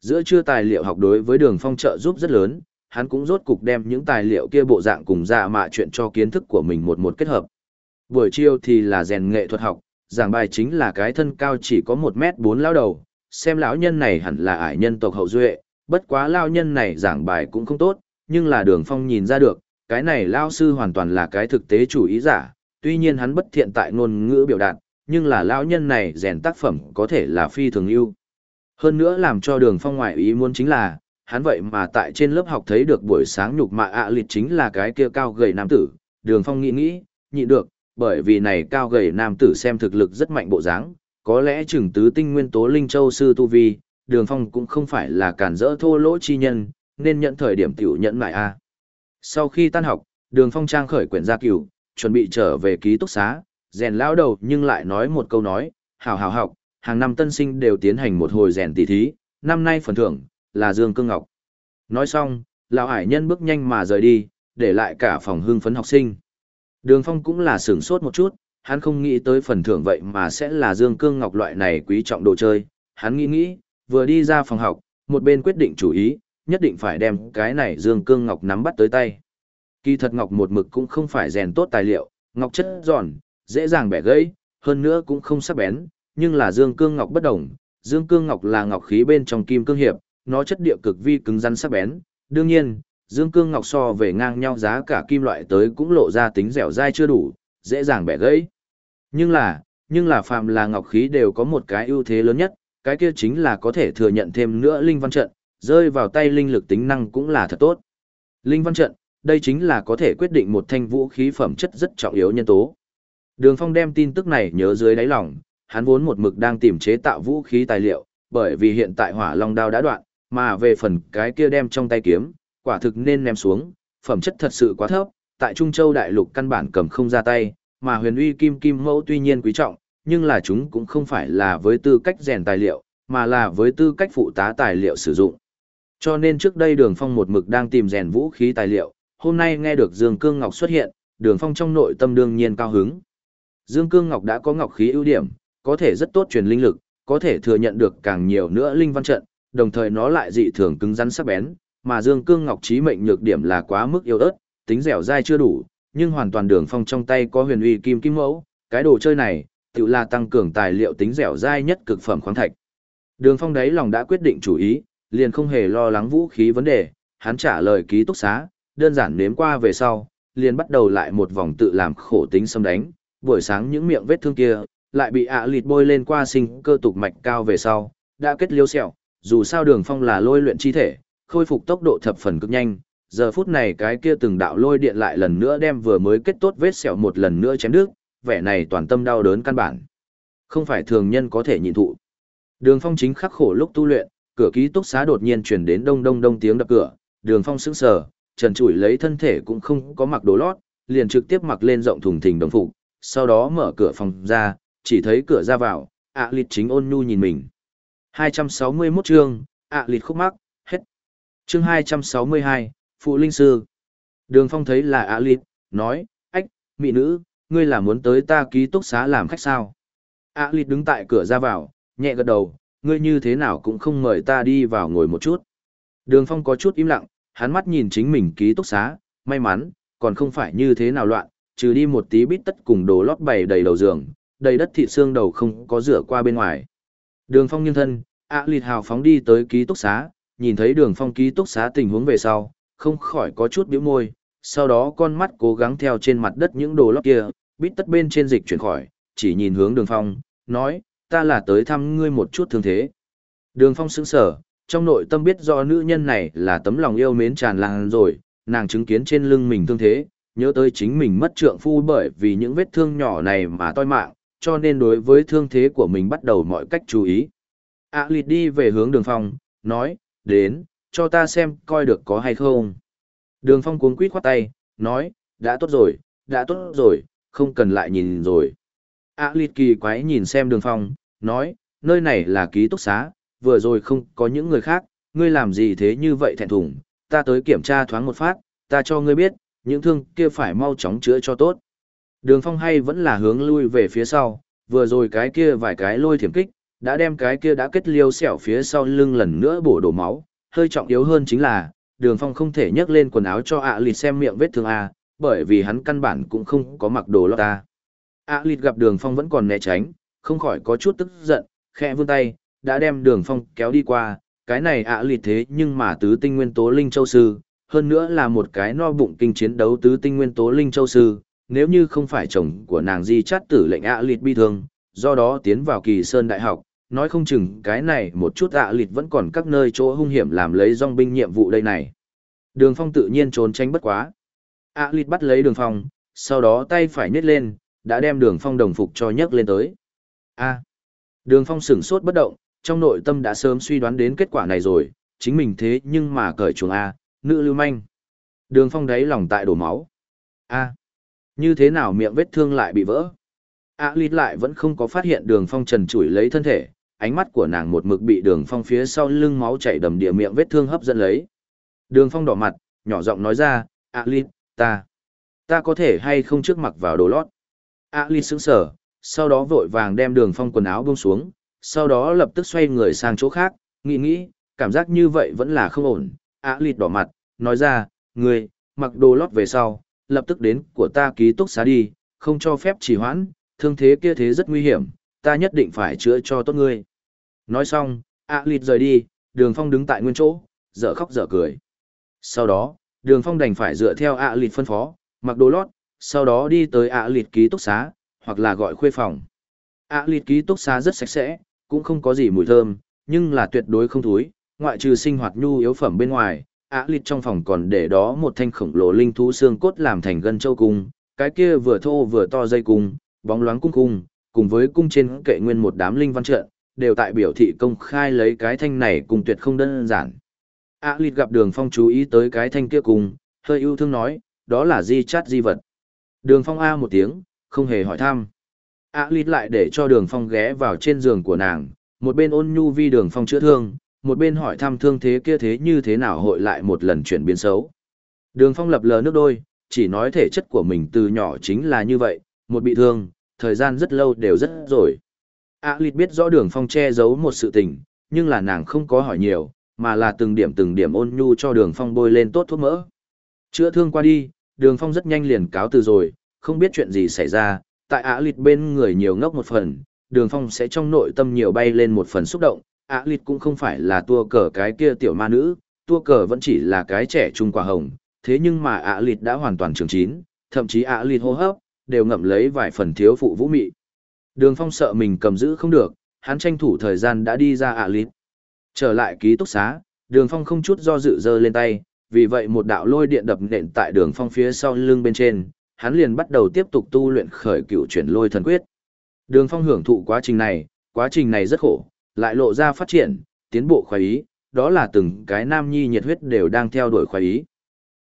Giữa trưa tài liệu học đối với đường phong trợ giúp rất lớn, hắn cũng rốt cục đem những tài liệu kia bộ dạng cùng dạ mạ chuyện cho kiến thức của mình một một kết hợp. Buổi chiều thì là rèn nghệ thuật học, giảng bài chính là cái thân cao chỉ có một mét bốn lao đầu, xem lão nhân này hẳn là ải nhân tộc hậu duệ, bất quá lao nhân này giảng bài cũng không tốt, nhưng là đường phong nhìn ra được, cái này lao sư hoàn toàn là cái thực tế chủ ý giả, tuy nhiên hắn bất thiện tại ngôn ngữ biểu đạt, nhưng là lão nhân này rèn tác phẩm có thể là phi thường ưu. Hơn nữa làm cho đường phong ngoại ý muốn chính là, hắn vậy mà tại trên lớp học thấy được buổi sáng nhục mạ ạ à lịt chính là cái kia cao gầy nam tử, đường phong nghĩ nghĩ, nhịn được, bởi vì này cao gầy nam tử xem thực lực rất mạnh bộ dáng, có lẽ chừng tứ tinh nguyên tố linh châu sư tu vi, đường phong cũng không phải là cản rỡ thô lỗ chi nhân, nên nhận thời điểm tiểu nhận lại a. Sau khi tan học, đường phong trang khởi quyển gia cửu, chuẩn bị trở về ký túc xá, rèn lão đầu nhưng lại nói một câu nói, hào hào học, hàng năm tân sinh đều tiến hành một hồi rèn tỷ thí, năm nay phần thưởng, là Dương Cương Ngọc. Nói xong, lão hải nhân bước nhanh mà rời đi, để lại cả phòng hưng phấn học sinh. Đường Phong cũng là sửng sốt một chút, hắn không nghĩ tới phần thưởng vậy mà sẽ là Dương Cương Ngọc loại này quý trọng đồ chơi. Hắn nghĩ nghĩ, vừa đi ra phòng học, một bên quyết định chủ ý, nhất định phải đem cái này Dương Cương Ngọc nắm bắt tới tay. Kỳ thật Ngọc một mực cũng không phải rèn tốt tài liệu, Ngọc chất giòn, dễ dàng bẻ gãy, hơn nữa cũng không sắc bén, nhưng là Dương Cương Ngọc bất đồng. Dương Cương Ngọc là ngọc khí bên trong kim cương hiệp, nó chất địa cực vi cứng rắn sắc bén. Đương nhiên, dương cương ngọc so về ngang nhau giá cả kim loại tới cũng lộ ra tính dẻo dai chưa đủ, dễ dàng bẻ gãy. Nhưng là, nhưng là phàm là ngọc khí đều có một cái ưu thế lớn nhất, cái kia chính là có thể thừa nhận thêm nữa linh văn trận, rơi vào tay linh lực tính năng cũng là thật tốt. Linh văn trận, đây chính là có thể quyết định một thanh vũ khí phẩm chất rất trọng yếu nhân tố. Đường Phong đem tin tức này nhớ dưới đáy lòng, hắn vốn một mực đang tìm chế tạo vũ khí tài liệu, bởi vì hiện tại hỏa long đao đã đoạn, mà về phần cái kia đem trong tay kiếm, quả thực nên ném xuống, phẩm chất thật sự quá thấp, tại Trung Châu đại lục căn bản cầm không ra tay, mà huyền uy kim kim mẫu tuy nhiên quý trọng, nhưng là chúng cũng không phải là với tư cách rèn tài liệu, mà là với tư cách phụ tá tài liệu sử dụng. Cho nên trước đây Đường Phong một mực đang tìm rèn vũ khí tài liệu, hôm nay nghe được Dương Cương Ngọc xuất hiện, Đường Phong trong nội tâm đương nhiên cao hứng. Dương Cương Ngọc đã có ngọc khí ưu điểm, có thể rất tốt truyền linh lực, có thể thừa nhận được càng nhiều nữa linh văn trận, đồng thời nó lại dị thường cứng rắn sắc bén, mà Dương Cương Ngọc chí mệnh nhược điểm là quá mức yếu ớt, tính dẻo dai chưa đủ, nhưng hoàn toàn Đường Phong trong tay có huyền uy kim kim mẫu, cái đồ chơi này, tự là tăng cường tài liệu tính dẻo dai nhất cực phẩm khoáng thạch. Đường Phong đấy lòng đã quyết định chủ ý, liền không hề lo lắng vũ khí vấn đề, hắn trả lời ký túc xá, đơn giản nếm qua về sau, liền bắt đầu lại một vòng tự làm khổ tính xâm đánh, buổi sáng những miệng vết thương kia, lại bị ạ à lịt bôi lên qua sinh cơ tục mạch cao về sau, đã kết liêu sẹo, dù sao đường phong là lôi luyện chi thể, khôi phục tốc độ thập phần cực nhanh, giờ phút này cái kia từng đạo lôi điện lại lần nữa đem vừa mới kết tốt vết sẹo một lần nữa chém đứt, vẻ này toàn tâm đau đớn căn bản. Không phải thường nhân có thể nhịn thụ. Đường phong chính khắc khổ lúc tu luyện, cửa ký túc xá đột nhiên truyền đến đông đông đông tiếng đập cửa, đường phong sững sờ, trần trụi lấy thân thể cũng không có mặc đồ lót, liền trực tiếp mặc lên rộng thùng thình đồng phục, sau đó mở cửa phòng ra, chỉ thấy cửa ra vào, ạ à lịt chính ôn nhu nhìn mình. 261 chương, ạ à lịt khúc mắc, hết. Chương 262, Phụ Linh Sư. Đường phong thấy là ạ à lịt, nói, ách, mỹ nữ, ngươi là muốn tới ta ký túc xá làm khách sao? ạ à, lịt đứng tại cửa ra vào, nhẹ gật đầu, ngươi như thế nào cũng không mời ta đi vào ngồi một chút. Đường phong có chút im lặng, hắn mắt nhìn chính mình ký túc xá, may mắn, còn không phải như thế nào loạn, trừ đi một tí bít tất cùng đồ lót bày đầy đầu giường, đầy đất thịt xương đầu không có rửa qua bên ngoài. Đường phong nghiêng thân, ạ lịt hào phóng đi tới ký túc xá, nhìn thấy đường phong ký túc xá tình huống về sau, không khỏi có chút biểu môi, sau đó con mắt cố gắng theo trên mặt đất những đồ lót kia, bít tất bên trên dịch chuyển khỏi, chỉ nhìn hướng đường phong, nói, ta là tới thăm ngươi một chút thương thế. Đường phong sững sở, trong nội tâm biết do nữ nhân này là tấm lòng yêu mến tràn lan rồi, nàng chứng kiến trên lưng mình thương thế, nhớ tới chính mình mất trượng phu bởi vì những vết thương nhỏ này mà toi mạng, cho nên đối với thương thế của mình bắt đầu mọi cách chú ý. ạ lịt đi về hướng đường phong, nói, đến, cho ta xem coi được có hay không. Đường phong cuống quýt khoát tay, nói, đã tốt rồi, đã tốt rồi, không cần lại nhìn rồi. ạ lịt kỳ quái nhìn xem đường phong, nói, nơi này là ký túc xá, vừa rồi không có những người khác, ngươi làm gì thế như vậy thẹn thùng, ta tới kiểm tra thoáng một phát, ta cho ngươi biết, những thương kia phải mau chóng chữa cho tốt. Đường phong hay vẫn là hướng lui về phía sau, vừa rồi cái kia vài cái lôi thiểm kích, đã đem cái kia đã kết liêu xẻo phía sau lưng lần nữa bổ đổ máu, hơi trọng yếu hơn chính là, đường phong không thể nhấc lên quần áo cho ạ lịt xem miệng vết thương A, bởi vì hắn căn bản cũng không có mặc đồ lót ta. ạ lịt gặp đường phong vẫn còn né tránh, không khỏi có chút tức giận, khe vươn tay, đã đem đường phong kéo đi qua, cái này ạ lịt thế nhưng mà tứ tinh nguyên tố linh châu sư, hơn nữa là một cái no bụng kinh chiến đấu tứ tinh nguyên tố linh châu sư, nếu như không phải chồng của nàng di chát tử lệnh ạ lịt bi thương, do đó tiến vào kỳ sơn đại học, nói không chừng cái này một chút ạ lịt vẫn còn các nơi chỗ hung hiểm làm lấy dòng binh nhiệm vụ đây này. Đường phong tự nhiên trốn tránh bất quá. ạ lịt bắt lấy đường phong, sau đó tay phải nhét lên, đã đem đường phong đồng phục cho nhấc lên tới. A. Đường phong sửng sốt bất động, trong nội tâm đã sớm suy đoán đến kết quả này rồi, chính mình thế nhưng mà cởi chuồng A, nữ lưu manh. Đường phong đáy lòng tại đổ máu. A. Như thế nào miệng vết thương lại bị vỡ? A lít lại vẫn không có phát hiện đường phong trần trụi lấy thân thể, ánh mắt của nàng một mực bị đường phong phía sau lưng máu chảy đầm địa miệng vết thương hấp dẫn lấy. Đường phong đỏ mặt, nhỏ giọng nói ra, A lít, ta, ta có thể hay không trước mặc vào đồ lót. A lít sững sờ, sau đó vội vàng đem đường phong quần áo buông xuống, sau đó lập tức xoay người sang chỗ khác, nghĩ nghĩ, cảm giác như vậy vẫn là không ổn. A lít đỏ mặt, nói ra, người, mặc đồ lót về sau, lập tức đến của ta ký túc xá đi, không cho phép trì hoãn, thương thế kia thế rất nguy hiểm, ta nhất định phải chữa cho tốt ngươi. Nói xong, ạ lịt rời đi, đường phong đứng tại nguyên chỗ, dở khóc dở cười. Sau đó, đường phong đành phải dựa theo ạ lịt phân phó, mặc đồ lót, sau đó đi tới ạ lịt ký túc xá, hoặc là gọi khuê phòng. ạ lịt ký túc xá rất sạch sẽ, cũng không có gì mùi thơm, nhưng là tuyệt đối không thúi, ngoại trừ sinh hoạt nhu yếu phẩm bên ngoài, ạ lịt trong phòng còn để đó một thanh khổng lồ linh thú xương cốt làm thành gân châu cung, cái kia vừa thô vừa to dây cung, bóng loáng cung cung, cùng với cung trên kệ nguyên một đám linh văn trận, đều tại biểu thị công khai lấy cái thanh này cùng tuyệt không đơn giản. ạ Lịt gặp Đường Phong chú ý tới cái thanh kia cung, hơi yêu thương nói, đó là di chát di vật. Đường Phong A một tiếng, không hề hỏi thăm. ạ Lịt lại để cho Đường Phong ghé vào trên giường của nàng, một bên ôn nhu vi Đường Phong chữa thương, một bên hỏi thăm thương thế kia thế như thế nào hội lại một lần chuyển biến xấu. Đường Phong lập lờ nước đôi, chỉ nói thể chất của mình từ nhỏ chính là như vậy, một bị thương, thời gian rất lâu đều rất rồi. A Lịt biết rõ Đường Phong che giấu một sự tình, nhưng là nàng không có hỏi nhiều, mà là từng điểm từng điểm ôn nhu cho Đường Phong bôi lên tốt thuốc mỡ. Chữa thương qua đi, Đường Phong rất nhanh liền cáo từ rồi, không biết chuyện gì xảy ra, tại A Lịt bên người nhiều ngốc một phần, Đường Phong sẽ trong nội tâm nhiều bay lên một phần xúc động, ạ Lịt cũng không phải là tua cờ cái kia tiểu ma nữ, tua cờ vẫn chỉ là cái trẻ trung quả hồng, thế nhưng mà ạ Lịt đã hoàn toàn trưởng chín, thậm chí ạ Lịt hô hấp, đều ngậm lấy vài phần thiếu phụ vũ mị. Đường Phong sợ mình cầm giữ không được, hắn tranh thủ thời gian đã đi ra ạ Lịt. Trở lại ký túc xá, Đường Phong không chút do dự dơ lên tay, vì vậy một đạo lôi điện đập nện tại Đường Phong phía sau lưng bên trên, hắn liền bắt đầu tiếp tục tu luyện khởi cựu chuyển lôi thần quyết. Đường Phong hưởng thụ quá trình này, quá trình này rất khổ, lại lộ ra phát triển, tiến bộ khoái ý, đó là từng cái nam nhi nhiệt huyết đều đang theo đuổi khoái ý.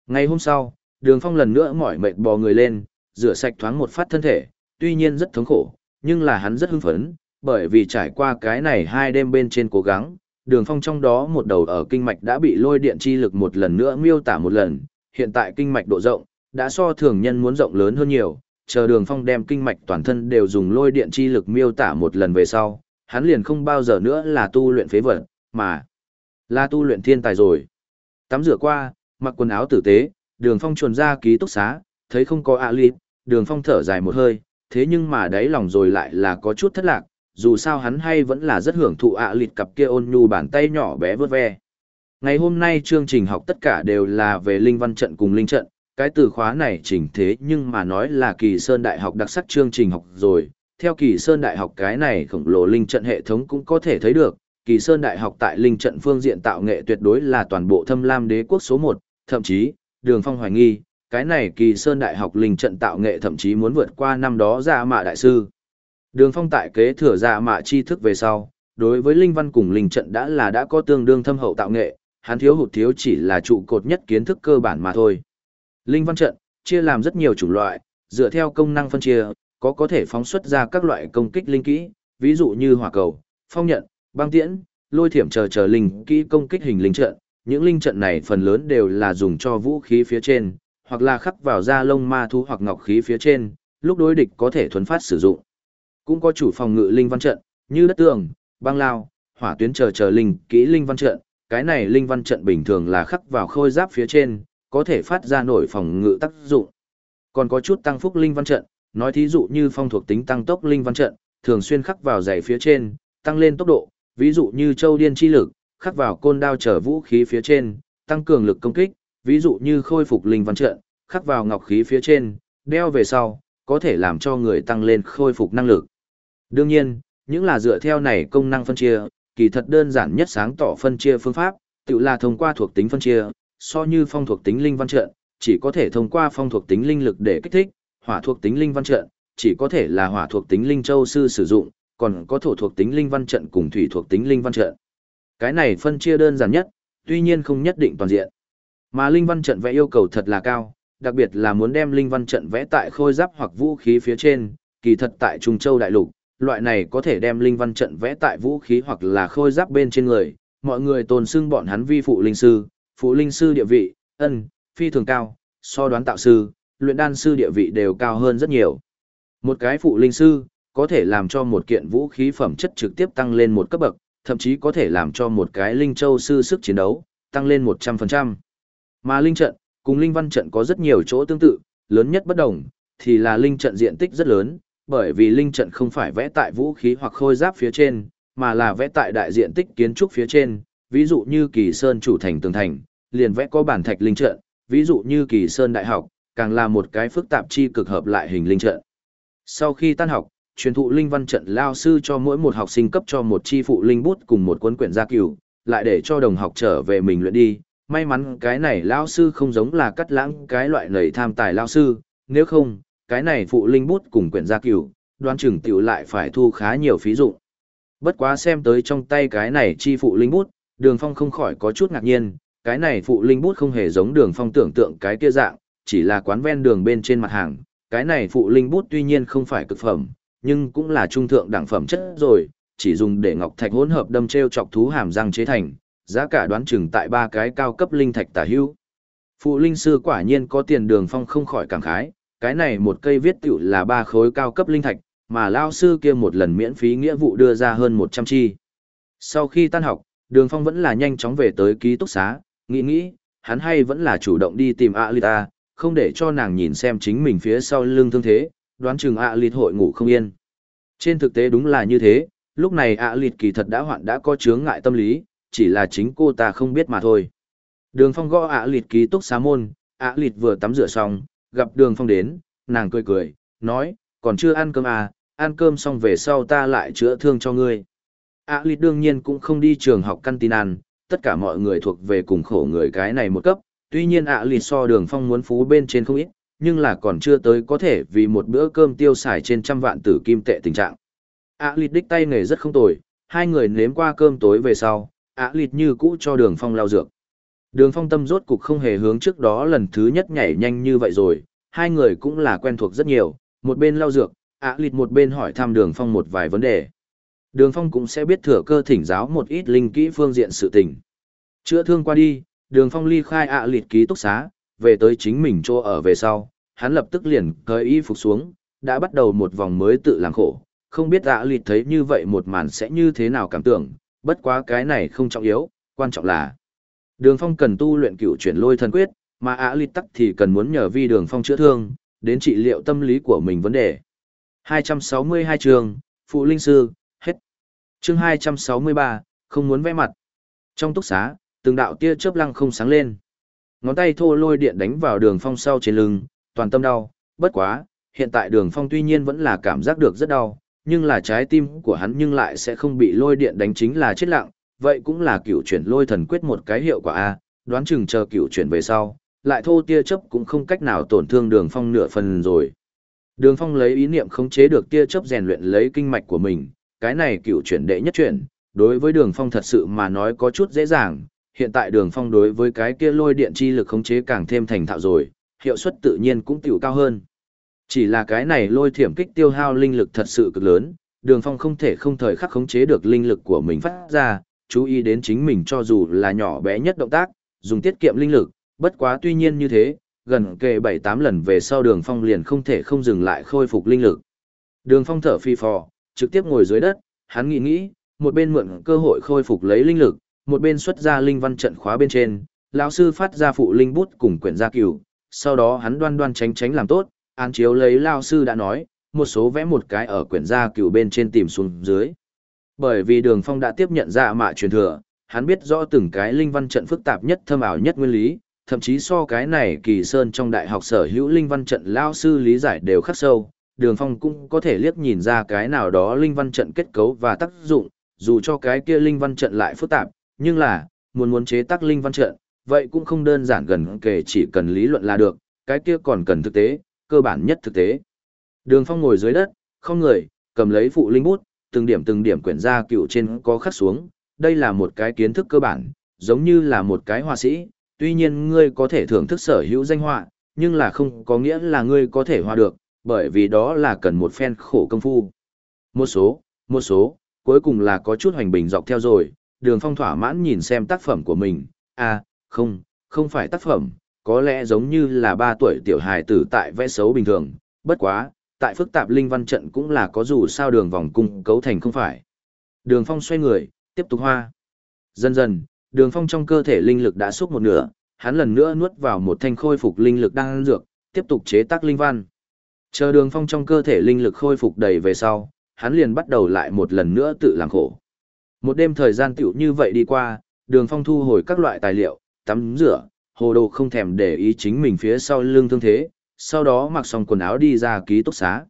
Ngày hôm sau, Đường Phong lần nữa mỏi mệt bò người lên, rửa sạch thoáng một phát thân thể, tuy nhiên rất thống khổ, nhưng là hắn rất hưng phấn, bởi vì trải qua cái này hai đêm bên trên cố gắng, Đường Phong trong đó một đầu ở kinh mạch đã bị lôi điện chi lực một lần nữa miêu tả một lần, hiện tại kinh mạch độ rộng đã so thường nhân muốn rộng lớn hơn nhiều, chờ Đường Phong đem kinh mạch toàn thân đều dùng lôi điện chi lực miêu tả một lần về sau, hắn liền không bao giờ nữa là tu luyện phế vật, mà là tu luyện thiên tài rồi. Tắm rửa qua, mặc quần áo tử tế, đường phong chuồn ra ký túc xá, thấy không có ạ lịp, đường phong thở dài một hơi, thế nhưng mà đáy lòng rồi lại là có chút thất lạc, dù sao hắn hay vẫn là rất hưởng thụ ạ lịt cặp kia ôn nhu bàn tay nhỏ bé vớt ve. Ngày hôm nay chương trình học tất cả đều là về linh văn trận cùng linh trận, cái từ khóa này chỉnh thế nhưng mà nói là kỳ sơn đại học đặc sắc chương trình học rồi, theo kỳ sơn đại học cái này khổng lồ linh trận hệ thống cũng có thể thấy được, kỳ sơn đại học tại linh trận phương diện tạo nghệ tuyệt đối là toàn bộ thâm lam đế quốc số một, thậm chí, đường phong hoài nghi, cái này kỳ sơn đại học linh trận tạo nghệ thậm chí muốn vượt qua năm đó ra mạ đại sư. Đường phong tại kế thừa ra mạ tri thức về sau, đối với linh văn cùng linh trận đã là đã có tương đương thâm hậu tạo nghệ, hắn thiếu hụt thiếu chỉ là trụ cột nhất kiến thức cơ bản mà thôi. Linh văn trận, chia làm rất nhiều chủng loại, dựa theo công năng phân chia, có có thể phóng xuất ra các loại công kích linh kỹ, ví dụ như hỏa cầu, phong nhận, băng tiễn, lôi thiểm chờ chờ linh kỹ công kích hình linh trận. Những linh trận này phần lớn đều là dùng cho vũ khí phía trên, hoặc là khắc vào da lông ma thú hoặc ngọc khí phía trên, lúc đối địch có thể thuần phát sử dụng. Cũng có chủ phòng ngự linh văn trận, như đất tường, băng lao, hỏa tuyến chờ chờ linh kỹ linh văn trận. Cái này linh văn trận bình thường là khắc vào khôi giáp phía trên, có thể phát ra nổi phòng ngự tác dụng. Còn có chút tăng phúc linh văn trận, nói thí dụ như phong thuộc tính tăng tốc linh văn trận, thường xuyên khắc vào giày phía trên, tăng lên tốc độ, ví dụ như châu điên chi lực, khắc vào côn đao trở vũ khí phía trên, tăng cường lực công kích, ví dụ như khôi phục linh văn trận, khắc vào ngọc khí phía trên, đeo về sau, có thể làm cho người tăng lên khôi phục năng lực. Đương nhiên, những là dựa theo này công năng phân chia, kỳ thật đơn giản nhất sáng tỏ phân chia phương pháp, tự là thông qua thuộc tính phân chia, so như phong thuộc tính linh văn trận, chỉ có thể thông qua phong thuộc tính linh lực để kích thích, hỏa thuộc tính linh văn trận, chỉ có thể là hỏa thuộc tính linh châu sư sử dụng, còn có thổ thuộc tính linh văn trận cùng thủy thuộc tính linh văn trận. Cái này phân chia đơn giản nhất, tuy nhiên không nhất định toàn diện. Mà linh văn trận vẽ yêu cầu thật là cao, đặc biệt là muốn đem linh văn trận vẽ tại khôi giáp hoặc vũ khí phía trên, kỳ thật tại Trung Châu đại lục, loại này có thể đem linh văn trận vẽ tại vũ khí hoặc là khôi giáp bên trên người, mọi người tôn xưng bọn hắn vi phụ linh sư, phụ linh sư địa vị, ân, phi thường cao, so đoán tạo sư, luyện đan sư địa vị đều cao hơn rất nhiều. Một cái phụ linh sư, có thể làm cho một kiện vũ khí phẩm chất trực tiếp tăng lên một cấp bậc, thậm chí có thể làm cho một cái linh châu sư sức chiến đấu, tăng lên 100%. Mà linh trận, cùng linh văn trận có rất nhiều chỗ tương tự, lớn nhất bất đồng, thì là linh trận diện tích rất lớn, bởi vì linh trận không phải vẽ tại vũ khí hoặc khôi giáp phía trên, mà là vẽ tại đại diện tích kiến trúc phía trên, ví dụ như kỳ sơn chủ thành tường thành, liền vẽ có bản thạch linh trận, ví dụ như kỳ sơn đại học, càng là một cái phức tạp chi cực hợp lại hình linh trận. Sau khi tan học, truyền thụ linh văn trận lao sư cho mỗi một học sinh cấp cho một chi phụ linh bút cùng một cuốn quyển gia cửu, lại để cho đồng học trở về mình luyện đi. May mắn cái này lao sư không giống là cắt lãng cái loại nầy tham tài lao sư, nếu không, cái này phụ linh bút cùng quyển gia cửu, đoán chừng tiểu lại phải thu khá nhiều phí dụng. Bất quá xem tới trong tay cái này chi phụ linh bút, đường phong không khỏi có chút ngạc nhiên, cái này phụ linh bút không hề giống đường phong tưởng tượng cái kia dạng, chỉ là quán ven đường bên trên mặt hàng, cái này phụ linh bút tuy nhiên không phải cực phẩm, nhưng cũng là trung thượng đẳng phẩm chất rồi, chỉ dùng để ngọc thạch hỗn hợp đâm treo chọc thú hàm răng chế thành, giá cả đoán chừng tại ba cái cao cấp linh thạch tả hữu. Phụ linh sư quả nhiên có tiền đường phong không khỏi cảm khái, cái này một cây viết tiểu là ba khối cao cấp linh thạch, mà lao sư kia một lần miễn phí nghĩa vụ đưa ra hơn 100 chi. Sau khi tan học, đường phong vẫn là nhanh chóng về tới ký túc xá, nghĩ nghĩ, hắn hay vẫn là chủ động đi tìm Alita, không để cho nàng nhìn xem chính mình phía sau lưng thương thế, đoán chừng Alita hội ngủ không yên. Trên thực tế đúng là như thế, lúc này ạ lịt kỳ thật đã hoạn đã có chướng ngại tâm lý, chỉ là chính cô ta không biết mà thôi. Đường phong gõ ạ lịt ký túc xá môn, ạ lịt vừa tắm rửa xong, gặp đường phong đến, nàng cười cười, nói, còn chưa ăn cơm à, ăn cơm xong về sau ta lại chữa thương cho ngươi. ạ lịt đương nhiên cũng không đi trường học căn tin ăn, tất cả mọi người thuộc về cùng khổ người cái này một cấp, tuy nhiên ạ lì so đường phong muốn phú bên trên không ít, nhưng là còn chưa tới có thể vì một bữa cơm tiêu xài trên trăm vạn tử kim tệ tình trạng. ạ lì đích tay nghề rất không tồi, hai người nếm qua cơm tối về sau, ạ lịt như cũ cho đường phong lao dược. Đường phong tâm rốt cục không hề hướng trước đó lần thứ nhất nhảy nhanh như vậy rồi, hai người cũng là quen thuộc rất nhiều, một bên lao dược, ạ lịt một bên hỏi thăm đường phong một vài vấn đề. Đường phong cũng sẽ biết thừa cơ thỉnh giáo một ít linh kỹ phương diện sự tình. Chữa thương qua đi, đường phong ly khai ạ lịt ký túc xá, về tới chính mình chỗ ở về sau, hắn lập tức liền cởi y phục xuống, đã bắt đầu một vòng mới tự làm khổ. Không biết ạ lịt thấy như vậy một màn sẽ như thế nào cảm tưởng, bất quá cái này không trọng yếu, quan trọng là đường phong cần tu luyện cựu chuyển lôi thần quyết, mà ạ lịt tắc thì cần muốn nhờ vi đường phong chữa thương, đến trị liệu tâm lý của mình vấn đề. 262 trường, Phụ Linh Sư, hết. chương 263, không muốn vẽ mặt. Trong túc xá, từng đạo tia chớp lăng không sáng lên. Ngón tay thô lôi điện đánh vào đường phong sau trên lưng, toàn tâm đau, bất quá, hiện tại đường phong tuy nhiên vẫn là cảm giác được rất đau, nhưng là trái tim của hắn nhưng lại sẽ không bị lôi điện đánh chính là chết lặng, vậy cũng là cựu chuyển lôi thần quyết một cái hiệu quả A, đoán chừng chờ cựu chuyển về sau, lại thô tia chớp cũng không cách nào tổn thương đường phong nửa phần rồi. Đường Phong lấy ý niệm khống chế được tia chớp rèn luyện lấy kinh mạch của mình, cái này cựu chuyển đệ nhất chuyển, đối với Đường Phong thật sự mà nói có chút dễ dàng, hiện tại Đường Phong đối với cái kia lôi điện chi lực khống chế càng thêm thành thạo rồi, hiệu suất tự nhiên cũng tiểu cao hơn. Chỉ là cái này lôi thiểm kích tiêu hao linh lực thật sự cực lớn, Đường Phong không thể không thời khắc khống chế được linh lực của mình phát ra, chú ý đến chính mình cho dù là nhỏ bé nhất động tác, dùng tiết kiệm linh lực, bất quá tuy nhiên như thế, gần kề bảy tám lần về sau đường phong liền không thể không dừng lại khôi phục linh lực đường phong thở phi phò trực tiếp ngồi dưới đất hắn nghĩ nghĩ một bên mượn cơ hội khôi phục lấy linh lực một bên xuất ra linh văn trận khóa bên trên lão sư phát ra phụ linh bút cùng quyển gia cửu sau đó hắn đoan đoan tránh tránh làm tốt án chiếu lấy lão sư đã nói một số vẽ một cái ở quyển gia cửu bên trên tìm xuống dưới. Bởi vì đường phong đã tiếp nhận ra mạ truyền thừa hắn biết rõ từng cái linh văn trận phức tạp nhất thâm ảo nhất nguyên lý thậm chí so cái này kỳ sơn trong đại học sở hữu linh văn trận lao sư lý giải đều khắc sâu, đường phong cũng có thể liếc nhìn ra cái nào đó linh văn trận kết cấu và tác dụng, dù cho cái kia linh văn trận lại phức tạp, nhưng là, muốn muốn chế tác linh văn trận, vậy cũng không đơn giản gần kể chỉ cần lý luận là được, cái kia còn cần thực tế, cơ bản nhất thực tế. Đường phong ngồi dưới đất, không người, cầm lấy phụ linh bút, từng điểm từng điểm quyển ra cựu trên có khắc xuống, đây là một cái kiến thức cơ bản, giống như là một cái họa sĩ, tuy nhiên ngươi có thể thưởng thức sở hữu danh họa, nhưng là không có nghĩa là ngươi có thể hòa được, bởi vì đó là cần một phen khổ công phu. Một số, một số, cuối cùng là có chút hoành bình dọc theo rồi, đường phong thỏa mãn nhìn xem tác phẩm của mình, à, không, không phải tác phẩm, có lẽ giống như là ba tuổi tiểu hài tử tại vẽ xấu bình thường, bất quá, tại phức tạp linh văn trận cũng là có dù sao đường vòng cung cấu thành không phải. Đường phong xoay người, tiếp tục hoa. Dần dần, đường phong trong cơ thể linh lực đã xúc một nửa. Hắn lần nữa nuốt vào một thanh khôi phục linh lực đang dược tiếp tục chế tác linh văn. Chờ đường phong trong cơ thể linh lực khôi phục đầy về sau hắn liền bắt đầu lại một lần nữa tự làm khổ một đêm thời gian tiểu như vậy đi qua đường phong thu hồi các loại tài liệu tắm rửa hồ đồ không thèm để ý chính mình phía sau lưng thương thế sau đó mặc xong quần áo đi ra ký túc xá.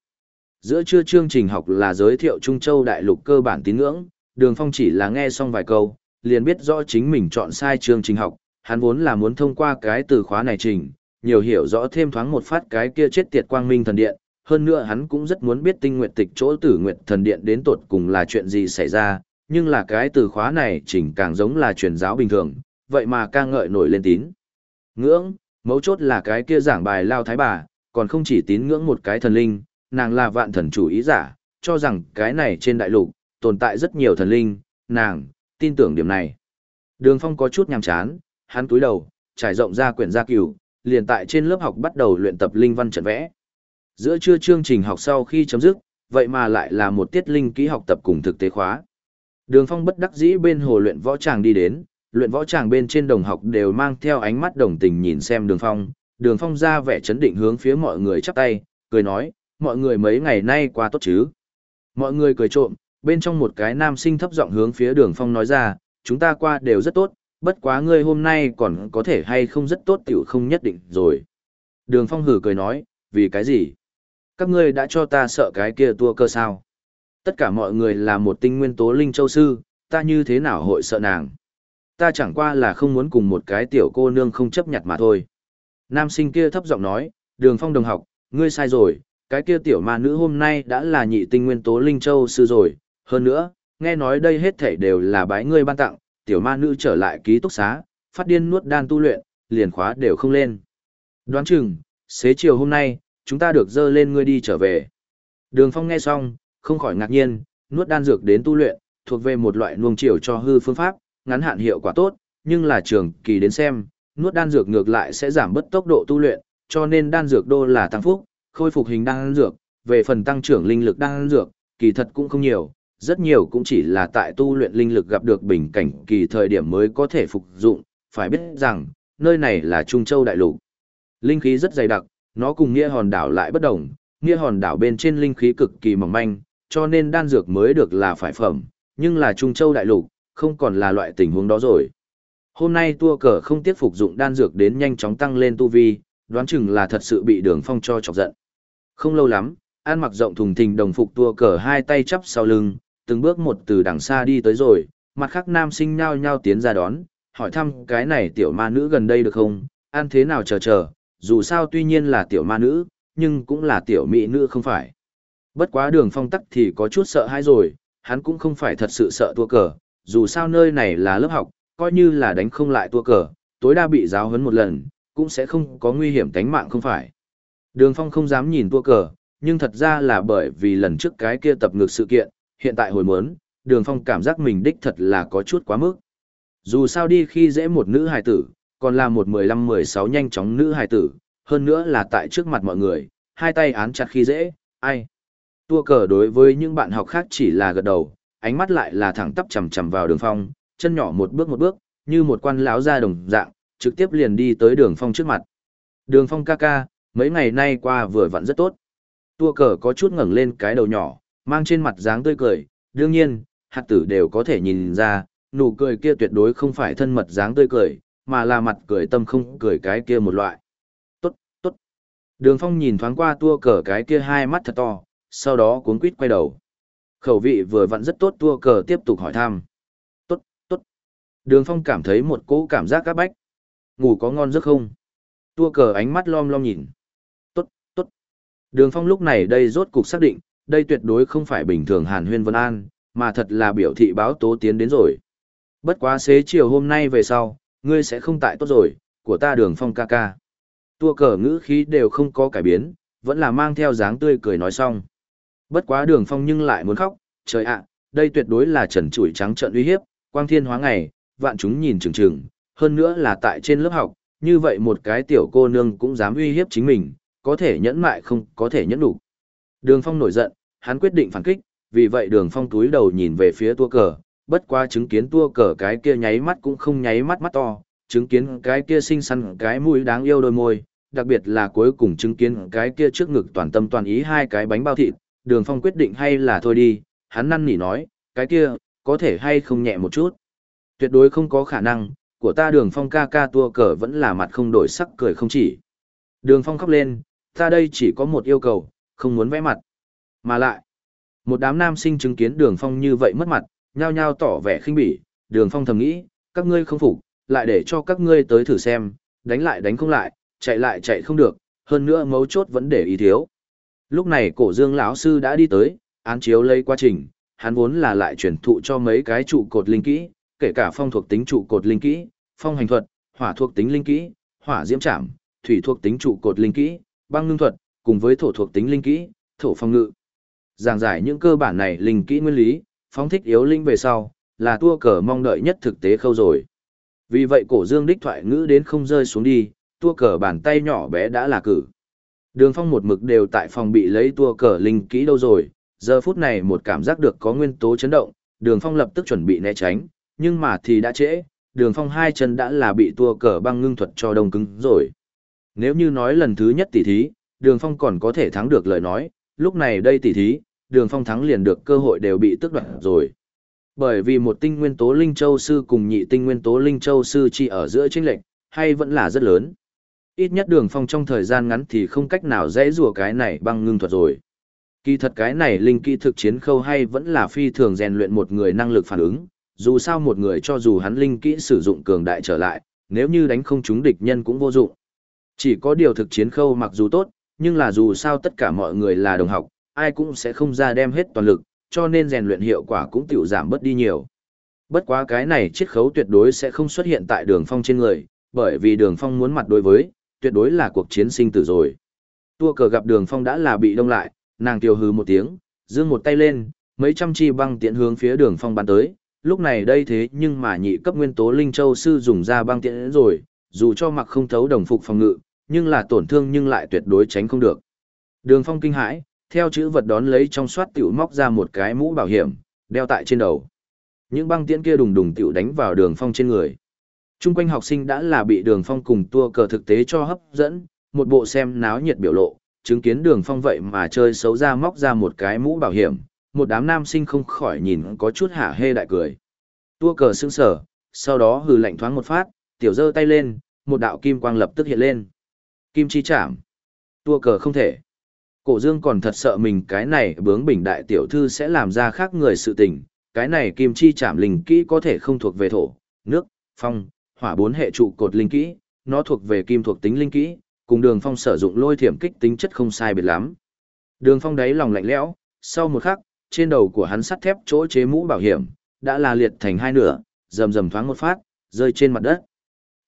Giữa trưa chương trình học là giới thiệu trung châu đại lục cơ bản tín ngưỡng đường phong chỉ là nghe xong vài câu liền biết rõ chính mình chọn sai chương trình học, hắn vốn là muốn thông qua cái từ khóa này trình, nhiều hiểu rõ thêm thoáng một phát cái kia chết tiệt quang minh thần điện, hơn nữa hắn cũng rất muốn biết tinh nguyện tịch chỗ tử nguyện thần điện đến tột cùng là chuyện gì xảy ra, nhưng là cái từ khóa này chỉnh càng giống là truyền giáo bình thường, vậy mà ca ngợi nổi lên tín. Ngưỡng, mấu chốt là cái kia giảng bài lao thái bà, còn không chỉ tín ngưỡng một cái thần linh, nàng là vạn thần chủ ý giả, cho rằng cái này trên đại lục, tồn tại rất nhiều thần linh, nàng, tin tưởng điểm này. Đường Phong có chút nhàm chán, hắn túi đầu, trải rộng ra quyển gia cửu, liền tại trên lớp học bắt đầu luyện tập linh văn trận vẽ. Giữa trưa chương trình học sau khi chấm dứt, vậy mà lại là một tiết linh kỹ học tập cùng thực tế khóa. Đường Phong bất đắc dĩ bên hồ luyện võ tràng đi đến, luyện võ tràng bên trên đồng học đều mang theo ánh mắt đồng tình nhìn xem Đường Phong. Đường Phong ra vẻ chấn định hướng phía mọi người chắp tay, cười nói, mọi người mấy ngày nay qua tốt chứ. Mọi người cười trộm, bên trong một cái nam sinh thấp giọng hướng phía Đường Phong nói ra, chúng ta qua đều rất tốt, bất quá ngươi hôm nay còn có thể hay không rất tốt tiểu không nhất định rồi. Đường Phong hử cười nói, vì cái gì? Các ngươi đã cho ta sợ cái kia tua cơ sao? Tất cả mọi người là một tinh nguyên tố linh châu sư, ta như thế nào hội sợ nàng? Ta chẳng qua là không muốn cùng một cái tiểu cô nương không chấp nhận mà thôi. Nam sinh kia thấp giọng nói, đường phong đồng học, ngươi sai rồi, cái kia tiểu ma nữ hôm nay đã là nhị tinh nguyên tố linh châu sư rồi, hơn nữa, nghe nói đây hết thảy đều là bái ngươi ban tặng, tiểu ma nữ trở lại ký túc xá, phát điên nuốt đan tu luyện, liền khóa đều không lên. Đoán chừng, xế chiều hôm nay, chúng ta được dơ lên ngươi đi trở về. Đường Phong nghe xong, không khỏi ngạc nhiên, nuốt đan dược đến tu luyện, thuộc về một loại nuông chiều cho hư phương pháp, ngắn hạn hiệu quả tốt, nhưng là trường kỳ đến xem, nuốt đan dược ngược lại sẽ giảm bớt tốc độ tu luyện, cho nên đan dược đô là tăng phúc, khôi phục hình đan dược, về phần tăng trưởng linh lực đan dược, kỳ thật cũng không nhiều, rất nhiều cũng chỉ là tại tu luyện linh lực gặp được bình cảnh kỳ thời điểm mới có thể phục dụng, phải biết rằng, nơi này là Trung Châu Đại Lục. Linh khí rất dày đặc, nó cùng Nghĩa Hòn đảo lại bất đồng, Nghĩa Hòn đảo bên trên linh khí cực kỳ mỏng manh, cho nên đan dược mới được là phải phẩm, nhưng là Trung Châu Đại Lục, không còn là loại tình huống đó rồi. Hôm nay tua cờ không tiếp phục dụng đan dược đến nhanh chóng tăng lên tu vi, đoán chừng là thật sự bị đường phong cho chọc giận. Không lâu lắm, An mặc rộng thùng thình đồng phục tua cờ hai tay chắp sau lưng, từng bước một từ đằng xa đi tới rồi, mặt khác nam sinh nhao nhao tiến ra đón, hỏi thăm cái này tiểu ma nữ gần đây được không, ăn thế nào chờ chờ, dù sao tuy nhiên là tiểu ma nữ, nhưng cũng là tiểu mỹ nữ không phải. Bất quá đường phong tắc thì có chút sợ hãi rồi, hắn cũng không phải thật sự sợ tua cờ, dù sao nơi này là lớp học, coi như là đánh không lại tua cờ, tối đa bị giáo huấn một lần, cũng sẽ không có nguy hiểm tánh mạng không phải. Đường phong không dám nhìn tua cờ, nhưng thật ra là bởi vì lần trước cái kia tập ngược sự kiện, hiện tại hồi mớn, đường phong cảm giác mình đích thật là có chút quá mức. Dù sao đi khi dễ một nữ hài tử, còn là một mười lăm mười sáu nhanh chóng nữ hài tử, hơn nữa là tại trước mặt mọi người, hai tay án chặt khi dễ, ai. Tua cờ đối với những bạn học khác chỉ là gật đầu, ánh mắt lại là thẳng tắp chầm chầm vào đường phong, chân nhỏ một bước một bước, như một quan lão ra đồng dạng, trực tiếp liền đi tới đường phong trước mặt. Đường phong ca ca, mấy ngày nay qua vừa vặn rất tốt. Tua cờ có chút ngẩng lên cái đầu nhỏ, mang trên mặt dáng tươi cười, đương nhiên, hạt tử đều có thể nhìn ra, nụ cười kia tuyệt đối không phải thân mật dáng tươi cười, mà là mặt cười tâm không cười cái kia một loại. Tốt, tốt. Đường phong nhìn thoáng qua tua cờ cái kia hai mắt thật to, sau đó cuốn quýt quay đầu. Khẩu vị vừa vặn rất tốt tua cờ tiếp tục hỏi thăm. Tốt, tốt. Đường phong cảm thấy một cỗ cảm giác các bách. Ngủ có ngon giấc không? Tua cờ ánh mắt lom lom nhìn. Tốt, tốt. Đường phong lúc này đây rốt cục xác định, đây tuyệt đối không phải bình thường hàn huyên vân an, mà thật là biểu thị báo tố tiến đến rồi. Bất quá xế chiều hôm nay về sau, ngươi sẽ không tại tốt rồi, của ta đường phong ca ca. Tua cờ ngữ khí đều không có cải biến, vẫn là mang theo dáng tươi cười nói xong. Bất quá đường phong nhưng lại muốn khóc, trời ạ, đây tuyệt đối là trần trụi trắng trợn uy hiếp, quang thiên hóa ngày, vạn chúng nhìn chừng chừng, hơn nữa là tại trên lớp học, như vậy một cái tiểu cô nương cũng dám uy hiếp chính mình, có thể nhẫn mại không có thể nhẫn đủ. Đường phong nổi giận, hắn quyết định phản kích, vì vậy đường phong túi đầu nhìn về phía tua cờ, bất quá chứng kiến tua cờ cái kia nháy mắt cũng không nháy mắt mắt to, chứng kiến cái kia xinh xắn cái mũi đáng yêu đôi môi, đặc biệt là cuối cùng chứng kiến cái kia trước ngực toàn tâm toàn ý hai cái bánh bao thịt, đường phong quyết định hay là thôi đi, hắn năn nỉ nói, cái kia, có thể hay không nhẹ một chút. Tuyệt đối không có khả năng, của ta đường phong ca ca tua cờ vẫn là mặt không đổi sắc cười không chỉ. Đường phong khóc lên, ta đây chỉ có một yêu cầu, không muốn vẽ mặt. Mà lại, một đám nam sinh chứng kiến đường phong như vậy mất mặt, nhao nhao tỏ vẻ khinh bỉ, đường phong thầm nghĩ, các ngươi không phục, lại để cho các ngươi tới thử xem, đánh lại đánh không lại, chạy lại chạy không được, hơn nữa mấu chốt vẫn để ý thiếu. Lúc này cổ dương lão sư đã đi tới, án chiếu lấy quá trình, hắn vốn là lại chuyển thụ cho mấy cái trụ cột linh kỹ, kể cả phong thuộc tính trụ cột linh kỹ, phong hành thuật, hỏa thuộc tính linh kỹ, hỏa diễm trảm, thủy thuộc tính trụ cột linh kỹ, băng ngưng thuật, cùng với thổ thuộc tính linh kỹ, thổ phong ngự. Giảng giải những cơ bản này linh kỹ nguyên lý, phóng thích yếu linh về sau, là tua cờ mong đợi nhất thực tế khâu rồi. Vì vậy cổ dương đích thoại ngữ đến không rơi xuống đi, tua cờ bàn tay nhỏ bé đã là cử. Đường phong một mực đều tại phòng bị lấy tua cờ linh kỹ đâu rồi, giờ phút này một cảm giác được có nguyên tố chấn động, đường phong lập tức chuẩn bị né tránh, nhưng mà thì đã trễ, đường phong hai chân đã là bị tua cờ băng ngưng thuật cho đông cứng rồi. Nếu như nói lần thứ nhất tỷ thí, đường phong còn có thể thắng được lời nói, lúc này đây tỷ thí, đường phong thắng liền được cơ hội đều bị tước đoạt rồi. Bởi vì một tinh nguyên tố linh châu sư cùng nhị tinh nguyên tố linh châu sư chỉ ở giữa chênh lệnh, hay vẫn là rất lớn. Ít nhất đường phong trong thời gian ngắn thì không cách nào dễ rùa cái này băng ngưng thuật rồi. Kỳ thật cái này linh kỹ thực chiến khâu hay vẫn là phi thường rèn luyện một người năng lực phản ứng, dù sao một người cho dù hắn linh kỹ sử dụng cường đại trở lại, nếu như đánh không trúng địch nhân cũng vô dụng. Chỉ có điều thực chiến khâu mặc dù tốt, nhưng là dù sao tất cả mọi người là đồng học, ai cũng sẽ không ra đem hết toàn lực, cho nên rèn luyện hiệu quả cũng tiểu giảm bớt đi nhiều. Bất quá cái này chiết khấu tuyệt đối sẽ không xuất hiện tại đường phong trên người, bởi vì đường phong muốn mặt đối với, tuyệt đối là cuộc chiến sinh tử rồi. Tua cờ gặp đường phong đã là bị đông lại, nàng tiêu hư một tiếng, dương một tay lên, mấy trăm chi băng tiện hướng phía đường phong bắn tới. Lúc này đây thế nhưng mà nhị cấp nguyên tố Linh Châu Sư dùng ra băng tiện rồi, dù cho mặc không thấu đồng phục phòng ngự, nhưng là tổn thương nhưng lại tuyệt đối tránh không được. Đường phong kinh hãi, theo chữ vật đón lấy trong soát tiểu móc ra một cái mũ bảo hiểm, đeo tại trên đầu. Những băng tiễn kia đùng đùng tiểu đánh vào đường phong trên người. Trung quanh học sinh đã là bị đường phong cùng tua cờ thực tế cho hấp dẫn, một bộ xem náo nhiệt biểu lộ, chứng kiến đường phong vậy mà chơi xấu ra móc ra một cái mũ bảo hiểm, một đám nam sinh không khỏi nhìn có chút hả hê đại cười. Tua cờ sững sở, sau đó hừ lạnh thoáng một phát, tiểu giơ tay lên, một đạo kim quang lập tức hiện lên. Kim chi chạm. Tua cờ không thể. Cổ dương còn thật sợ mình cái này bướng bình đại tiểu thư sẽ làm ra khác người sự tình, cái này kim chi chạm linh kỹ có thể không thuộc về thổ, nước, phong, hỏa bốn hệ trụ cột linh kỹ, nó thuộc về kim thuộc tính linh kỹ, cùng đường phong sử dụng lôi thiểm kích tính chất không sai biệt lắm. Đường phong đáy lòng lạnh lẽo, sau một khắc, trên đầu của hắn sắt thép chỗ chế mũ bảo hiểm, đã là liệt thành hai nửa, rầm rầm thoáng một phát, rơi trên mặt đất.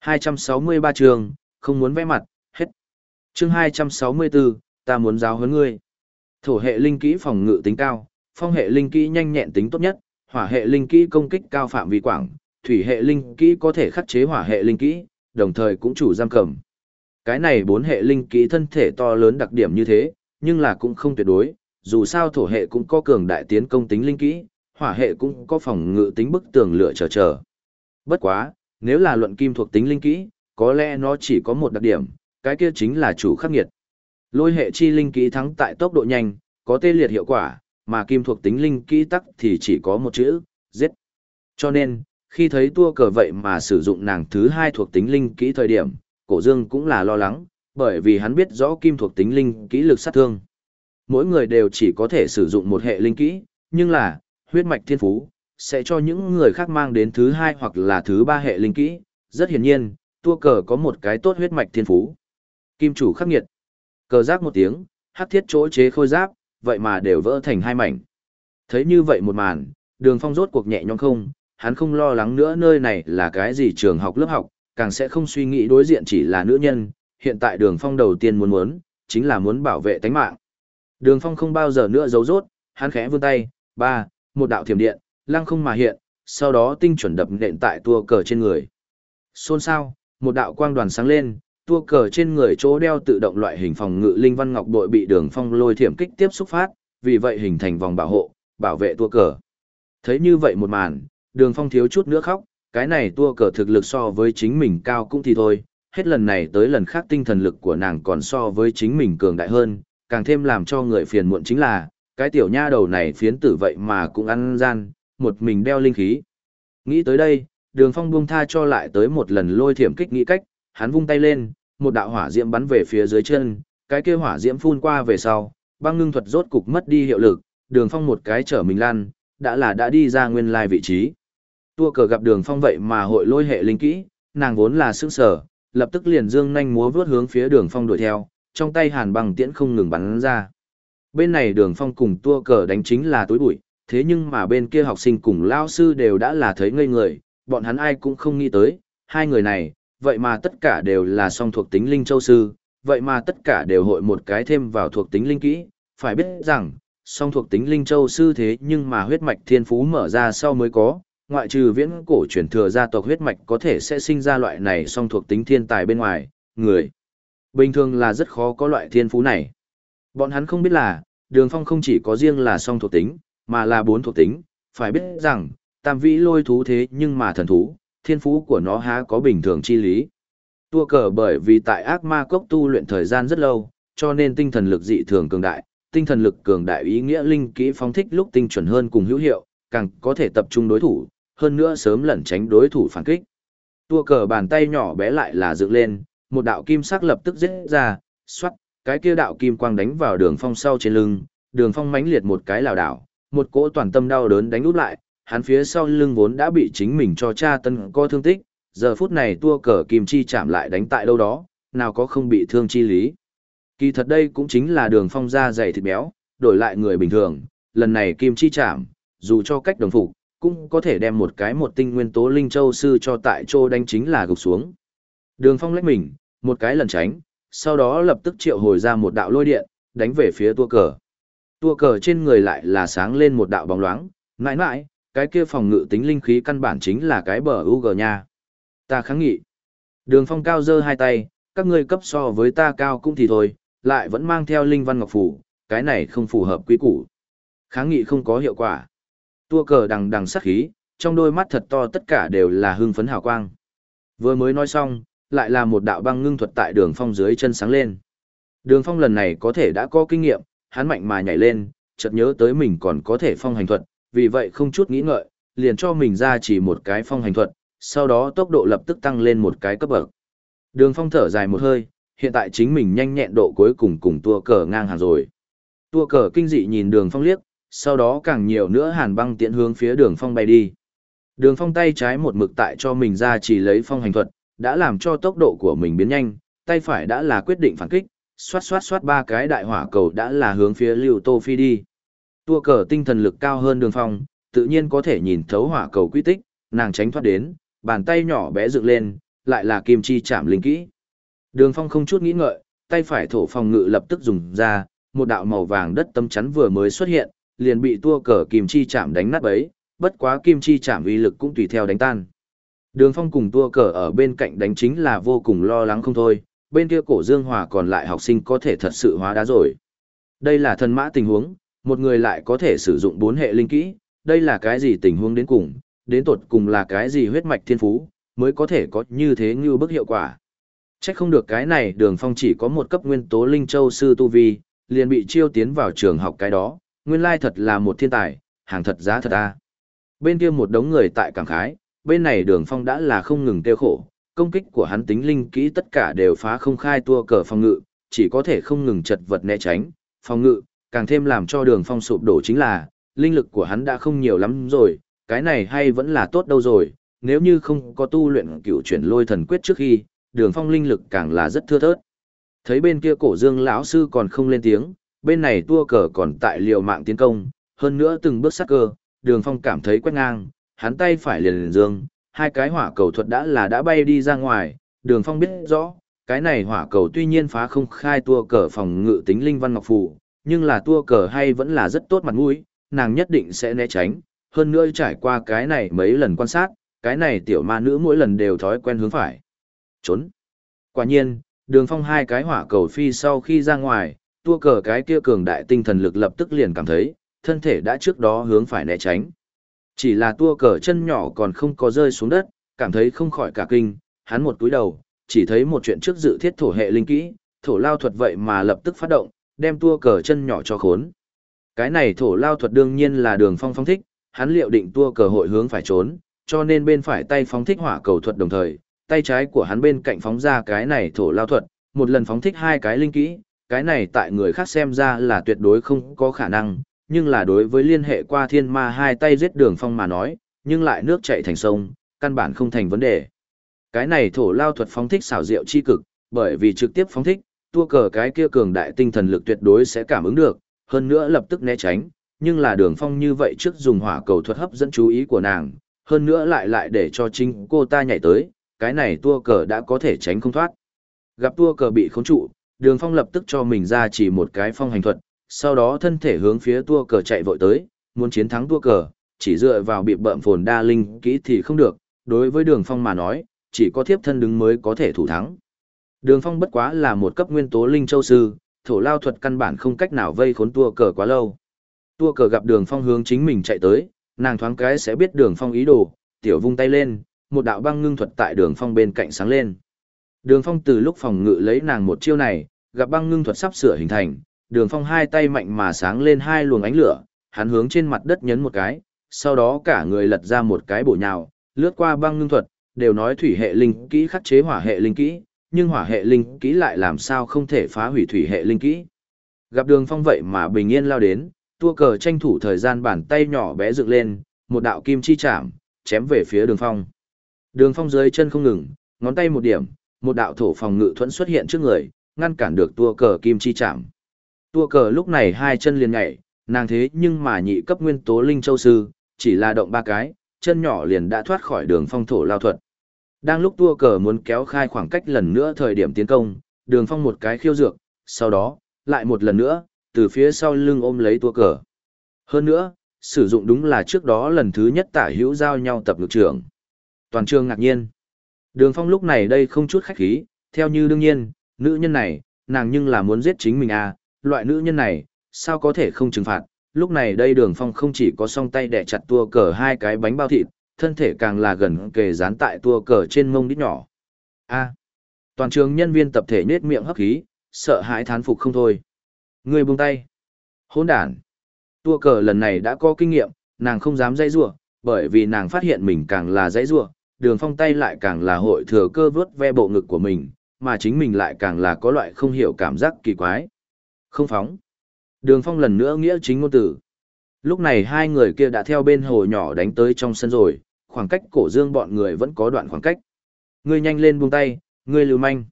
263 trường, không muốn vẽ mặt, hết. chương 264, ta muốn giáo huấn ngươi. Thổ hệ linh kỹ phòng ngự tính cao, phong hệ linh kỹ nhanh nhẹn tính tốt nhất, hỏa hệ linh kỹ công kích cao phạm vi quảng, thủy hệ linh kỹ có thể khắc chế hỏa hệ linh kỹ, đồng thời cũng chủ giam cầm. Cái này bốn hệ linh kỹ thân thể to lớn đặc điểm như thế, nhưng là cũng không tuyệt đối, dù sao thổ hệ cũng có cường đại tiến công tính linh kỹ, hỏa hệ cũng có phòng ngự tính bức tường lửa chờ chờ. Bất quá, nếu là luận kim thuộc tính linh kỹ, có lẽ nó chỉ có một đặc điểm, cái kia chính là chủ khắc nghiệt. Lôi hệ chi linh kỹ thắng tại tốc độ nhanh, có tê liệt hiệu quả, mà kim thuộc tính linh kỹ tắc thì chỉ có một chữ, giết. Cho nên, khi thấy tua cờ vậy mà sử dụng nàng thứ hai thuộc tính linh kỹ thời điểm, cổ dương cũng là lo lắng, bởi vì hắn biết rõ kim thuộc tính linh kỹ lực sát thương. Mỗi người đều chỉ có thể sử dụng một hệ linh kỹ, nhưng là, huyết mạch thiên phú, sẽ cho những người khác mang đến thứ hai hoặc là thứ ba hệ linh kỹ. Rất hiển nhiên, tua cờ có một cái tốt huyết mạch thiên phú. Kim chủ khắc nghiệt. Cờ giác một tiếng, hắc thiết chỗ chế khôi giáp, vậy mà đều vỡ thành hai mảnh. Thấy như vậy một màn, đường phong rốt cuộc nhẹ nhõm không, hắn không lo lắng nữa nơi này là cái gì trường học lớp học, càng sẽ không suy nghĩ đối diện chỉ là nữ nhân, hiện tại đường phong đầu tiên muốn muốn, chính là muốn bảo vệ tánh mạng. Đường phong không bao giờ nữa giấu rốt, hắn khẽ vươn tay, ba, một đạo thiểm điện, lăng không mà hiện, sau đó tinh chuẩn đập nện tại tua cờ trên người. Xôn xao, một đạo quang đoàn sáng lên, tua cờ trên người chỗ đeo tự động loại hình phòng ngự linh văn ngọc đội bị đường phong lôi thiểm kích tiếp xúc phát, vì vậy hình thành vòng bảo hộ, bảo vệ tua cờ. Thấy như vậy một màn, đường phong thiếu chút nữa khóc, cái này tua cờ thực lực so với chính mình cao cũng thì thôi, hết lần này tới lần khác tinh thần lực của nàng còn so với chính mình cường đại hơn, càng thêm làm cho người phiền muộn chính là, cái tiểu nha đầu này phiến tử vậy mà cũng ăn gian, một mình đeo linh khí. Nghĩ tới đây, đường phong buông tha cho lại tới một lần lôi thiểm kích nghĩ cách, hắn vung tay lên, một đạo hỏa diễm bắn về phía dưới chân, cái kia hỏa diễm phun qua về sau, băng ngưng thuật rốt cục mất đi hiệu lực, đường phong một cái trở mình lan, đã là đã đi ra nguyên lai vị trí. Tua cờ gặp đường phong vậy mà hội lôi hệ linh kỹ, nàng vốn là sững sở, lập tức liền dương nhanh múa vướt hướng phía đường phong đuổi theo, trong tay hàn băng tiễn không ngừng bắn ra. Bên này đường phong cùng tua cờ đánh chính là tối bụi, thế nhưng mà bên kia học sinh cùng lao sư đều đã là thấy ngây người, bọn hắn ai cũng không nghĩ tới, hai người này, vậy mà tất cả đều là song thuộc tính linh châu sư, vậy mà tất cả đều hội một cái thêm vào thuộc tính linh kỹ, phải biết rằng, song thuộc tính linh châu sư thế nhưng mà huyết mạch thiên phú mở ra sau mới có, ngoại trừ viễn cổ truyền thừa gia tộc huyết mạch có thể sẽ sinh ra loại này song thuộc tính thiên tài bên ngoài, người. Bình thường là rất khó có loại thiên phú này. Bọn hắn không biết là, đường phong không chỉ có riêng là song thuộc tính, mà là bốn thuộc tính, phải biết rằng, tam vĩ lôi thú thế nhưng mà thần thú, thiên phú của nó há có bình thường chi lý. Tua cờ bởi vì tại ác ma cốc tu luyện thời gian rất lâu, cho nên tinh thần lực dị thường cường đại, tinh thần lực cường đại ý nghĩa linh kỹ phóng thích lúc tinh chuẩn hơn cùng hữu hiệu, càng có thể tập trung đối thủ, hơn nữa sớm lẩn tránh đối thủ phản kích. Tua cờ bàn tay nhỏ bé lại là dựng lên, một đạo kim sắc lập tức giết ra, xoát, cái kia đạo kim quang đánh vào đường phong sau trên lưng, đường phong mãnh liệt một cái lảo đảo, một cỗ toàn tâm đau đớn đánh út lại, hắn phía sau lưng vốn đã bị chính mình cho cha tân co thương tích, giờ phút này tua cờ kim chi chạm lại đánh tại đâu đó, nào có không bị thương chi lý. Kỳ thật đây cũng chính là đường phong da dày thịt béo, đổi lại người bình thường, lần này kim chi chạm, dù cho cách đồng phục, cũng có thể đem một cái một tinh nguyên tố linh châu sư cho tại chỗ đánh chính là gục xuống. Đường phong lách mình, một cái lần tránh, sau đó lập tức triệu hồi ra một đạo lôi điện, đánh về phía tua cờ. Tua cờ trên người lại là sáng lên một đạo bóng loáng, mãi mãi, cái kia phòng ngự tính linh khí căn bản chính là cái bờ UG nha. Ta kháng nghị. Đường phong cao giơ hai tay, các ngươi cấp so với ta cao cũng thì thôi, lại vẫn mang theo linh văn ngọc phủ, cái này không phù hợp quy củ. Kháng nghị không có hiệu quả. Tua cờ đằng đằng sát khí, trong đôi mắt thật to tất cả đều là hưng phấn hào quang. Vừa mới nói xong, lại là một đạo băng ngưng thuật tại đường phong dưới chân sáng lên. Đường phong lần này có thể đã có kinh nghiệm, hắn mạnh mà nhảy lên, chợt nhớ tới mình còn có thể phong hành thuật, vì vậy không chút nghĩ ngợi, liền cho mình ra chỉ một cái phong hành thuật, sau đó tốc độ lập tức tăng lên một cái cấp bậc. Đường phong thở dài một hơi, hiện tại chính mình nhanh nhẹn độ cuối cùng cùng tua cờ ngang hàng rồi. Tua cờ kinh dị nhìn đường phong liếc, sau đó càng nhiều nữa hàn băng tiện hướng phía đường phong bay đi. Đường phong tay trái một mực tại cho mình ra chỉ lấy phong hành thuật, đã làm cho tốc độ của mình biến nhanh, tay phải đã là quyết định phản kích, xoát xoát xoát ba cái đại hỏa cầu đã là hướng phía Lưu Tô Phi đi. Tua cờ tinh thần lực cao hơn đường phong, tự nhiên có thể nhìn thấu hỏa cầu quy tích, nàng tránh thoát đến, bàn tay nhỏ bé dựng lên, lại là kim chi chạm linh kỹ. Đường phong không chút nghĩ ngợi, tay phải thổ phòng ngự lập tức dùng ra, một đạo màu vàng đất tâm chắn vừa mới xuất hiện, liền bị tua cờ kim chi chạm đánh nát bấy, bất quá kim chi chạm uy lực cũng tùy theo đánh tan. Đường phong cùng tua cờ ở bên cạnh đánh chính là vô cùng lo lắng không thôi, bên kia cổ dương hòa còn lại học sinh có thể thật sự hóa đá rồi. Đây là thần mã tình huống, một người lại có thể sử dụng bốn hệ linh kỹ, đây là cái gì tình huống đến cùng, đến tột cùng là cái gì huyết mạch thiên phú, mới có thể có như thế như bức hiệu quả. Chắc không được cái này đường phong chỉ có một cấp nguyên tố linh châu sư tu vi, liền bị chiêu tiến vào trường học cái đó, nguyên lai thật là một thiên tài, hàng thật giá thật a. Bên kia một đống người tại cảng khái, bên này đường phong đã là không ngừng tiêu khổ, công kích của hắn tính linh kỹ tất cả đều phá không khai tua cờ phòng ngự, chỉ có thể không ngừng chật vật né tránh, phòng ngự, càng thêm làm cho đường phong sụp đổ chính là, linh lực của hắn đã không nhiều lắm rồi, cái này hay vẫn là tốt đâu rồi, nếu như không có tu luyện cựu chuyển lôi thần quyết trước khi, đường phong linh lực càng là rất thưa thớt. Thấy bên kia cổ dương lão sư còn không lên tiếng, bên này tua cờ còn tại liều mạng tiến công, hơn nữa từng bước sát cơ, đường phong cảm thấy quét ngang, hắn tay phải liền liền dương, hai cái hỏa cầu thuật đã là đã bay đi ra ngoài, đường phong biết rõ, cái này hỏa cầu tuy nhiên phá không khai tua cờ phòng ngự tính linh văn ngọc phủ, nhưng là tua cờ hay vẫn là rất tốt mặt mũi, nàng nhất định sẽ né tránh, hơn nữa trải qua cái này mấy lần quan sát, cái này tiểu ma nữ mỗi lần đều thói quen hướng phải. Trốn. Quả nhiên, đường phong hai cái hỏa cầu phi sau khi ra ngoài, tua cờ cái kia cường đại tinh thần lực lập tức liền cảm thấy, thân thể đã trước đó hướng phải né tránh. Chỉ là tua cờ chân nhỏ còn không có rơi xuống đất, cảm thấy không khỏi cả kinh, hắn một túi đầu, chỉ thấy một chuyện trước dự thiết thổ hệ linh kỹ, thổ lao thuật vậy mà lập tức phát động, đem tua cờ chân nhỏ cho khốn. Cái này thổ lao thuật đương nhiên là đường phong phong thích, hắn liệu định tua cờ hội hướng phải trốn, cho nên bên phải tay phóng thích hỏa cầu thuật đồng thời, tay trái của hắn bên cạnh phóng ra cái này thổ lao thuật, một lần phóng thích hai cái linh kỹ, cái này tại người khác xem ra là tuyệt đối không có khả năng, nhưng là đối với liên hệ qua thiên ma hai tay giết đường phong mà nói, nhưng lại nước chạy thành sông, căn bản không thành vấn đề. Cái này thổ lao thuật phóng thích xảo diệu chi cực, bởi vì trực tiếp phóng thích, tua cờ cái kia cường đại tinh thần lực tuyệt đối sẽ cảm ứng được, hơn nữa lập tức né tránh, nhưng là đường phong như vậy trước dùng hỏa cầu thuật hấp dẫn chú ý của nàng, hơn nữa lại lại để cho chính cô ta nhảy tới, cái này tua cờ đã có thể tránh không thoát. Gặp tua cờ bị khống trụ, đường phong lập tức cho mình ra chỉ một cái phong hành thuật, sau đó thân thể hướng phía tua cờ chạy vội tới, muốn chiến thắng tua cờ, chỉ dựa vào bị bợm phồn đa linh kỹ thì không được, đối với đường phong mà nói, chỉ có thiếp thân đứng mới có thể thủ thắng. Đường phong bất quá là một cấp nguyên tố linh châu sư, thổ lao thuật căn bản không cách nào vây khốn tua cờ quá lâu. Tua cờ gặp đường phong hướng chính mình chạy tới, nàng thoáng cái sẽ biết đường phong ý đồ, tiểu vung tay lên, một đạo băng ngưng thuật tại đường phong bên cạnh sáng lên. Đường phong từ lúc phòng ngự lấy nàng một chiêu này, gặp băng ngưng thuật sắp sửa hình thành, đường phong hai tay mạnh mà sáng lên hai luồng ánh lửa, hắn hướng trên mặt đất nhấn một cái, sau đó cả người lật ra một cái bổ nhào, lướt qua băng ngưng thuật, đều nói thủy hệ linh kỹ khắc chế hỏa hệ linh kỹ, nhưng hỏa hệ linh kỹ lại làm sao không thể phá hủy thủy hệ linh kỹ. Gặp đường phong vậy mà bình yên lao đến, tua cờ tranh thủ thời gian bàn tay nhỏ bé dựng lên, một đạo kim chi chạm, chém về phía đường phong. Đường phong dưới chân không ngừng, ngón tay một điểm, một đạo thổ phòng ngự thuẫn xuất hiện trước người, ngăn cản được tua cờ kim chi chạm. Tua cờ lúc này hai chân liền nhảy, nàng thế nhưng mà nhị cấp nguyên tố linh châu sư, chỉ là động ba cái, chân nhỏ liền đã thoát khỏi đường phong thổ lao thuật. Đang lúc tua cờ muốn kéo khai khoảng cách lần nữa thời điểm tiến công, đường phong một cái khiêu dược, sau đó, lại một lần nữa, từ phía sau lưng ôm lấy tua cờ. Hơn nữa, sử dụng đúng là trước đó lần thứ nhất tả hữu giao nhau tập ngược trưởng. Toàn trường ngạc nhiên. Đường phong lúc này đây không chút khách khí, theo như đương nhiên, nữ nhân này, nàng nhưng là muốn giết chính mình à, loại nữ nhân này, sao có thể không trừng phạt. Lúc này đây đường phong không chỉ có song tay đẻ chặt tua cờ hai cái bánh bao thịt, thân thể càng là gần kề dán tại tua cờ trên mông đít nhỏ. A. toàn trường nhân viên tập thể nết miệng hấp khí, sợ hãi thán phục không thôi. Người buông tay. Hỗn đản. Tua cờ lần này đã có kinh nghiệm, nàng không dám dây rua, bởi vì nàng phát hiện mình càng là dây rua, đường phong tay lại càng là hội thừa cơ vớt ve bộ ngực của mình, mà chính mình lại càng là có loại không hiểu cảm giác kỳ quái. Không phóng. Đường phong lần nữa nghĩa chính ngôn tử. Lúc này hai người kia đã theo bên hồ nhỏ đánh tới trong sân rồi, khoảng cách cổ dương bọn người vẫn có đoạn khoảng cách. Ngươi nhanh lên buông tay, ngươi lưu manh.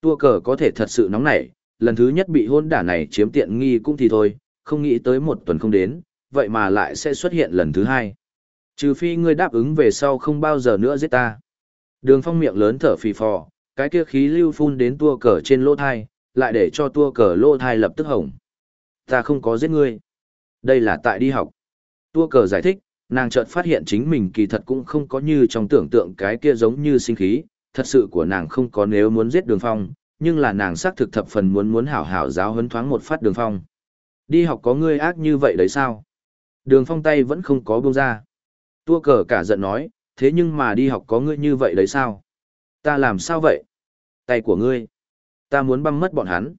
Tua cờ có thể thật sự nóng nảy, lần thứ nhất bị hôn đả này chiếm tiện nghi cũng thì thôi, không nghĩ tới một tuần không đến, vậy mà lại sẽ xuất hiện lần thứ hai. Trừ phi ngươi đáp ứng về sau không bao giờ nữa giết ta. Đường phong miệng lớn thở phì phò, cái kia khí lưu phun đến tua cờ trên lỗ thai, lại để cho tua cờ lỗ thai lập tức hỏng. Ta không có giết ngươi. Đây là tại đi học. Tua cờ giải thích, nàng chợt phát hiện chính mình kỳ thật cũng không có như trong tưởng tượng cái kia giống như sinh khí, thật sự của nàng không có nếu muốn giết đường phong, nhưng là nàng xác thực thập phần muốn muốn hảo hảo giáo huấn thoáng một phát đường phong. Đi học có ngươi ác như vậy đấy sao? Đường phong tay vẫn không có buông ra. Tua cờ cả giận nói, thế nhưng mà đi học có ngươi như vậy đấy sao? Ta làm sao vậy? Tay của ngươi. Ta muốn băm mất bọn hắn.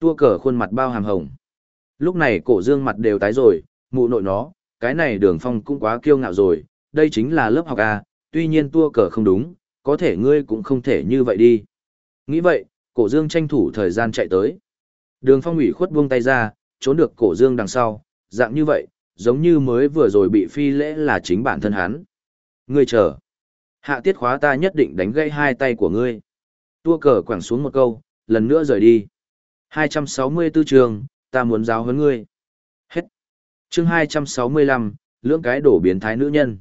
Tua cờ khuôn mặt bao hàm hồng. Lúc này cổ dương mặt đều tái rồi, mụ nội nó, cái này đường phong cũng quá kiêu ngạo rồi, đây chính là lớp học A, tuy nhiên tua cờ không đúng, có thể ngươi cũng không thể như vậy đi. Nghĩ vậy, cổ dương tranh thủ thời gian chạy tới. Đường phong ủy khuất buông tay ra, trốn được cổ dương đằng sau, dạng như vậy, giống như mới vừa rồi bị phi lễ là chính bản thân hắn. Ngươi chờ. Hạ tiết khóa ta nhất định đánh gãy hai tay của ngươi. Tua cờ quẳng xuống một câu, lần nữa rời đi. 264 trường, ta muốn giáo huấn ngươi. Hết. chương 265, lưỡng cái đổ biến thái nữ nhân.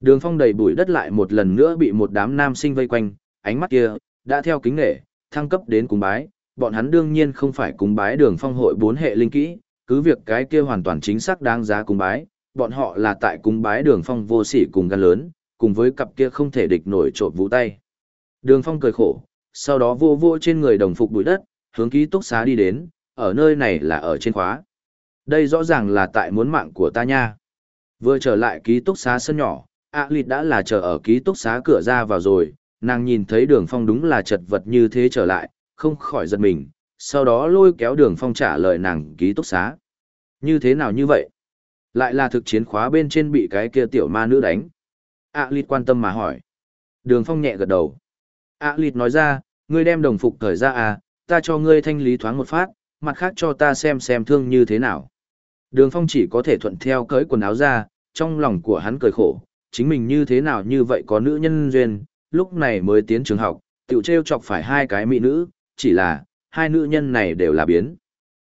Đường phong đầy bụi đất lại một lần nữa bị một đám nam sinh vây quanh, ánh mắt kia, đã theo kính nghệ, thăng cấp đến cúng bái. Bọn hắn đương nhiên không phải cúng bái đường phong hội bốn hệ linh kỹ, cứ việc cái kia hoàn toàn chính xác đáng giá cúng bái. Bọn họ là tại cúng bái đường phong vô sỉ cùng gan lớn, cùng với cặp kia không thể địch nổi trộm vũ tay. Đường phong cười khổ, sau đó vô vô trên người đồng phục bụi đất, hướng ký túc xá đi đến, ở nơi này là ở trên khóa. Đây rõ ràng là tại muốn mạng của ta nha. Vừa trở lại ký túc xá sân nhỏ, ạ à đã là chờ ở ký túc xá cửa ra vào rồi, nàng nhìn thấy đường phong đúng là chật vật như thế trở lại, không khỏi giật mình, sau đó lôi kéo đường phong trả lời nàng ký túc xá. Như thế nào như vậy? Lại là thực chiến khóa bên trên bị cái kia tiểu ma nữ đánh ạ à quan tâm mà hỏi. Đường phong nhẹ gật đầu. ạ à nói ra, ngươi đem đồng phục thời ra à, ta cho ngươi thanh lý thoáng một phát, mặt khác cho ta xem xem thương như thế nào. Đường phong chỉ có thể thuận theo cởi quần áo ra, trong lòng của hắn cười khổ, chính mình như thế nào như vậy có nữ nhân duyên, lúc này mới tiến trường học, tiểu o chọc phải hai cái mỹ nữ, chỉ là, hai nữ nhân này đều là biến.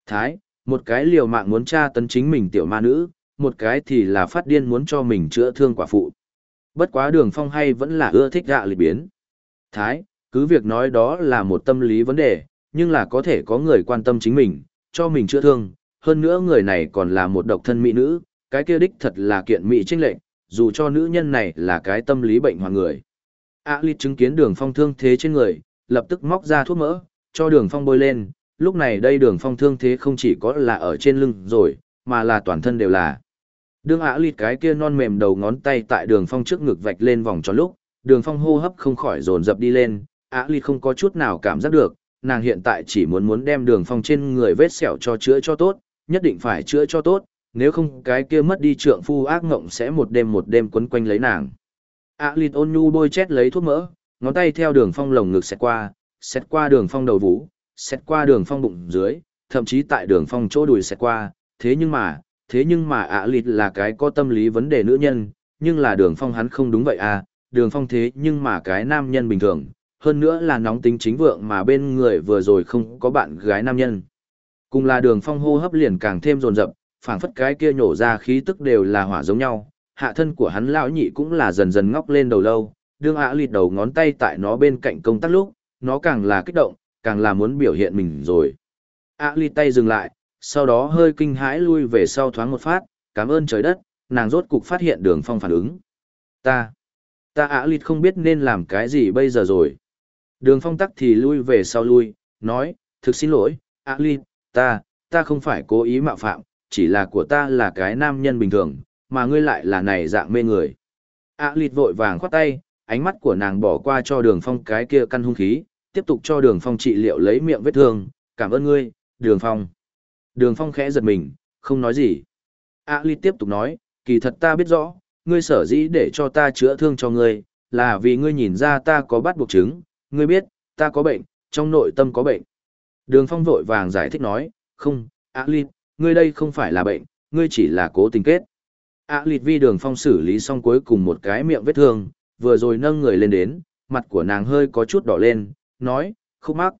Thái, Một cái liều mạng muốn tra tấn chính mình tiểu ma nữ, một cái thì là phát điên muốn cho mình chữa thương quả phụ. Bất quá đường phong hay vẫn là ưa thích gạ lịch biến. Thái, cứ việc nói đó là một tâm lý vấn đề, nhưng là có thể có người quan tâm chính mình, cho mình chữa thương, hơn nữa người này còn là một độc thân mỹ nữ, cái kia đích thật là kiện mỹ trinh lệnh, dù cho nữ nhân này là cái tâm lý bệnh hoàng người. A à, chứng kiến đường phong thương thế trên người, lập tức móc ra thuốc mỡ, cho đường phong bôi lên, lúc này đây đường phong thương thế không chỉ có là ở trên lưng rồi, mà là toàn thân đều là. Đường ạ lịt cái kia non mềm đầu ngón tay tại đường phong trước ngực vạch lên vòng tròn lúc, đường phong hô hấp không khỏi dồn dập đi lên, ạ lịt không có chút nào cảm giác được, nàng hiện tại chỉ muốn muốn đem đường phong trên người vết sẹo cho chữa cho tốt, nhất định phải chữa cho tốt, nếu không cái kia mất đi trượng phu ác ngộng sẽ một đêm một đêm quấn quanh lấy nàng. ạ lịt ôn nhu bôi chét lấy thuốc mỡ, ngón tay theo đường phong lồng ngực xẹt qua, xẹt qua đường phong đầu vũ, xẹt qua đường phong bụng dưới, thậm chí tại đường phong chỗ đùi xẹt qua, thế nhưng mà, thế nhưng mà ạ lịt là cái có tâm lý vấn đề nữ nhân, nhưng là đường phong hắn không đúng vậy à, đường phong thế nhưng mà cái nam nhân bình thường, hơn nữa là nóng tính chính vượng mà bên người vừa rồi không có bạn gái nam nhân. Cùng là đường phong hô hấp liền càng thêm rồn rập, phảng phất cái kia nhổ ra khí tức đều là hỏa giống nhau, hạ thân của hắn lão nhị cũng là dần dần ngóc lên đầu lâu, đương ạ lịt đầu ngón tay tại nó bên cạnh công tác lúc, nó càng là kích động, càng là muốn biểu hiện mình rồi. ạ lịt tay dừng lại, sau đó hơi kinh hãi lui về sau thoáng một phát, cảm ơn trời đất, nàng rốt cục phát hiện đường phong phản ứng. Ta, ta ạ lịt không biết nên làm cái gì bây giờ rồi. Đường phong tắc thì lui về sau lui, nói, thực xin lỗi, ạ lịt, ta, ta không phải cố ý mạo phạm, chỉ là của ta là cái nam nhân bình thường, mà ngươi lại là này dạng mê người. ạ lịt vội vàng khoát tay, ánh mắt của nàng bỏ qua cho đường phong cái kia căn hung khí, tiếp tục cho đường phong trị liệu lấy miệng vết thương, cảm ơn ngươi, đường phong. Đường phong khẽ giật mình, không nói gì. A Ly tiếp tục nói, kỳ thật ta biết rõ, ngươi sở dĩ để cho ta chữa thương cho ngươi, là vì ngươi nhìn ra ta có bắt buộc chứng, ngươi biết, ta có bệnh, trong nội tâm có bệnh. Đường phong vội vàng giải thích nói, không, A Ly, ngươi đây không phải là bệnh, ngươi chỉ là cố tình kết. A Ly vi đường phong xử lý xong cuối cùng một cái miệng vết thương, vừa rồi nâng người lên đến, mặt của nàng hơi có chút đỏ lên, nói, Không mắc.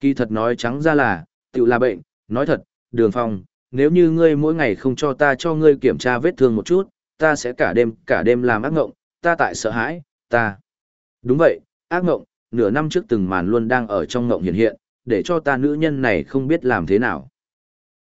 Kỳ thật nói trắng ra là, tự là bệnh, nói thật, đường phong, nếu như ngươi mỗi ngày không cho ta cho ngươi kiểm tra vết thương một chút, ta sẽ cả đêm, cả đêm làm ác ngộng, ta tại sợ hãi, ta. Đúng vậy, ác ngộng, nửa năm trước từng màn luôn đang ở trong ngộng hiện hiện, để cho ta nữ nhân này không biết làm thế nào.